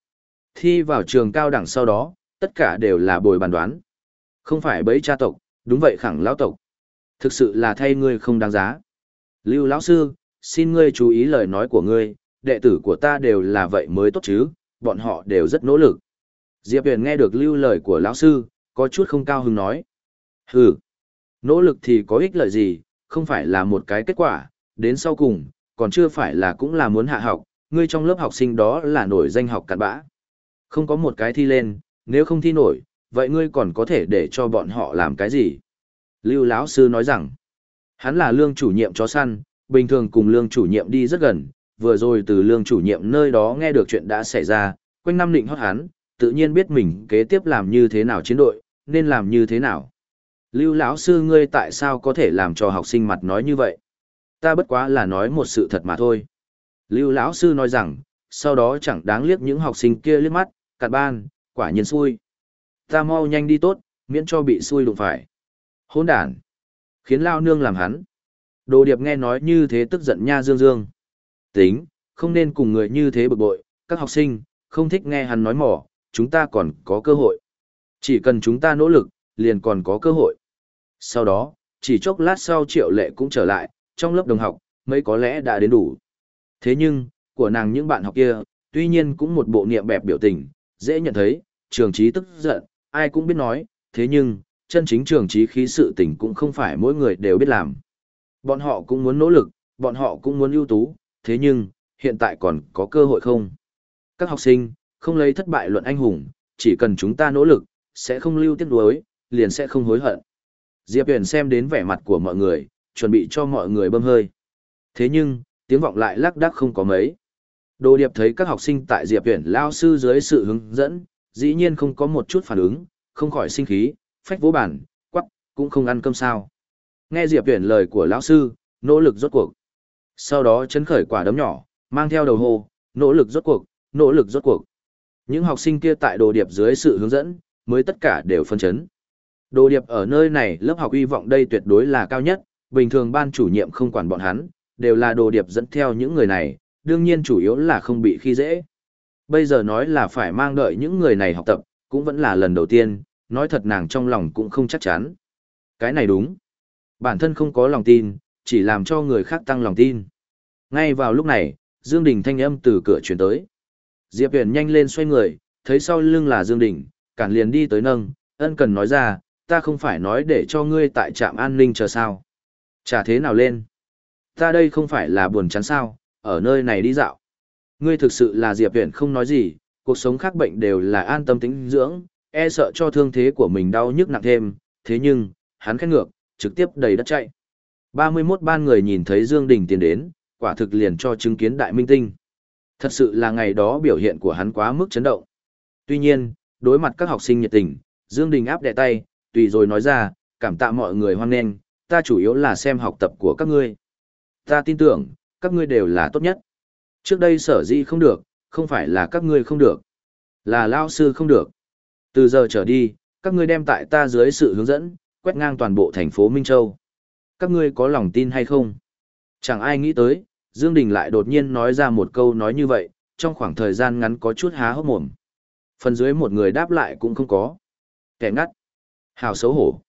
S1: Thi vào trường cao đẳng sau đó, tất cả đều là bồi bàn đoán. Không phải bấy cha tộc, đúng vậy khẳng lão tộc. Thực sự là thay ngươi không đáng giá. Lưu lão sư, xin ngươi chú ý lời nói của ngươi, đệ tử của ta đều là vậy mới tốt chứ, bọn họ đều rất nỗ lực. Diệp Huyền nghe được lưu lời của lão sư, có chút không cao hứng nói. Hừ, nỗ lực thì có ích lợi gì, không phải là một cái kết quả, đến sau cùng, còn chưa phải là cũng là muốn hạ học, ngươi trong lớp học sinh đó là nổi danh học cặn bã. Không có một cái thi lên, nếu không thi nổi, vậy ngươi còn có thể để cho bọn họ làm cái gì? Lưu lão sư nói rằng, hắn là lương chủ nhiệm chó săn, bình thường cùng lương chủ nhiệm đi rất gần, vừa rồi từ lương chủ nhiệm nơi đó nghe được chuyện đã xảy ra, quanh năm định hót hắn, tự nhiên biết mình kế tiếp làm như thế nào chiến đội, nên làm như thế nào. Lưu lão sư ngươi tại sao có thể làm cho học sinh mặt nói như vậy? Ta bất quá là nói một sự thật mà thôi. Lưu lão sư nói rằng, sau đó chẳng đáng liếc những học sinh kia liếc mắt, cạn ban, quả nhiên xui. Ta mau nhanh đi tốt, miễn cho bị xui đụng phải. Hỗn đản. Khiến lao nương làm hắn. Đồ điệp nghe nói như thế tức giận nha dương dương. Tính, không nên cùng người như thế bực bội, các học sinh, không thích nghe hắn nói mỏ, chúng ta còn có cơ hội. Chỉ cần chúng ta nỗ lực, liền còn có cơ hội. Sau đó, chỉ chốc lát sau triệu lệ cũng trở lại, trong lớp đồng học, mấy có lẽ đã đến đủ. Thế nhưng, của nàng những bạn học kia, tuy nhiên cũng một bộ niệm bẹp biểu tình, dễ nhận thấy, trường trí tức giận, ai cũng biết nói, thế nhưng, chân chính trường trí khí sự tình cũng không phải mỗi người đều biết làm. Bọn họ cũng muốn nỗ lực, bọn họ cũng muốn ưu tú, thế nhưng, hiện tại còn có cơ hội không? Các học sinh, không lấy thất bại luận anh hùng, chỉ cần chúng ta nỗ lực, sẽ không lưu tiếc nuối, liền sẽ không hối hận. Diệp Huyền xem đến vẻ mặt của mọi người, chuẩn bị cho mọi người bơm hơi. Thế nhưng, tiếng vọng lại lắc đắc không có mấy. Đồ Điệp thấy các học sinh tại Diệp Huyền lao sư dưới sự hướng dẫn, dĩ nhiên không có một chút phản ứng, không khỏi sinh khí, phách vỗ bản, quắc, cũng không ăn cơm sao. Nghe Diệp Huyền lời của lão sư, nỗ lực rốt cuộc. Sau đó chấn khởi quả đấm nhỏ, mang theo đầu hồ, nỗ lực rốt cuộc, nỗ lực rốt cuộc. Những học sinh kia tại đồ điệp dưới sự hướng dẫn, mới tất cả đều phân chấn. Đồ điệp ở nơi này lớp học uy vọng đây tuyệt đối là cao nhất, bình thường ban chủ nhiệm không quản bọn hắn, đều là đồ điệp dẫn theo những người này, đương nhiên chủ yếu là không bị khi dễ. Bây giờ nói là phải mang đợi những người này học tập, cũng vẫn là lần đầu tiên, nói thật nàng trong lòng cũng không chắc chắn. Cái này đúng. Bản thân không có lòng tin, chỉ làm cho người khác tăng lòng tin. Ngay vào lúc này, Dương Đình thanh âm từ cửa truyền tới. Diệp Huyền nhanh lên xoay người, thấy sau lưng là Dương Đình, cản liền đi tới nâng, ân cần nói ra, ta không phải nói để cho ngươi tại trạm an ninh chờ sao. Chả thế nào lên. Ta đây không phải là buồn chán sao, ở nơi này đi dạo. Ngươi thực sự là Diệp Huyền không nói gì, cuộc sống khác bệnh đều là an tâm tính dưỡng, e sợ cho thương thế của mình đau nhức nặng thêm, thế nhưng, hắn khét ngược, trực tiếp đầy đất chạy. 31 ban người nhìn thấy Dương Đình tiến đến, quả thực liền cho chứng kiến đại minh tinh. Thật sự là ngày đó biểu hiện của hắn quá mức chấn động. Tuy nhiên, đối mặt các học sinh nhiệt tình, Dương Đình áp đè tay, tùy rồi nói ra, cảm tạ mọi người hoan nghênh, ta chủ yếu là xem học tập của các ngươi. Ta tin tưởng, các ngươi đều là tốt nhất. Trước đây sở dĩ không được, không phải là các ngươi không được, là lao sư không được. Từ giờ trở đi, các ngươi đem tại ta dưới sự hướng dẫn, quét ngang toàn bộ thành phố Minh Châu. Các ngươi có lòng tin hay không? Chẳng ai nghĩ tới, Dương Đình lại đột nhiên nói ra một câu nói như vậy, trong khoảng thời gian ngắn có chút há hốc mồm. Phần dưới một người đáp lại cũng không có. Kẻ ngắt. Hào xấu hổ.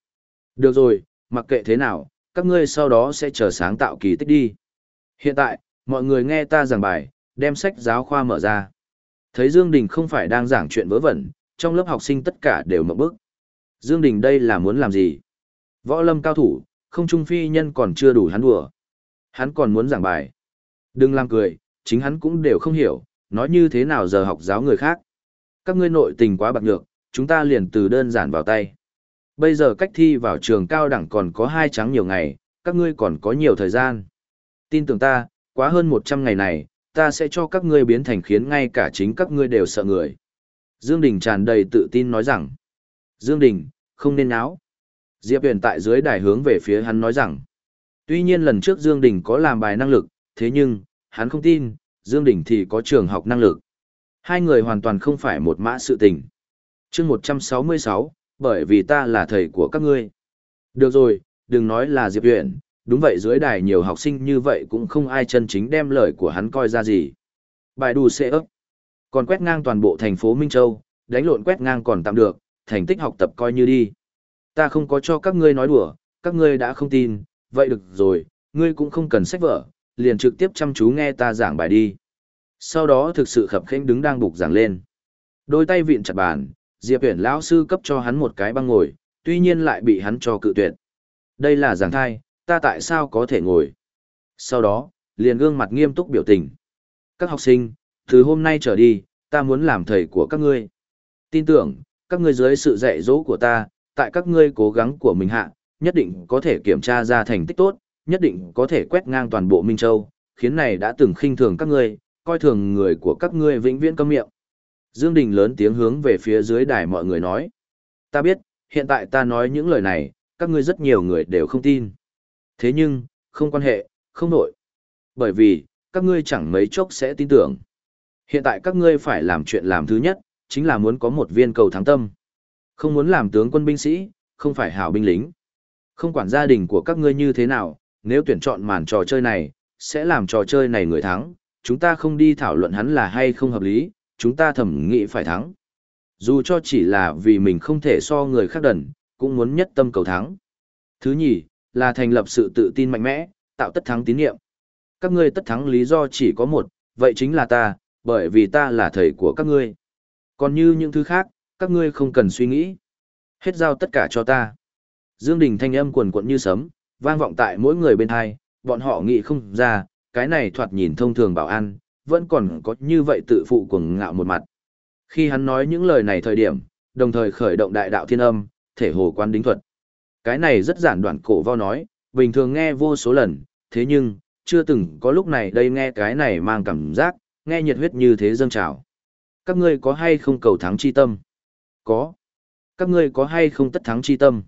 S1: Được rồi, mặc kệ thế nào, các ngươi sau đó sẽ chờ sáng tạo kỳ tích đi. Hiện tại, mọi người nghe ta giảng bài, đem sách giáo khoa mở ra. Thấy Dương Đình không phải đang giảng chuyện vớ vẩn, trong lớp học sinh tất cả đều mở bức. Dương Đình đây là muốn làm gì? Võ lâm cao thủ, không trung phi nhân còn chưa đủ hắn đùa. Hắn còn muốn giảng bài. Đừng làm cười, chính hắn cũng đều không hiểu, nói như thế nào giờ học giáo người khác. Các ngươi nội tình quá bạc nhược, chúng ta liền từ đơn giản vào tay. Bây giờ cách thi vào trường cao đẳng còn có hai trắng nhiều ngày, các ngươi còn có nhiều thời gian. Tin tưởng ta, quá hơn 100 ngày này, ta sẽ cho các ngươi biến thành khiến ngay cả chính các ngươi đều sợ người. Dương Đình tràn đầy tự tin nói rằng, Dương Đình, không nên áo. Diệp Huyền tại dưới đài hướng về phía hắn nói rằng, tuy nhiên lần trước Dương Đình có làm bài năng lực, thế nhưng, hắn không tin, Dương Đình thì có trường học năng lực. Hai người hoàn toàn không phải một mã sự tình. chương 166, bởi vì ta là thầy của các ngươi. Được rồi, đừng nói là Diệp Uyển, đúng vậy dưới đài nhiều học sinh như vậy cũng không ai chân chính đem lời của hắn coi ra gì. Bài đù xệ ấp. Còn quét ngang toàn bộ thành phố Minh Châu, đánh lộn quét ngang còn tạm được, thành tích học tập coi như đi. Ta không có cho các ngươi nói đùa, các ngươi đã không tin, vậy được rồi, ngươi cũng không cần sách vở, liền trực tiếp chăm chú nghe ta giảng bài đi. Sau đó thực sự khập khênh đứng đang bục giảng lên. Đôi tay vịn chặt bàn, Diệp Huyền lão sư cấp cho hắn một cái băng ngồi, tuy nhiên lại bị hắn cho cự tuyệt. Đây là giảng thai, ta tại sao có thể ngồi? Sau đó, liền gương mặt nghiêm túc biểu tình. Các học sinh, từ hôm nay trở đi, ta muốn làm thầy của các ngươi. Tin tưởng, các ngươi dưới sự dạy dỗ của ta, tại các ngươi cố gắng của mình hạ, nhất định có thể kiểm tra ra thành tích tốt, nhất định có thể quét ngang toàn bộ Minh Châu, khiến này đã từng khinh thường các ngươi, coi thường người của các ngươi vĩnh viễn câm miệng. Dương Đình lớn tiếng hướng về phía dưới đài mọi người nói. Ta biết, hiện tại ta nói những lời này, các ngươi rất nhiều người đều không tin. Thế nhưng, không quan hệ, không nổi. Bởi vì, các ngươi chẳng mấy chốc sẽ tin tưởng. Hiện tại các ngươi phải làm chuyện làm thứ nhất, chính là muốn có một viên cầu thắng tâm. Không muốn làm tướng quân binh sĩ, không phải hảo binh lính. Không quản gia đình của các ngươi như thế nào, nếu tuyển chọn màn trò chơi này, sẽ làm trò chơi này người thắng. Chúng ta không đi thảo luận hắn là hay không hợp lý, chúng ta thẩm nghĩ phải thắng. Dù cho chỉ là vì mình không thể so người khác đần, cũng muốn nhất tâm cầu thắng. Thứ nhì, là thành lập sự tự tin mạnh mẽ, tạo tất thắng tín nhiệm. Các ngươi tất thắng lý do chỉ có một, vậy chính là ta, bởi vì ta là thầy của các ngươi. Còn như những thứ khác, các ngươi không cần suy nghĩ. Hết giao tất cả cho ta. Dương Đình thanh âm quần quận như sấm, vang vọng tại mỗi người bên hai, bọn họ nghĩ không ra, cái này thoạt nhìn thông thường bảo an, vẫn còn có như vậy tự phụ cuồng ngạo một mặt. Khi hắn nói những lời này thời điểm, đồng thời khởi động đại đạo thiên âm, thể hồ quan đính thuật. Cái này rất giản đoạn cổ vo nói, bình thường nghe vô số lần, thế nhưng, chưa từng có lúc này đây nghe cái này mang cảm giác, nghe nhiệt huyết như thế dâng trào. Các ngươi có hay không cầu thắng chi tâm? Có. Các ngươi có hay không tất thắng chi tâm?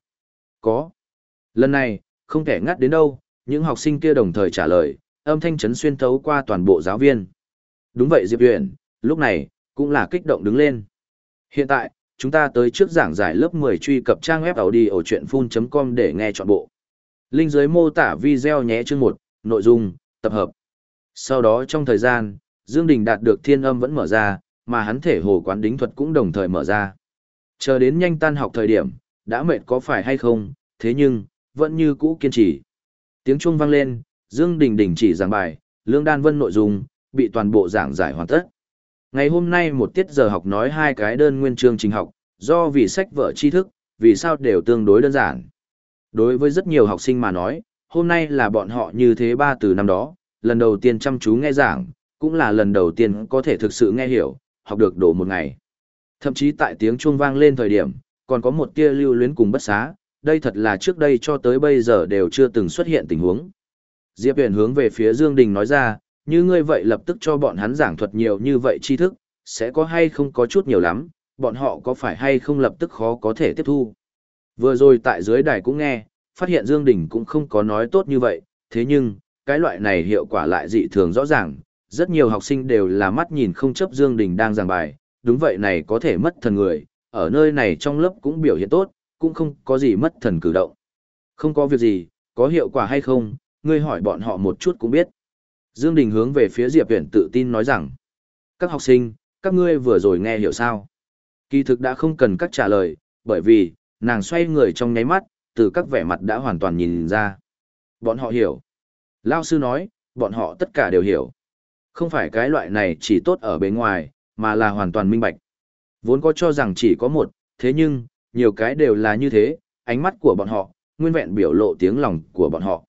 S1: Có. Lần này, không thể ngắt đến đâu, những học sinh kia đồng thời trả lời, âm thanh chấn xuyên thấu qua toàn bộ giáo viên. Đúng vậy Diệp Huyền, lúc này, cũng là kích động đứng lên. Hiện tại, chúng ta tới trước giảng giải lớp 10 truy cập trang web audio chuyện full.com để nghe trọn bộ. Linh dưới mô tả video nhé chương 1, nội dung, tập hợp. Sau đó trong thời gian, Dương Đình đạt được thiên âm vẫn mở ra, mà hắn thể hồ quán đính thuật cũng đồng thời mở ra. Chờ đến nhanh tan học thời điểm, đã mệt có phải hay không, thế nhưng, vẫn như cũ kiên trì. Tiếng chuông vang lên, Dương Đình đình chỉ giảng bài, Lương Đan Vân nội dung, bị toàn bộ giảng giải hoàn tất. Ngày hôm nay một tiết giờ học nói hai cái đơn nguyên chương trình học, do vì sách vở tri thức, vì sao đều tương đối đơn giản. Đối với rất nhiều học sinh mà nói, hôm nay là bọn họ như thế ba từ năm đó, lần đầu tiên chăm chú nghe giảng, cũng là lần đầu tiên có thể thực sự nghe hiểu, học được đổ một ngày. Thậm chí tại tiếng chuông vang lên thời điểm, còn có một tia lưu luyến cùng bất xá, đây thật là trước đây cho tới bây giờ đều chưa từng xuất hiện tình huống. Diệp Huyền hướng về phía Dương Đình nói ra, như ngươi vậy lập tức cho bọn hắn giảng thuật nhiều như vậy tri thức, sẽ có hay không có chút nhiều lắm, bọn họ có phải hay không lập tức khó có thể tiếp thu. Vừa rồi tại dưới đài cũng nghe, phát hiện Dương Đình cũng không có nói tốt như vậy, thế nhưng, cái loại này hiệu quả lại dị thường rõ ràng, rất nhiều học sinh đều là mắt nhìn không chấp Dương Đình đang giảng bài, đúng vậy này có thể mất thần người, ở nơi này trong lớp cũng biểu hiện tốt, cũng không có gì mất thần cử động. Không có việc gì, có hiệu quả hay không, ngươi hỏi bọn họ một chút cũng biết. Dương Đình hướng về phía Diệp Viễn tự tin nói rằng, các học sinh, các ngươi vừa rồi nghe hiểu sao? Kỳ thực đã không cần các trả lời, bởi vì, nàng xoay người trong nháy mắt, từ các vẻ mặt đã hoàn toàn nhìn ra. Bọn họ hiểu. Lao sư nói, bọn họ tất cả đều hiểu. Không phải cái loại này chỉ tốt ở bên ngoài, mà là hoàn toàn minh bạch. Vốn có cho rằng chỉ có một, thế nhưng, nhiều cái đều là như thế, ánh mắt của bọn họ, nguyên vẹn biểu lộ tiếng lòng của bọn họ.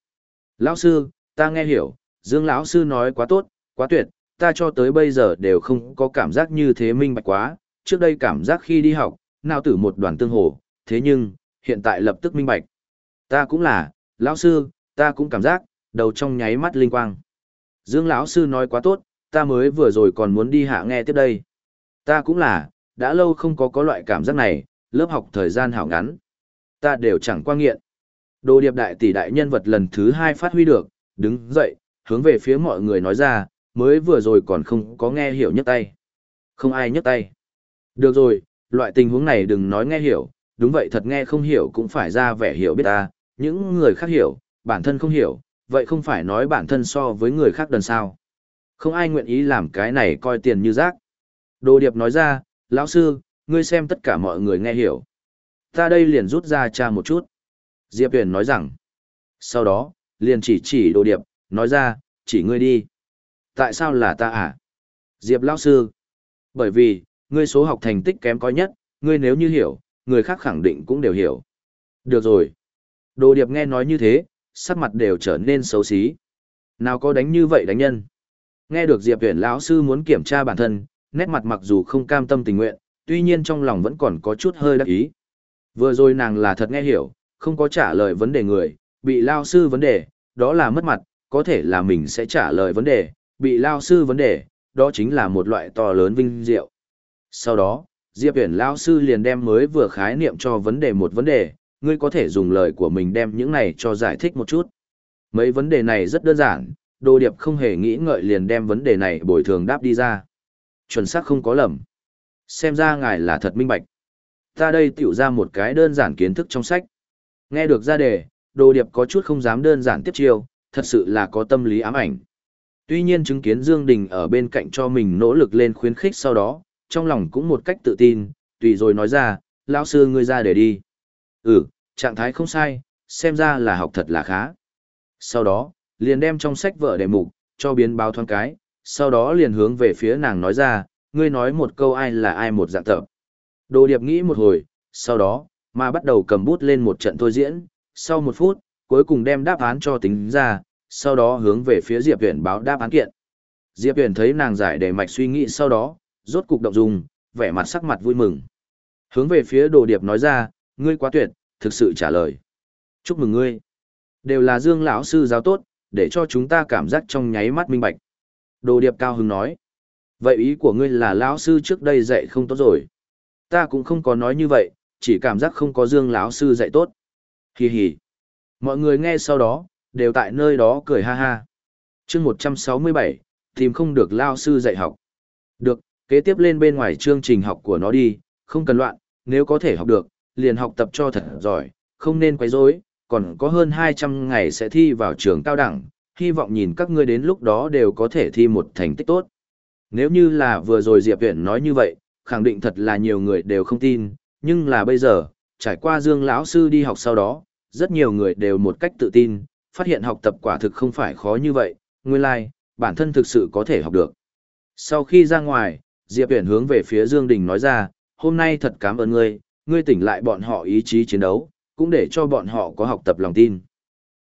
S1: Lão sư, ta nghe hiểu, Dương lão sư nói quá tốt, quá tuyệt, ta cho tới bây giờ đều không có cảm giác như thế minh bạch quá, trước đây cảm giác khi đi học, nào tử một đoàn tương hồ, thế nhưng, hiện tại lập tức minh bạch. Ta cũng là, lão sư, ta cũng cảm giác, đầu trong nháy mắt linh quang. Dương lão sư nói quá tốt, ta mới vừa rồi còn muốn đi hạ nghe tiếp đây. Ta cũng là, đã lâu không có có loại cảm giác này, lớp học thời gian hảo ngắn. Ta đều chẳng qua nghiện. Đồ điệp đại tỷ đại nhân vật lần thứ hai phát huy được, đứng dậy, hướng về phía mọi người nói ra, mới vừa rồi còn không có nghe hiểu nhấc tay. Không ai nhấc tay. Được rồi, loại tình huống này đừng nói nghe hiểu, đúng vậy thật nghe không hiểu cũng phải ra vẻ hiểu biết ta, những người khác hiểu, bản thân không hiểu, vậy không phải nói bản thân so với người khác đần sao. Không ai nguyện ý làm cái này coi tiền như rác. Đồ điệp nói ra, lão sư, ngươi xem tất cả mọi người nghe hiểu. Ta đây liền rút ra cha một chút. Diệp Huyền nói rằng. Sau đó, liền chỉ chỉ đồ điệp, nói ra, chỉ ngươi đi. Tại sao là ta à? Diệp lão sư. Bởi vì, ngươi số học thành tích kém coi nhất, ngươi nếu như hiểu, người khác khẳng định cũng đều hiểu. Được rồi. Đồ điệp nghe nói như thế, sắc mặt đều trở nên xấu xí. Nào có đánh như vậy đánh nhân. Nghe được Diệp Huyền lão sư muốn kiểm tra bản thân, nét mặt mặc dù không cam tâm tình nguyện, tuy nhiên trong lòng vẫn còn có chút hơi đắc ý. Vừa rồi nàng là thật nghe hiểu, không có trả lời vấn đề người, bị lao sư vấn đề, đó là mất mặt, có thể là mình sẽ trả lời vấn đề, bị lao sư vấn đề, đó chính là một loại to lớn vinh diệu. Sau đó, Diệp Huyền lao sư liền đem mới vừa khái niệm cho vấn đề một vấn đề, ngươi có thể dùng lời của mình đem những này cho giải thích một chút. Mấy vấn đề này rất đơn giản, Đồ Điệp không hề nghĩ ngợi liền đem vấn đề này bồi thường đáp đi ra. Chuẩn xác không có lầm. Xem ra ngài là thật minh bạch. Ta đây tiểu ra một cái đơn giản kiến thức trong sách. Nghe được ra đề, Đồ Điệp có chút không dám đơn giản tiếp chiêu, thật sự là có tâm lý ám ảnh. Tuy nhiên chứng kiến Dương Đình ở bên cạnh cho mình nỗ lực lên khuyến khích sau đó, trong lòng cũng một cách tự tin, tùy rồi nói ra, lão sư ngươi ra để đi. Ừ, trạng thái không sai, xem ra là học thật là khá. Sau đó, liền đem trong sách vợ đề mục, cho biến báo thoáng cái, sau đó liền hướng về phía nàng nói ra, ngươi nói một câu ai là ai một dạng tập. Đồ điệp nghĩ một hồi, sau đó, mà bắt đầu cầm bút lên một trận thôi diễn, sau một phút, cuối cùng đem đáp án cho tính ra, sau đó hướng về phía Diệp Huyền báo đáp án kiện. Diệp Huyền thấy nàng giải đề mạch suy nghĩ sau đó, rốt cục động dung, vẻ mặt sắc mặt vui mừng. Hướng về phía Đồ Điệp nói ra, ngươi quá tuyệt, thực sự trả lời. Chúc mừng ngươi. Đều là Dương lão sư giáo tốt, để cho chúng ta cảm giác trong nháy mắt minh bạch. Đồ Điệp cao hứng nói. Vậy ý của ngươi là lão sư trước đây dạy không tốt rồi. Ta cũng không có nói như vậy, chỉ cảm giác không có Dương lão sư dạy tốt. Hì hì. Mọi người nghe sau đó, đều tại nơi đó cười ha ha. chương 167, tìm không được lao sư dạy học. Được, kế tiếp lên bên ngoài chương trình học của nó đi, không cần loạn, nếu có thể học được, liền học tập cho thật giỏi, không nên quấy rối, còn có hơn 200 ngày sẽ thi vào trường cao đẳng, hy vọng nhìn các ngươi đến lúc đó đều có thể thi một thành tích tốt. Nếu như là vừa rồi Diệp Viễn nói như vậy, khẳng định thật là nhiều người đều không tin, nhưng là bây giờ, trải qua Dương lão sư đi học sau đó, rất nhiều người đều một cách tự tin, phát hiện học tập quả thực không phải khó như vậy, nguyên lai, like, bản thân thực sự có thể học được. Sau khi ra ngoài, Diệp Viễn hướng về phía Dương Đình nói ra, hôm nay thật cảm ơn ngươi, ngươi tỉnh lại bọn họ ý chí chiến đấu, cũng để cho bọn họ có học tập lòng tin.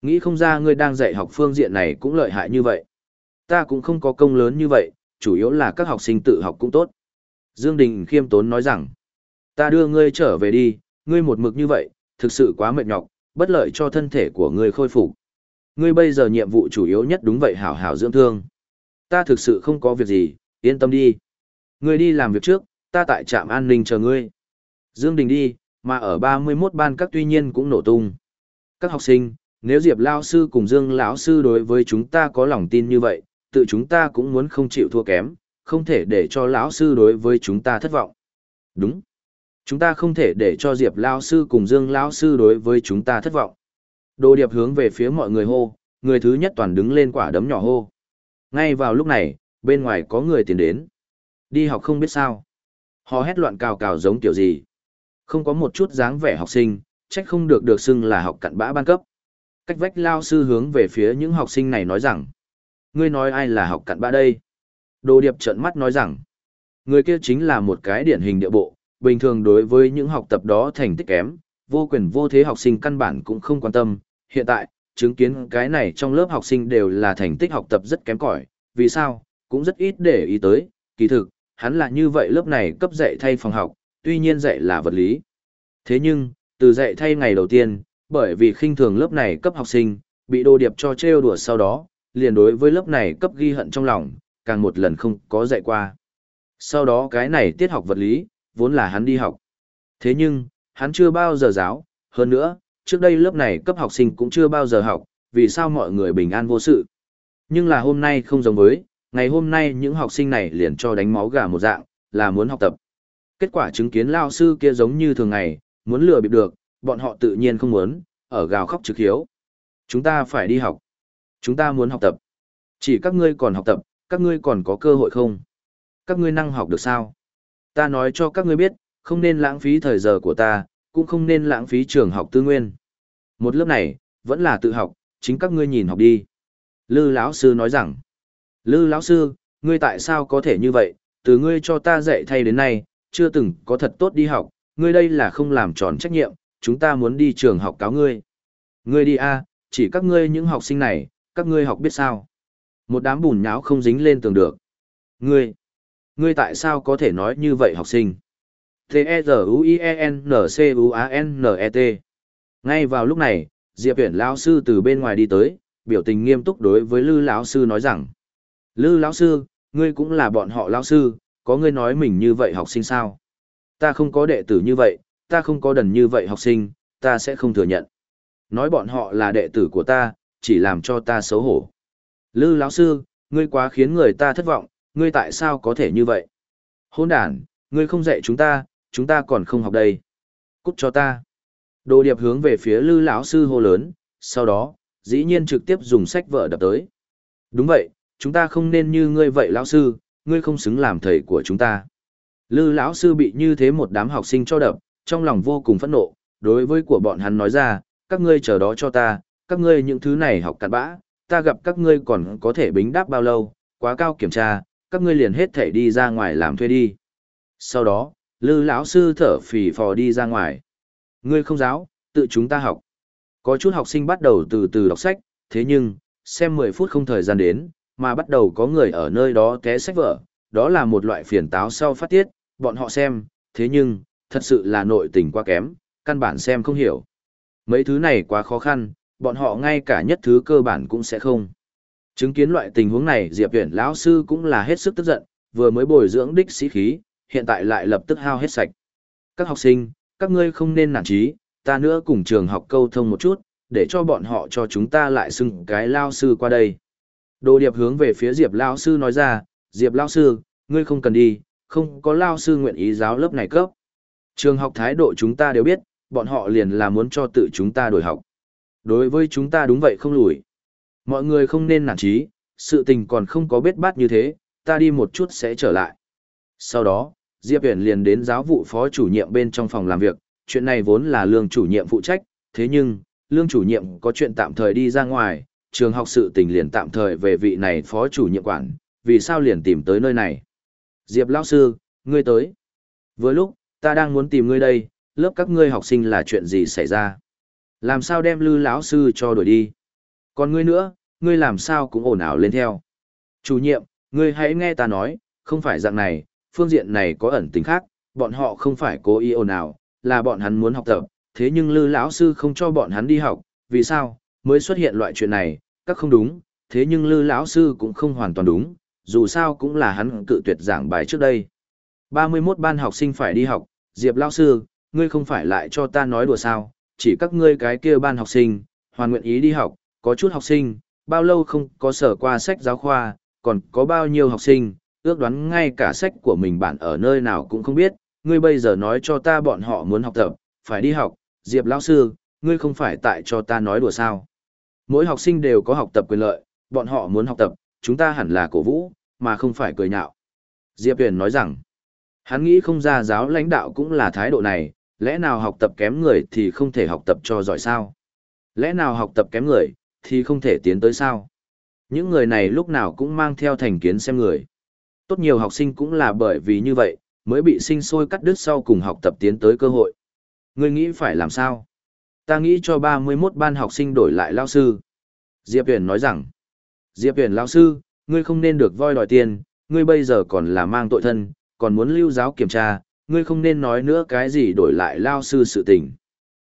S1: Nghĩ không ra ngươi đang dạy học phương diện này cũng lợi hại như vậy. Ta cũng không có công lớn như vậy, chủ yếu là các học sinh tự học cũng tốt. Dương Đình khiêm tốn nói rằng, ta đưa ngươi trở về đi, ngươi một mực như vậy, thực sự quá mệt nhọc, bất lợi cho thân thể của ngươi khôi phục. Ngươi bây giờ nhiệm vụ chủ yếu nhất đúng vậy hảo hảo dưỡng thương. Ta thực sự không có việc gì, yên tâm đi. Ngươi đi làm việc trước, ta tại trạm an ninh chờ ngươi. Dương Đình đi, mà ở 31 ban các tuy nhiên cũng nổ tung. Các học sinh, nếu Diệp Lao Sư cùng Dương lão Sư đối với chúng ta có lòng tin như vậy, tự chúng ta cũng muốn không chịu thua kém, không thể để cho lão Sư đối với chúng ta thất vọng. Đúng. Chúng ta không thể để cho Diệp lão Sư cùng Dương lão Sư đối với chúng ta thất vọng. Đồ điệp hướng về phía mọi người hô, người thứ nhất toàn đứng lên quả đấm nhỏ hô. Ngay vào lúc này, bên ngoài có người tiến đến. Đi học không biết sao. Họ hét loạn cào cào giống kiểu gì. Không có một chút dáng vẻ học sinh, trách không được được xưng là học cặn bã ban cấp. Cách vách lao sư hướng về phía những học sinh này nói rằng. Ngươi nói ai là học cặn bã đây? Đồ điệp trợn mắt nói rằng. Người kia chính là một cái điển hình địa bộ, bình thường đối với những học tập đó thành tích kém, vô quyền vô thế học sinh căn bản cũng không quan tâm. Hiện tại, chứng kiến cái này trong lớp học sinh đều là thành tích học tập rất kém cỏi, vì sao, cũng rất ít để ý tới, kỳ thực, hắn là như vậy lớp này cấp dạy thay phòng học, tuy nhiên dạy là vật lý. Thế nhưng, từ dạy thay ngày đầu tiên, bởi vì khinh thường lớp này cấp học sinh, bị đồ điệp cho trêu đùa sau đó, liền đối với lớp này cấp ghi hận trong lòng, càng một lần không có dạy qua. Sau đó cái này tiết học vật lý, vốn là hắn đi học. Thế nhưng, hắn chưa bao giờ giáo, hơn nữa, trước đây lớp này cấp học sinh cũng chưa bao giờ học, vì sao mọi người bình an vô sự. Nhưng là hôm nay không giống với, ngày hôm nay những học sinh này liền cho đánh máu gà một dạng, là muốn học tập. Kết quả chứng kiến lao sư kia giống như thường ngày, muốn lừa bịp được, bọn họ tự nhiên không muốn, ở gào khóc trực hiếu. Chúng ta phải đi học. Chúng ta muốn học tập. Chỉ các ngươi còn học tập, các ngươi còn có cơ hội không? Các ngươi năng học được sao? Ta nói cho các ngươi biết, không nên lãng phí thời giờ của ta, cũng không nên lãng phí trường học tư nguyên. Một lớp này, vẫn là tự học, chính các ngươi nhìn học đi. Lư lão sư nói rằng, Lư lão sư, ngươi tại sao có thể như vậy, từ ngươi cho ta dạy thay đến nay, chưa từng có thật tốt đi học, ngươi đây là không làm tròn trách nhiệm, chúng ta muốn đi trường học cáo ngươi. Ngươi đi a, chỉ các ngươi những học sinh này, các ngươi học biết sao? Một đám bùn nháo không dính lên tường được. Ngươi, ngươi tại sao có thể nói như vậy học sinh? T-E-Z-U-I-E-N-C-U-A-N-N-E-T Ngay vào lúc này, Diệp Viễn lão sư từ bên ngoài đi tới, biểu tình nghiêm túc đối với Lư lão sư nói rằng: "Lư lão sư, ngươi cũng là bọn họ lão sư, có ngươi nói mình như vậy học sinh sao? Ta không có đệ tử như vậy, ta không có đần như vậy học sinh, ta sẽ không thừa nhận. Nói bọn họ là đệ tử của ta, chỉ làm cho ta xấu hổ. Lư lão sư, ngươi quá khiến người ta thất vọng, ngươi tại sao có thể như vậy? Hôn đàn, ngươi không dạy chúng ta, chúng ta còn không học đây. Cút cho ta. Đồ điệp hướng về phía lư lão sư hô lớn, sau đó, dĩ nhiên trực tiếp dùng sách vợ đập tới. Đúng vậy, chúng ta không nên như ngươi vậy lão sư, ngươi không xứng làm thầy của chúng ta. Lư lão sư bị như thế một đám học sinh cho đập, trong lòng vô cùng phẫn nộ, đối với của bọn hắn nói ra, các ngươi chờ đó cho ta, các ngươi những thứ này học cặn bã, ta gặp các ngươi còn có thể bính đáp bao lâu, quá cao kiểm tra, các ngươi liền hết thể đi ra ngoài làm thuê đi. Sau đó, lư lão sư thở phì phò đi ra ngoài. Ngươi không giáo, tự chúng ta học. Có chút học sinh bắt đầu từ từ đọc sách, thế nhưng, xem 10 phút không thời gian đến, mà bắt đầu có người ở nơi đó té sách vở, đó là một loại phiền táo sau phát tiết, bọn họ xem, thế nhưng, thật sự là nội tình quá kém, căn bản xem không hiểu. Mấy thứ này quá khó khăn, bọn họ ngay cả nhất thứ cơ bản cũng sẽ không. Chứng kiến loại tình huống này Diệp Viễn lão sư cũng là hết sức tức giận, vừa mới bồi dưỡng đích sĩ khí, hiện tại lại lập tức hao hết sạch. Các học sinh, các ngươi không nên nản chí, ta nữa cùng trường học câu thông một chút, để cho bọn họ cho chúng ta lại xưng cái lao sư qua đây. Đồ điệp hướng về phía Diệp Lão sư nói ra, Diệp Lão sư, ngươi không cần đi, không có lao sư nguyện ý giáo lớp này cấp. Trường học thái độ chúng ta đều biết, bọn họ liền là muốn cho tự chúng ta đổi học. Đối với chúng ta đúng vậy không lùi. Mọi người không nên nản trí, sự tình còn không có biết bát như thế, ta đi một chút sẽ trở lại. Sau đó, Diệp Viễn liền đến giáo vụ phó chủ nhiệm bên trong phòng làm việc, chuyện này vốn là lương chủ nhiệm phụ trách, thế nhưng, lương chủ nhiệm có chuyện tạm thời đi ra ngoài, trường học sự tình liền tạm thời về vị này phó chủ nhiệm quản, vì sao liền tìm tới nơi này. Diệp lão sư, ngươi tới. Vừa lúc, ta đang muốn tìm ngươi đây, lớp các ngươi học sinh là chuyện gì xảy ra? Làm sao đem lư lão sư cho đuổi đi? Còn ngươi nữa, ngươi làm sao cũng ồn ào lên theo. Chủ nhiệm, ngươi hãy nghe ta nói, không phải dạng này, phương diện này có ẩn tính khác, bọn họ không phải cố ý ồn ào, là bọn hắn muốn học tập, thế nhưng lư lão sư không cho bọn hắn đi học, vì sao? Mới xuất hiện loại chuyện này, các không đúng, thế nhưng lư lão sư cũng không hoàn toàn đúng, dù sao cũng là hắn cự tuyệt giảng bài trước đây. 31 ban học sinh phải đi học, Diệp lão sư, ngươi không phải lại cho ta nói đùa sao, chỉ các ngươi cái kia ban học sinh, hoàn nguyện ý đi học, có chút học sinh, bao lâu không có sở qua sách giáo khoa, còn có bao nhiêu học sinh, ước đoán ngay cả sách của mình bạn ở nơi nào cũng không biết, ngươi bây giờ nói cho ta bọn họ muốn học tập, phải đi học, Diệp lão sư, ngươi không phải tại cho ta nói đùa sao. Mỗi học sinh đều có học tập quyền lợi, bọn họ muốn học tập, chúng ta hẳn là cổ vũ, mà không phải cười nhạo. Diệp Huyền nói rằng, hắn nghĩ không ra giáo lãnh đạo cũng là thái độ này, lẽ nào học tập kém người thì không thể học tập cho giỏi sao? Lẽ nào học tập kém người thì không thể tiến tới sao? Những người này lúc nào cũng mang theo thành kiến xem người. Tốt nhiều học sinh cũng là bởi vì như vậy, mới bị sinh sôi cắt đứt sau cùng học tập tiến tới cơ hội. Ngươi nghĩ phải làm sao? Ta nghĩ cho 31 ban học sinh đổi lại lao sư. Diệp Huyền nói rằng, Diệp Huyền lao sư, ngươi không nên được voi đòi tiền, ngươi bây giờ còn là mang tội thân, còn muốn lưu giáo kiểm tra, ngươi không nên nói nữa cái gì đổi lại lao sư sự tình.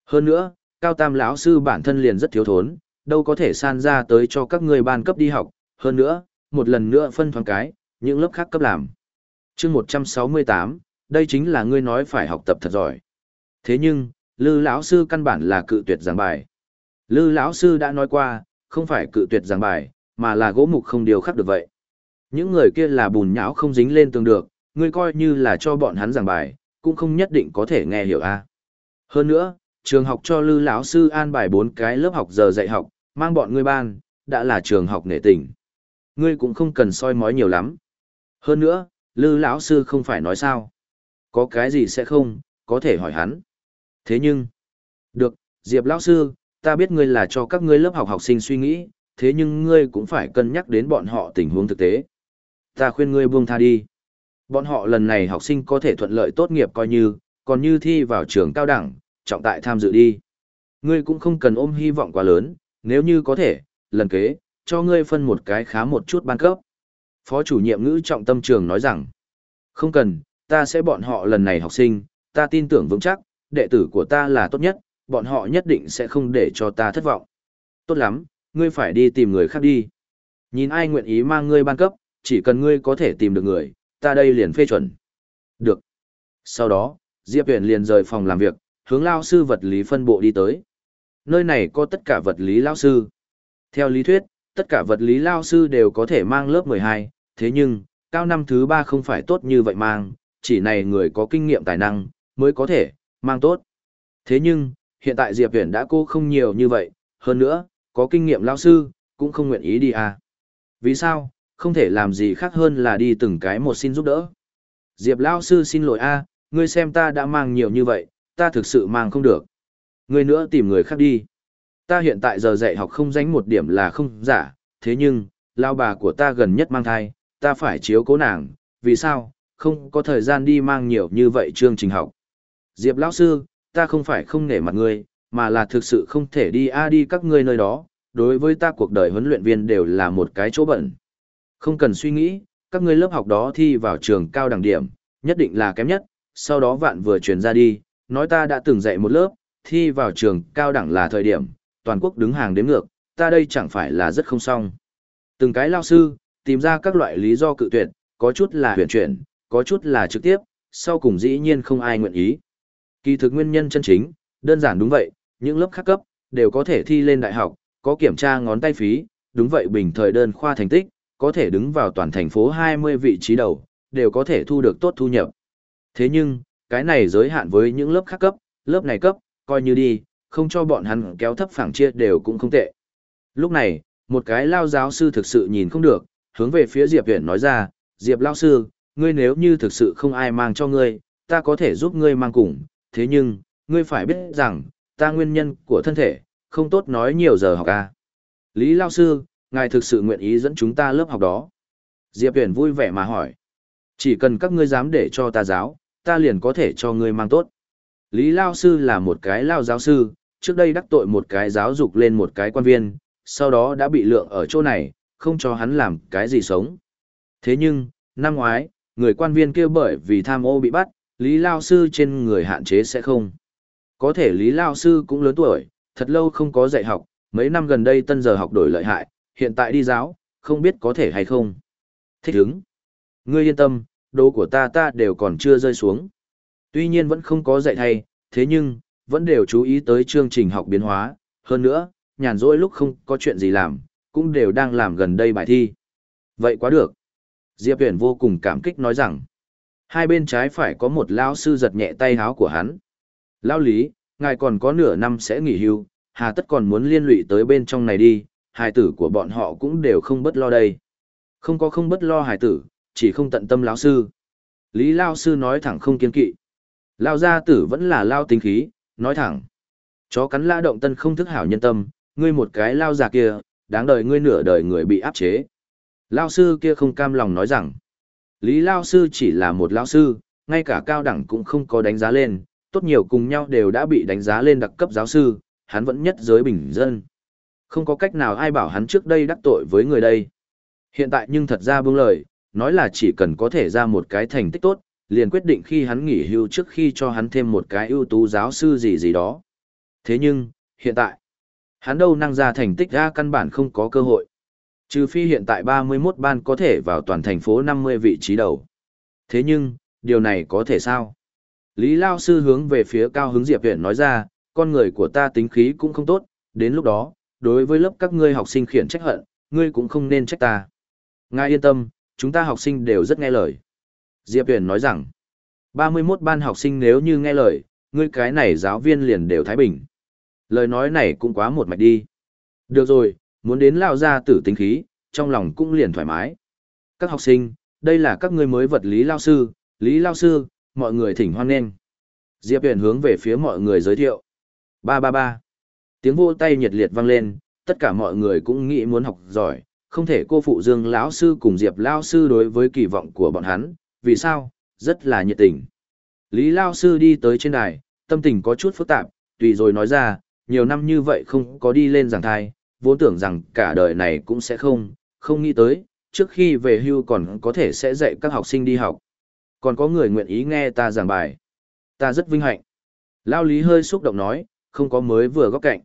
S1: Hơn nữa, cao tam lão sư bản thân liền rất thiếu thốn, đâu có thể san ra tới cho các ngươi ban cấp đi học, hơn nữa, một lần nữa phân thoáng cái, những lớp khác cấp làm. chương 168, đây chính là ngươi nói phải học tập thật giỏi. Thế nhưng, Lư lão sư căn bản là cự tuyệt giảng bài. Lư lão sư đã nói qua, không phải cự tuyệt giảng bài, mà là gỗ mục không điều khắc được vậy. Những người kia là bùn nhão không dính lên tường được, ngươi coi như là cho bọn hắn giảng bài, cũng không nhất định có thể nghe hiểu a. Hơn nữa, trường học cho Lư lão sư an bài bốn cái lớp học giờ dạy học, mang bọn ngươi ban, đã là trường học nghệ tình. Ngươi cũng không cần soi mói nhiều lắm. Hơn nữa, Lư lão sư không phải nói sao? Có cái gì sẽ không, có thể hỏi hắn. Thế nhưng, được, Diệp lão sư, ta biết ngươi là cho các ngươi lớp học học sinh suy nghĩ, thế nhưng ngươi cũng phải cân nhắc đến bọn họ tình huống thực tế. Ta khuyên ngươi buông tha đi. Bọn họ lần này học sinh có thể thuận lợi tốt nghiệp coi như, còn như thi vào trường cao đẳng, trọng tại tham dự đi. Ngươi cũng không cần ôm hy vọng quá lớn, nếu như có thể, lần kế, cho ngươi phân một cái khá một chút ban cấp. Phó chủ nhiệm ngữ trọng tâm trường nói rằng, không cần, ta sẽ bọn họ lần này học sinh, ta tin tưởng vững chắc, đệ tử của ta là tốt nhất, bọn họ nhất định sẽ không để cho ta thất vọng. Tốt lắm, ngươi phải đi tìm người khác đi. Nhìn ai nguyện ý mang ngươi ban cấp, chỉ cần ngươi có thể tìm được người, ta đây liền phê chuẩn. Được. Sau đó, Diệp Huyền liền rời phòng làm việc, hướng lao sư vật lý phân bộ đi tới. Nơi này có tất cả vật lý lao sư. Theo lý thuyết, tất cả vật lý lao sư đều có thể mang lớp 12, thế nhưng, cao năm thứ 3 không phải tốt như vậy mang, chỉ này người có kinh nghiệm tài năng, mới có thể, mang tốt. Thế nhưng, hiện tại Diệp Huyền đã cô không nhiều như vậy, hơn nữa, có kinh nghiệm lao sư, cũng không nguyện ý đi à. Vì sao, không thể làm gì khác hơn là đi từng cái một xin giúp đỡ. Diệp lao sư xin lỗi a, ngươi xem ta đã mang nhiều như vậy, ta thực sự mang không được. Ngươi nữa tìm người khác đi. Ta hiện tại giờ dạy học không dánh một điểm là không giả, thế nhưng, lao bà của ta gần nhất mang thai, ta phải chiếu cố nàng, vì sao, không có thời gian đi mang nhiều như vậy chương trình học. Diệp lão sư, ta không phải không nể mặt ngươi, mà là thực sự không thể đi a đi các ngươi nơi đó, đối với ta cuộc đời huấn luyện viên đều là một cái chỗ bẩn. Không cần suy nghĩ, các ngươi lớp học đó thi vào trường cao đẳng điểm, nhất định là kém nhất, sau đó vạn vừa truyền ra đi, nói ta đã từng dạy một lớp, thi vào trường cao đẳng là thời điểm, toàn quốc đứng hàng đếm ngược, ta đây chẳng phải là rất không xong. Từng cái lao sư, tìm ra các loại lý do cự tuyệt, có chút là huyền chuyển, có chút là trực tiếp, sau cùng dĩ nhiên không ai nguyện ý. Kỳ thực nguyên nhân chân chính, đơn giản đúng vậy, những lớp khác cấp, đều có thể thi lên đại học, có kiểm tra ngón tay phí, đúng vậy bình thời đơn khoa thành tích, có thể đứng vào toàn thành phố 20 vị trí đầu, đều có thể thu được tốt thu nhập. Thế nhưng, cái này giới hạn với những lớp khác cấp, lớp này cấp, coi như đi, không cho bọn hắn kéo thấp phẳng chia đều cũng không tệ. Lúc này, một cái lao giáo sư thực sự nhìn không được, hướng về phía Diệp Viễn nói ra, Diệp lao sư, ngươi nếu như thực sự không ai mang cho ngươi, ta có thể giúp ngươi mang cùng, thế nhưng, ngươi phải biết rằng, ta nguyên nhân của thân thể, không tốt nói nhiều giờ học à. Lý lao sư, ngài thực sự nguyện ý dẫn chúng ta lớp học đó. Diệp Huyền vui vẻ mà hỏi. Chỉ cần các ngươi dám để cho ta giáo, ta liền có thể cho ngươi mang tốt. Lý Lao Sư là một cái Lao giáo sư, trước đây đắc tội một cái giáo dục lên một cái quan viên, sau đó đã bị lượng ở chỗ này, không cho hắn làm cái gì sống. Thế nhưng, năm ngoái, người quan viên kia bởi vì tham ô bị bắt, Lý Lao Sư trên người hạn chế sẽ không. Có thể Lý Lao Sư cũng lớn tuổi, thật lâu không có dạy học, mấy năm gần đây tân giờ học đổi lợi hại, hiện tại đi giáo, không biết có thể hay không. Thích hứng. Ngươi yên tâm, đồ của ta ta đều còn chưa rơi xuống. Tuy nhiên vẫn không có dạy thay, thế nhưng, vẫn đều chú ý tới chương trình học biến hóa, hơn nữa, nhàn rỗi lúc không có chuyện gì làm, cũng đều đang làm gần đây bài thi. Vậy quá được. Diệp Huyền vô cùng cảm kích nói rằng, hai bên trái phải có một lão sư giật nhẹ tay háo của hắn. Lão Lý, ngài còn có nửa năm sẽ nghỉ hưu, hà tất còn muốn liên lụy tới bên trong này đi, hài tử của bọn họ cũng đều không bất lo đây. Không có không bất lo hài tử, chỉ không tận tâm lão sư. Lý Lao sư nói thẳng không kiên kỵ. Lao gia tử vẫn là lao tính khí, nói thẳng. Chó cắn la động tân không thức hảo nhân tâm, ngươi một cái lao già kia, đáng đời ngươi nửa đời người bị áp chế. Lao sư kia không cam lòng nói rằng, Lý Lao sư chỉ là một lao sư, ngay cả cao đẳng cũng không có đánh giá lên, tốt nhiều cùng nhau đều đã bị đánh giá lên đặc cấp giáo sư, hắn vẫn nhất giới bình dân. Không có cách nào ai bảo hắn trước đây đắc tội với người đây. Hiện tại nhưng thật ra buông lời, nói là chỉ cần có thể ra một cái thành tích tốt, liền quyết định khi hắn nghỉ hưu trước khi cho hắn thêm một cái ưu tú giáo sư gì gì đó. Thế nhưng, hiện tại, hắn đâu năng ra thành tích ra căn bản không có cơ hội. Trừ phi hiện tại 31 ban có thể vào toàn thành phố 50 vị trí đầu. Thế nhưng, điều này có thể sao? Lý Lao Sư hướng về phía cao hứng Diệp Viện nói ra, con người của ta tính khí cũng không tốt, đến lúc đó, đối với lớp các ngươi học sinh khiển trách hận, ngươi cũng không nên trách ta. Ngài yên tâm, chúng ta học sinh đều rất nghe lời. Diệp Huyền nói rằng, 31 ban học sinh nếu như nghe lời, ngươi cái này giáo viên liền đều thái bình. Lời nói này cũng quá một mạch đi. Được rồi, muốn đến lao ra tử tính khí, trong lòng cũng liền thoải mái. Các học sinh, đây là các ngươi mới vật lý lao sư, lý lao sư, mọi người thỉnh hoan nghênh. Diệp Huyền hướng về phía mọi người giới thiệu. Ba ba ba. Tiếng vô tay nhiệt liệt vang lên, tất cả mọi người cũng nghĩ muốn học giỏi, không thể cô phụ Dương lão sư cùng Diệp lão sư đối với kỳ vọng của bọn hắn, vì sao? Rất là nhiệt tình. Lý lão sư đi tới trên đài, tâm tình có chút phức tạp, tùy rồi nói ra, nhiều năm như vậy không có đi lên giảng thai, vốn tưởng rằng cả đời này cũng sẽ không, không nghĩ tới, trước khi về hưu còn có thể sẽ dạy các học sinh đi học. Còn có người nguyện ý nghe ta giảng bài. Ta rất vinh hạnh. Lao Lý hơi xúc động nói, không có mới vừa góc cạnh.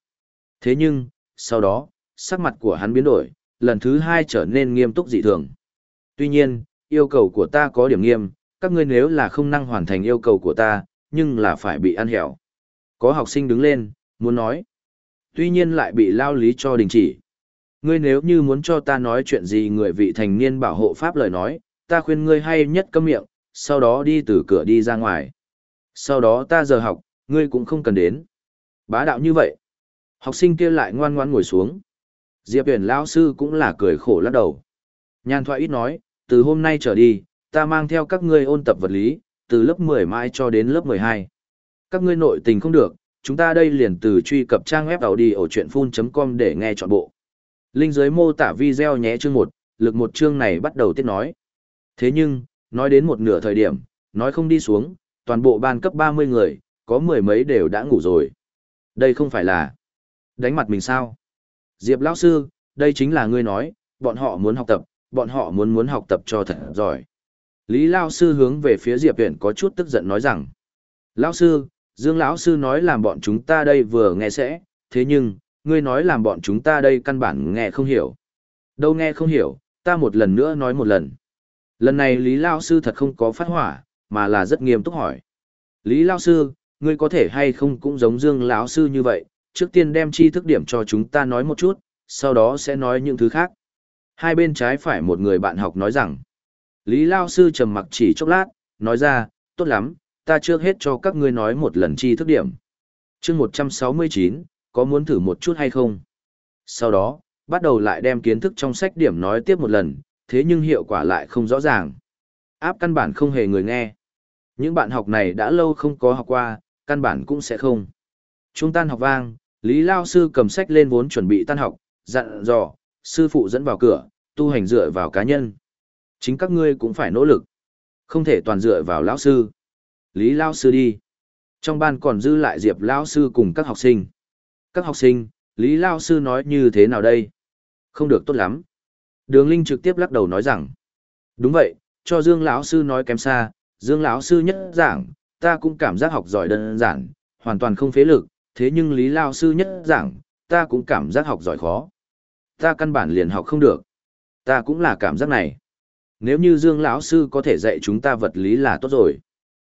S1: Thế nhưng, sau đó, sắc mặt của hắn biến đổi, lần thứ hai trở nên nghiêm túc dị thường. Tuy nhiên, yêu cầu của ta có điểm nghiêm, các ngươi nếu là không năng hoàn thành yêu cầu của ta, nhưng là phải bị ăn hẻo. Có học sinh đứng lên, muốn nói. Tuy nhiên lại bị lao lý cho đình chỉ. Ngươi nếu như muốn cho ta nói chuyện gì người vị thành niên bảo hộ pháp lời nói, ta khuyên ngươi hay nhất câm miệng, sau đó đi từ cửa đi ra ngoài. Sau đó ta giờ học, ngươi cũng không cần đến. Bá đạo như vậy. Học sinh kia lại ngoan ngoan ngồi xuống. Diệp Huyền lão sư cũng là cười khổ lắc đầu. Nhan thoại ít nói, từ hôm nay trở đi, ta mang theo các ngươi ôn tập vật lý, từ lớp 10 mai cho đến lớp 12. Các ngươi nội tình không được, chúng ta đây liền từ truy cập trang web đầu đi ở chuyện full.com để nghe trọn bộ. Linh dưới mô tả video nhé chương 1, lực một chương này bắt đầu tiết nói. Thế nhưng, nói đến một nửa thời điểm, nói không đi xuống, toàn bộ ban cấp 30 người, có mười mấy đều đã ngủ rồi. Đây không phải là đánh mặt mình sao? Diệp lão sư, đây chính là ngươi nói, bọn họ muốn học tập, bọn họ muốn muốn học tập cho thật giỏi. Lý lão sư hướng về phía Diệp Uyển có chút tức giận nói rằng: "Lão sư, Dương lão sư nói làm bọn chúng ta đây vừa nghe sẽ, thế nhưng, ngươi nói làm bọn chúng ta đây căn bản nghe không hiểu." Đâu nghe không hiểu, ta một lần nữa nói một lần. Lần này Lý lão sư thật không có phát hỏa, mà là rất nghiêm túc hỏi: "Lý lão sư, ngươi có thể hay không cũng giống Dương lão sư như vậy, trước tiên đem chi thức điểm cho chúng ta nói một chút, sau đó sẽ nói những thứ khác. Hai bên trái phải một người bạn học nói rằng, Lý Lao Sư trầm mặc chỉ chốc lát, nói ra, tốt lắm, ta trước hết cho các ngươi nói một lần chi thức điểm. chương 169, có muốn thử một chút hay không? Sau đó, bắt đầu lại đem kiến thức trong sách điểm nói tiếp một lần, thế nhưng hiệu quả lại không rõ ràng. Áp căn bản không hề người nghe. Những bạn học này đã lâu không có học qua, căn bản cũng sẽ không. Trung tan học vang, Lý Lao Sư cầm sách lên vốn chuẩn bị tan học, dặn dò, sư phụ dẫn vào cửa, tu hành dựa vào cá nhân. Chính các ngươi cũng phải nỗ lực. Không thể toàn dựa vào lão sư. Lý Lao Sư đi. Trong ban còn dư lại Diệp Lao Sư cùng các học sinh. Các học sinh, Lý Lao Sư nói như thế nào đây? Không được tốt lắm. Đường Linh trực tiếp lắc đầu nói rằng. Đúng vậy, cho Dương lão Sư nói kém xa, Dương lão Sư nhất giảng, ta cũng cảm giác học giỏi đơn giản, hoàn toàn không phế lực, thế nhưng Lý Lao Sư nhất giảng, ta cũng cảm giác học giỏi khó. Ta căn bản liền học không được. Ta cũng là cảm giác này. Nếu như Dương lão sư có thể dạy chúng ta vật lý là tốt rồi.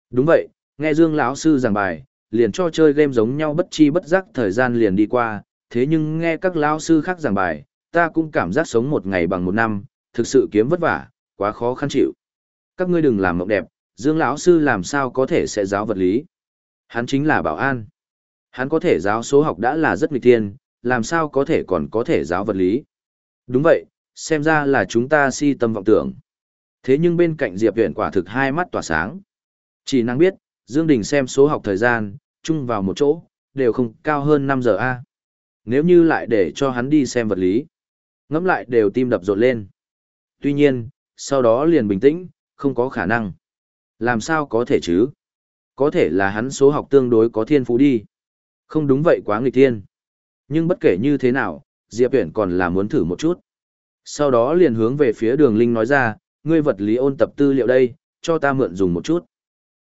S1: Đúng vậy, nghe Dương lão sư giảng bài, liền cho chơi game giống nhau bất chi bất giác thời gian liền đi qua, thế nhưng nghe các lão sư khác giảng bài, ta cũng cảm giác sống một ngày bằng một năm, thực sự kiếm vất vả, quá khó khăn chịu. Các ngươi đừng làm mộng đẹp, Dương lão sư làm sao có thể sẽ giáo vật lý? Hắn chính là bảo an. Hắn có thể giáo số học đã là rất nghịch thiên, làm sao có thể còn có thể giáo vật lý. Đúng vậy, xem ra là chúng ta si tâm vọng tưởng. Thế nhưng bên cạnh Diệp Viễn quả thực hai mắt tỏa sáng. Chỉ năng biết, Dương Đình xem số học thời gian, chung vào một chỗ, đều không cao hơn 5 giờ A. Nếu như lại để cho hắn đi xem vật lý, ngẫm lại đều tim đập rộn lên. Tuy nhiên, sau đó liền bình tĩnh, không có khả năng. Làm sao có thể chứ? Có thể là hắn số học tương đối có thiên phú đi. Không đúng vậy quá nghịch thiên. Nhưng bất kể như thế nào, Diệp Viễn còn là muốn thử một chút. Sau đó liền hướng về phía đường Linh nói ra, ngươi vật lý ôn tập tư liệu đây, cho ta mượn dùng một chút.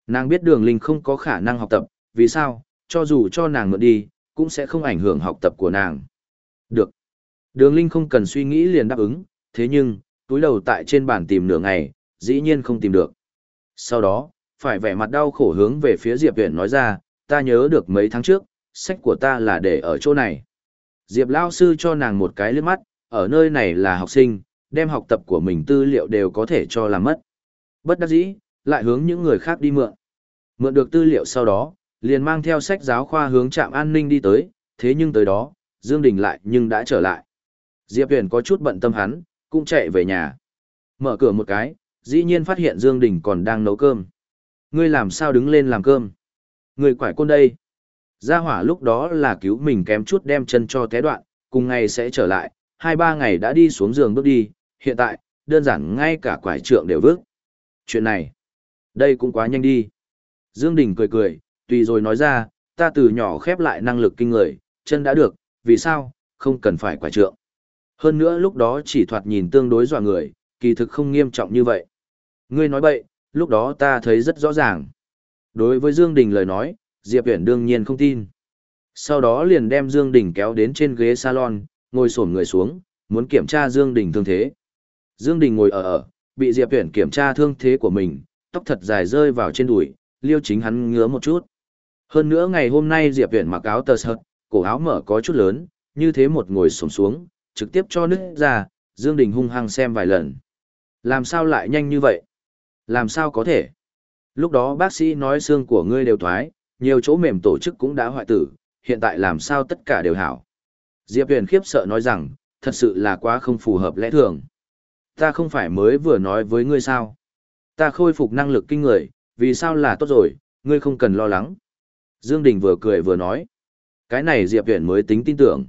S1: Nàng biết đường Linh không có khả năng học tập, vì sao, cho dù cho nàng mượn đi, cũng sẽ không ảnh hưởng học tập của nàng. Được. Đường Linh không cần suy nghĩ liền đáp ứng, thế nhưng, túi đầu tại trên bàn tìm nửa ngày, dĩ nhiên không tìm được. Sau đó, phải vẻ mặt đau khổ hướng về phía Diệp Viễn nói ra, ta nhớ được mấy tháng trước, sách của ta là để ở chỗ này. Diệp Lao sư cho nàng một cái liếc mắt, ở nơi này là học sinh, đem học tập của mình tư liệu đều có thể cho làm mất. Bất đắc dĩ, lại hướng những người khác đi mượn. Mượn được tư liệu sau đó, liền mang theo sách giáo khoa hướng trạm an ninh đi tới, thế nhưng tới đó, Dương Đình lại nhưng đã trở lại. Diệp Huyền có chút bận tâm hắn, cũng chạy về nhà. Mở cửa một cái, dĩ nhiên phát hiện Dương Đình còn đang nấu cơm. Ngươi làm sao đứng lên làm cơm? Ngươi quải côn đây. Gia hỏa lúc đó là cứu mình kém chút đem chân cho té đoạn, cùng ngày sẽ trở lại, hai ba ngày đã đi xuống giường bước đi, hiện tại, đơn giản ngay cả quải trượng đều vước. Chuyện này, đây cũng quá nhanh đi. Dương Đình cười cười, tùy rồi nói ra, ta từ nhỏ khép lại năng lực kinh người, chân đã được, vì sao, không cần phải quải trượng. Hơn nữa lúc đó chỉ thoạt nhìn tương đối dọa người, kỳ thực không nghiêm trọng như vậy. Ngươi nói bậy, lúc đó ta thấy rất rõ ràng. Đối với Dương Đình lời nói, Diệp Viễn đương nhiên không tin. Sau đó liền đem Dương Đình kéo đến trên ghế salon, ngồi xổm người xuống, muốn kiểm tra Dương Đình thương thế. Dương Đình ngồi ở ở, bị Diệp Viễn kiểm tra thương thế của mình, tóc thật dài rơi vào trên đùi, liêu chính hắn ngứa một chút. Hơn nữa ngày hôm nay Diệp Viễn mặc áo tơ sợt, cổ áo mở có chút lớn, như thế một ngồi xổm xuống, trực tiếp cho nứt ra, Dương Đình hung hăng xem vài lần. Làm sao lại nhanh như vậy? Làm sao có thể? Lúc đó bác sĩ nói xương của ngươi đều thoái, nhiều chỗ mềm tổ chức cũng đã hoại tử, hiện tại làm sao tất cả đều hảo. Diệp Huyền khiếp sợ nói rằng, thật sự là quá không phù hợp lẽ thường. Ta không phải mới vừa nói với ngươi sao. Ta khôi phục năng lực kinh người, vì sao là tốt rồi, ngươi không cần lo lắng. Dương Đình vừa cười vừa nói. Cái này Diệp Huyền mới tính tin tưởng.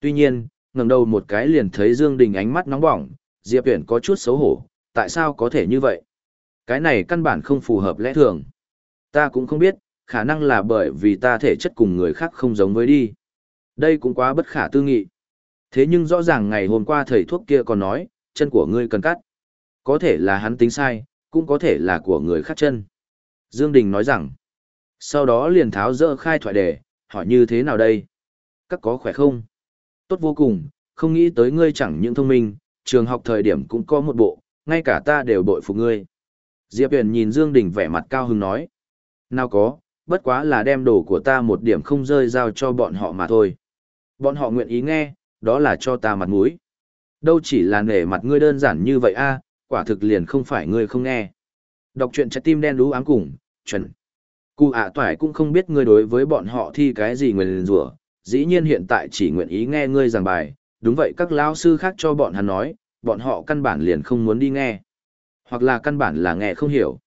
S1: Tuy nhiên, ngẩng đầu một cái liền thấy Dương Đình ánh mắt nóng bỏng, Diệp Huyền có chút xấu hổ, tại sao có thể như vậy? Cái này căn bản không phù hợp lẽ thường. Ta cũng không biết, khả năng là bởi vì ta thể chất cùng người khác không giống với đi. Đây cũng quá bất khả tư nghị. Thế nhưng rõ ràng ngày hôm qua thầy thuốc kia còn nói, chân của ngươi cần cắt. Có thể là hắn tính sai, cũng có thể là của người khác chân. Dương Đình nói rằng, sau đó liền tháo dỡ khai thoại đề, hỏi như thế nào đây? Các có khỏe không? Tốt vô cùng, không nghĩ tới ngươi chẳng những thông minh, trường học thời điểm cũng có một bộ, ngay cả ta đều bội phục ngươi. Diệp Huyền nhìn Dương Đình vẻ mặt cao hứng nói. Nào có, bất quá là đem đồ của ta một điểm không rơi giao cho bọn họ mà thôi. Bọn họ nguyện ý nghe, đó là cho ta mặt mũi. Đâu chỉ là nể mặt ngươi đơn giản như vậy a, quả thực liền không phải ngươi không nghe. Đọc truyện trái tim đen đú ám cùng, chuẩn. Cụ ạ toại cũng không biết ngươi đối với bọn họ thi cái gì nguyền rủa, dĩ nhiên hiện tại chỉ nguyện ý nghe ngươi giảng bài, đúng vậy các lão sư khác cho bọn hắn nói, bọn họ căn bản liền không muốn đi nghe. Hoặc là căn bản là nghe không hiểu.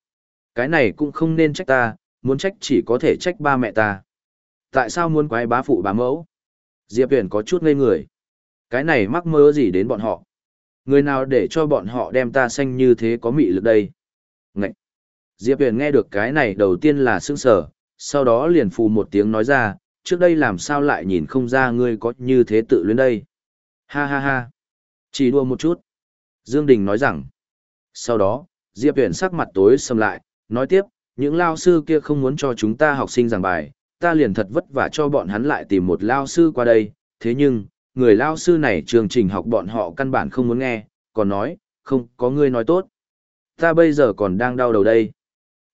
S1: Cái này cũng không nên trách ta, muốn trách chỉ có thể trách ba mẹ ta. Tại sao muốn quái bá phụ bá mẫu? Diệp Huyền có chút ngây người. Cái này mắc mơ gì đến bọn họ? Người nào để cho bọn họ đem ta xanh như thế có mị lực đây? Ngậy! Diệp Huyền nghe được cái này đầu tiên là sững sờ, sau đó liền phù một tiếng nói ra, trước đây làm sao lại nhìn không ra ngươi có như thế tự luyến đây? Ha ha ha! Chỉ đua một chút. Dương Đình nói rằng. Sau đó, Diệp Huyền sắc mặt tối sầm lại, nói tiếp, những lao sư kia không muốn cho chúng ta học sinh giảng bài, ta liền thật vất vả cho bọn hắn lại tìm một lao sư qua đây, thế nhưng, người lao sư này chương trình học bọn họ căn bản không muốn nghe, còn nói, không có ngươi nói tốt. Ta bây giờ còn đang đau đầu đây.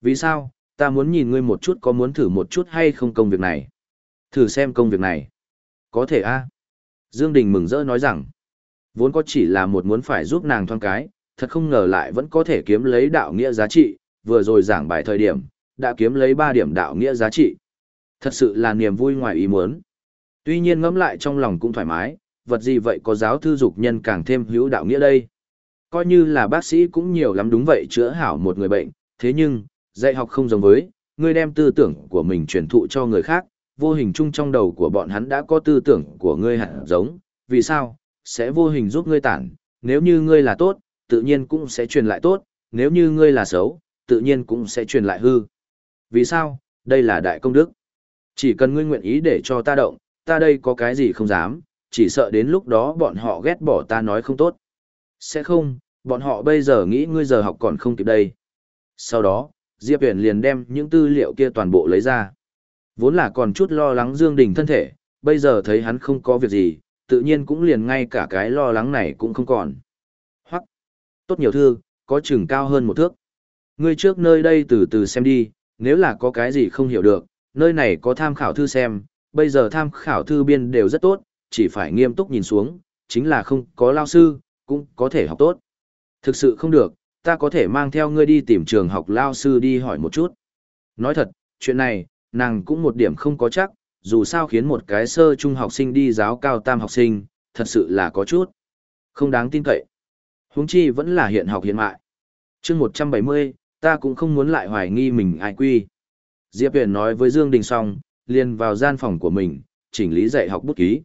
S1: Vì sao, ta muốn nhìn ngươi một chút có muốn thử một chút hay không công việc này. Thử xem công việc này. Có thể a Dương Đình mừng rỡ nói rằng, vốn có chỉ là một muốn phải giúp nàng thoáng cái, thật không ngờ lại vẫn có thể kiếm lấy đạo nghĩa giá trị, vừa rồi giảng bài thời điểm, đã kiếm lấy 3 điểm đạo nghĩa giá trị. Thật sự là niềm vui ngoài ý muốn. Tuy nhiên ngẫm lại trong lòng cũng thoải mái, vật gì vậy có giáo thư dục nhân càng thêm hữu đạo nghĩa đây. Coi như là bác sĩ cũng nhiều lắm đúng vậy chữa hảo một người bệnh, thế nhưng, dạy học không giống với, ngươi đem tư tưởng của mình truyền thụ cho người khác, vô hình chung trong đầu của bọn hắn đã có tư tưởng của ngươi hẳn giống, vì sao? Sẽ vô hình giúp ngươi tản, nếu như ngươi là tốt, tự nhiên cũng sẽ truyền lại tốt, nếu như ngươi là xấu, tự nhiên cũng sẽ truyền lại hư. Vì sao? Đây là đại công đức. Chỉ cần ngươi nguyện ý để cho ta động, ta đây có cái gì không dám, chỉ sợ đến lúc đó bọn họ ghét bỏ ta nói không tốt. Sẽ không, bọn họ bây giờ nghĩ ngươi giờ học còn không kịp đây. Sau đó, Diệp Huyền liền đem những tư liệu kia toàn bộ lấy ra. Vốn là còn chút lo lắng Dương Đình thân thể, bây giờ thấy hắn không có việc gì, tự nhiên cũng liền ngay cả cái lo lắng này cũng không còn. Hoặc, tốt nhiều thư, có chừng cao hơn một thước. Ngươi trước nơi đây từ từ xem đi, nếu là có cái gì không hiểu được, nơi này có tham khảo thư xem, bây giờ tham khảo thư biên đều rất tốt, chỉ phải nghiêm túc nhìn xuống, chính là không có lao sư, cũng có thể học tốt. Thực sự không được, ta có thể mang theo ngươi đi tìm trường học lao sư đi hỏi một chút. Nói thật, chuyện này, nàng cũng một điểm không có chắc, dù sao khiến một cái sơ trung học sinh đi giáo cao tam học sinh, thật sự là có chút. Không đáng tin cậy. Huống chi vẫn là hiện học hiện mại. chương 170, ta cũng không muốn lại hoài nghi mình ai quy. Diệp Huyền nói với Dương Đình xong, liền vào gian phòng của mình, chỉnh lý dạy học bút ký.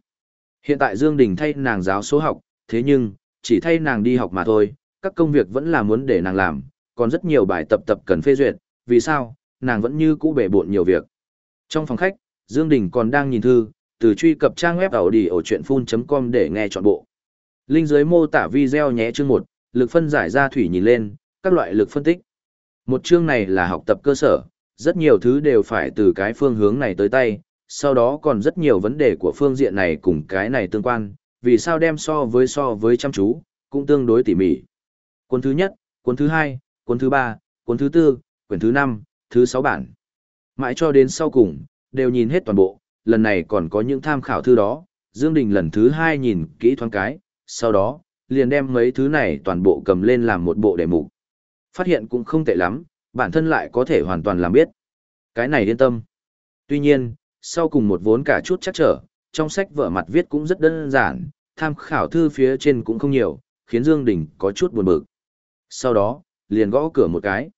S1: Hiện tại Dương Đình thay nàng giáo số học, thế nhưng, chỉ thay nàng đi học mà thôi, các công việc vẫn là muốn để nàng làm, còn rất nhiều bài tập tập cần phê duyệt, vì sao, nàng vẫn như cũ bể bộn nhiều việc. Trong phòng khách, Dương Đình còn đang nhìn thư, từ truy cập trang web ảo đi ở chuyện full.com để nghe trọn bộ. Linh dưới mô tả video nhé chương 1, lực phân giải ra thủy nhìn lên, các loại lực phân tích. Một chương này là học tập cơ sở, rất nhiều thứ đều phải từ cái phương hướng này tới tay, sau đó còn rất nhiều vấn đề của phương diện này cùng cái này tương quan, vì sao đem so với so với chăm chú, cũng tương đối tỉ mỉ. Cuốn thứ nhất, cuốn thứ hai, cuốn thứ ba, cuốn thứ tư, quyển thứ năm, thứ sáu bản. Mãi cho đến sau cùng, đều nhìn hết toàn bộ, lần này còn có những tham khảo thư đó, Dương Đình lần thứ hai nhìn kỹ thoáng cái, sau đó, liền đem mấy thứ này toàn bộ cầm lên làm một bộ đề mục. Phát hiện cũng không tệ lắm, bản thân lại có thể hoàn toàn làm biết. Cái này yên tâm. Tuy nhiên, sau cùng một vốn cả chút chắc trở, trong sách vở mặt viết cũng rất đơn giản, tham khảo thư phía trên cũng không nhiều, khiến Dương Đình có chút buồn bực. Sau đó, liền gõ cửa một cái.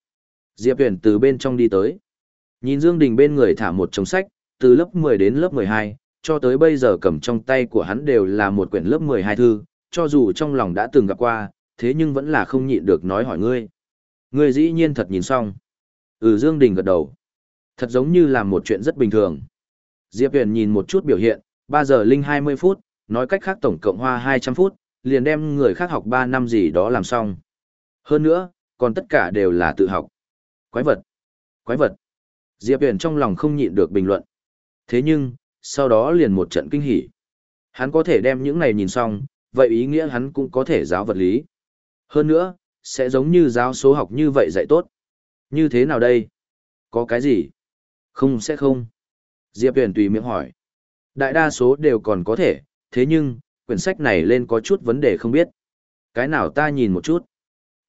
S1: Diệp Huyền từ bên trong đi tới. Nhìn Dương Đình bên người thả một chồng sách, từ lớp 10 đến lớp 12, cho tới bây giờ cầm trong tay của hắn đều là một quyển lớp 12 thư, cho dù trong lòng đã từng gặp qua, thế nhưng vẫn là không nhịn được nói hỏi ngươi. Ngươi dĩ nhiên thật nhìn xong. Ừ Dương Đình gật đầu. Thật giống như là một chuyện rất bình thường. Diệp Huyền nhìn một chút biểu hiện, 3 giờ linh 20 phút, nói cách khác tổng cộng hoa 200 phút, liền đem người khác học 3 năm gì đó làm xong. Hơn nữa, còn tất cả đều là tự học. Quái vật! Quái vật! Diệp Huyền trong lòng không nhịn được bình luận. Thế nhưng, sau đó liền một trận kinh hỉ. Hắn có thể đem những này nhìn xong, vậy ý nghĩa hắn cũng có thể giáo vật lý. Hơn nữa, sẽ giống như giáo số học như vậy dạy tốt. Như thế nào đây? Có cái gì? Không sẽ không. Diệp Huyền tùy miệng hỏi. Đại đa số đều còn có thể, thế nhưng, quyển sách này lên có chút vấn đề không biết. Cái nào ta nhìn một chút.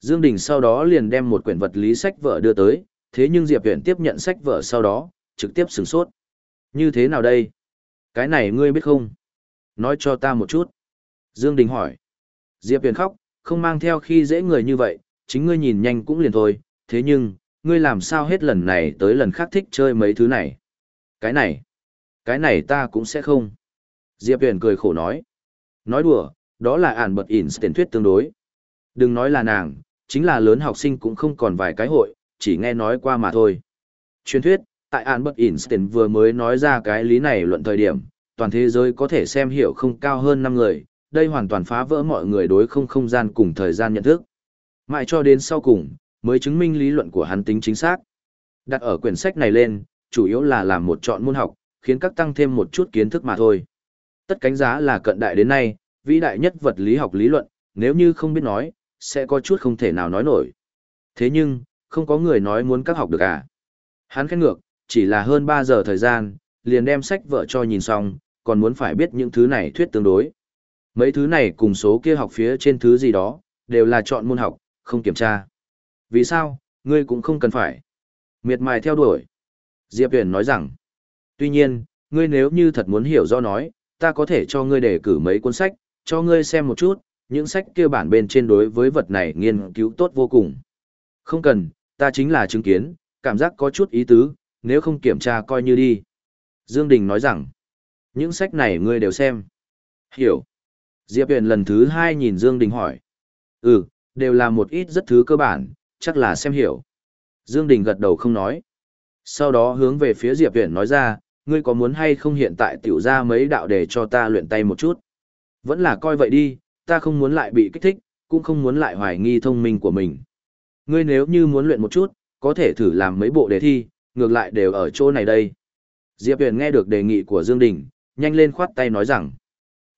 S1: Dương Đình sau đó liền đem một quyển vật lý sách vở đưa tới, thế nhưng Diệp Huyền tiếp nhận sách vở sau đó, trực tiếp sửng sốt. Như thế nào đây? Cái này ngươi biết không? Nói cho ta một chút. Dương Đình hỏi. Diệp Huyền khóc, không mang theo khi dễ người như vậy, chính ngươi nhìn nhanh cũng liền thôi, thế nhưng, ngươi làm sao hết lần này tới lần khác thích chơi mấy thứ này? Cái này, cái này ta cũng sẽ không. Diệp Huyền cười khổ nói. Nói đùa, đó là ản bật ỉn tiền thuyết tương đối. Đừng nói là nàng, chính là lớn học sinh cũng không còn vài cái hội, chỉ nghe nói qua mà thôi. Truyền thuyết, tại Albert tiền vừa mới nói ra cái lý này luận thời điểm, toàn thế giới có thể xem hiểu không cao hơn 5 người, đây hoàn toàn phá vỡ mọi người đối không không gian cùng thời gian nhận thức. Mãi cho đến sau cùng, mới chứng minh lý luận của hắn tính chính xác. Đặt ở quyển sách này lên, chủ yếu là làm một chọn môn học, khiến các tăng thêm một chút kiến thức mà thôi. Tất cánh giá là cận đại đến nay, vĩ đại nhất vật lý học lý luận, nếu như không biết nói, sẽ có chút không thể nào nói nổi. Thế nhưng, không có người nói muốn các học được à. Hắn khét ngược, chỉ là hơn 3 giờ thời gian, liền đem sách vợ cho nhìn xong, còn muốn phải biết những thứ này thuyết tương đối. Mấy thứ này cùng số kia học phía trên thứ gì đó, đều là chọn môn học, không kiểm tra. Vì sao, ngươi cũng không cần phải. Miệt mài theo đuổi. Diệp Huyền nói rằng, tuy nhiên, ngươi nếu như thật muốn hiểu do nói, ta có thể cho ngươi đề cử mấy cuốn sách, cho ngươi xem một chút, những sách kia bản bên trên đối với vật này nghiên cứu tốt vô cùng. Không cần, ta chính là chứng kiến, cảm giác có chút ý tứ, nếu không kiểm tra coi như đi. Dương Đình nói rằng, những sách này ngươi đều xem. Hiểu. Diệp Huyền lần thứ hai nhìn Dương Đình hỏi. Ừ, đều là một ít rất thứ cơ bản, chắc là xem hiểu. Dương Đình gật đầu không nói. Sau đó hướng về phía Diệp Huyền nói ra, ngươi có muốn hay không hiện tại tiểu ra mấy đạo để cho ta luyện tay một chút. Vẫn là coi vậy đi, ta không muốn lại bị kích thích, cũng không muốn lại hoài nghi thông minh của mình. Ngươi nếu như muốn luyện một chút, có thể thử làm mấy bộ đề thi, ngược lại đều ở chỗ này đây. Diệp Huyền nghe được đề nghị của Dương Đình, nhanh lên khoát tay nói rằng,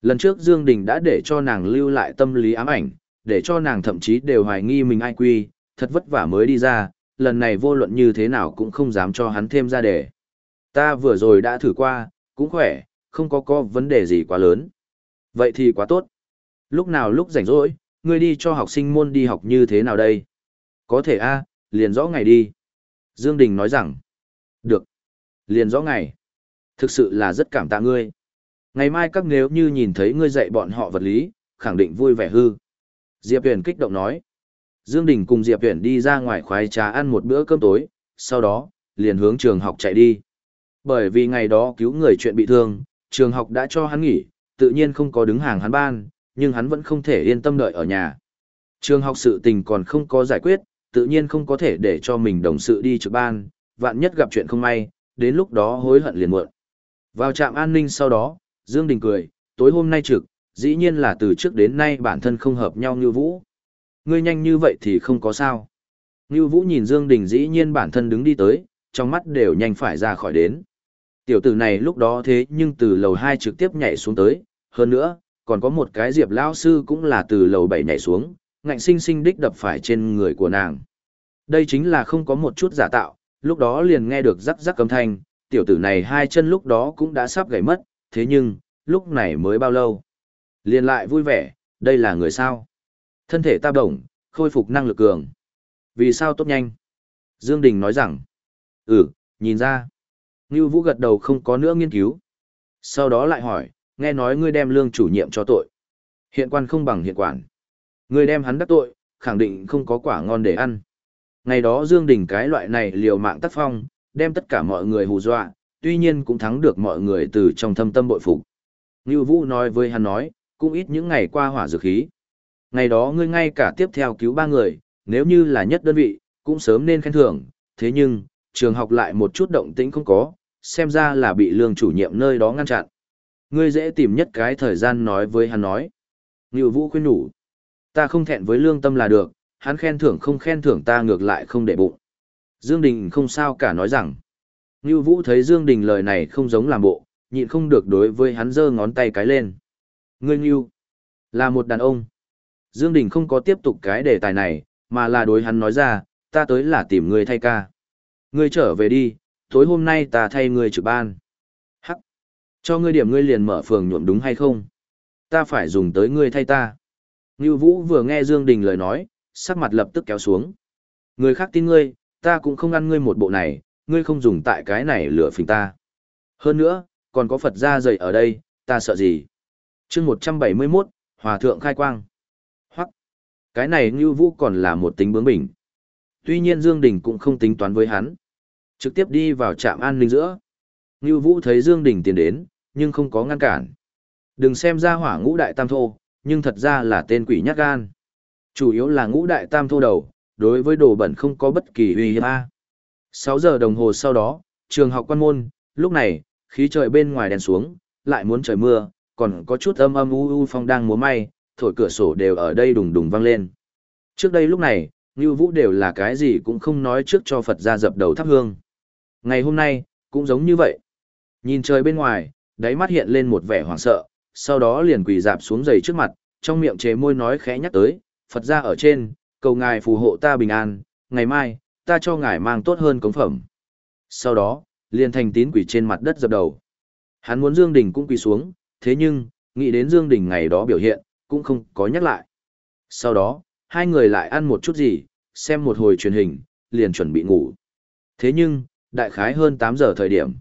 S1: lần trước Dương Đình đã để cho nàng lưu lại tâm lý ám ảnh, để cho nàng thậm chí đều hoài nghi mình ai quy, thật vất vả mới đi ra, lần này vô luận như thế nào cũng không dám cho hắn thêm ra đề. Ta vừa rồi đã thử qua, cũng khỏe, không có có vấn đề gì quá lớn. Vậy thì quá tốt. Lúc nào lúc rảnh rỗi, ngươi đi cho học sinh môn đi học như thế nào đây? Có thể a, liền rõ ngày đi. Dương Đình nói rằng, được. Liền rõ ngày. Thực sự là rất cảm tạ ngươi. Ngày mai các nếu như nhìn thấy ngươi dạy bọn họ vật lý, khẳng định vui vẻ hư. Diệp Huyền kích động nói. Dương Đình cùng Diệp Huyền đi ra ngoài khoái trà ăn một bữa cơm tối, sau đó, liền hướng trường học chạy đi. Bởi vì ngày đó cứu người chuyện bị thương, trường học đã cho hắn nghỉ, tự nhiên không có đứng hàng hắn ban, nhưng hắn vẫn không thể yên tâm đợi ở nhà. Trường học sự tình còn không có giải quyết, tự nhiên không có thể để cho mình đồng sự đi trực ban, vạn nhất gặp chuyện không may, đến lúc đó hối hận liền muộn. Vào trạm an ninh sau đó, Dương Đình cười, tối hôm nay trực, dĩ nhiên là từ trước đến nay bản thân không hợp nhau như Vũ. Ngươi nhanh như vậy thì không có sao. Như Vũ nhìn Dương Đình dĩ nhiên bản thân đứng đi tới, trong mắt đều nhanh phải ra khỏi đến. Tiểu tử này lúc đó thế nhưng từ lầu 2 trực tiếp nhảy xuống tới, hơn nữa, còn có một cái diệp lão sư cũng là từ lầu 7 nhảy xuống, ngạnh sinh sinh đích đập phải trên người của nàng. Đây chính là không có một chút giả tạo, lúc đó liền nghe được rắc rắc âm thanh, tiểu tử này hai chân lúc đó cũng đã sắp gãy mất, thế nhưng, lúc này mới bao lâu. liên lại vui vẻ, đây là người sao. Thân thể ta bổng khôi phục năng lực cường. Vì sao tốt nhanh? Dương Đình nói rằng, ừ, nhìn ra. Ngưu Vũ gật đầu không có nữa nghiên cứu. Sau đó lại hỏi, nghe nói ngươi đem lương chủ nhiệm cho tội. Hiện quan không bằng hiện quản. Ngươi đem hắn đắc tội, khẳng định không có quả ngon để ăn. Ngày đó Dương Đình cái loại này liều mạng tác phong, đem tất cả mọi người hù dọa, tuy nhiên cũng thắng được mọi người từ trong thâm tâm bội phục. Ngưu Vũ nói với hắn nói, cũng ít những ngày qua hỏa dược khí. Ngày đó ngươi ngay cả tiếp theo cứu ba người, nếu như là nhất đơn vị, cũng sớm nên khen thưởng, thế nhưng, trường học lại một chút động tĩnh không có, xem ra là bị lương chủ nhiệm nơi đó ngăn chặn. Ngươi dễ tìm nhất cái thời gian nói với hắn nói. Ngưu Vũ khuyên nhủ. Ta không thẹn với lương tâm là được, hắn khen thưởng không khen thưởng ta ngược lại không để bụng. Dương Đình không sao cả nói rằng. Ngưu Vũ thấy Dương Đình lời này không giống làm bộ, nhịn không được đối với hắn giơ ngón tay cái lên. Ngươi Ngưu, là một đàn ông. Dương Đình không có tiếp tục cái đề tài này, mà là đối hắn nói ra, ta tới là tìm ngươi thay ca. Ngươi trở về đi, tối hôm nay ta thay ngươi trực ban. Hắc, cho ngươi điểm ngươi liền mở phường nhuộm đúng hay không? Ta phải dùng tới ngươi thay ta. Ngưu Vũ vừa nghe Dương Đình lời nói, sắc mặt lập tức kéo xuống. Người khác tin ngươi, ta cũng không ăn ngươi một bộ này, ngươi không dùng tại cái này lửa phình ta. Hơn nữa, còn có Phật gia dày ở đây, ta sợ gì? chương 171, Hòa Thượng Khai Quang. Hoặc, cái này Ngưu Vũ còn là một tính bướng bỉnh. Tuy nhiên Dương Đình cũng không tính toán với hắn. Trực tiếp đi vào trạm an ninh giữa. Ngưu Vũ thấy Dương Đình tiến đến, nhưng không có ngăn cản. Đừng xem ra hỏa ngũ đại tam thô, nhưng thật ra là tên quỷ nhát gan. Chủ yếu là ngũ đại tam thô đầu, đối với đồ bẩn không có bất kỳ uy hiếp a. 6 giờ đồng hồ sau đó, trường học quan môn, lúc này, khí trời bên ngoài đèn xuống, lại muốn trời mưa, còn có chút âm âm u u phong đang múa may, thổi cửa sổ đều ở đây đùng đùng vang lên. Trước đây lúc này, Ngưu Vũ đều là cái gì cũng không nói trước cho Phật ra dập đầu thắp hương. Ngày hôm nay, cũng giống như vậy. Nhìn trời bên ngoài, đáy mắt hiện lên một vẻ hoảng sợ, sau đó liền quỳ dạp xuống giày trước mặt, trong miệng chế môi nói khẽ nhắc tới, Phật ra ở trên, cầu ngài phù hộ ta bình an, ngày mai, ta cho ngài mang tốt hơn cống phẩm. Sau đó, liền thành tín quỷ trên mặt đất dập đầu. Hắn muốn Dương Đình cũng quỳ xuống, thế nhưng, nghĩ đến Dương Đình ngày đó biểu hiện, cũng không có nhắc lại. Sau đó, hai người lại ăn một chút gì, xem một hồi truyền hình, liền chuẩn bị ngủ. Thế nhưng, đại khái hơn 8 giờ thời điểm.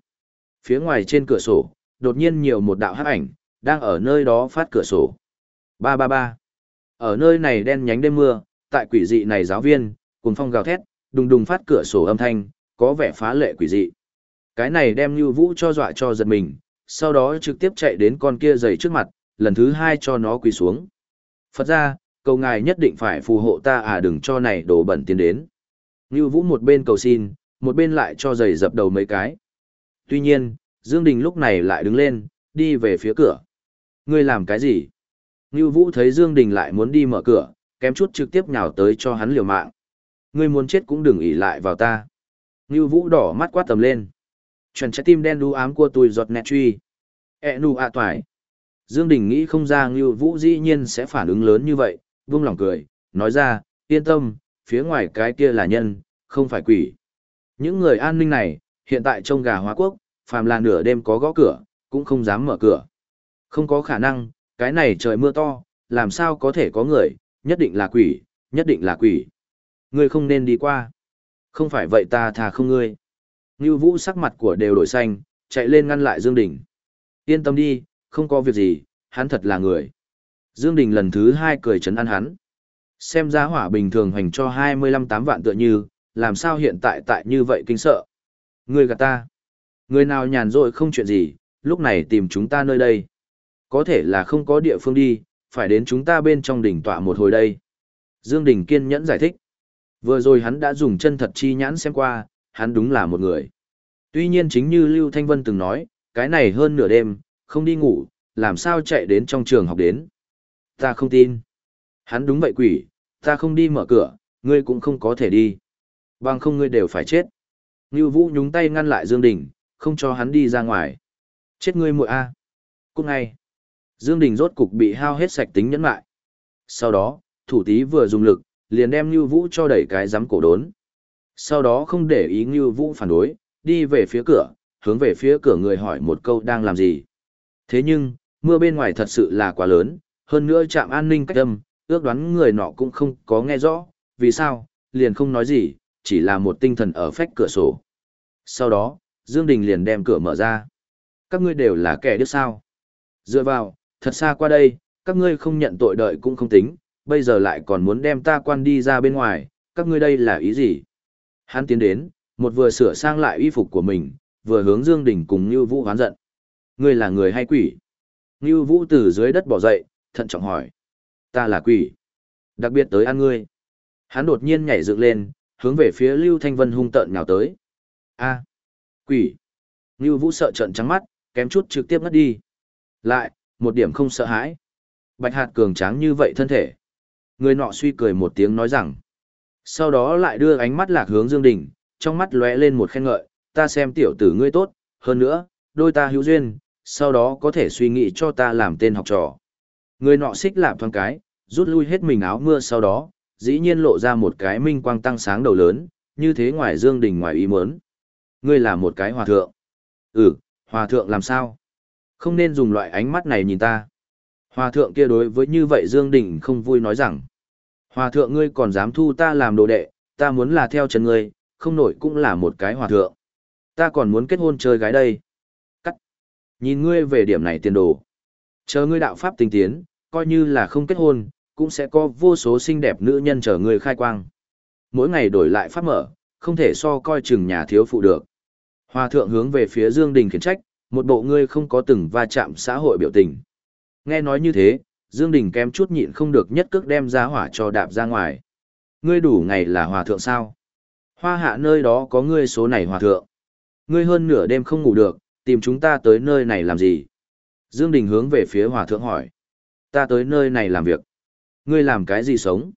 S1: Phía ngoài trên cửa sổ, đột nhiên nhiều một đạo hắc ảnh, đang ở nơi đó phát cửa sổ. Ba ba ba. Ở nơi này đen nhánh đêm mưa, tại quỷ dị này giáo viên, cùng phong gào thét, đùng đùng phát cửa sổ âm thanh, có vẻ phá lệ quỷ dị. Cái này đem Như Vũ cho dọa cho giật mình, sau đó trực tiếp chạy đến con kia giày trước mặt, lần thứ hai cho nó quỳ xuống. Phật ra, cầu ngài nhất định phải phù hộ ta à đừng cho này đổ bẩn tiến đến. Như Vũ một bên cầu xin, một bên lại cho giày dập đầu mấy cái. Tuy nhiên, Dương Đình lúc này lại đứng lên, đi về phía cửa. Ngươi làm cái gì? Như Vũ thấy Dương Đình lại muốn đi mở cửa, kém chút trực tiếp nhào tới cho hắn liều mạng. Ngươi muốn chết cũng đừng ỉ lại vào ta. Như Vũ đỏ mắt quát tầm lên. Chuẩn trái tim đen đu ám của tôi giọt nẹt truy. E nu ạ toải. Dương Đình nghĩ không ra Như Vũ dĩ nhiên sẽ phản ứng lớn như vậy, vung lòng cười, nói ra, yên tâm, phía ngoài cái kia là nhân, không phải quỷ. Những người an ninh này, hiện tại trong gà hóa quốc, phàm là nửa đêm có gõ cửa, cũng không dám mở cửa. Không có khả năng, cái này trời mưa to, làm sao có thể có người, nhất định là quỷ, nhất định là quỷ. Ngươi không nên đi qua. Không phải vậy ta thà không ngươi. Ngưu Vũ sắc mặt của đều đổi xanh, chạy lên ngăn lại Dương Đình. Yên tâm đi, không có việc gì, hắn thật là người. Dương Đình lần thứ hai cười chấn an hắn. Xem giá hỏa bình thường hoành cho 25 tám vạn tựa như, làm sao hiện tại tại như vậy kinh sợ. Người gạt ta. Người nào nhàn rỗi không chuyện gì, lúc này tìm chúng ta nơi đây. Có thể là không có địa phương đi, phải đến chúng ta bên trong đỉnh tọa một hồi đây. Dương Đình kiên nhẫn giải thích. Vừa rồi hắn đã dùng chân thật chi nhãn xem qua, hắn đúng là một người. Tuy nhiên chính như Lưu Thanh Vân từng nói, cái này hơn nửa đêm, không đi ngủ, làm sao chạy đến trong trường học đến. Ta không tin. Hắn đúng vậy quỷ, ta không đi mở cửa, ngươi cũng không có thể đi. Bằng không ngươi đều phải chết. Ngưu Vũ nhúng tay ngăn lại Dương Đình, không cho hắn đi ra ngoài. Chết ngươi muội a. À. Cút ngay. Dương Đình rốt cục bị hao hết sạch tính nhẫn lại. Sau đó, thủ tí vừa dùng lực, liền đem Ngưu Vũ cho đẩy cái giám cổ đốn. Sau đó không để ý Ngưu Vũ phản đối, đi về phía cửa, hướng về phía cửa người hỏi một câu đang làm gì. Thế nhưng, mưa bên ngoài thật sự là quá lớn, hơn nữa trạm an ninh cách âm, ước đoán người nọ cũng không có nghe rõ, vì sao, liền không nói gì, chỉ là một tinh thần ở phách cửa sổ. Sau đó, Dương Đình liền đem cửa mở ra. Các ngươi đều là kẻ điếc sao. Dựa vào, thật xa qua đây, các ngươi không nhận tội đợi cũng không tính, bây giờ lại còn muốn đem ta quan đi ra bên ngoài, các ngươi đây là ý gì? Hắn tiến đến, một vừa sửa sang lại y phục của mình, vừa hướng Dương Đình cùng Như Vũ hoán giận. Ngươi là người hay quỷ? Như Vũ từ dưới đất bỏ dậy, thận trọng hỏi. Ta là quỷ. Đặc biệt tới ăn ngươi. Hắn đột nhiên nhảy dựng lên, hướng về phía Lưu Thanh Vân hung tợn nhào tới. A, quỷ. Như Vũ sợ trợn trắng mắt, kém chút trực tiếp ngất đi. Lại, một điểm không sợ hãi. Bạch hạt cường tráng như vậy thân thể. Người nọ suy cười một tiếng nói rằng. Sau đó lại đưa ánh mắt lạc hướng Dương Đình, trong mắt lóe lên một khen ngợi, ta xem tiểu tử ngươi tốt, hơn nữa, đôi ta hữu duyên, sau đó có thể suy nghĩ cho ta làm tên học trò. Người nọ xích lạp thoáng cái, rút lui hết mình áo mưa sau đó, dĩ nhiên lộ ra một cái minh quang tăng sáng đầu lớn, như thế ngoài Dương Đình ngoài ý muốn. Ngươi là một cái hòa thượng. Ừ, hòa thượng làm sao? Không nên dùng loại ánh mắt này nhìn ta. Hòa thượng kia đối với như vậy Dương Đình không vui nói rằng. Hòa thượng ngươi còn dám thu ta làm đồ đệ, ta muốn là theo chân ngươi, không nổi cũng là một cái hòa thượng. Ta còn muốn kết hôn chơi gái đây. Cắt. Nhìn ngươi về điểm này tiền đồ. Chờ ngươi đạo pháp tinh tiến, coi như là không kết hôn, cũng sẽ có vô số xinh đẹp nữ nhân chờ ngươi khai quang. Mỗi ngày đổi lại pháp mở, không thể so coi chừng nhà thiếu phụ được. Hòa thượng hướng về phía Dương Đình khiển trách, một bộ ngươi không có từng va chạm xã hội biểu tình. Nghe nói như thế, Dương Đình kém chút nhịn không được nhất cước đem ra hỏa cho đạp ra ngoài. Ngươi đủ ngày là hòa thượng sao? Hoa hạ nơi đó có ngươi số này hòa thượng. Ngươi hơn nửa đêm không ngủ được, tìm chúng ta tới nơi này làm gì? Dương Đình hướng về phía hòa thượng hỏi. Ta tới nơi này làm việc. Ngươi làm cái gì sống?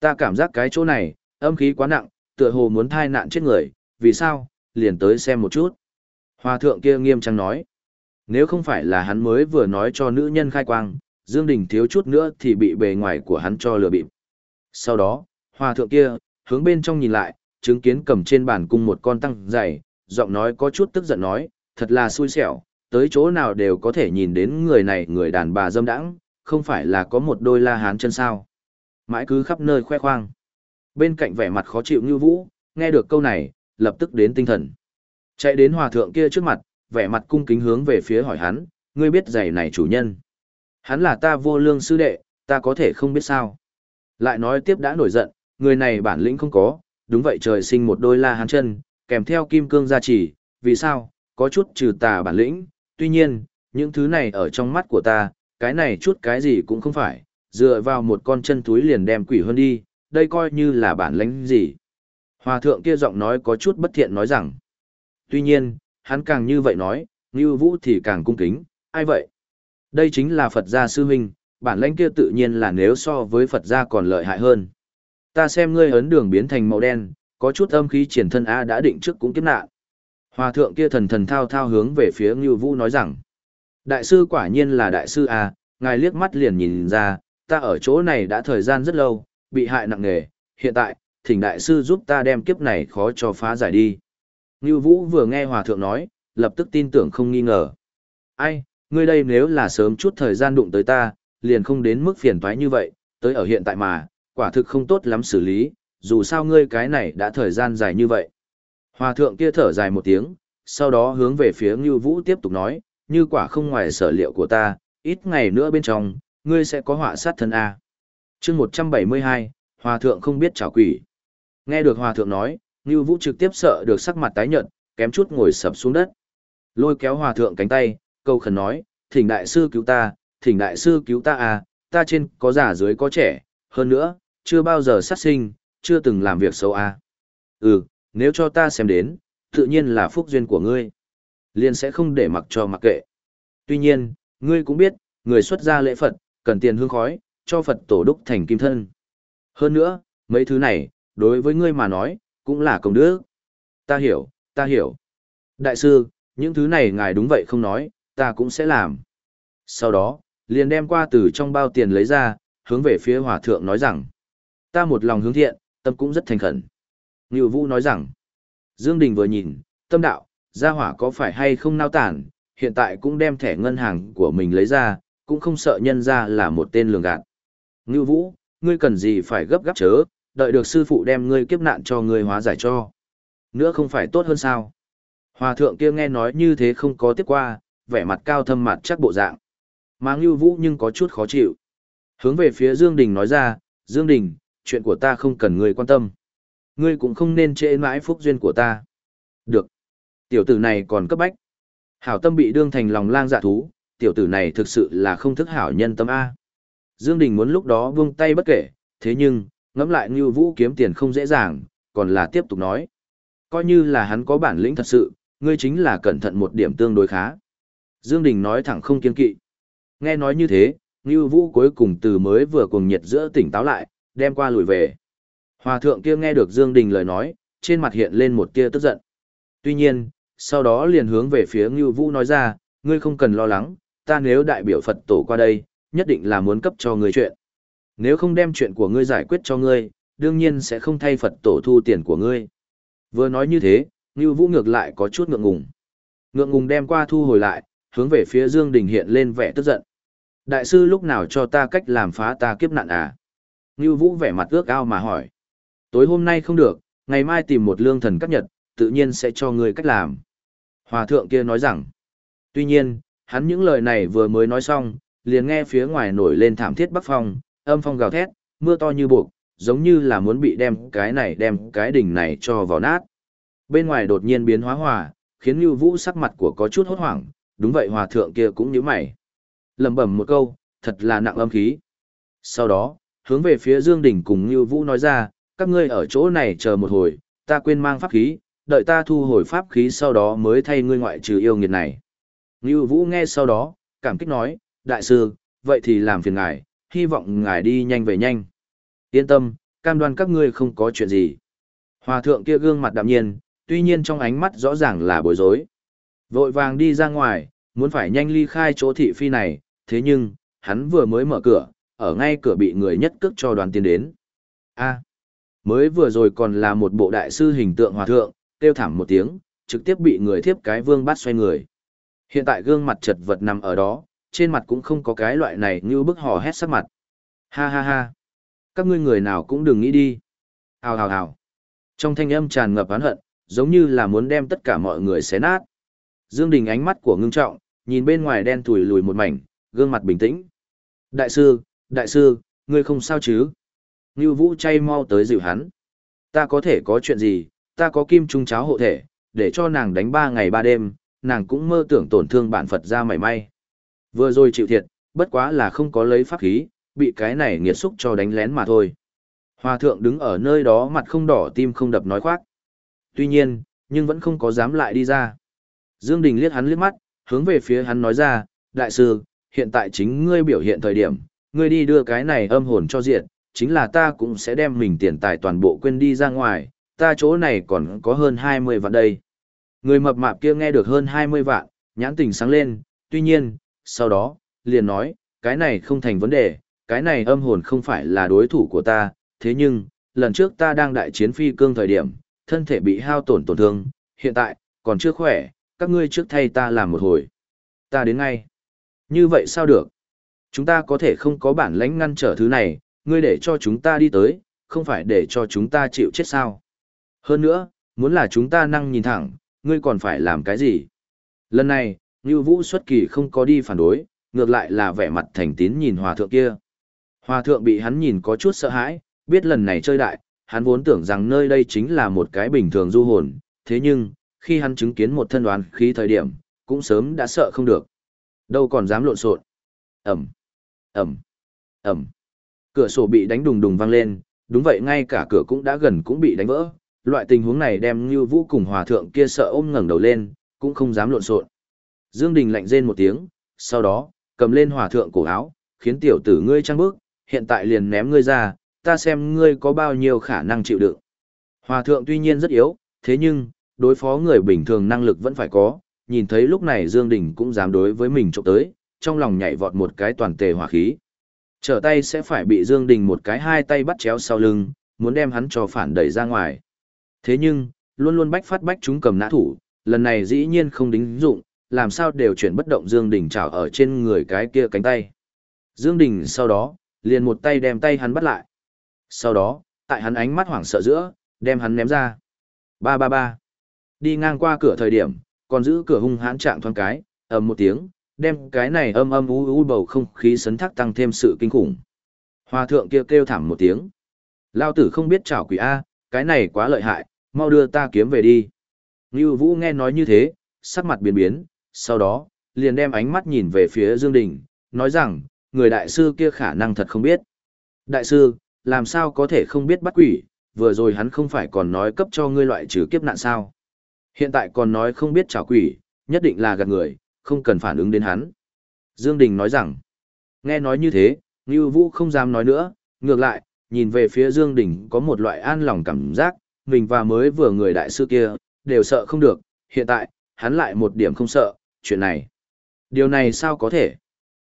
S1: Ta cảm giác cái chỗ này, âm khí quá nặng, tựa hồ muốn thai nạn chết người, vì sao? Liền tới xem một chút. Hòa thượng kia nghiêm trang nói. Nếu không phải là hắn mới vừa nói cho nữ nhân khai quang, Dương Đình thiếu chút nữa thì bị bề ngoài của hắn cho lừa bịp. Sau đó, hòa thượng kia, hướng bên trong nhìn lại, chứng kiến cầm trên bàn cung một con tăng dày, giọng nói có chút tức giận nói, thật là xui xẻo, tới chỗ nào đều có thể nhìn đến người này người đàn bà dâm đãng, không phải là có một đôi la hán chân sao. Mãi cứ khắp nơi khoe khoang. Bên cạnh vẻ mặt khó chịu như vũ, nghe được câu này, lập tức đến tinh thần. Chạy đến hòa thượng kia trước mặt, vẻ mặt cung kính hướng về phía hỏi hắn, ngươi biết giày này chủ nhân. Hắn là ta vô lương sư đệ, ta có thể không biết sao. Lại nói tiếp đã nổi giận, người này bản lĩnh không có, đúng vậy trời sinh một đôi la hắn chân, kèm theo kim cương gia trì, vì sao, có chút trừ tà bản lĩnh, tuy nhiên, những thứ này ở trong mắt của ta, cái này chút cái gì cũng không phải, dựa vào một con chân túi liền đem quỷ hơn đi, đây coi như là bản lĩnh gì. Hòa thượng kia giọng nói có chút bất thiện nói rằng, tuy nhiên, hắn càng như vậy nói, Ngưu Vũ thì càng cung kính, ai vậy? Đây chính là Phật gia sư huynh, bản lãnh kia tự nhiên là nếu so với Phật gia còn lợi hại hơn. Ta xem ngươi ấn đường biến thành màu đen, có chút âm khí triển thân A đã định trước cũng kiếp nạn. Hòa thượng kia thần thần thao thao hướng về phía Ngưu Vũ nói rằng, Đại sư quả nhiên là đại sư A, ngài liếc mắt liền nhìn ra, ta ở chỗ này đã thời gian rất lâu, bị hại nặng nề, hiện tại, thỉnh đại sư giúp ta đem kiếp này khó cho phá giải đi. Ngưu Vũ vừa nghe Hòa thượng nói, lập tức tin tưởng không nghi ngờ. Ai, ngươi đây nếu là sớm chút thời gian đụng tới ta, liền không đến mức phiền toái như vậy, tới ở hiện tại mà, quả thực không tốt lắm xử lý, dù sao ngươi cái này đã thời gian dài như vậy. Hòa thượng kia thở dài một tiếng, sau đó hướng về phía Ngưu Vũ tiếp tục nói, như quả không ngoài sở liệu của ta, ít ngày nữa bên trong, ngươi sẽ có họa sát thân A. chương 172, Hòa thượng không biết chào quỷ. Nghe được Hòa thượng nói, Ngưu Vũ trực tiếp sợ được sắc mặt tái nhợt, kém chút ngồi sập xuống đất. Lôi kéo Hòa thượng cánh tay, câu khẩn nói, thỉnh đại sư cứu ta, thỉnh đại sư cứu ta à, ta trên có già dưới có trẻ, hơn nữa, chưa bao giờ sát sinh, chưa từng làm việc xấu à. Ừ, nếu cho ta xem đến, tự nhiên là phúc duyên của ngươi. liên sẽ không để mặc cho mặc kệ. Tuy nhiên, ngươi cũng biết, người xuất gia lễ Phật, cần tiền hương khói, cho Phật tổ đúc thành kim thân. Hơn nữa, mấy thứ này, đối với ngươi mà nói, cũng là công đức. Ta hiểu, ta hiểu. Đại sư, những thứ này ngài đúng vậy không nói, ta cũng sẽ làm. Sau đó, liền đem qua từ trong bao tiền lấy ra, hướng về phía hòa thượng nói rằng, ta một lòng hướng thiện, tâm cũng rất thành khẩn. Ngưu Vũ nói rằng, Dương Đình vừa nhìn, tâm đạo, gia hỏa có phải hay không nao tản, hiện tại cũng đem thẻ ngân hàng của mình lấy ra, cũng không sợ nhân ra là một tên lường gạt. Ngưu Vũ, ngươi cần gì phải gấp gáp chớ, đợi được sư phụ đem ngươi kiếp nạn cho ngươi hóa giải cho. Nữa không phải tốt hơn sao? Hòa thượng kia nghe nói như thế không có tiếp qua, vẻ mặt cao thâm mặt chắc bộ dạng. mang Ngưu Vũ nhưng có chút khó chịu. Hướng về phía Dương Đình nói ra, Dương Đình, chuyện của ta không cần ngươi quan tâm. Ngươi cũng không nên trễ mãi phúc duyên của ta. Được. Tiểu tử này còn cấp bách. Hảo tâm bị đương thành lòng lang dạ thú, tiểu tử này thực sự là không thức hảo nhân tâm A. Dương Đình muốn lúc đó buông tay bất kể, thế nhưng, ngẫm lại Ngưu Vũ kiếm tiền không dễ dàng, còn là tiếp tục nói. Coi như là hắn có bản lĩnh thật sự, ngươi chính là cẩn thận một điểm tương đối khá. Dương Đình nói thẳng không kiên kỵ. Nghe nói như thế, Ngưu Vũ cuối cùng từ mới vừa cuồng nhiệt giữa tỉnh táo lại, đem qua lùi về. Hòa thượng kia nghe được Dương Đình lời nói, trên mặt hiện lên một tia tức giận. Tuy nhiên, sau đó liền hướng về phía Ngưu Vũ nói ra, ngươi không cần lo lắng, ta nếu đại biểu Phật tổ qua đây, nhất định là muốn cấp cho ngươi chuyện. Nếu không đem chuyện của ngươi giải quyết cho ngươi, đương nhiên sẽ không thay Phật tổ thu tiền của ngươi. Vừa nói như thế, Ngưu Vũ ngược lại có chút ngượng ngùng. Ngượng ngùng đem qua thu hồi lại, hướng về phía Dương Đình hiện lên vẻ tức giận. Đại sư lúc nào cho ta cách làm phá ta kiếp nạn à? Ngưu Vũ vẻ mặt ước ao mà hỏi. Tối hôm nay không được, ngày mai tìm một lương thần cấp nhật, tự nhiên sẽ cho ngươi cách làm. Hòa thượng kia nói rằng. Tuy nhiên, hắn những lời này vừa mới nói xong, liền nghe phía ngoài nổi lên thảm thiết bắc phong, âm phong gào thét, mưa to như buộc, giống như là muốn bị đem cái này đem cái đỉnh này cho vào nát. Bên ngoài đột nhiên biến hóa hòa, khiến Nưu Vũ sắc mặt của có chút hốt hoảng, đúng vậy hòa thượng kia cũng nhíu mày. Lẩm bẩm một câu, thật là nặng âm khí. Sau đó, hướng về phía Dương Đình cùng Nưu Vũ nói ra, các ngươi ở chỗ này chờ một hồi, ta quên mang pháp khí, đợi ta thu hồi pháp khí sau đó mới thay ngươi ngoại trừ yêu nghiệt này. Nưu Vũ nghe sau đó, cảm kích nói, đại sư, vậy thì làm phiền ngài, hy vọng ngài đi nhanh về nhanh. Yên tâm, cam đoan các ngươi không có chuyện gì. Hòa thượng kia gương mặt đạm nhiên, tuy nhiên trong ánh mắt rõ ràng là bối rối. Vội vàng đi ra ngoài, muốn phải nhanh ly khai chỗ thị phi này, thế nhưng, hắn vừa mới mở cửa, ở ngay cửa bị người nhất cước cho đoàn tiền đến. a mới vừa rồi còn là một bộ đại sư hình tượng hòa thượng, kêu thảm một tiếng, trực tiếp bị người thiếp cái vương bắt xoay người. Hiện tại gương mặt chật vật nằm ở đó, trên mặt cũng không có cái loại này như bức hò hét sắc mặt. Ha ha ha. Các ngươi người nào cũng đừng nghĩ đi. Hào hào hào. Trong thanh âm tràn ngập oán hận, giống như là muốn đem tất cả mọi người xé nát. Dương Đình ánh mắt của ngưng trọng, nhìn bên ngoài đen tủi lùi một mảnh, gương mặt bình tĩnh. Đại sư, đại sư, ngươi không sao chứ? Ngưu Vũ chay mau tới dịu hắn. Ta có thể có chuyện gì, ta có kim trung cháo hộ thể, để cho nàng đánh ba ngày ba đêm, nàng cũng mơ tưởng tổn thương bản Phật ra mảy may. Vừa rồi chịu thiệt, bất quá là không có lấy pháp khí, bị cái này nghiệt xúc cho đánh lén mà thôi. Hòa thượng đứng ở nơi đó mặt không đỏ tim không đập nói khoác. Tuy nhiên, nhưng vẫn không có dám lại đi ra. Dương Đình liếc hắn liếc mắt, hướng về phía hắn nói ra, đại sư, hiện tại chính ngươi biểu hiện thời điểm, ngươi đi đưa cái này âm hồn cho diện, chính là ta cũng sẽ đem mình tiền tài toàn bộ quên đi ra ngoài, ta chỗ này còn có hơn 20 vạn đây. Người mập mạp kia nghe được hơn 20 vạn, nhãn tình sáng lên, tuy nhiên, sau đó, liền nói, cái này không thành vấn đề, cái này âm hồn không phải là đối thủ của ta, thế nhưng, lần trước ta đang đại chiến phi cương thời điểm, thân thể bị hao tổn tổn thương, hiện tại, còn chưa khỏe, các ngươi trước thay ta làm một hồi. Ta đến ngay. Như vậy sao được? Chúng ta có thể không có bản lãnh ngăn trở thứ này, ngươi để cho chúng ta đi tới, không phải để cho chúng ta chịu chết sao. Hơn nữa, muốn là chúng ta năng nhìn thẳng, ngươi còn phải làm cái gì? Lần này, như Vũ xuất kỳ không có đi phản đối, ngược lại là vẻ mặt thành tín nhìn hòa thượng kia. Hòa thượng bị hắn nhìn có chút sợ hãi, biết lần này chơi đại, hắn vốn tưởng rằng nơi đây chính là một cái bình thường du hồn, thế nhưng, khi hắn chứng kiến một thân đoán khí thời điểm, cũng sớm đã sợ không được. Đâu còn dám lộn xộn. Ẩm, Ẩm, Ẩm. Cửa sổ bị đánh đùng đùng vang lên, đúng vậy ngay cả cửa cũng đã gần cũng bị đánh vỡ. Loại tình huống này đem Như Vũ cùng hòa thượng kia sợ ôm ngẩng đầu lên, cũng không dám lộn xộn. Dương Đình lạnh rên một tiếng, sau đó, cầm lên hòa thượng cổ áo, khiến tiểu tử ngươi trăng bước, hiện tại liền ném ngươi ra, ta xem ngươi có bao nhiêu khả năng chịu đựng. Hòa thượng tuy nhiên rất yếu, thế nhưng, đối phó người bình thường năng lực vẫn phải có, nhìn thấy lúc này Dương Đình cũng dám đối với mình trộm tới, trong lòng nhảy vọt một cái toàn tề hỏa khí. Trở tay sẽ phải bị Dương Đình một cái hai tay bắt chéo sau lưng, muốn đem hắn cho phản đẩy ra ngoài. Thế nhưng, luôn luôn bách phát bách chúng cầm nã thủ, lần này dĩ nhiên không đính dụng, làm sao đều chuyển bất động Dương Đình chảo ở trên người cái kia cánh tay. Dương Đình sau đó, liền một tay đem tay hắn bắt lại. Sau đó, tại hắn ánh mắt hoảng sợ giữa, đem hắn ném ra. Ba ba ba. Đi ngang qua cửa thời điểm, còn giữ cửa hung hãn trạng thoáng cái, ầm một tiếng, đem cái này âm âm u u bầu không khí sấn thác tăng thêm sự kinh khủng. Hòa thượng kia kêu, kêu thảm một tiếng. Lao tử không biết chảo quỷ A, cái này quá lợi hại, mau đưa ta kiếm về đi. Ngưu Vũ nghe nói như thế, sắc mặt biến biến, sau đó, liền đem ánh mắt nhìn về phía Dương Đình, nói rằng, người đại sư kia khả năng thật không biết. Đại sư, làm sao có thể không biết bắt quỷ, vừa rồi hắn không phải còn nói cấp cho ngươi loại trừ kiếp nạn sao. Hiện tại còn nói không biết trả quỷ, nhất định là gạt người, không cần phản ứng đến hắn. Dương Đình nói rằng, nghe nói như thế, Ngưu Vũ không dám nói nữa, ngược lại, nhìn về phía Dương Đình có một loại an lòng cảm giác, mình và mới vừa người đại sư kia, đều sợ không được, hiện tại, hắn lại một điểm không sợ, chuyện này. Điều này sao có thể?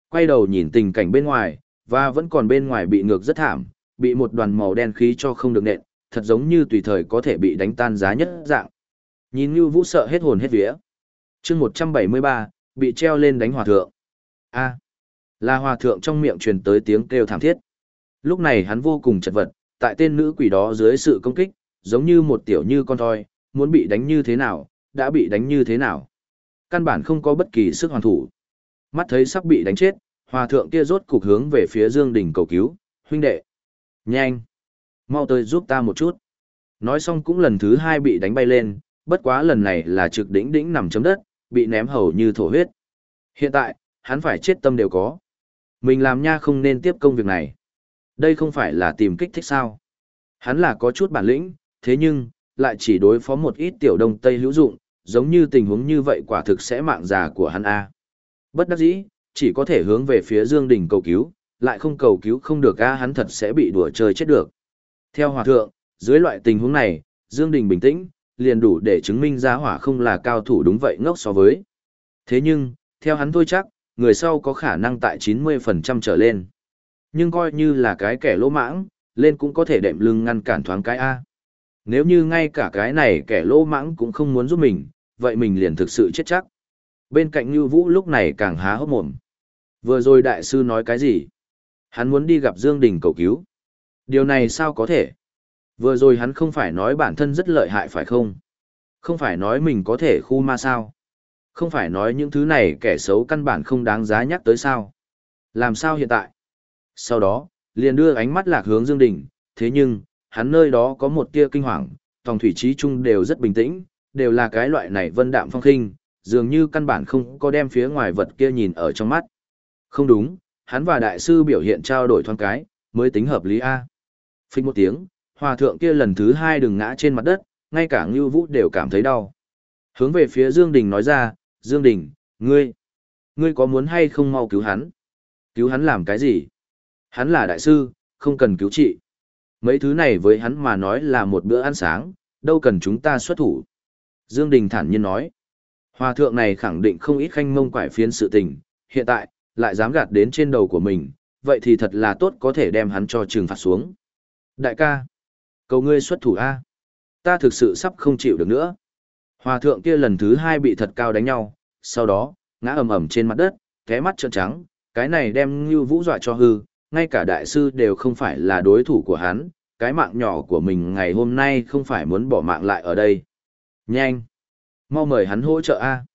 S1: Quay đầu nhìn tình cảnh bên ngoài, và vẫn còn bên ngoài bị ngược rất thảm, bị một đoàn màu đen khí cho không được nện, thật giống như tùy thời có thể bị đánh tan giá nhất dạng. Nhìn như vũ sợ hết hồn hết vía. chương 173, bị treo lên đánh hòa thượng. a là hòa thượng trong miệng truyền tới tiếng kêu thảm thiết. Lúc này hắn vô cùng chật vật, tại tên nữ quỷ đó dưới sự công kích, giống như một tiểu như con thoi, muốn bị đánh như thế nào, đã bị đánh như thế nào. Căn bản không có bất kỳ sức hoàn thủ. Mắt thấy sắp bị đánh chết, hòa thượng kia rốt cục hướng về phía Dương Đình cầu cứu, huynh đệ. Nhanh! Mau tới giúp ta một chút. Nói xong cũng lần thứ hai bị đánh bay lên, bất quá lần này là trực đỉnh đỉnh nằm chấm đất, bị ném hầu như thổ huyết. Hiện tại, hắn phải chết tâm đều có. Mình làm nha không nên tiếp công việc này. Đây không phải là tìm kích thích sao. Hắn là có chút bản lĩnh, thế nhưng, lại chỉ đối phó một ít tiểu đông tây hữu dụng, giống như tình huống như vậy quả thực sẽ mạng già của hắn A. Bất đắc dĩ, chỉ có thể hướng về phía Dương Đình cầu cứu, lại không cầu cứu không được A hắn thật sẽ bị đùa chơi chết được. Theo hòa thượng, dưới loại tình huống này, Dương Đình bình tĩnh, liền đủ để chứng minh gia hỏa không là cao thủ đúng vậy ngốc so với. Thế nhưng, theo hắn thôi chắc, người sau có khả năng tại 90% trở lên. Nhưng coi như là cái kẻ lỗ mãng, lên cũng có thể đệm lưng ngăn cản thoáng cái A. Nếu như ngay cả cái này kẻ lỗ mãng cũng không muốn giúp mình, vậy mình liền thực sự chết chắc. Bên cạnh Như Vũ lúc này càng há hốc mồm. Vừa rồi đại sư nói cái gì? Hắn muốn đi gặp Dương Đình cầu cứu. Điều này sao có thể? Vừa rồi hắn không phải nói bản thân rất lợi hại phải không? Không phải nói mình có thể khu ma sao? Không phải nói những thứ này kẻ xấu căn bản không đáng giá nhắc tới sao? Làm sao hiện tại? Sau đó, liền đưa ánh mắt lạc hướng Dương Đình, thế nhưng, hắn nơi đó có một tia kinh hoàng, tòng thủy trí chung đều rất bình tĩnh, đều là cái loại này vân đạm phong khinh, dường như căn bản không có đem phía ngoài vật kia nhìn ở trong mắt. Không đúng, hắn và đại sư biểu hiện trao đổi thoáng cái, mới tính hợp lý A. Phích một tiếng, hòa thượng kia lần thứ hai đừng ngã trên mặt đất, ngay cả Ngưu Vũ đều cảm thấy đau. Hướng về phía Dương Đình nói ra, Dương Đình, ngươi, ngươi có muốn hay không mau cứu hắn? Cứu hắn làm cái gì? Hắn là đại sư, không cần cứu trị. Mấy thứ này với hắn mà nói là một bữa ăn sáng, đâu cần chúng ta xuất thủ. Dương Đình thản nhiên nói. Hòa thượng này khẳng định không ít khanh mông quải phiến sự tình, hiện tại, lại dám gạt đến trên đầu của mình, vậy thì thật là tốt có thể đem hắn cho trừng phạt xuống. Đại ca, cầu ngươi xuất thủ A. Ta thực sự sắp không chịu được nữa. Hòa thượng kia lần thứ hai bị thật cao đánh nhau, sau đó, ngã ầm ầm trên mặt đất, cái mắt trợn trắng, cái này đem như vũ dọa cho hư, ngay cả đại sư đều không phải là đối thủ của hắn, cái mạng nhỏ của mình ngày hôm nay không phải muốn bỏ mạng lại ở đây. Nhanh! Mau mời hắn hỗ trợ A.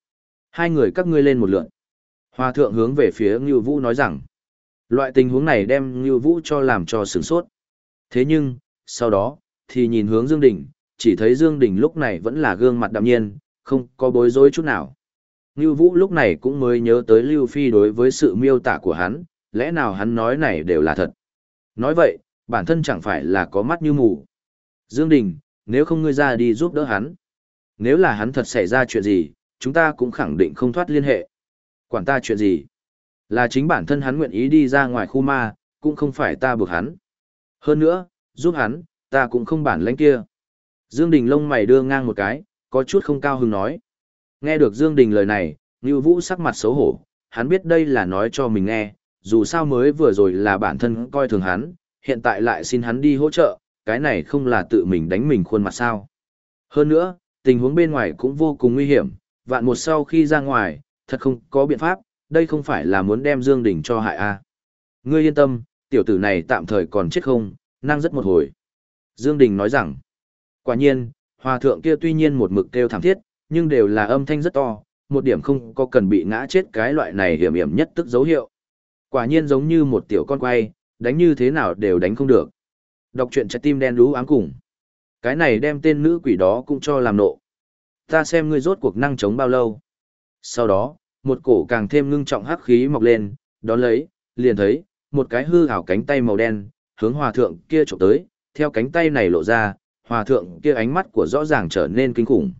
S1: Hai người các ngươi lên một lượn. Hòa thượng hướng về phía Ngưu Vũ nói rằng, loại tình huống này đem Ngưu Vũ cho làm cho sửng sốt. Thế nhưng, sau đó, thì nhìn hướng Dương Đình, chỉ thấy Dương Đình lúc này vẫn là gương mặt đạm nhiên, không có bối rối chút nào. Ngưu Vũ lúc này cũng mới nhớ tới Lưu Phi đối với sự miêu tả của hắn, lẽ nào hắn nói này đều là thật. Nói vậy, bản thân chẳng phải là có mắt như mù. Dương Đình, nếu không ngươi ra đi giúp đỡ hắn. Nếu là hắn thật xảy ra chuyện gì, chúng ta cũng khẳng định không thoát liên hệ. Quản ta chuyện gì? Là chính bản thân hắn nguyện ý đi ra ngoài khu ma, cũng không phải ta buộc hắn. Hơn nữa, giúp hắn, ta cũng không bản lãnh kia. Dương Đình lông mày đưa ngang một cái, có chút không cao hứng nói. Nghe được Dương Đình lời này, Ngưu Vũ sắc mặt xấu hổ, hắn biết đây là nói cho mình nghe, dù sao mới vừa rồi là bản thân coi thường hắn, hiện tại lại xin hắn đi hỗ trợ, cái này không là tự mình đánh mình khuôn mặt sao. Hơn nữa, tình huống bên ngoài cũng vô cùng nguy hiểm, vạn một sau khi ra ngoài, thật không có biện pháp, đây không phải là muốn đem Dương Đình cho hại a. À. Ngươi yên tâm, tiểu tử này tạm thời còn chết không, năng rất một hồi. Dương Đình nói rằng, quả nhiên, hòa thượng kia tuy nhiên một mực kêu thảm thiết, nhưng đều là âm thanh rất to, một điểm không có cần bị ngã chết cái loại này hiểm hiểm nhất tức dấu hiệu. Quả nhiên giống như một tiểu con quay, đánh như thế nào đều đánh không được. Đọc truyện trái tim đen đú ám cùng. Cái này đem tên nữ quỷ đó cũng cho làm nộ. Ta xem ngươi rốt cuộc năng chống bao lâu. Sau đó, một cổ càng thêm ngưng trọng hắc khí mọc lên, đón lấy, liền thấy, một cái hư ảo cánh tay màu đen, hướng hòa thượng kia trộm tới, theo cánh tay này lộ ra, hòa thượng kia ánh mắt của rõ ràng trở nên kinh khủng.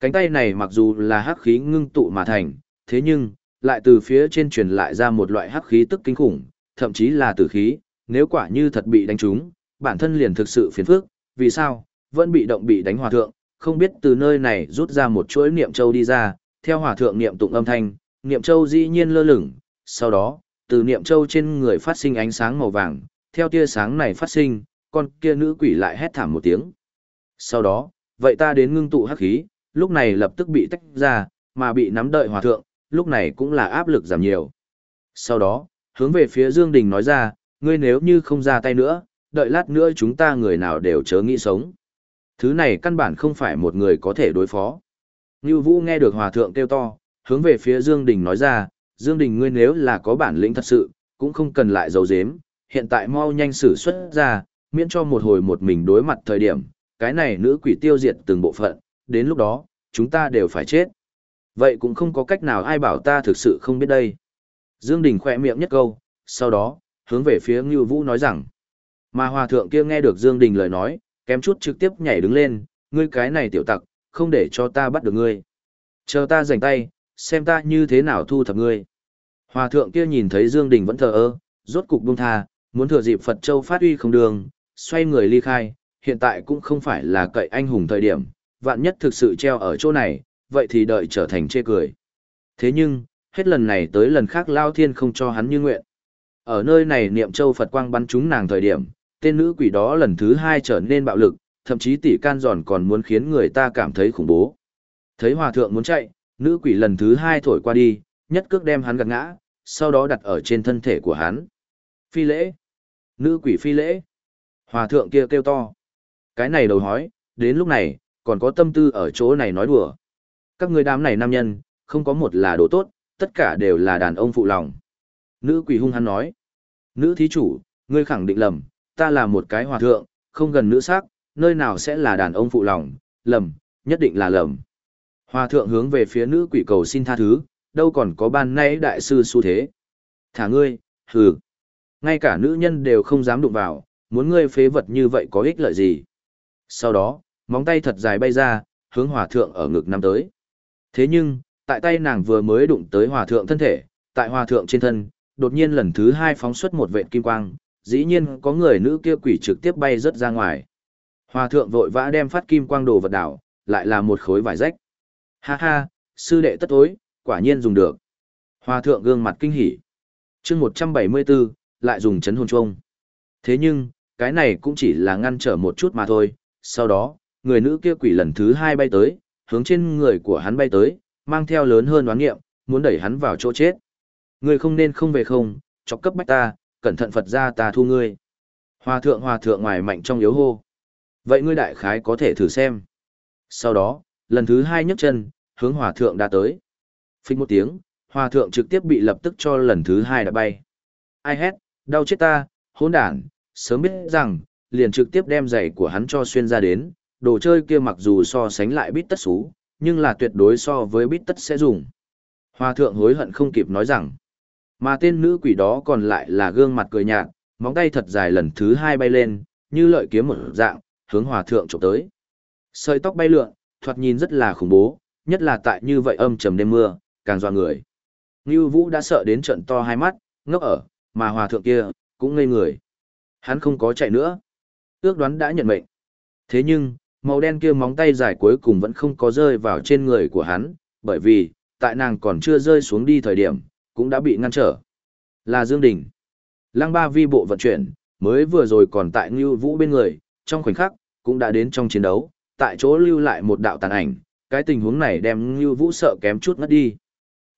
S1: Cánh tay này mặc dù là hắc khí ngưng tụ mà thành, thế nhưng, lại từ phía trên truyền lại ra một loại hắc khí tức kinh khủng, thậm chí là tử khí, nếu quả như thật bị đánh trúng, bản thân liền thực sự phiền phức, vì sao, vẫn bị động bị đánh hòa thượng, không biết từ nơi này rút ra một chuỗi niệm châu đi ra, theo hòa thượng niệm tụng âm thanh, niệm châu dĩ nhiên lơ lửng, sau đó, từ niệm châu trên người phát sinh ánh sáng màu vàng, theo tia sáng này phát sinh, con kia nữ quỷ lại hét thảm một tiếng. Sau đó, vậy ta đến ngưng tụ hắc khí, lúc này lập tức bị tách ra, mà bị nắm đợi hòa thượng, lúc này cũng là áp lực giảm nhiều. Sau đó, hướng về phía Dương Đình nói ra, ngươi nếu như không ra tay nữa, đợi lát nữa chúng ta người nào đều chớ nghĩ sống. Thứ này căn bản không phải một người có thể đối phó. Ngưu Vũ nghe được hòa thượng kêu to, hướng về phía Dương Đình nói ra, Dương Đình ngươi nếu là có bản lĩnh thật sự, cũng không cần lại giấu giếm, hiện tại mau nhanh xử xuất ra, miễn cho một hồi một mình đối mặt thời điểm, cái này nữ quỷ tiêu diệt từng bộ phận, đến lúc đó, chúng ta đều phải chết. Vậy cũng không có cách nào ai bảo ta thực sự không biết đây. Dương Đình khỏe miệng nhất câu, sau đó, hướng về phía Ngưu Vũ nói rằng, mà hòa thượng kia nghe được Dương Đình lời nói, kém chút trực tiếp nhảy đứng lên, ngươi cái này tiểu tặc, không để cho ta bắt được ngươi. Chờ ta rảnh tay, xem ta như thế nào thu thập ngươi. Hòa thượng kia nhìn thấy Dương Đình vẫn thờ ơ, rốt cục buông tha, muốn thừa dịp Phật Châu phát uy không đường, xoay người ly khai, hiện tại cũng không phải là cậy anh hùng thời điểm, vạn nhất thực sự treo ở chỗ này, vậy thì đợi trở thành chê cười. Thế nhưng, hết lần này tới lần khác Lao Thiên không cho hắn như nguyện. Ở nơi này niệm châu Phật quang bắn trúng nàng thời điểm, tên nữ quỷ đó lần thứ hai trở nên bạo lực, thậm chí tỷ can giòn còn muốn khiến người ta cảm thấy khủng bố. Thấy hòa thượng muốn chạy, nữ quỷ lần thứ hai thổi qua đi, nhất cước đem hắn gạt ngã, sau đó đặt ở trên thân thể của hắn. Phi lễ! Nữ quỷ phi lễ! Hòa thượng kia kêu to. Cái này đầu hói, đến lúc này, còn có tâm tư ở chỗ này nói đùa. Các người đám này nam nhân, không có một là đồ tốt, tất cả đều là đàn ông phụ lòng. Nữ quỷ hung hắn nói. Nữ thí chủ, ngươi khẳng định lầm, ta là một cái hòa thượng, không gần nữ sắc, nơi nào sẽ là đàn ông phụ lòng, lầm, nhất định là lầm. Hòa thượng hướng về phía nữ quỷ cầu xin tha thứ, đâu còn có ban nay đại sư xu thế. Thả ngươi, hừ. Ngay cả nữ nhân đều không dám đụng vào, muốn ngươi phế vật như vậy có ích lợi gì. Sau đó, móng tay thật dài bay ra, hướng hòa thượng ở ngực nắm tới. Thế nhưng, tại tay nàng vừa mới đụng tới hòa thượng thân thể, tại hòa thượng trên thân, đột nhiên lần thứ hai phóng xuất một vệt kim quang, dĩ nhiên có người nữ kia quỷ trực tiếp bay rớt ra ngoài. Hòa thượng vội vã đem phát kim quang đồ vật đảo, lại là một khối vải rách. Ha ha, sư đệ tất tối, quả nhiên dùng được. Hòa thượng gương mặt kinh hỉ. chương 174, lại dùng chấn hồn chuông. Thế nhưng, cái này cũng chỉ là ngăn trở một chút mà thôi. Sau đó, người nữ kia quỷ lần thứ hai bay tới, hướng trên người của hắn bay tới, mang theo lớn hơn đoán nghiệm, muốn đẩy hắn vào chỗ chết. Ngươi không nên không về không, chọc cấp bách ta, cẩn thận Phật ra ta thu ngươi. Hòa thượng hòa thượng ngoài mạnh trong yếu hô. Vậy ngươi đại khái có thể thử xem. Sau đó, lần thứ hai nhấc chân, hướng hòa thượng đã tới. Phích một tiếng, hòa thượng trực tiếp bị lập tức cho lần thứ hai đã bay. Ai hét, đau chết ta, hỗn đản, sớm biết rằng, liền trực tiếp đem giày của hắn cho xuyên ra đến, đồ chơi kia mặc dù so sánh lại bít tất xú, nhưng là tuyệt đối so với bít tất sẽ dùng. Hòa thượng hối hận không kịp nói rằng, mà tên nữ quỷ đó còn lại là gương mặt cười nhạt, móng tay thật dài lần thứ hai bay lên, như lợi kiếm một dạng, hướng hòa thượng chụp tới. Sợi tóc bay lượn, thoạt nhìn rất là khủng bố, nhất là tại như vậy âm trầm đêm mưa, càng dọa người. Ngưu Vũ đã sợ đến trận to hai mắt, ngốc ở, mà hòa thượng kia, cũng ngây người. Hắn không có chạy nữa. Ước đoán đã nhận mệnh. Thế nhưng, màu đen kia móng tay dài cuối cùng vẫn không có rơi vào trên người của hắn, bởi vì, tại nàng còn chưa rơi xuống đi thời điểm, cũng đã bị ngăn trở. Là Dương Đình. Lăng ba vi bộ vận chuyển, mới vừa rồi còn tại Ngưu Vũ bên người, trong khoảnh khắc, cũng đã đến trong chiến đấu, tại chỗ lưu lại một đạo tàn ảnh, cái tình huống này đem Ngưu Vũ sợ kém chút ngất đi.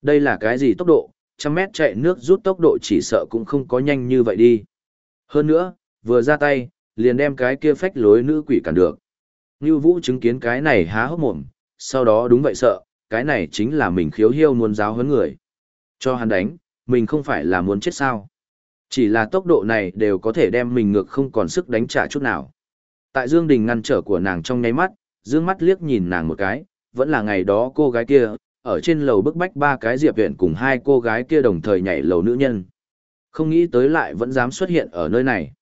S1: Đây là cái gì tốc độ, trăm mét chạy nước rút tốc độ chỉ sợ cũng không có nhanh như vậy đi. Hơn nữa, vừa ra tay, liền đem cái kia phách lối nữ quỷ cản được. Ngưu Vũ chứng kiến cái này há hốc mồm, sau đó đúng vậy sợ, cái này chính là mình khiếu hiêu muốn giáo huấn người. Cho hắn đánh, mình không phải là muốn chết sao. Chỉ là tốc độ này đều có thể đem mình ngược không còn sức đánh trả chút nào. Tại Dương Đình ngăn trở của nàng trong nháy mắt, dương mắt liếc nhìn nàng một cái, vẫn là ngày đó cô gái kia, ở trên lầu bức bách ba cái diệp viện cùng hai cô gái kia đồng thời nhảy lầu nữ nhân. Không nghĩ tới lại vẫn dám xuất hiện ở nơi này.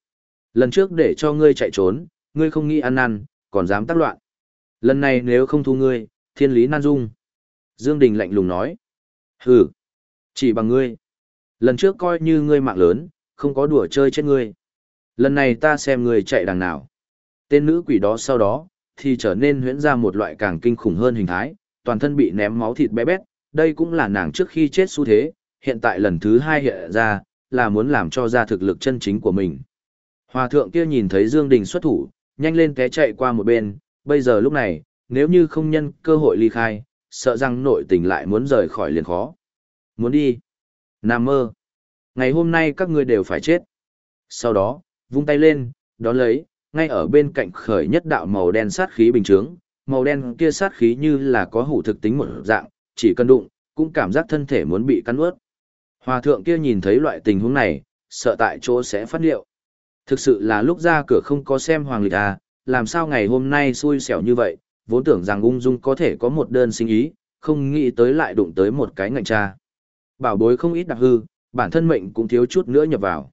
S1: Lần trước để cho ngươi chạy trốn, ngươi không nghĩ ăn năn, còn dám tác loạn. Lần này nếu không thu ngươi, thiên lý nan dung. Dương Đình lạnh lùng nói. Hừ, chỉ bằng ngươi. Lần trước coi như ngươi mạng lớn, không có đùa chơi chết ngươi. Lần này ta xem ngươi chạy đằng nào. Tên nữ quỷ đó sau đó, thì trở nên huyễn ra một loại càng kinh khủng hơn hình thái, toàn thân bị ném máu thịt bé bét, đây cũng là nàng trước khi chết xu thế, hiện tại lần thứ hai hiện ra, là muốn làm cho ra thực lực chân chính của mình. Hòa thượng kia nhìn thấy Dương Đình xuất thủ, nhanh lên té chạy qua một bên, bây giờ lúc này, nếu như không nhân cơ hội ly khai, sợ rằng nội tình lại muốn rời khỏi liền khó. Muốn đi. Nam mơ. Ngày hôm nay các ngươi đều phải chết. Sau đó, vung tay lên, đón lấy, ngay ở bên cạnh khởi nhất đạo màu đen sát khí bình trướng màu đen kia sát khí như là có hủ thực tính một dạng, chỉ cần đụng, cũng cảm giác thân thể muốn bị cắn ướt. Hòa thượng kia nhìn thấy loại tình huống này, sợ tại chỗ sẽ phát điệu. Thực sự là lúc ra cửa không có xem hoàng lịch à, làm sao ngày hôm nay xui xẻo như vậy, vốn tưởng rằng ung dung có thể có một đơn sinh ý, không nghĩ tới lại đụng tới một cái ngạnh cha. Bảo bối không ít đặc hư, bản thân mệnh cũng thiếu chút nữa nhập vào.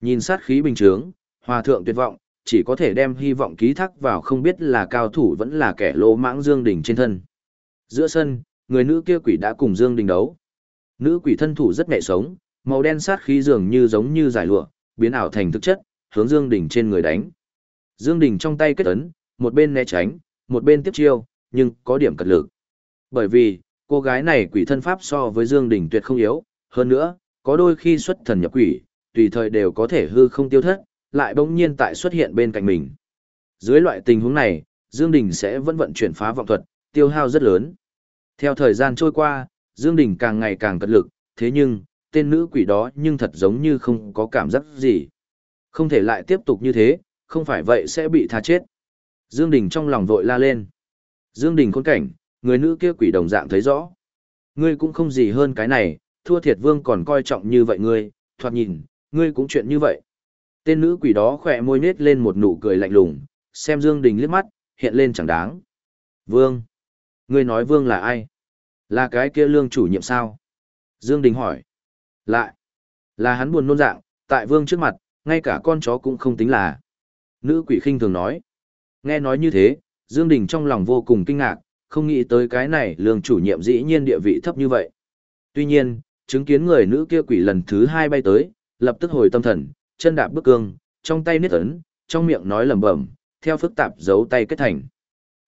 S1: Nhìn sát khí bình trướng, hòa thượng tuyệt vọng, chỉ có thể đem hy vọng ký thác vào không biết là cao thủ vẫn là kẻ lỗ mãng Dương Đình trên thân. Giữa sân, người nữ kia quỷ đã cùng Dương Đình đấu. Nữ quỷ thân thủ rất nhẹ sống, màu đen sát khí dường như giống như giải lụa, biến ảo thành thực chất, hướng Dương Đình trên người đánh. Dương Đình trong tay kết ấn, một bên né tránh, một bên tiếp chiêu, nhưng có điểm cật lực. Bởi vì, cô gái này quỷ thân pháp so với Dương Đình tuyệt không yếu, hơn nữa, có đôi khi xuất thần nhập quỷ, tùy thời đều có thể hư không tiêu thất, lại bỗng nhiên tại xuất hiện bên cạnh mình. Dưới loại tình huống này, Dương Đình sẽ vẫn vận chuyển phá vọng thuật, tiêu hao rất lớn. Theo thời gian trôi qua, Dương Đình càng ngày càng cật lực, thế nhưng, tên nữ quỷ đó nhưng thật giống như không có cảm giác gì. Không thể lại tiếp tục như thế, không phải vậy sẽ bị tha chết. Dương Đình trong lòng vội la lên. Dương Đình khốn cảnh, người nữ kia quỷ đồng dạng thấy rõ. Ngươi cũng không gì hơn cái này, thua thiệt vương còn coi trọng như vậy ngươi, thoạt nhìn, ngươi cũng chuyện như vậy. Tên nữ quỷ đó khỏe môi nết lên một nụ cười lạnh lùng, xem Dương Đình liếc mắt, hiện lên chẳng đáng. Vương. Ngươi nói vương là ai? Là cái kia lương chủ nhiệm sao? Dương Đình hỏi. Lại. Là hắn buồn nôn dạng, tại vương trước mặt, ngay cả con chó cũng không tính là. Nữ quỷ khinh thường nói. Nghe nói như thế, Dương Đình trong lòng vô cùng kinh ngạc, không nghĩ tới cái này lương chủ nhiệm dĩ nhiên địa vị thấp như vậy. Tuy nhiên, chứng kiến người nữ kia quỷ lần thứ hai bay tới, lập tức hồi tâm thần, chân đạp bước cương, trong tay niết ấn, trong miệng nói lẩm bẩm, theo phức tạp giấu tay kết thành.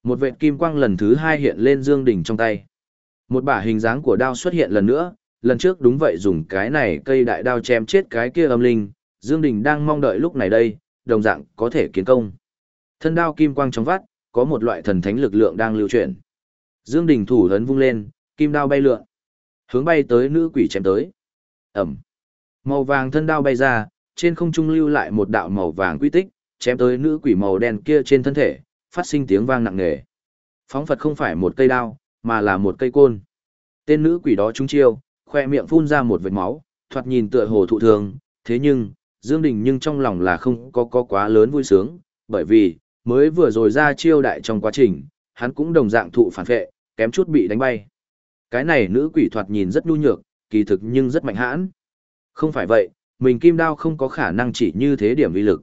S1: Một vệt kim quang lần thứ hai hiện lên Dương Đình trong tay. Một bả hình dáng của đao xuất hiện lần nữa, lần trước đúng vậy dùng cái này cây đại đao chém chết cái kia âm linh, Dương Đình đang mong đợi lúc này đây, đồng dạng có thể kiến công. Thân đao kim quang trong vắt, có một loại thần thánh lực lượng đang lưu chuyển. Dương Đình thủ lớn vung lên, kim đao bay lượn, hướng bay tới nữ quỷ chém tới. Ầm. Màu vàng thân đao bay ra, trên không trung lưu lại một đạo màu vàng quy tích, chém tới nữ quỷ màu đen kia trên thân thể, phát sinh tiếng vang nặng nề. Phóng Phật không phải một cây đao, mà là một cây côn. Tên nữ quỷ đó trúng chiêu, khoe miệng phun ra một vệt máu, thoạt nhìn tựa hồ thụ thường, thế nhưng, Dương Đình nhưng trong lòng là không có có quá lớn vui sướng, bởi vì, mới vừa rồi ra chiêu đại trong quá trình, hắn cũng đồng dạng thụ phản phệ, kém chút bị đánh bay. Cái này nữ quỷ thoạt nhìn rất nhu nhược, kỳ thực nhưng rất mạnh hãn. Không phải vậy, mình kim đao không có khả năng chỉ như thế điểm uy lực.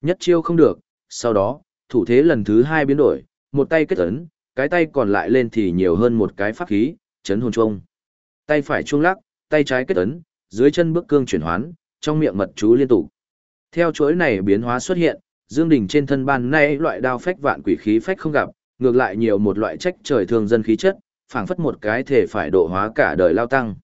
S1: Nhất chiêu không được, sau đó, thủ thế lần thứ hai biến đổi, một tay kết ấn, cái tay còn lại lên thì nhiều hơn một cái pháp khí, chấn hồn chuông. Tay phải chuông lắc, tay trái kết ấn, dưới chân bước cương chuyển hoán, trong miệng mật chú liên tục. Theo chuỗi này biến hóa xuất hiện, Dương Đình trên thân ban nay loại đao phách vạn quỷ khí phách không gặp, ngược lại nhiều một loại trách trời thường dân khí chất, phảng phất một cái thể phải độ hóa cả đời lao tăng.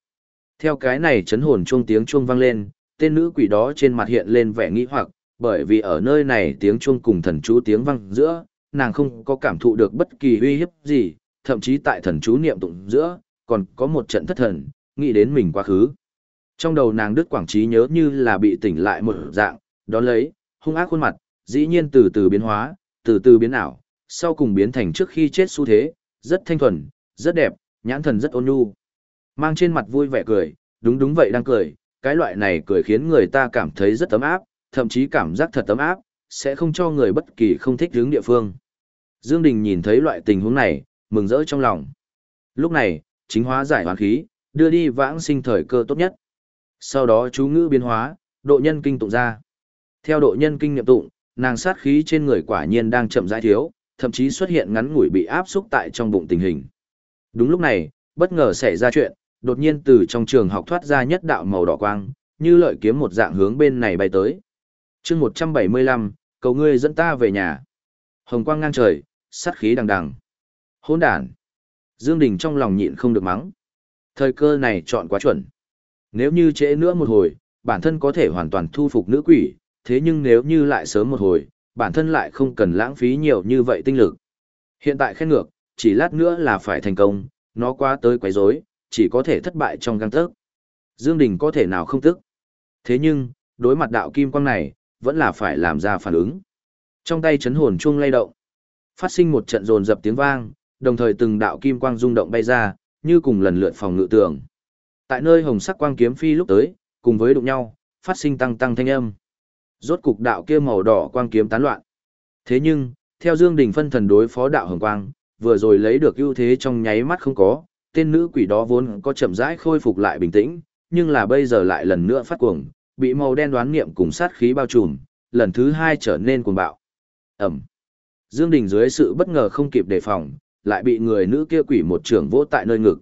S1: Theo cái này chấn hồn chuông tiếng chuông vang lên, tên nữ quỷ đó trên mặt hiện lên vẻ nghi hoặc, bởi vì ở nơi này tiếng chuông cùng thần chú tiếng vang giữa, nàng không có cảm thụ được bất kỳ uy hiếp gì, thậm chí tại thần chú niệm tụng giữa, còn có một trận thất thần, nghĩ đến mình quá khứ. Trong đầu nàng đứt quảng trí nhớ như là bị tỉnh lại một dạng, đón lấy, hung ác khuôn mặt, dĩ nhiên từ từ biến hóa, từ từ biến ảo, sau cùng biến thành trước khi chết xu thế, rất thanh thuần, rất đẹp, nhãn thần rất ôn nhu. Mang trên mặt vui vẻ cười, đúng đúng vậy đang cười, cái loại này cười khiến người ta cảm thấy rất ấm áp, thậm chí cảm giác thật ấm áp, sẽ không cho người bất kỳ không thích hướng địa phương. Dương Đình nhìn thấy loại tình huống này, mừng rỡ trong lòng. Lúc này, chính hóa giải hoàn khí, đưa đi vãng sinh thời cơ tốt nhất. Sau đó chú ngữ biến hóa, độ nhân kinh tụng ra. Theo độ nhân kinh niệm tụng, nàng sát khí trên người quả nhiên đang chậm rãi thiếu, thậm chí xuất hiện ngắn ngủi bị áp xúc tại trong bụng tình hình. Đúng lúc này, bất ngờ xảy ra chuyện, đột nhiên từ trong trường học thoát ra nhất đạo màu đỏ quang, như lợi kiếm một dạng hướng bên này bay tới. chương 175, cầu ngươi dẫn ta về nhà. Hồng quang ngang trời, sát khí đằng đằng. Hỗn đản. Dương Đình trong lòng nhịn không được mắng. Thời cơ này chọn quá chuẩn. Nếu như trễ nữa một hồi, bản thân có thể hoàn toàn thu phục nữ quỷ, thế nhưng nếu như lại sớm một hồi, bản thân lại không cần lãng phí nhiều như vậy tinh lực. Hiện tại khen ngược, chỉ lát nữa là phải thành công, nó quá tới quấy rối, chỉ có thể thất bại trong găng tớc. Dương Đình có thể nào không tức. Thế nhưng, đối mặt đạo kim quang này, vẫn là phải làm ra phản ứng. Trong tay chấn hồn chuông lay động, phát sinh một trận rồn dập tiếng vang, đồng thời từng đạo kim quang rung động bay ra, như cùng lần lượt phòng ngự tường. Tại nơi hồng sắc quang kiếm phi lúc tới, cùng với đụng nhau, phát sinh tăng tăng thanh âm. Rốt cục đạo kia màu đỏ quang kiếm tán loạn. Thế nhưng, theo Dương Đình phân thần đối phó đạo hồng quang, vừa rồi lấy được ưu thế trong nháy mắt không có, tên nữ quỷ đó vốn có chậm rãi khôi phục lại bình tĩnh, nhưng là bây giờ lại lần nữa phát cuồng, bị màu đen đoán niệm cùng sát khí bao trùm, lần thứ hai trở nên cuồng bạo. Ẩm. Dương Đình dưới sự bất ngờ không kịp đề phòng, lại bị người nữ kia quỷ một trưởng vỗ tại nơi ngực.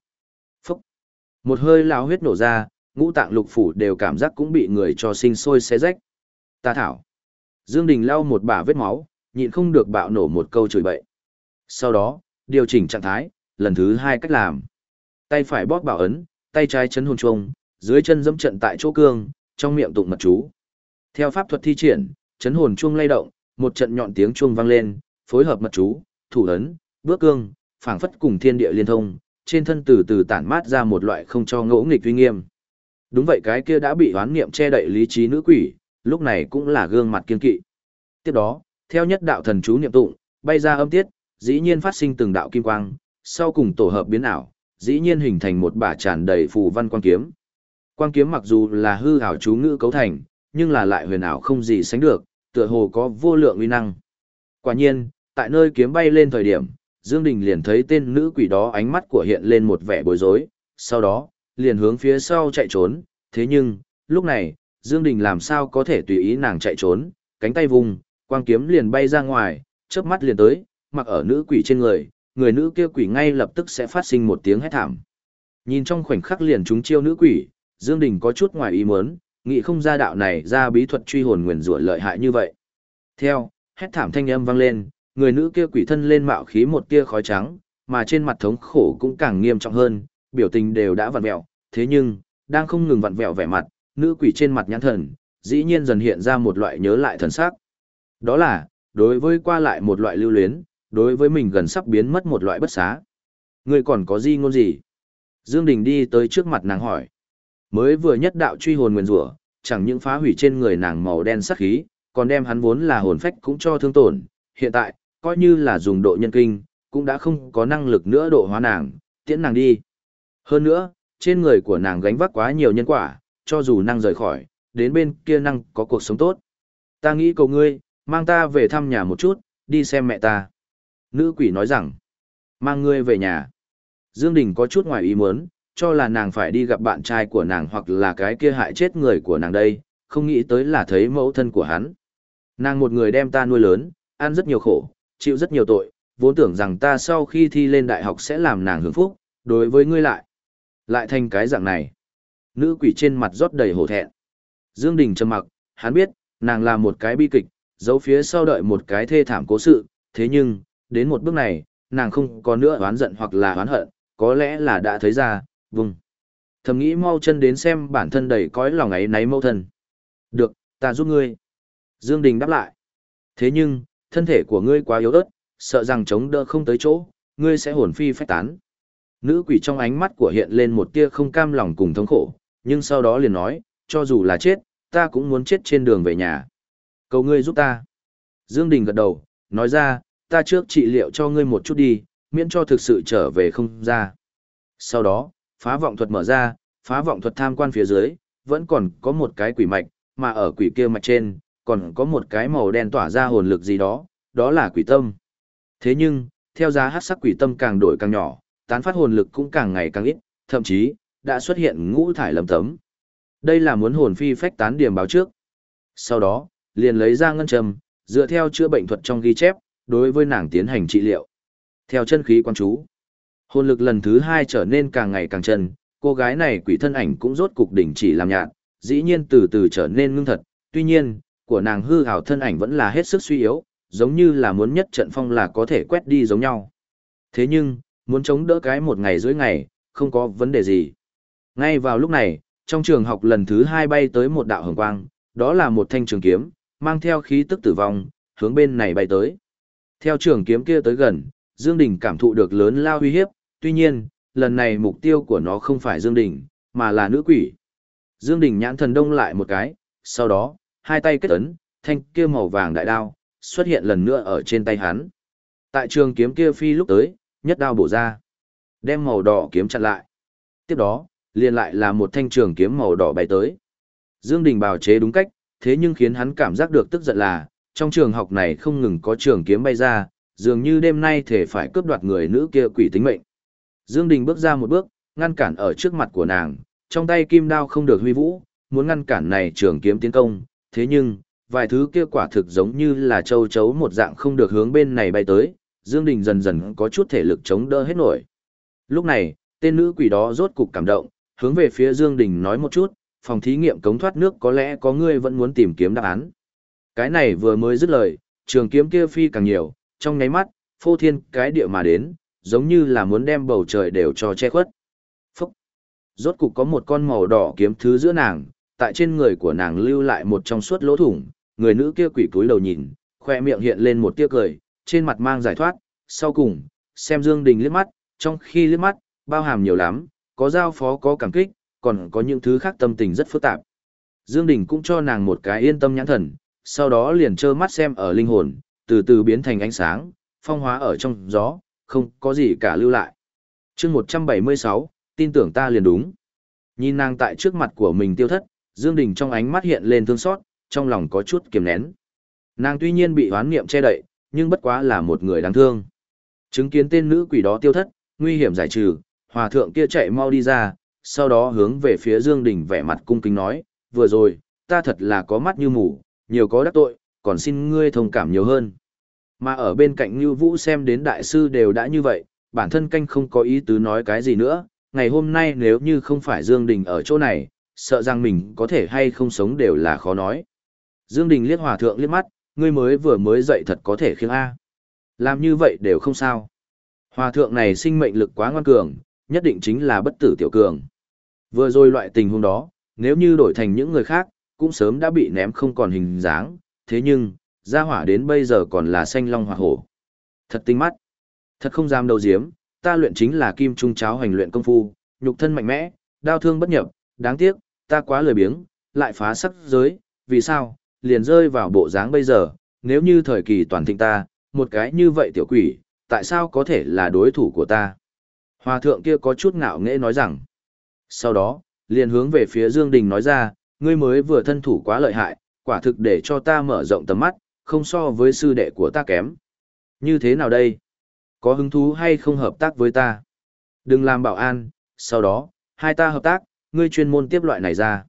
S1: Một hơi lao huyết nổ ra, ngũ tạng lục phủ đều cảm giác cũng bị người cho sinh sôi xé rách. Ta thảo. Dương Đình lau một bả vết máu, nhịn không được bạo nổ một câu chửi bậy. Sau đó, điều chỉnh trạng thái, lần thứ hai cách làm. Tay phải bóp bảo ấn, tay trái chấn hồn chuông, dưới chân dẫm trận tại chỗ cương, trong miệng tụng mật chú. Theo pháp thuật thi triển, chấn hồn chuông lay động, một trận nhọn tiếng chuông vang lên, phối hợp mật chú, thủ ấn, bước cương, phảng phất cùng thiên địa liên thông, trên thân từ từ tản mát ra một loại không cho ngỗ nghịch uy nghiêm. Đúng vậy cái kia đã bị hoán niệm che đậy lý trí nữ quỷ, lúc này cũng là gương mặt kiên kỵ. Tiếp đó, theo nhất đạo thần chú niệm tụng, bay ra âm tiết, dĩ nhiên phát sinh từng đạo kim quang, sau cùng tổ hợp biến ảo, dĩ nhiên hình thành một bả tràn đầy phù văn quang kiếm. Quang kiếm mặc dù là hư ảo chú ngữ cấu thành, nhưng là lại huyền ảo không gì sánh được, tựa hồ có vô lượng uy năng. Quả nhiên, tại nơi kiếm bay lên thời điểm, Dương Đình liền thấy tên nữ quỷ đó ánh mắt của hiện lên một vẻ bối rối, sau đó, liền hướng phía sau chạy trốn, thế nhưng, lúc này, Dương Đình làm sao có thể tùy ý nàng chạy trốn, cánh tay vùng, quang kiếm liền bay ra ngoài, chớp mắt liền tới, mặc ở nữ quỷ trên người, người nữ kia quỷ ngay lập tức sẽ phát sinh một tiếng hét thảm. Nhìn trong khoảnh khắc liền chúng chiêu nữ quỷ, Dương Đình có chút ngoài ý muốn, nghĩ không ra đạo này ra bí thuật truy hồn nguyền rủa lợi hại như vậy. Theo, hét thảm thanh âm vang lên, người nữ kia quỷ thân lên mạo khí một tia khói trắng, mà trên mặt thống khổ cũng càng nghiêm trọng hơn, biểu tình đều đã vặn vẹo, thế nhưng, đang không ngừng vặn vẹo vẻ mặt, nữ quỷ trên mặt nhãn thần, dĩ nhiên dần hiện ra một loại nhớ lại thần sắc. Đó là, đối với qua lại một loại lưu luyến, đối với mình gần sắp biến mất một loại bất xá. Người còn có gì ngôn gì? Dương Đình đi tới trước mặt nàng hỏi. Mới vừa nhất đạo truy hồn nguyên rủa, chẳng những phá hủy trên người nàng màu đen sắc khí, còn đem hắn vốn là hồn phách cũng cho thương tổn. Hiện tại, coi như là dùng độ nhân kinh, cũng đã không có năng lực nữa độ hóa nàng, tiễn nàng đi. Hơn nữa, trên người của nàng gánh vác quá nhiều nhân quả, cho dù năng rời khỏi, đến bên kia năng có cuộc sống tốt. Ta nghĩ cầu ngươi, mang ta về thăm nhà một chút, đi xem mẹ ta. Nữ quỷ nói rằng, mang ngươi về nhà. Dương Đình có chút ngoài ý muốn, cho là nàng phải đi gặp bạn trai của nàng hoặc là cái kia hại chết người của nàng đây, không nghĩ tới là thấy mẫu thân của hắn. Nàng một người đem ta nuôi lớn, ăn rất nhiều khổ, chịu rất nhiều tội, vốn tưởng rằng ta sau khi thi lên đại học sẽ làm nàng hưởng phúc, đối với ngươi lại. Lại thành cái dạng này. Nữ quỷ trên mặt rót đầy hổ thẹn. Dương Đình trầm mặc, hắn biết, nàng là một cái bi kịch, giấu phía sau đợi một cái thê thảm cố sự, thế nhưng, đến một bước này, nàng không có nữa oán giận hoặc là oán hận, có lẽ là đã thấy ra, vùng. Thầm nghĩ mau chân đến xem bản thân đầy cõi lòng ấy náy mâu thân. Được, ta giúp ngươi. Dương Đình đáp lại. Thế nhưng, thân thể của ngươi quá yếu ớt, sợ rằng chống đỡ không tới chỗ, ngươi sẽ hồn phi phách tán. Nữ quỷ trong ánh mắt của hiện lên một tia không cam lòng cùng thống khổ, nhưng sau đó liền nói, cho dù là chết, ta cũng muốn chết trên đường về nhà. Cầu ngươi giúp ta. Dương Đình gật đầu, nói ra, ta trước trị liệu cho ngươi một chút đi, miễn cho thực sự trở về không ra. Sau đó, phá vọng thuật mở ra, phá vọng thuật tham quan phía dưới, vẫn còn có một cái quỷ mạch, mà ở quỷ kia mạch trên, còn có một cái màu đen tỏa ra hồn lực gì đó, đó là quỷ tâm. Thế nhưng, theo giá hát sắc quỷ tâm càng đổi càng nhỏ, tán phát hồn lực cũng càng ngày càng ít, thậm chí, đã xuất hiện ngũ thải lấm tấm. Đây là muốn hồn phi phách tán điểm báo trước. Sau đó, liền lấy ra ngân trầm, dựa theo chữa bệnh thuật trong ghi chép, đối với nàng tiến hành trị liệu. Theo chân khí quan chú, hồn lực lần thứ hai trở nên càng ngày càng chân, cô gái này quỷ thân ảnh cũng rốt cục đỉnh chỉ làm nhạt, dĩ nhiên từ từ trở nên ngưng thật, tuy nhiên, của nàng hư hào thân ảnh vẫn là hết sức suy yếu, giống như là muốn nhất trận phong là có thể quét đi giống nhau. Thế nhưng, muốn chống đỡ cái một ngày dưới ngày, không có vấn đề gì. Ngay vào lúc này, trong trường học lần thứ hai bay tới một đạo hồng quang, đó là một thanh trường kiếm, mang theo khí tức tử vong, hướng bên này bay tới. Theo trường kiếm kia tới gần, Dương Đình cảm thụ được lớn lao uy hiếp, tuy nhiên, lần này mục tiêu của nó không phải Dương Đình, mà là nữ quỷ. Dương Đình nhãn thần đông lại một cái, sau đó, hai tay kết ấn, thanh kia màu vàng đại đao, xuất hiện lần nữa ở trên tay hắn. Tại trường kiếm kia phi lúc tới, nhất đao bổ ra, đem màu đỏ kiếm chặn lại. Tiếp đó, liền lại là một thanh trường kiếm màu đỏ bay tới. Dương Đình bào chế đúng cách, thế nhưng khiến hắn cảm giác được tức giận là, trong trường học này không ngừng có trường kiếm bay ra, dường như đêm nay thể phải cướp đoạt người nữ kia quỷ tính mệnh. Dương Đình bước ra một bước, ngăn cản ở trước mặt của nàng, trong tay kim đao không được huy vũ, muốn ngăn cản này trường kiếm tiến công, thế nhưng, vài thứ kia quả thực giống như là châu chấu một dạng không được hướng bên này bay tới, Dương Đình dần dần có chút thể lực chống đỡ hết nổi. Lúc này, tên nữ quỷ đó rốt cục cảm động, hướng về phía Dương Đình nói một chút, phòng thí nghiệm cống thoát nước có lẽ có người vẫn muốn tìm kiếm đáp án. Cái này vừa mới dứt lời, trường kiếm kia phi càng nhiều, trong nháy mắt, phô thiên cái địa mà đến, giống như là muốn đem bầu trời đều cho che khuất. Phúc! Rốt cục có một con màu đỏ kiếm thứ giữa nàng, tại trên người của nàng lưu lại một trong suốt lỗ thủng, người nữ kia quỷ túi đầu nhìn, khoe miệng hiện lên một tia cười, trên mặt mang giải thoát, sau cùng, xem Dương Đình liếc mắt, trong khi liếc mắt, bao hàm nhiều lắm, có giao phó có cảm kích, còn có những thứ khác tâm tình rất phức tạp. Dương Đình cũng cho nàng một cái yên tâm nhãn thần, sau đó liền trơ mắt xem ở linh hồn, từ từ biến thành ánh sáng, phong hóa ở trong gió, không có gì cả lưu lại. Chương 176, tin tưởng ta liền đúng. Nhìn nàng tại trước mặt của mình tiêu thất, Dương Đình trong ánh mắt hiện lên thương xót, trong lòng có chút kiềm nén. Nàng tuy nhiên bị hoán niệm che đậy, nhưng bất quá là một người đáng thương. Chứng kiến tên nữ quỷ đó tiêu thất, nguy hiểm giải trừ, hòa thượng kia chạy mau đi ra, sau đó hướng về phía Dương Đình vẻ mặt cung kính nói, vừa rồi, ta thật là có mắt như mù, nhiều có đắc tội, còn xin ngươi thông cảm nhiều hơn. Mà ở bên cạnh Như Vũ xem đến đại sư đều đã như vậy, bản thân canh không có ý tứ nói cái gì nữa, ngày hôm nay nếu như không phải Dương Đình ở chỗ này, sợ rằng mình có thể hay không sống đều là khó nói. Dương Đình liếc hòa thượng liếc mắt, ngươi mới vừa mới dậy thật có thể khiêng A. Làm như vậy đều không sao. Hòa thượng này sinh mệnh lực quá ngoan cường, nhất định chính là bất tử tiểu cường. Vừa rồi loại tình huống đó, nếu như đổi thành những người khác, cũng sớm đã bị ném không còn hình dáng, thế nhưng, gia hỏa đến bây giờ còn là xanh long hỏa hổ. Thật tinh mắt. Thật không dám đầu diếm, ta luyện chính là kim trung cháo hành luyện công phu, nhục thân mạnh mẽ, đao thương bất nhập, đáng tiếc, ta quá lười biếng, lại phá sắc giới, vì sao, liền rơi vào bộ dáng bây giờ, nếu như thời kỳ toàn thịnh ta, một cái như vậy tiểu quỷ, tại sao có thể là đối thủ của ta? Hòa thượng kia có chút ngạo nghễ nói rằng, sau đó, liền hướng về phía Dương Đình nói ra, ngươi mới vừa thân thủ quá lợi hại, quả thực để cho ta mở rộng tầm mắt, không so với sư đệ của ta kém. Như thế nào đây? Có hứng thú hay không hợp tác với ta? Đừng làm bảo an, sau đó, hai ta hợp tác, ngươi chuyên môn tiếp loại này ra.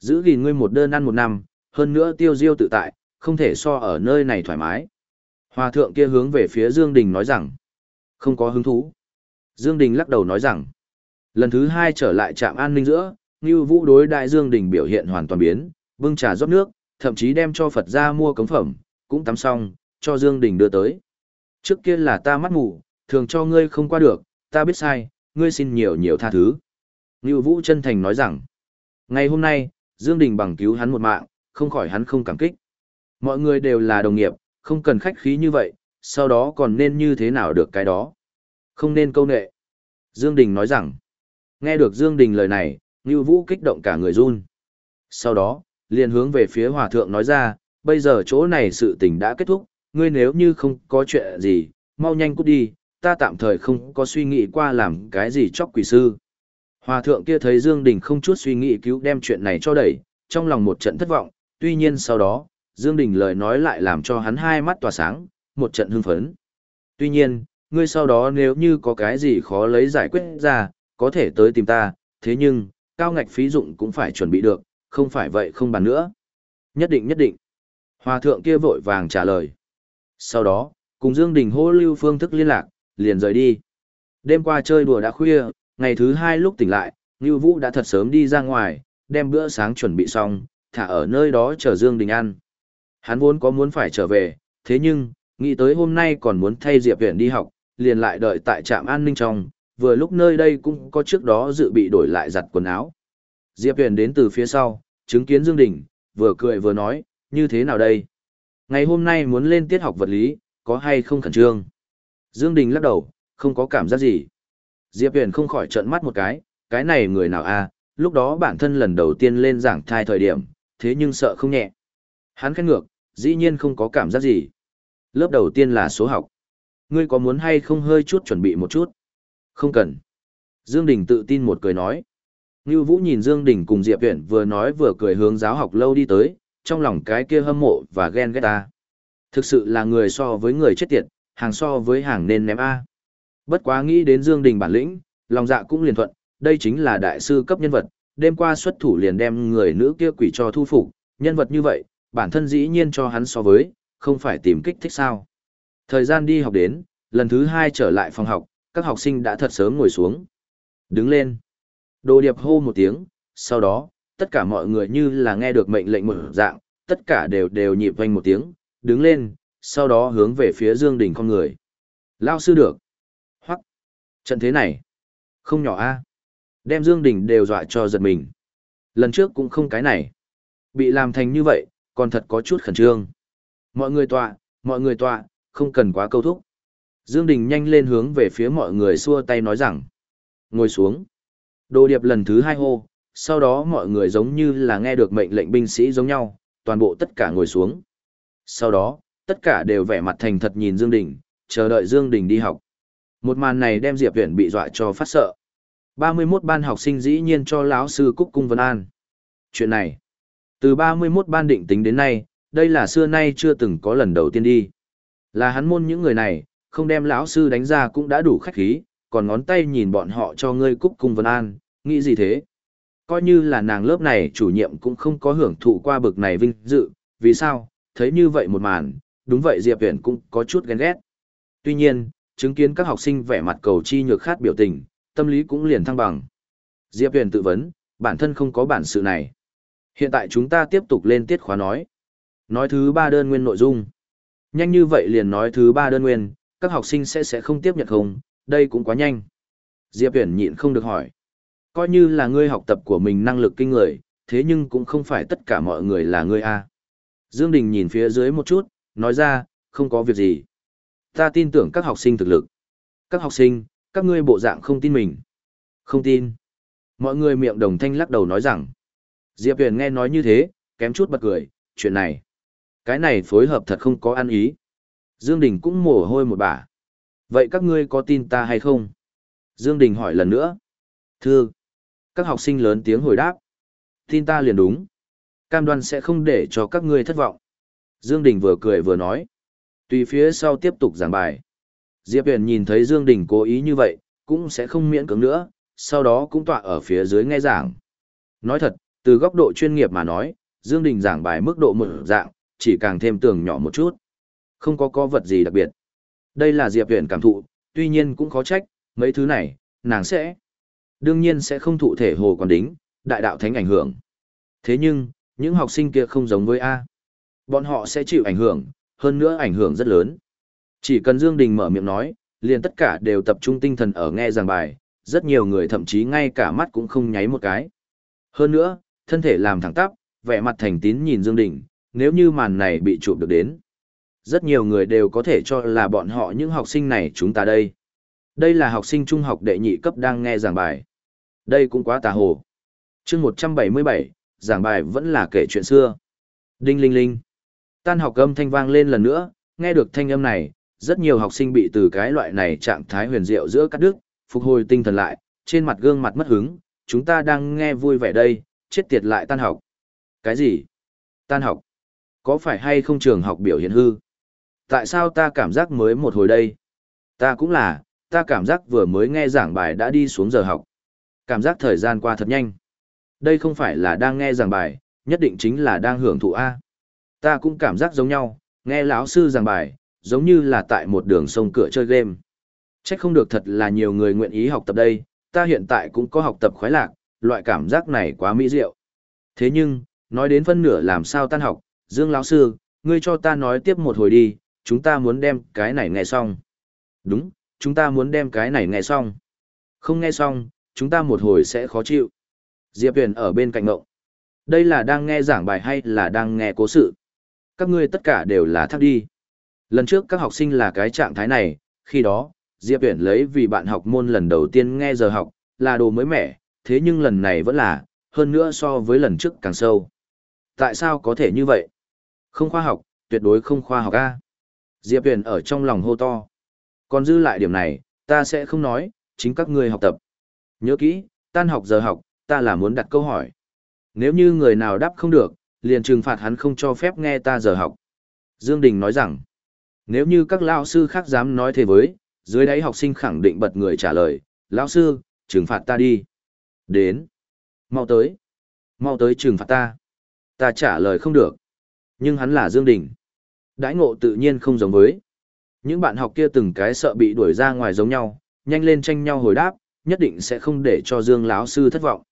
S1: Giữ gìn ngươi một đơn ăn một năm, hơn nữa tiêu diêu tự tại, không thể so ở nơi này thoải mái. Hòa thượng kia hướng về phía Dương Đình nói rằng, không có hứng thú. Dương Đình lắc đầu nói rằng, lần thứ hai trở lại trạm an ninh giữa, Ngưu Vũ đối đại Dương Đình biểu hiện hoàn toàn biến, bưng trà rót nước, thậm chí đem cho Phật gia mua cống phẩm, cũng tắm xong, cho Dương Đình đưa tới. Trước kia là ta mắt mù, thường cho ngươi không qua được, ta biết sai, ngươi xin nhiều nhiều tha thứ. Ngưu Vũ chân thành nói rằng, ngày hôm nay, Dương Đình bằng cứu hắn một mạng, không khỏi hắn không cảm kích. Mọi người đều là đồng nghiệp, không cần khách khí như vậy, sau đó còn nên như thế nào được cái đó. Không nên câu nệ. Dương Đình nói rằng, nghe được Dương Đình lời này, Ngưu Vũ kích động cả người run. Sau đó, liền hướng về phía hòa thượng nói ra, bây giờ chỗ này sự tình đã kết thúc, ngươi nếu như không có chuyện gì, mau nhanh cút đi, ta tạm thời không có suy nghĩ qua làm cái gì chóc quỷ sư. Hòa thượng kia thấy Dương Đình không chút suy nghĩ cứu đem chuyện này cho đẩy, trong lòng một trận thất vọng, tuy nhiên sau đó, Dương Đình lời nói lại làm cho hắn hai mắt tỏa sáng, một trận hưng phấn. Tuy nhiên, ngươi sau đó nếu như có cái gì khó lấy giải quyết ra, có thể tới tìm ta, thế nhưng, cao ngạch phí dụng cũng phải chuẩn bị được, không phải vậy không bàn nữa. Nhất định nhất định. Hòa thượng kia vội vàng trả lời. Sau đó, cùng Dương Đình hô lưu phương thức liên lạc, liền rời đi. Đêm qua chơi đùa đã khuya, ngày thứ hai lúc tỉnh lại, Ngưu Vũ đã thật sớm đi ra ngoài, đem bữa sáng chuẩn bị xong, thả ở nơi đó chờ Dương Đình ăn. Hắn vốn có muốn phải trở về, thế nhưng, nghĩ tới hôm nay còn muốn thay Diệp Viễn đi học, liền lại đợi tại trạm an ninh trong, vừa lúc nơi đây cũng có trước đó dự bị đổi lại giặt quần áo. Diệp Viễn đến từ phía sau, chứng kiến Dương Đình, vừa cười vừa nói, như thế nào đây? Ngày hôm nay muốn lên tiết học vật lý, có hay không khẩn trương? Dương Đình lắc đầu, không có cảm giác gì. Diệp Huyền không khỏi trợn mắt một cái, cái này người nào a? lúc đó bản thân lần đầu tiên lên giảng thai thời điểm, thế nhưng sợ không nhẹ. Hắn khen ngược, dĩ nhiên không có cảm giác gì. Lớp đầu tiên là số học. Ngươi có muốn hay không hơi chút chuẩn bị một chút? Không cần. Dương Đình tự tin một cười nói. Ngưu Vũ nhìn Dương Đình cùng Diệp Viễn vừa nói vừa cười hướng giáo học lâu đi tới, trong lòng cái kia hâm mộ và ghen ghét ta. Thực sự là người so với người chết tiệt, hàng so với hàng nên ném A. Bất quá nghĩ đến Dương Đình bản lĩnh, lòng dạ cũng liền thuận, đây chính là đại sư cấp nhân vật, đêm qua xuất thủ liền đem người nữ kia quỷ cho thu phục, nhân vật như vậy, bản thân dĩ nhiên cho hắn so với, không phải tìm kích thích sao. Thời gian đi học đến, lần thứ hai trở lại phòng học, các học sinh đã thật sớm ngồi xuống. Đứng lên. Đồ điệp hô một tiếng, sau đó, tất cả mọi người như là nghe được mệnh lệnh một dạng, tất cả đều đều nhịp vanh một tiếng, đứng lên, sau đó hướng về phía Dương Đình con người. Lao sư được. Trận thế này. Không nhỏ a. Đem Dương Đình đều dọa cho giật mình. Lần trước cũng không cái này. Bị làm thành như vậy, còn thật có chút khẩn trương. Mọi người tọa, mọi người tọa, không cần quá câu thúc. Dương Đình nhanh lên hướng về phía mọi người xua tay nói rằng. Ngồi xuống. Đồ điệp lần thứ hai hô, sau đó mọi người giống như là nghe được mệnh lệnh binh sĩ giống nhau, toàn bộ tất cả ngồi xuống. Sau đó, tất cả đều vẻ mặt thành thật nhìn Dương Đình, chờ đợi Dương Đình đi học. Một màn này đem Diệp Viễn bị dọa cho phát sợ. 31 ban học sinh dĩ nhiên cho lão sư Cúc Cung Vân An. Chuyện này, từ 31 ban định tính đến nay, đây là xưa nay chưa từng có lần đầu tiên đi. Là hắn môn những người này, không đem lão sư đánh ra cũng đã đủ khách khí, còn ngón tay nhìn bọn họ cho ngươi Cúc Cung Vân An, nghĩ gì thế? Coi như là nàng lớp này chủ nhiệm cũng không có hưởng thụ qua bực này vinh dự, vì sao, thấy như vậy một màn, đúng vậy Diệp Viễn cũng có chút ghen ghét. Tuy nhiên, chứng kiến các học sinh vẻ mặt cầu chi nhược khát biểu tình, tâm lý cũng liền thăng bằng. Diệp Huyền tự vấn, bản thân không có bản sự này. Hiện tại chúng ta tiếp tục lên tiết khóa nói. Nói thứ ba đơn nguyên nội dung. Nhanh như vậy liền nói thứ ba đơn nguyên, các học sinh sẽ sẽ không tiếp nhận không, đây cũng quá nhanh. Diệp Huyền nhịn không được hỏi coi như là ngươi học tập của mình năng lực kinh người, thế nhưng cũng không phải tất cả mọi người là ngươi a. Dương Đình nhìn phía dưới một chút, nói ra, không có việc gì. Ta tin tưởng các học sinh thực lực. Các học sinh, các ngươi bộ dạng không tin mình. Không tin. Mọi người miệng đồng thanh lắc đầu nói rằng. Diệp Huyền nghe nói như thế, kém chút bật cười, chuyện này. Cái này phối hợp thật không có ăn ý. Dương Đình cũng mồ hôi một bả. Vậy các ngươi có tin ta hay không? Dương Đình hỏi lần nữa. Thưa, các học sinh lớn tiếng hồi đáp. Tin ta liền đúng. Cam đoan sẽ không để cho các ngươi thất vọng. Dương Đình vừa cười vừa nói. Tùy phía sau tiếp tục giảng bài. Diệp Huyền nhìn thấy Dương Đình cố ý như vậy, cũng sẽ không miễn cưỡng nữa, sau đó cũng tọa ở phía dưới nghe giảng. Nói thật, từ góc độ chuyên nghiệp mà nói, Dương Đình giảng bài mức độ một dạng, chỉ càng thêm tường nhỏ một chút. Không có có vật gì đặc biệt. Đây là Diệp Huyền cảm thụ, tuy nhiên cũng khó trách, mấy thứ này, nàng sẽ. Đương nhiên sẽ không thụ thể hồ còn đính, đại đạo thánh ảnh hưởng. Thế nhưng, những học sinh kia không giống với A. Bọn họ sẽ chịu ảnh hưởng, hơn nữa ảnh hưởng rất lớn. Chỉ cần Dương Đình mở miệng nói, liền tất cả đều tập trung tinh thần ở nghe giảng bài, rất nhiều người thậm chí ngay cả mắt cũng không nháy một cái. Hơn nữa, thân thể làm thẳng tắp, vẻ mặt thành tín nhìn Dương Đình, nếu như màn này bị chụp được đến. Rất nhiều người đều có thể cho là bọn họ những học sinh này chúng ta đây. Đây là học sinh trung học đệ nhị cấp đang nghe giảng bài. Đây cũng quá tà hồ. chương 177, giảng bài vẫn là kể chuyện xưa. Đinh linh linh. Tan học âm thanh vang lên lần nữa, nghe được thanh âm này, rất nhiều học sinh bị từ cái loại này trạng thái huyền diệu giữa cắt đứt, phục hồi tinh thần lại, trên mặt gương mặt mất hứng, chúng ta đang nghe vui vẻ đây, chết tiệt lại tan học. Cái gì? Tan học? Có phải hay không trường học biểu hiện hư? Tại sao ta cảm giác mới một hồi đây? Ta cũng là, ta cảm giác vừa mới nghe giảng bài đã đi xuống giờ học. Cảm giác thời gian qua thật nhanh. Đây không phải là đang nghe giảng bài, nhất định chính là đang hưởng thụ A. Ta cũng cảm giác giống nhau, nghe lão sư giảng bài, giống như là tại một đường sông cửa chơi game. Chắc không được thật là nhiều người nguyện ý học tập đây, ta hiện tại cũng có học tập khoái lạc, loại cảm giác này quá mỹ diệu. Thế nhưng, nói đến phân nửa làm sao tan học, Dương lão sư, ngươi cho ta nói tiếp một hồi đi, chúng ta muốn đem cái này nghe xong. Đúng, chúng ta muốn đem cái này nghe xong. Không nghe xong, chúng ta một hồi sẽ khó chịu. Diệp Huyền ở bên cạnh ngộng. Đây là đang nghe giảng bài hay là đang nghe cố sự? Các ngươi tất cả đều là thác đi. Lần trước các học sinh là cái trạng thái này, khi đó, Diệp Uyển lấy vì bạn học môn lần đầu tiên nghe giờ học, là đồ mới mẻ, thế nhưng lần này vẫn là, hơn nữa so với lần trước càng sâu. Tại sao có thể như vậy? Không khoa học, tuyệt đối không khoa học a. Diệp Uyển ở trong lòng hô to. Còn dư lại điểm này, ta sẽ không nói, chính các ngươi học tập. Nhớ kỹ, tan học giờ học, ta là muốn đặt câu hỏi. Nếu như người nào đáp không được, liền trừng phạt hắn không cho phép nghe ta giờ học. Dương Đình nói rằng, nếu như các lão sư khác dám nói thế với, dưới đáy học sinh khẳng định bật người trả lời, lão sư, trừng phạt ta đi. Đến. Mau tới. Mau tới trừng phạt ta. Ta trả lời không được. Nhưng hắn là Dương Đình. Đãi ngộ tự nhiên không giống với. Những bạn học kia từng cái sợ bị đuổi ra ngoài giống nhau, nhanh lên tranh nhau hồi đáp, nhất định sẽ không để cho Dương lão sư thất vọng.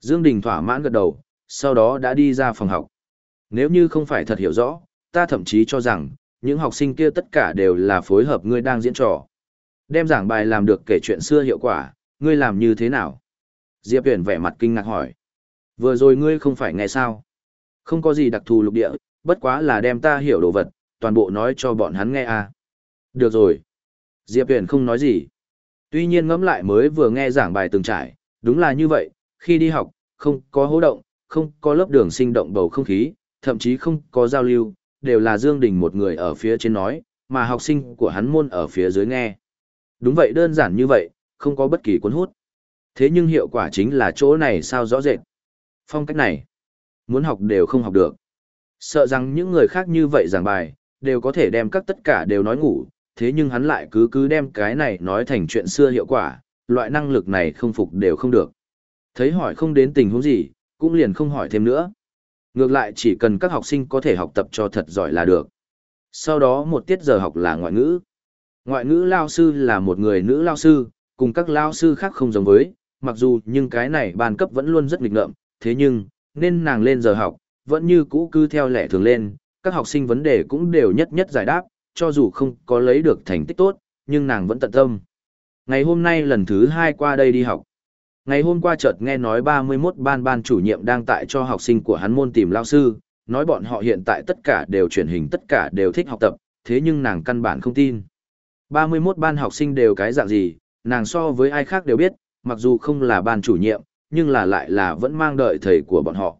S1: Dương Đình thỏa mãn gật đầu, sau đó đã đi ra phòng học. Nếu như không phải thật hiểu rõ, ta thậm chí cho rằng, những học sinh kia tất cả đều là phối hợp ngươi đang diễn trò. Đem giảng bài làm được kể chuyện xưa hiệu quả, ngươi làm như thế nào? Diệp Huyền vẻ mặt kinh ngạc hỏi. Vừa rồi ngươi không phải nghe sao? Không có gì đặc thù lục địa, bất quá là đem ta hiểu đồ vật, toàn bộ nói cho bọn hắn nghe à. Được rồi. Diệp Huyền không nói gì. Tuy nhiên ngẫm lại mới vừa nghe giảng bài từng trải, đúng là như vậy, khi đi học, không có hố động, không có lớp đường sinh động bầu không khí, thậm chí không có giao lưu, đều là Dương Đình một người ở phía trên nói, mà học sinh của hắn môn ở phía dưới nghe. Đúng vậy đơn giản như vậy, không có bất kỳ cuốn hút. Thế nhưng hiệu quả chính là chỗ này sao rõ rệt. Phong cách này, muốn học đều không học được. Sợ rằng những người khác như vậy giảng bài, đều có thể đem các tất cả đều nói ngủ, thế nhưng hắn lại cứ cứ đem cái này nói thành chuyện xưa hiệu quả, loại năng lực này không phục đều không được. Thấy hỏi không đến tình huống gì, cũng liền không hỏi thêm nữa. Ngược lại chỉ cần các học sinh có thể học tập cho thật giỏi là được. Sau đó một tiết giờ học là ngoại ngữ. Ngoại ngữ lao sư là một người nữ lao sư, cùng các lao sư khác không giống với, mặc dù nhưng cái này ban cấp vẫn luôn rất nghịch ngợm, thế nhưng, nên nàng lên giờ học, vẫn như cũ cứ theo lệ thường lên, các học sinh vấn đề cũng đều nhất nhất giải đáp, cho dù không có lấy được thành tích tốt, nhưng nàng vẫn tận tâm. Ngày hôm nay lần thứ hai qua đây đi học. Ngày hôm qua chợt nghe nói 31 ban ban chủ nhiệm đang tại cho học sinh của hắn môn tìm lao sư, nói bọn họ hiện tại tất cả đều chuyển hình tất cả đều thích học tập, thế nhưng nàng căn bản không tin. 31 ban học sinh đều cái dạng gì, nàng so với ai khác đều biết, mặc dù không là ban chủ nhiệm, nhưng là lại là vẫn mang đợi thầy của bọn họ.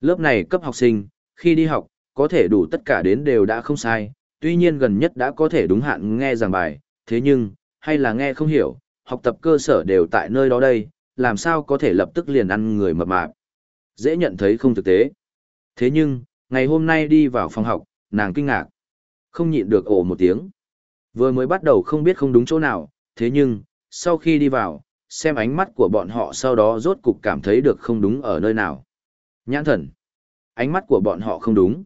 S1: Lớp này cấp học sinh, khi đi học, có thể đủ tất cả đến đều đã không sai, tuy nhiên gần nhất đã có thể đúng hạn nghe giảng bài, thế nhưng, hay là nghe không hiểu, học tập cơ sở đều tại nơi đó đây, làm sao có thể lập tức liền ăn người mập mạp. Dễ nhận thấy không thực tế. Thế nhưng, ngày hôm nay đi vào phòng học, nàng kinh ngạc. Không nhịn được ồ một tiếng. Vừa mới bắt đầu không biết không đúng chỗ nào, thế nhưng, sau khi đi vào, xem ánh mắt của bọn họ sau đó rốt cục cảm thấy được không đúng ở nơi nào. Nhãn thần. Ánh mắt của bọn họ không đúng.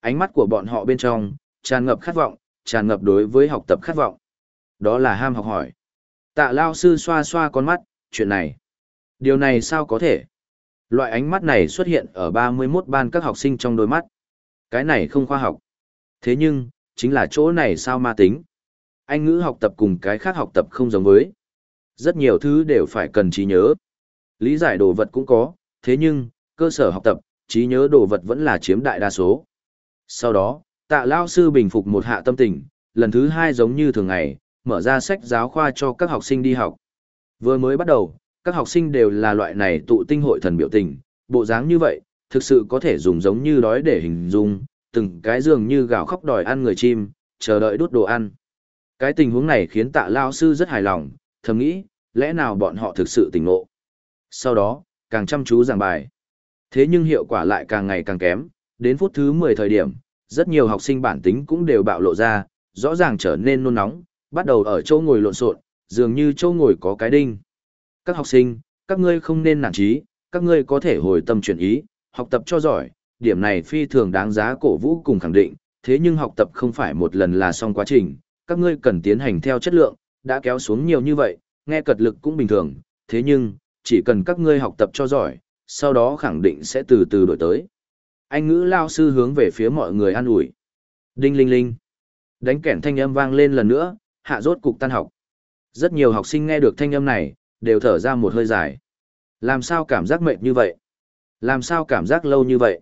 S1: Ánh mắt của bọn họ bên trong, tràn ngập khát vọng, tràn ngập đối với học tập khát vọng. Đó là ham học hỏi. Tạ lao sư xoa xoa con mắt, chuyện này. Điều này sao có thể? Loại ánh mắt này xuất hiện ở 31 ban các học sinh trong đôi mắt. Cái này không khoa học. Thế nhưng, chính là chỗ này sao ma tính. Anh ngữ học tập cùng cái khác học tập không giống với. Rất nhiều thứ đều phải cần trí nhớ. Lý giải đồ vật cũng có, thế nhưng, cơ sở học tập, trí nhớ đồ vật vẫn là chiếm đại đa số. Sau đó, tạ lao sư bình phục một hạ tâm tình, lần thứ hai giống như thường ngày, mở ra sách giáo khoa cho các học sinh đi học. Vừa mới bắt đầu, các học sinh đều là loại này tụ tinh hội thần biểu tình, bộ dáng như vậy, thực sự có thể dùng giống như đói để hình dung, từng cái dường như gào khóc đòi ăn người chim, chờ đợi đút đồ ăn. Cái tình huống này khiến tạ lao sư rất hài lòng, thầm nghĩ, lẽ nào bọn họ thực sự tỉnh ngộ. Sau đó, càng chăm chú giảng bài. Thế nhưng hiệu quả lại càng ngày càng kém, đến phút thứ 10 thời điểm, rất nhiều học sinh bản tính cũng đều bạo lộ ra, rõ ràng trở nên nôn nóng, bắt đầu ở chỗ ngồi lộn xộn, dường như chỗ ngồi có cái đinh. Các học sinh, các ngươi không nên nản trí, các ngươi có thể hồi tâm chuyển ý, học tập cho giỏi, điểm này phi thường đáng giá cổ vũ cùng khẳng định, thế nhưng học tập không phải một lần là xong quá trình, các ngươi cần tiến hành theo chất lượng, đã kéo xuống nhiều như vậy, nghe cật lực cũng bình thường, thế nhưng, chỉ cần các ngươi học tập cho giỏi, sau đó khẳng định sẽ từ từ đổi tới. Anh ngữ lao sư hướng về phía mọi người an ủi. Đinh linh linh. Đánh kẻn thanh âm vang lên lần nữa, hạ rốt cục tan học. Rất nhiều học sinh nghe được thanh âm này, đều thở ra một hơi dài. Làm sao cảm giác mệt như vậy? Làm sao cảm giác lâu như vậy?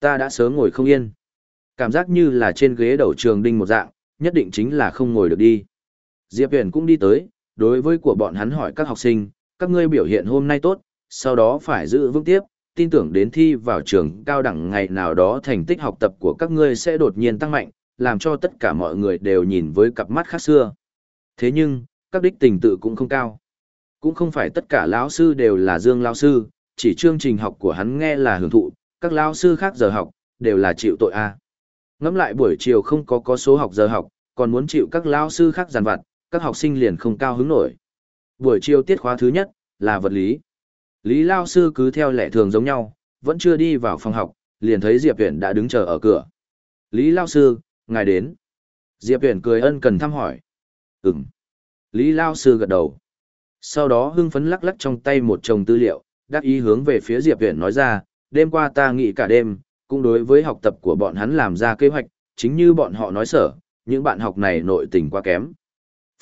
S1: Ta đã sớm ngồi không yên. Cảm giác như là trên ghế đầu trường đinh một dạng, nhất định chính là không ngồi được đi. Diệp Huyền cũng đi tới, đối với của bọn hắn hỏi các học sinh, các ngươi biểu hiện hôm nay tốt, sau đó phải giữ vững tiếp, tin tưởng đến thi vào trường cao đẳng ngày nào đó thành tích học tập của các ngươi sẽ đột nhiên tăng mạnh, làm cho tất cả mọi người đều nhìn với cặp mắt khác xưa. Thế nhưng, các đích tình tự cũng không cao. Cũng không phải tất cả lão sư đều là Dương lão sư, chỉ chương trình học của hắn nghe là hưởng thụ, các lão sư khác giờ học đều là chịu tội a. Ngẫm lại buổi chiều không có có số học giờ học, còn muốn chịu các lão sư khác giàn vặt, các học sinh liền không cao hứng nổi. Buổi chiều tiết khóa thứ nhất là vật lý. Lý lão sư cứ theo lệ thường giống nhau, vẫn chưa đi vào phòng học, liền thấy Diệp uyển đã đứng chờ ở cửa. Lý lão sư, ngài đến. Diệp uyển cười ân cần thăm hỏi. Ừm. Lý lão sư gật đầu. Sau đó hưng phấn lắc lắc trong tay một chồng tư liệu, đắc ý hướng về phía Diệp Viễn nói ra, đêm qua ta nghĩ cả đêm, cũng đối với học tập của bọn hắn làm ra kế hoạch, chính như bọn họ nói sở, những bạn học này nội tình quá kém.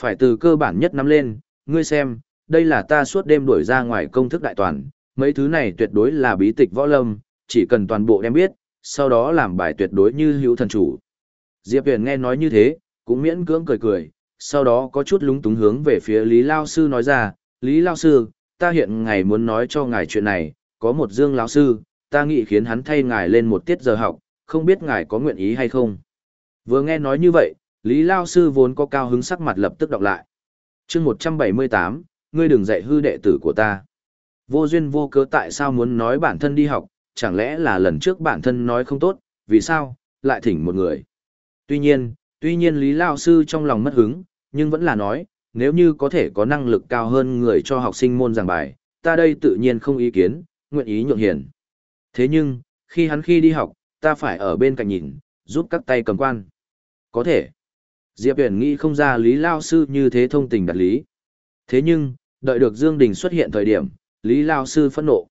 S1: Phải từ cơ bản nhất nắm lên, ngươi xem, đây là ta suốt đêm đuổi ra ngoài công thức đại toàn, mấy thứ này tuyệt đối là bí tịch võ lâm, chỉ cần toàn bộ đem biết, sau đó làm bài tuyệt đối như hữu thần chủ. Diệp Huyền nghe nói như thế, cũng miễn cưỡng cười cười, sau đó có chút lúng túng hướng về phía Lý Lao Sư nói ra, Lý Lao Sư, ta hiện ngày muốn nói cho ngài chuyện này, có một Dương Lão Sư, ta nghĩ khiến hắn thay ngài lên một tiết giờ học, không biết ngài có nguyện ý hay không. Vừa nghe nói như vậy, Lý Lao Sư vốn có cao hứng sắc mặt lập tức đọc lại. chương 178, ngươi đừng dạy hư đệ tử của ta. Vô duyên vô cớ tại sao muốn nói bản thân đi học, chẳng lẽ là lần trước bản thân nói không tốt, vì sao, lại thỉnh một người. Tuy nhiên, tuy nhiên Lý Lao Sư trong lòng mất hứng, nhưng vẫn là nói, nếu như có thể có năng lực cao hơn người cho học sinh môn giảng bài, ta đây tự nhiên không ý kiến, nguyện ý nhượng hiền. Thế nhưng, khi hắn khi đi học, ta phải ở bên cạnh nhìn, giúp các tay cầm quan. Có thể. Diệp Huyền nghĩ không ra Lý Lao Sư như thế thông tình đặt lý. Thế nhưng, đợi được Dương Đình xuất hiện thời điểm, Lý Lao Sư phẫn nộ.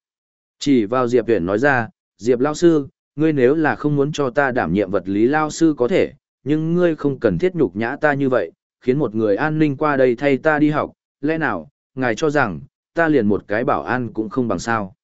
S1: Chỉ vào Diệp Huyền nói ra, Diệp Lao Sư, ngươi nếu là không muốn cho ta đảm nhiệm vật Lý Lao Sư có thể, nhưng ngươi không cần thiết nhục nhã ta như vậy, khiến một người an ninh qua đây thay ta đi học, lẽ nào, ngài cho rằng, ta liền một cái bảo an cũng không bằng sao.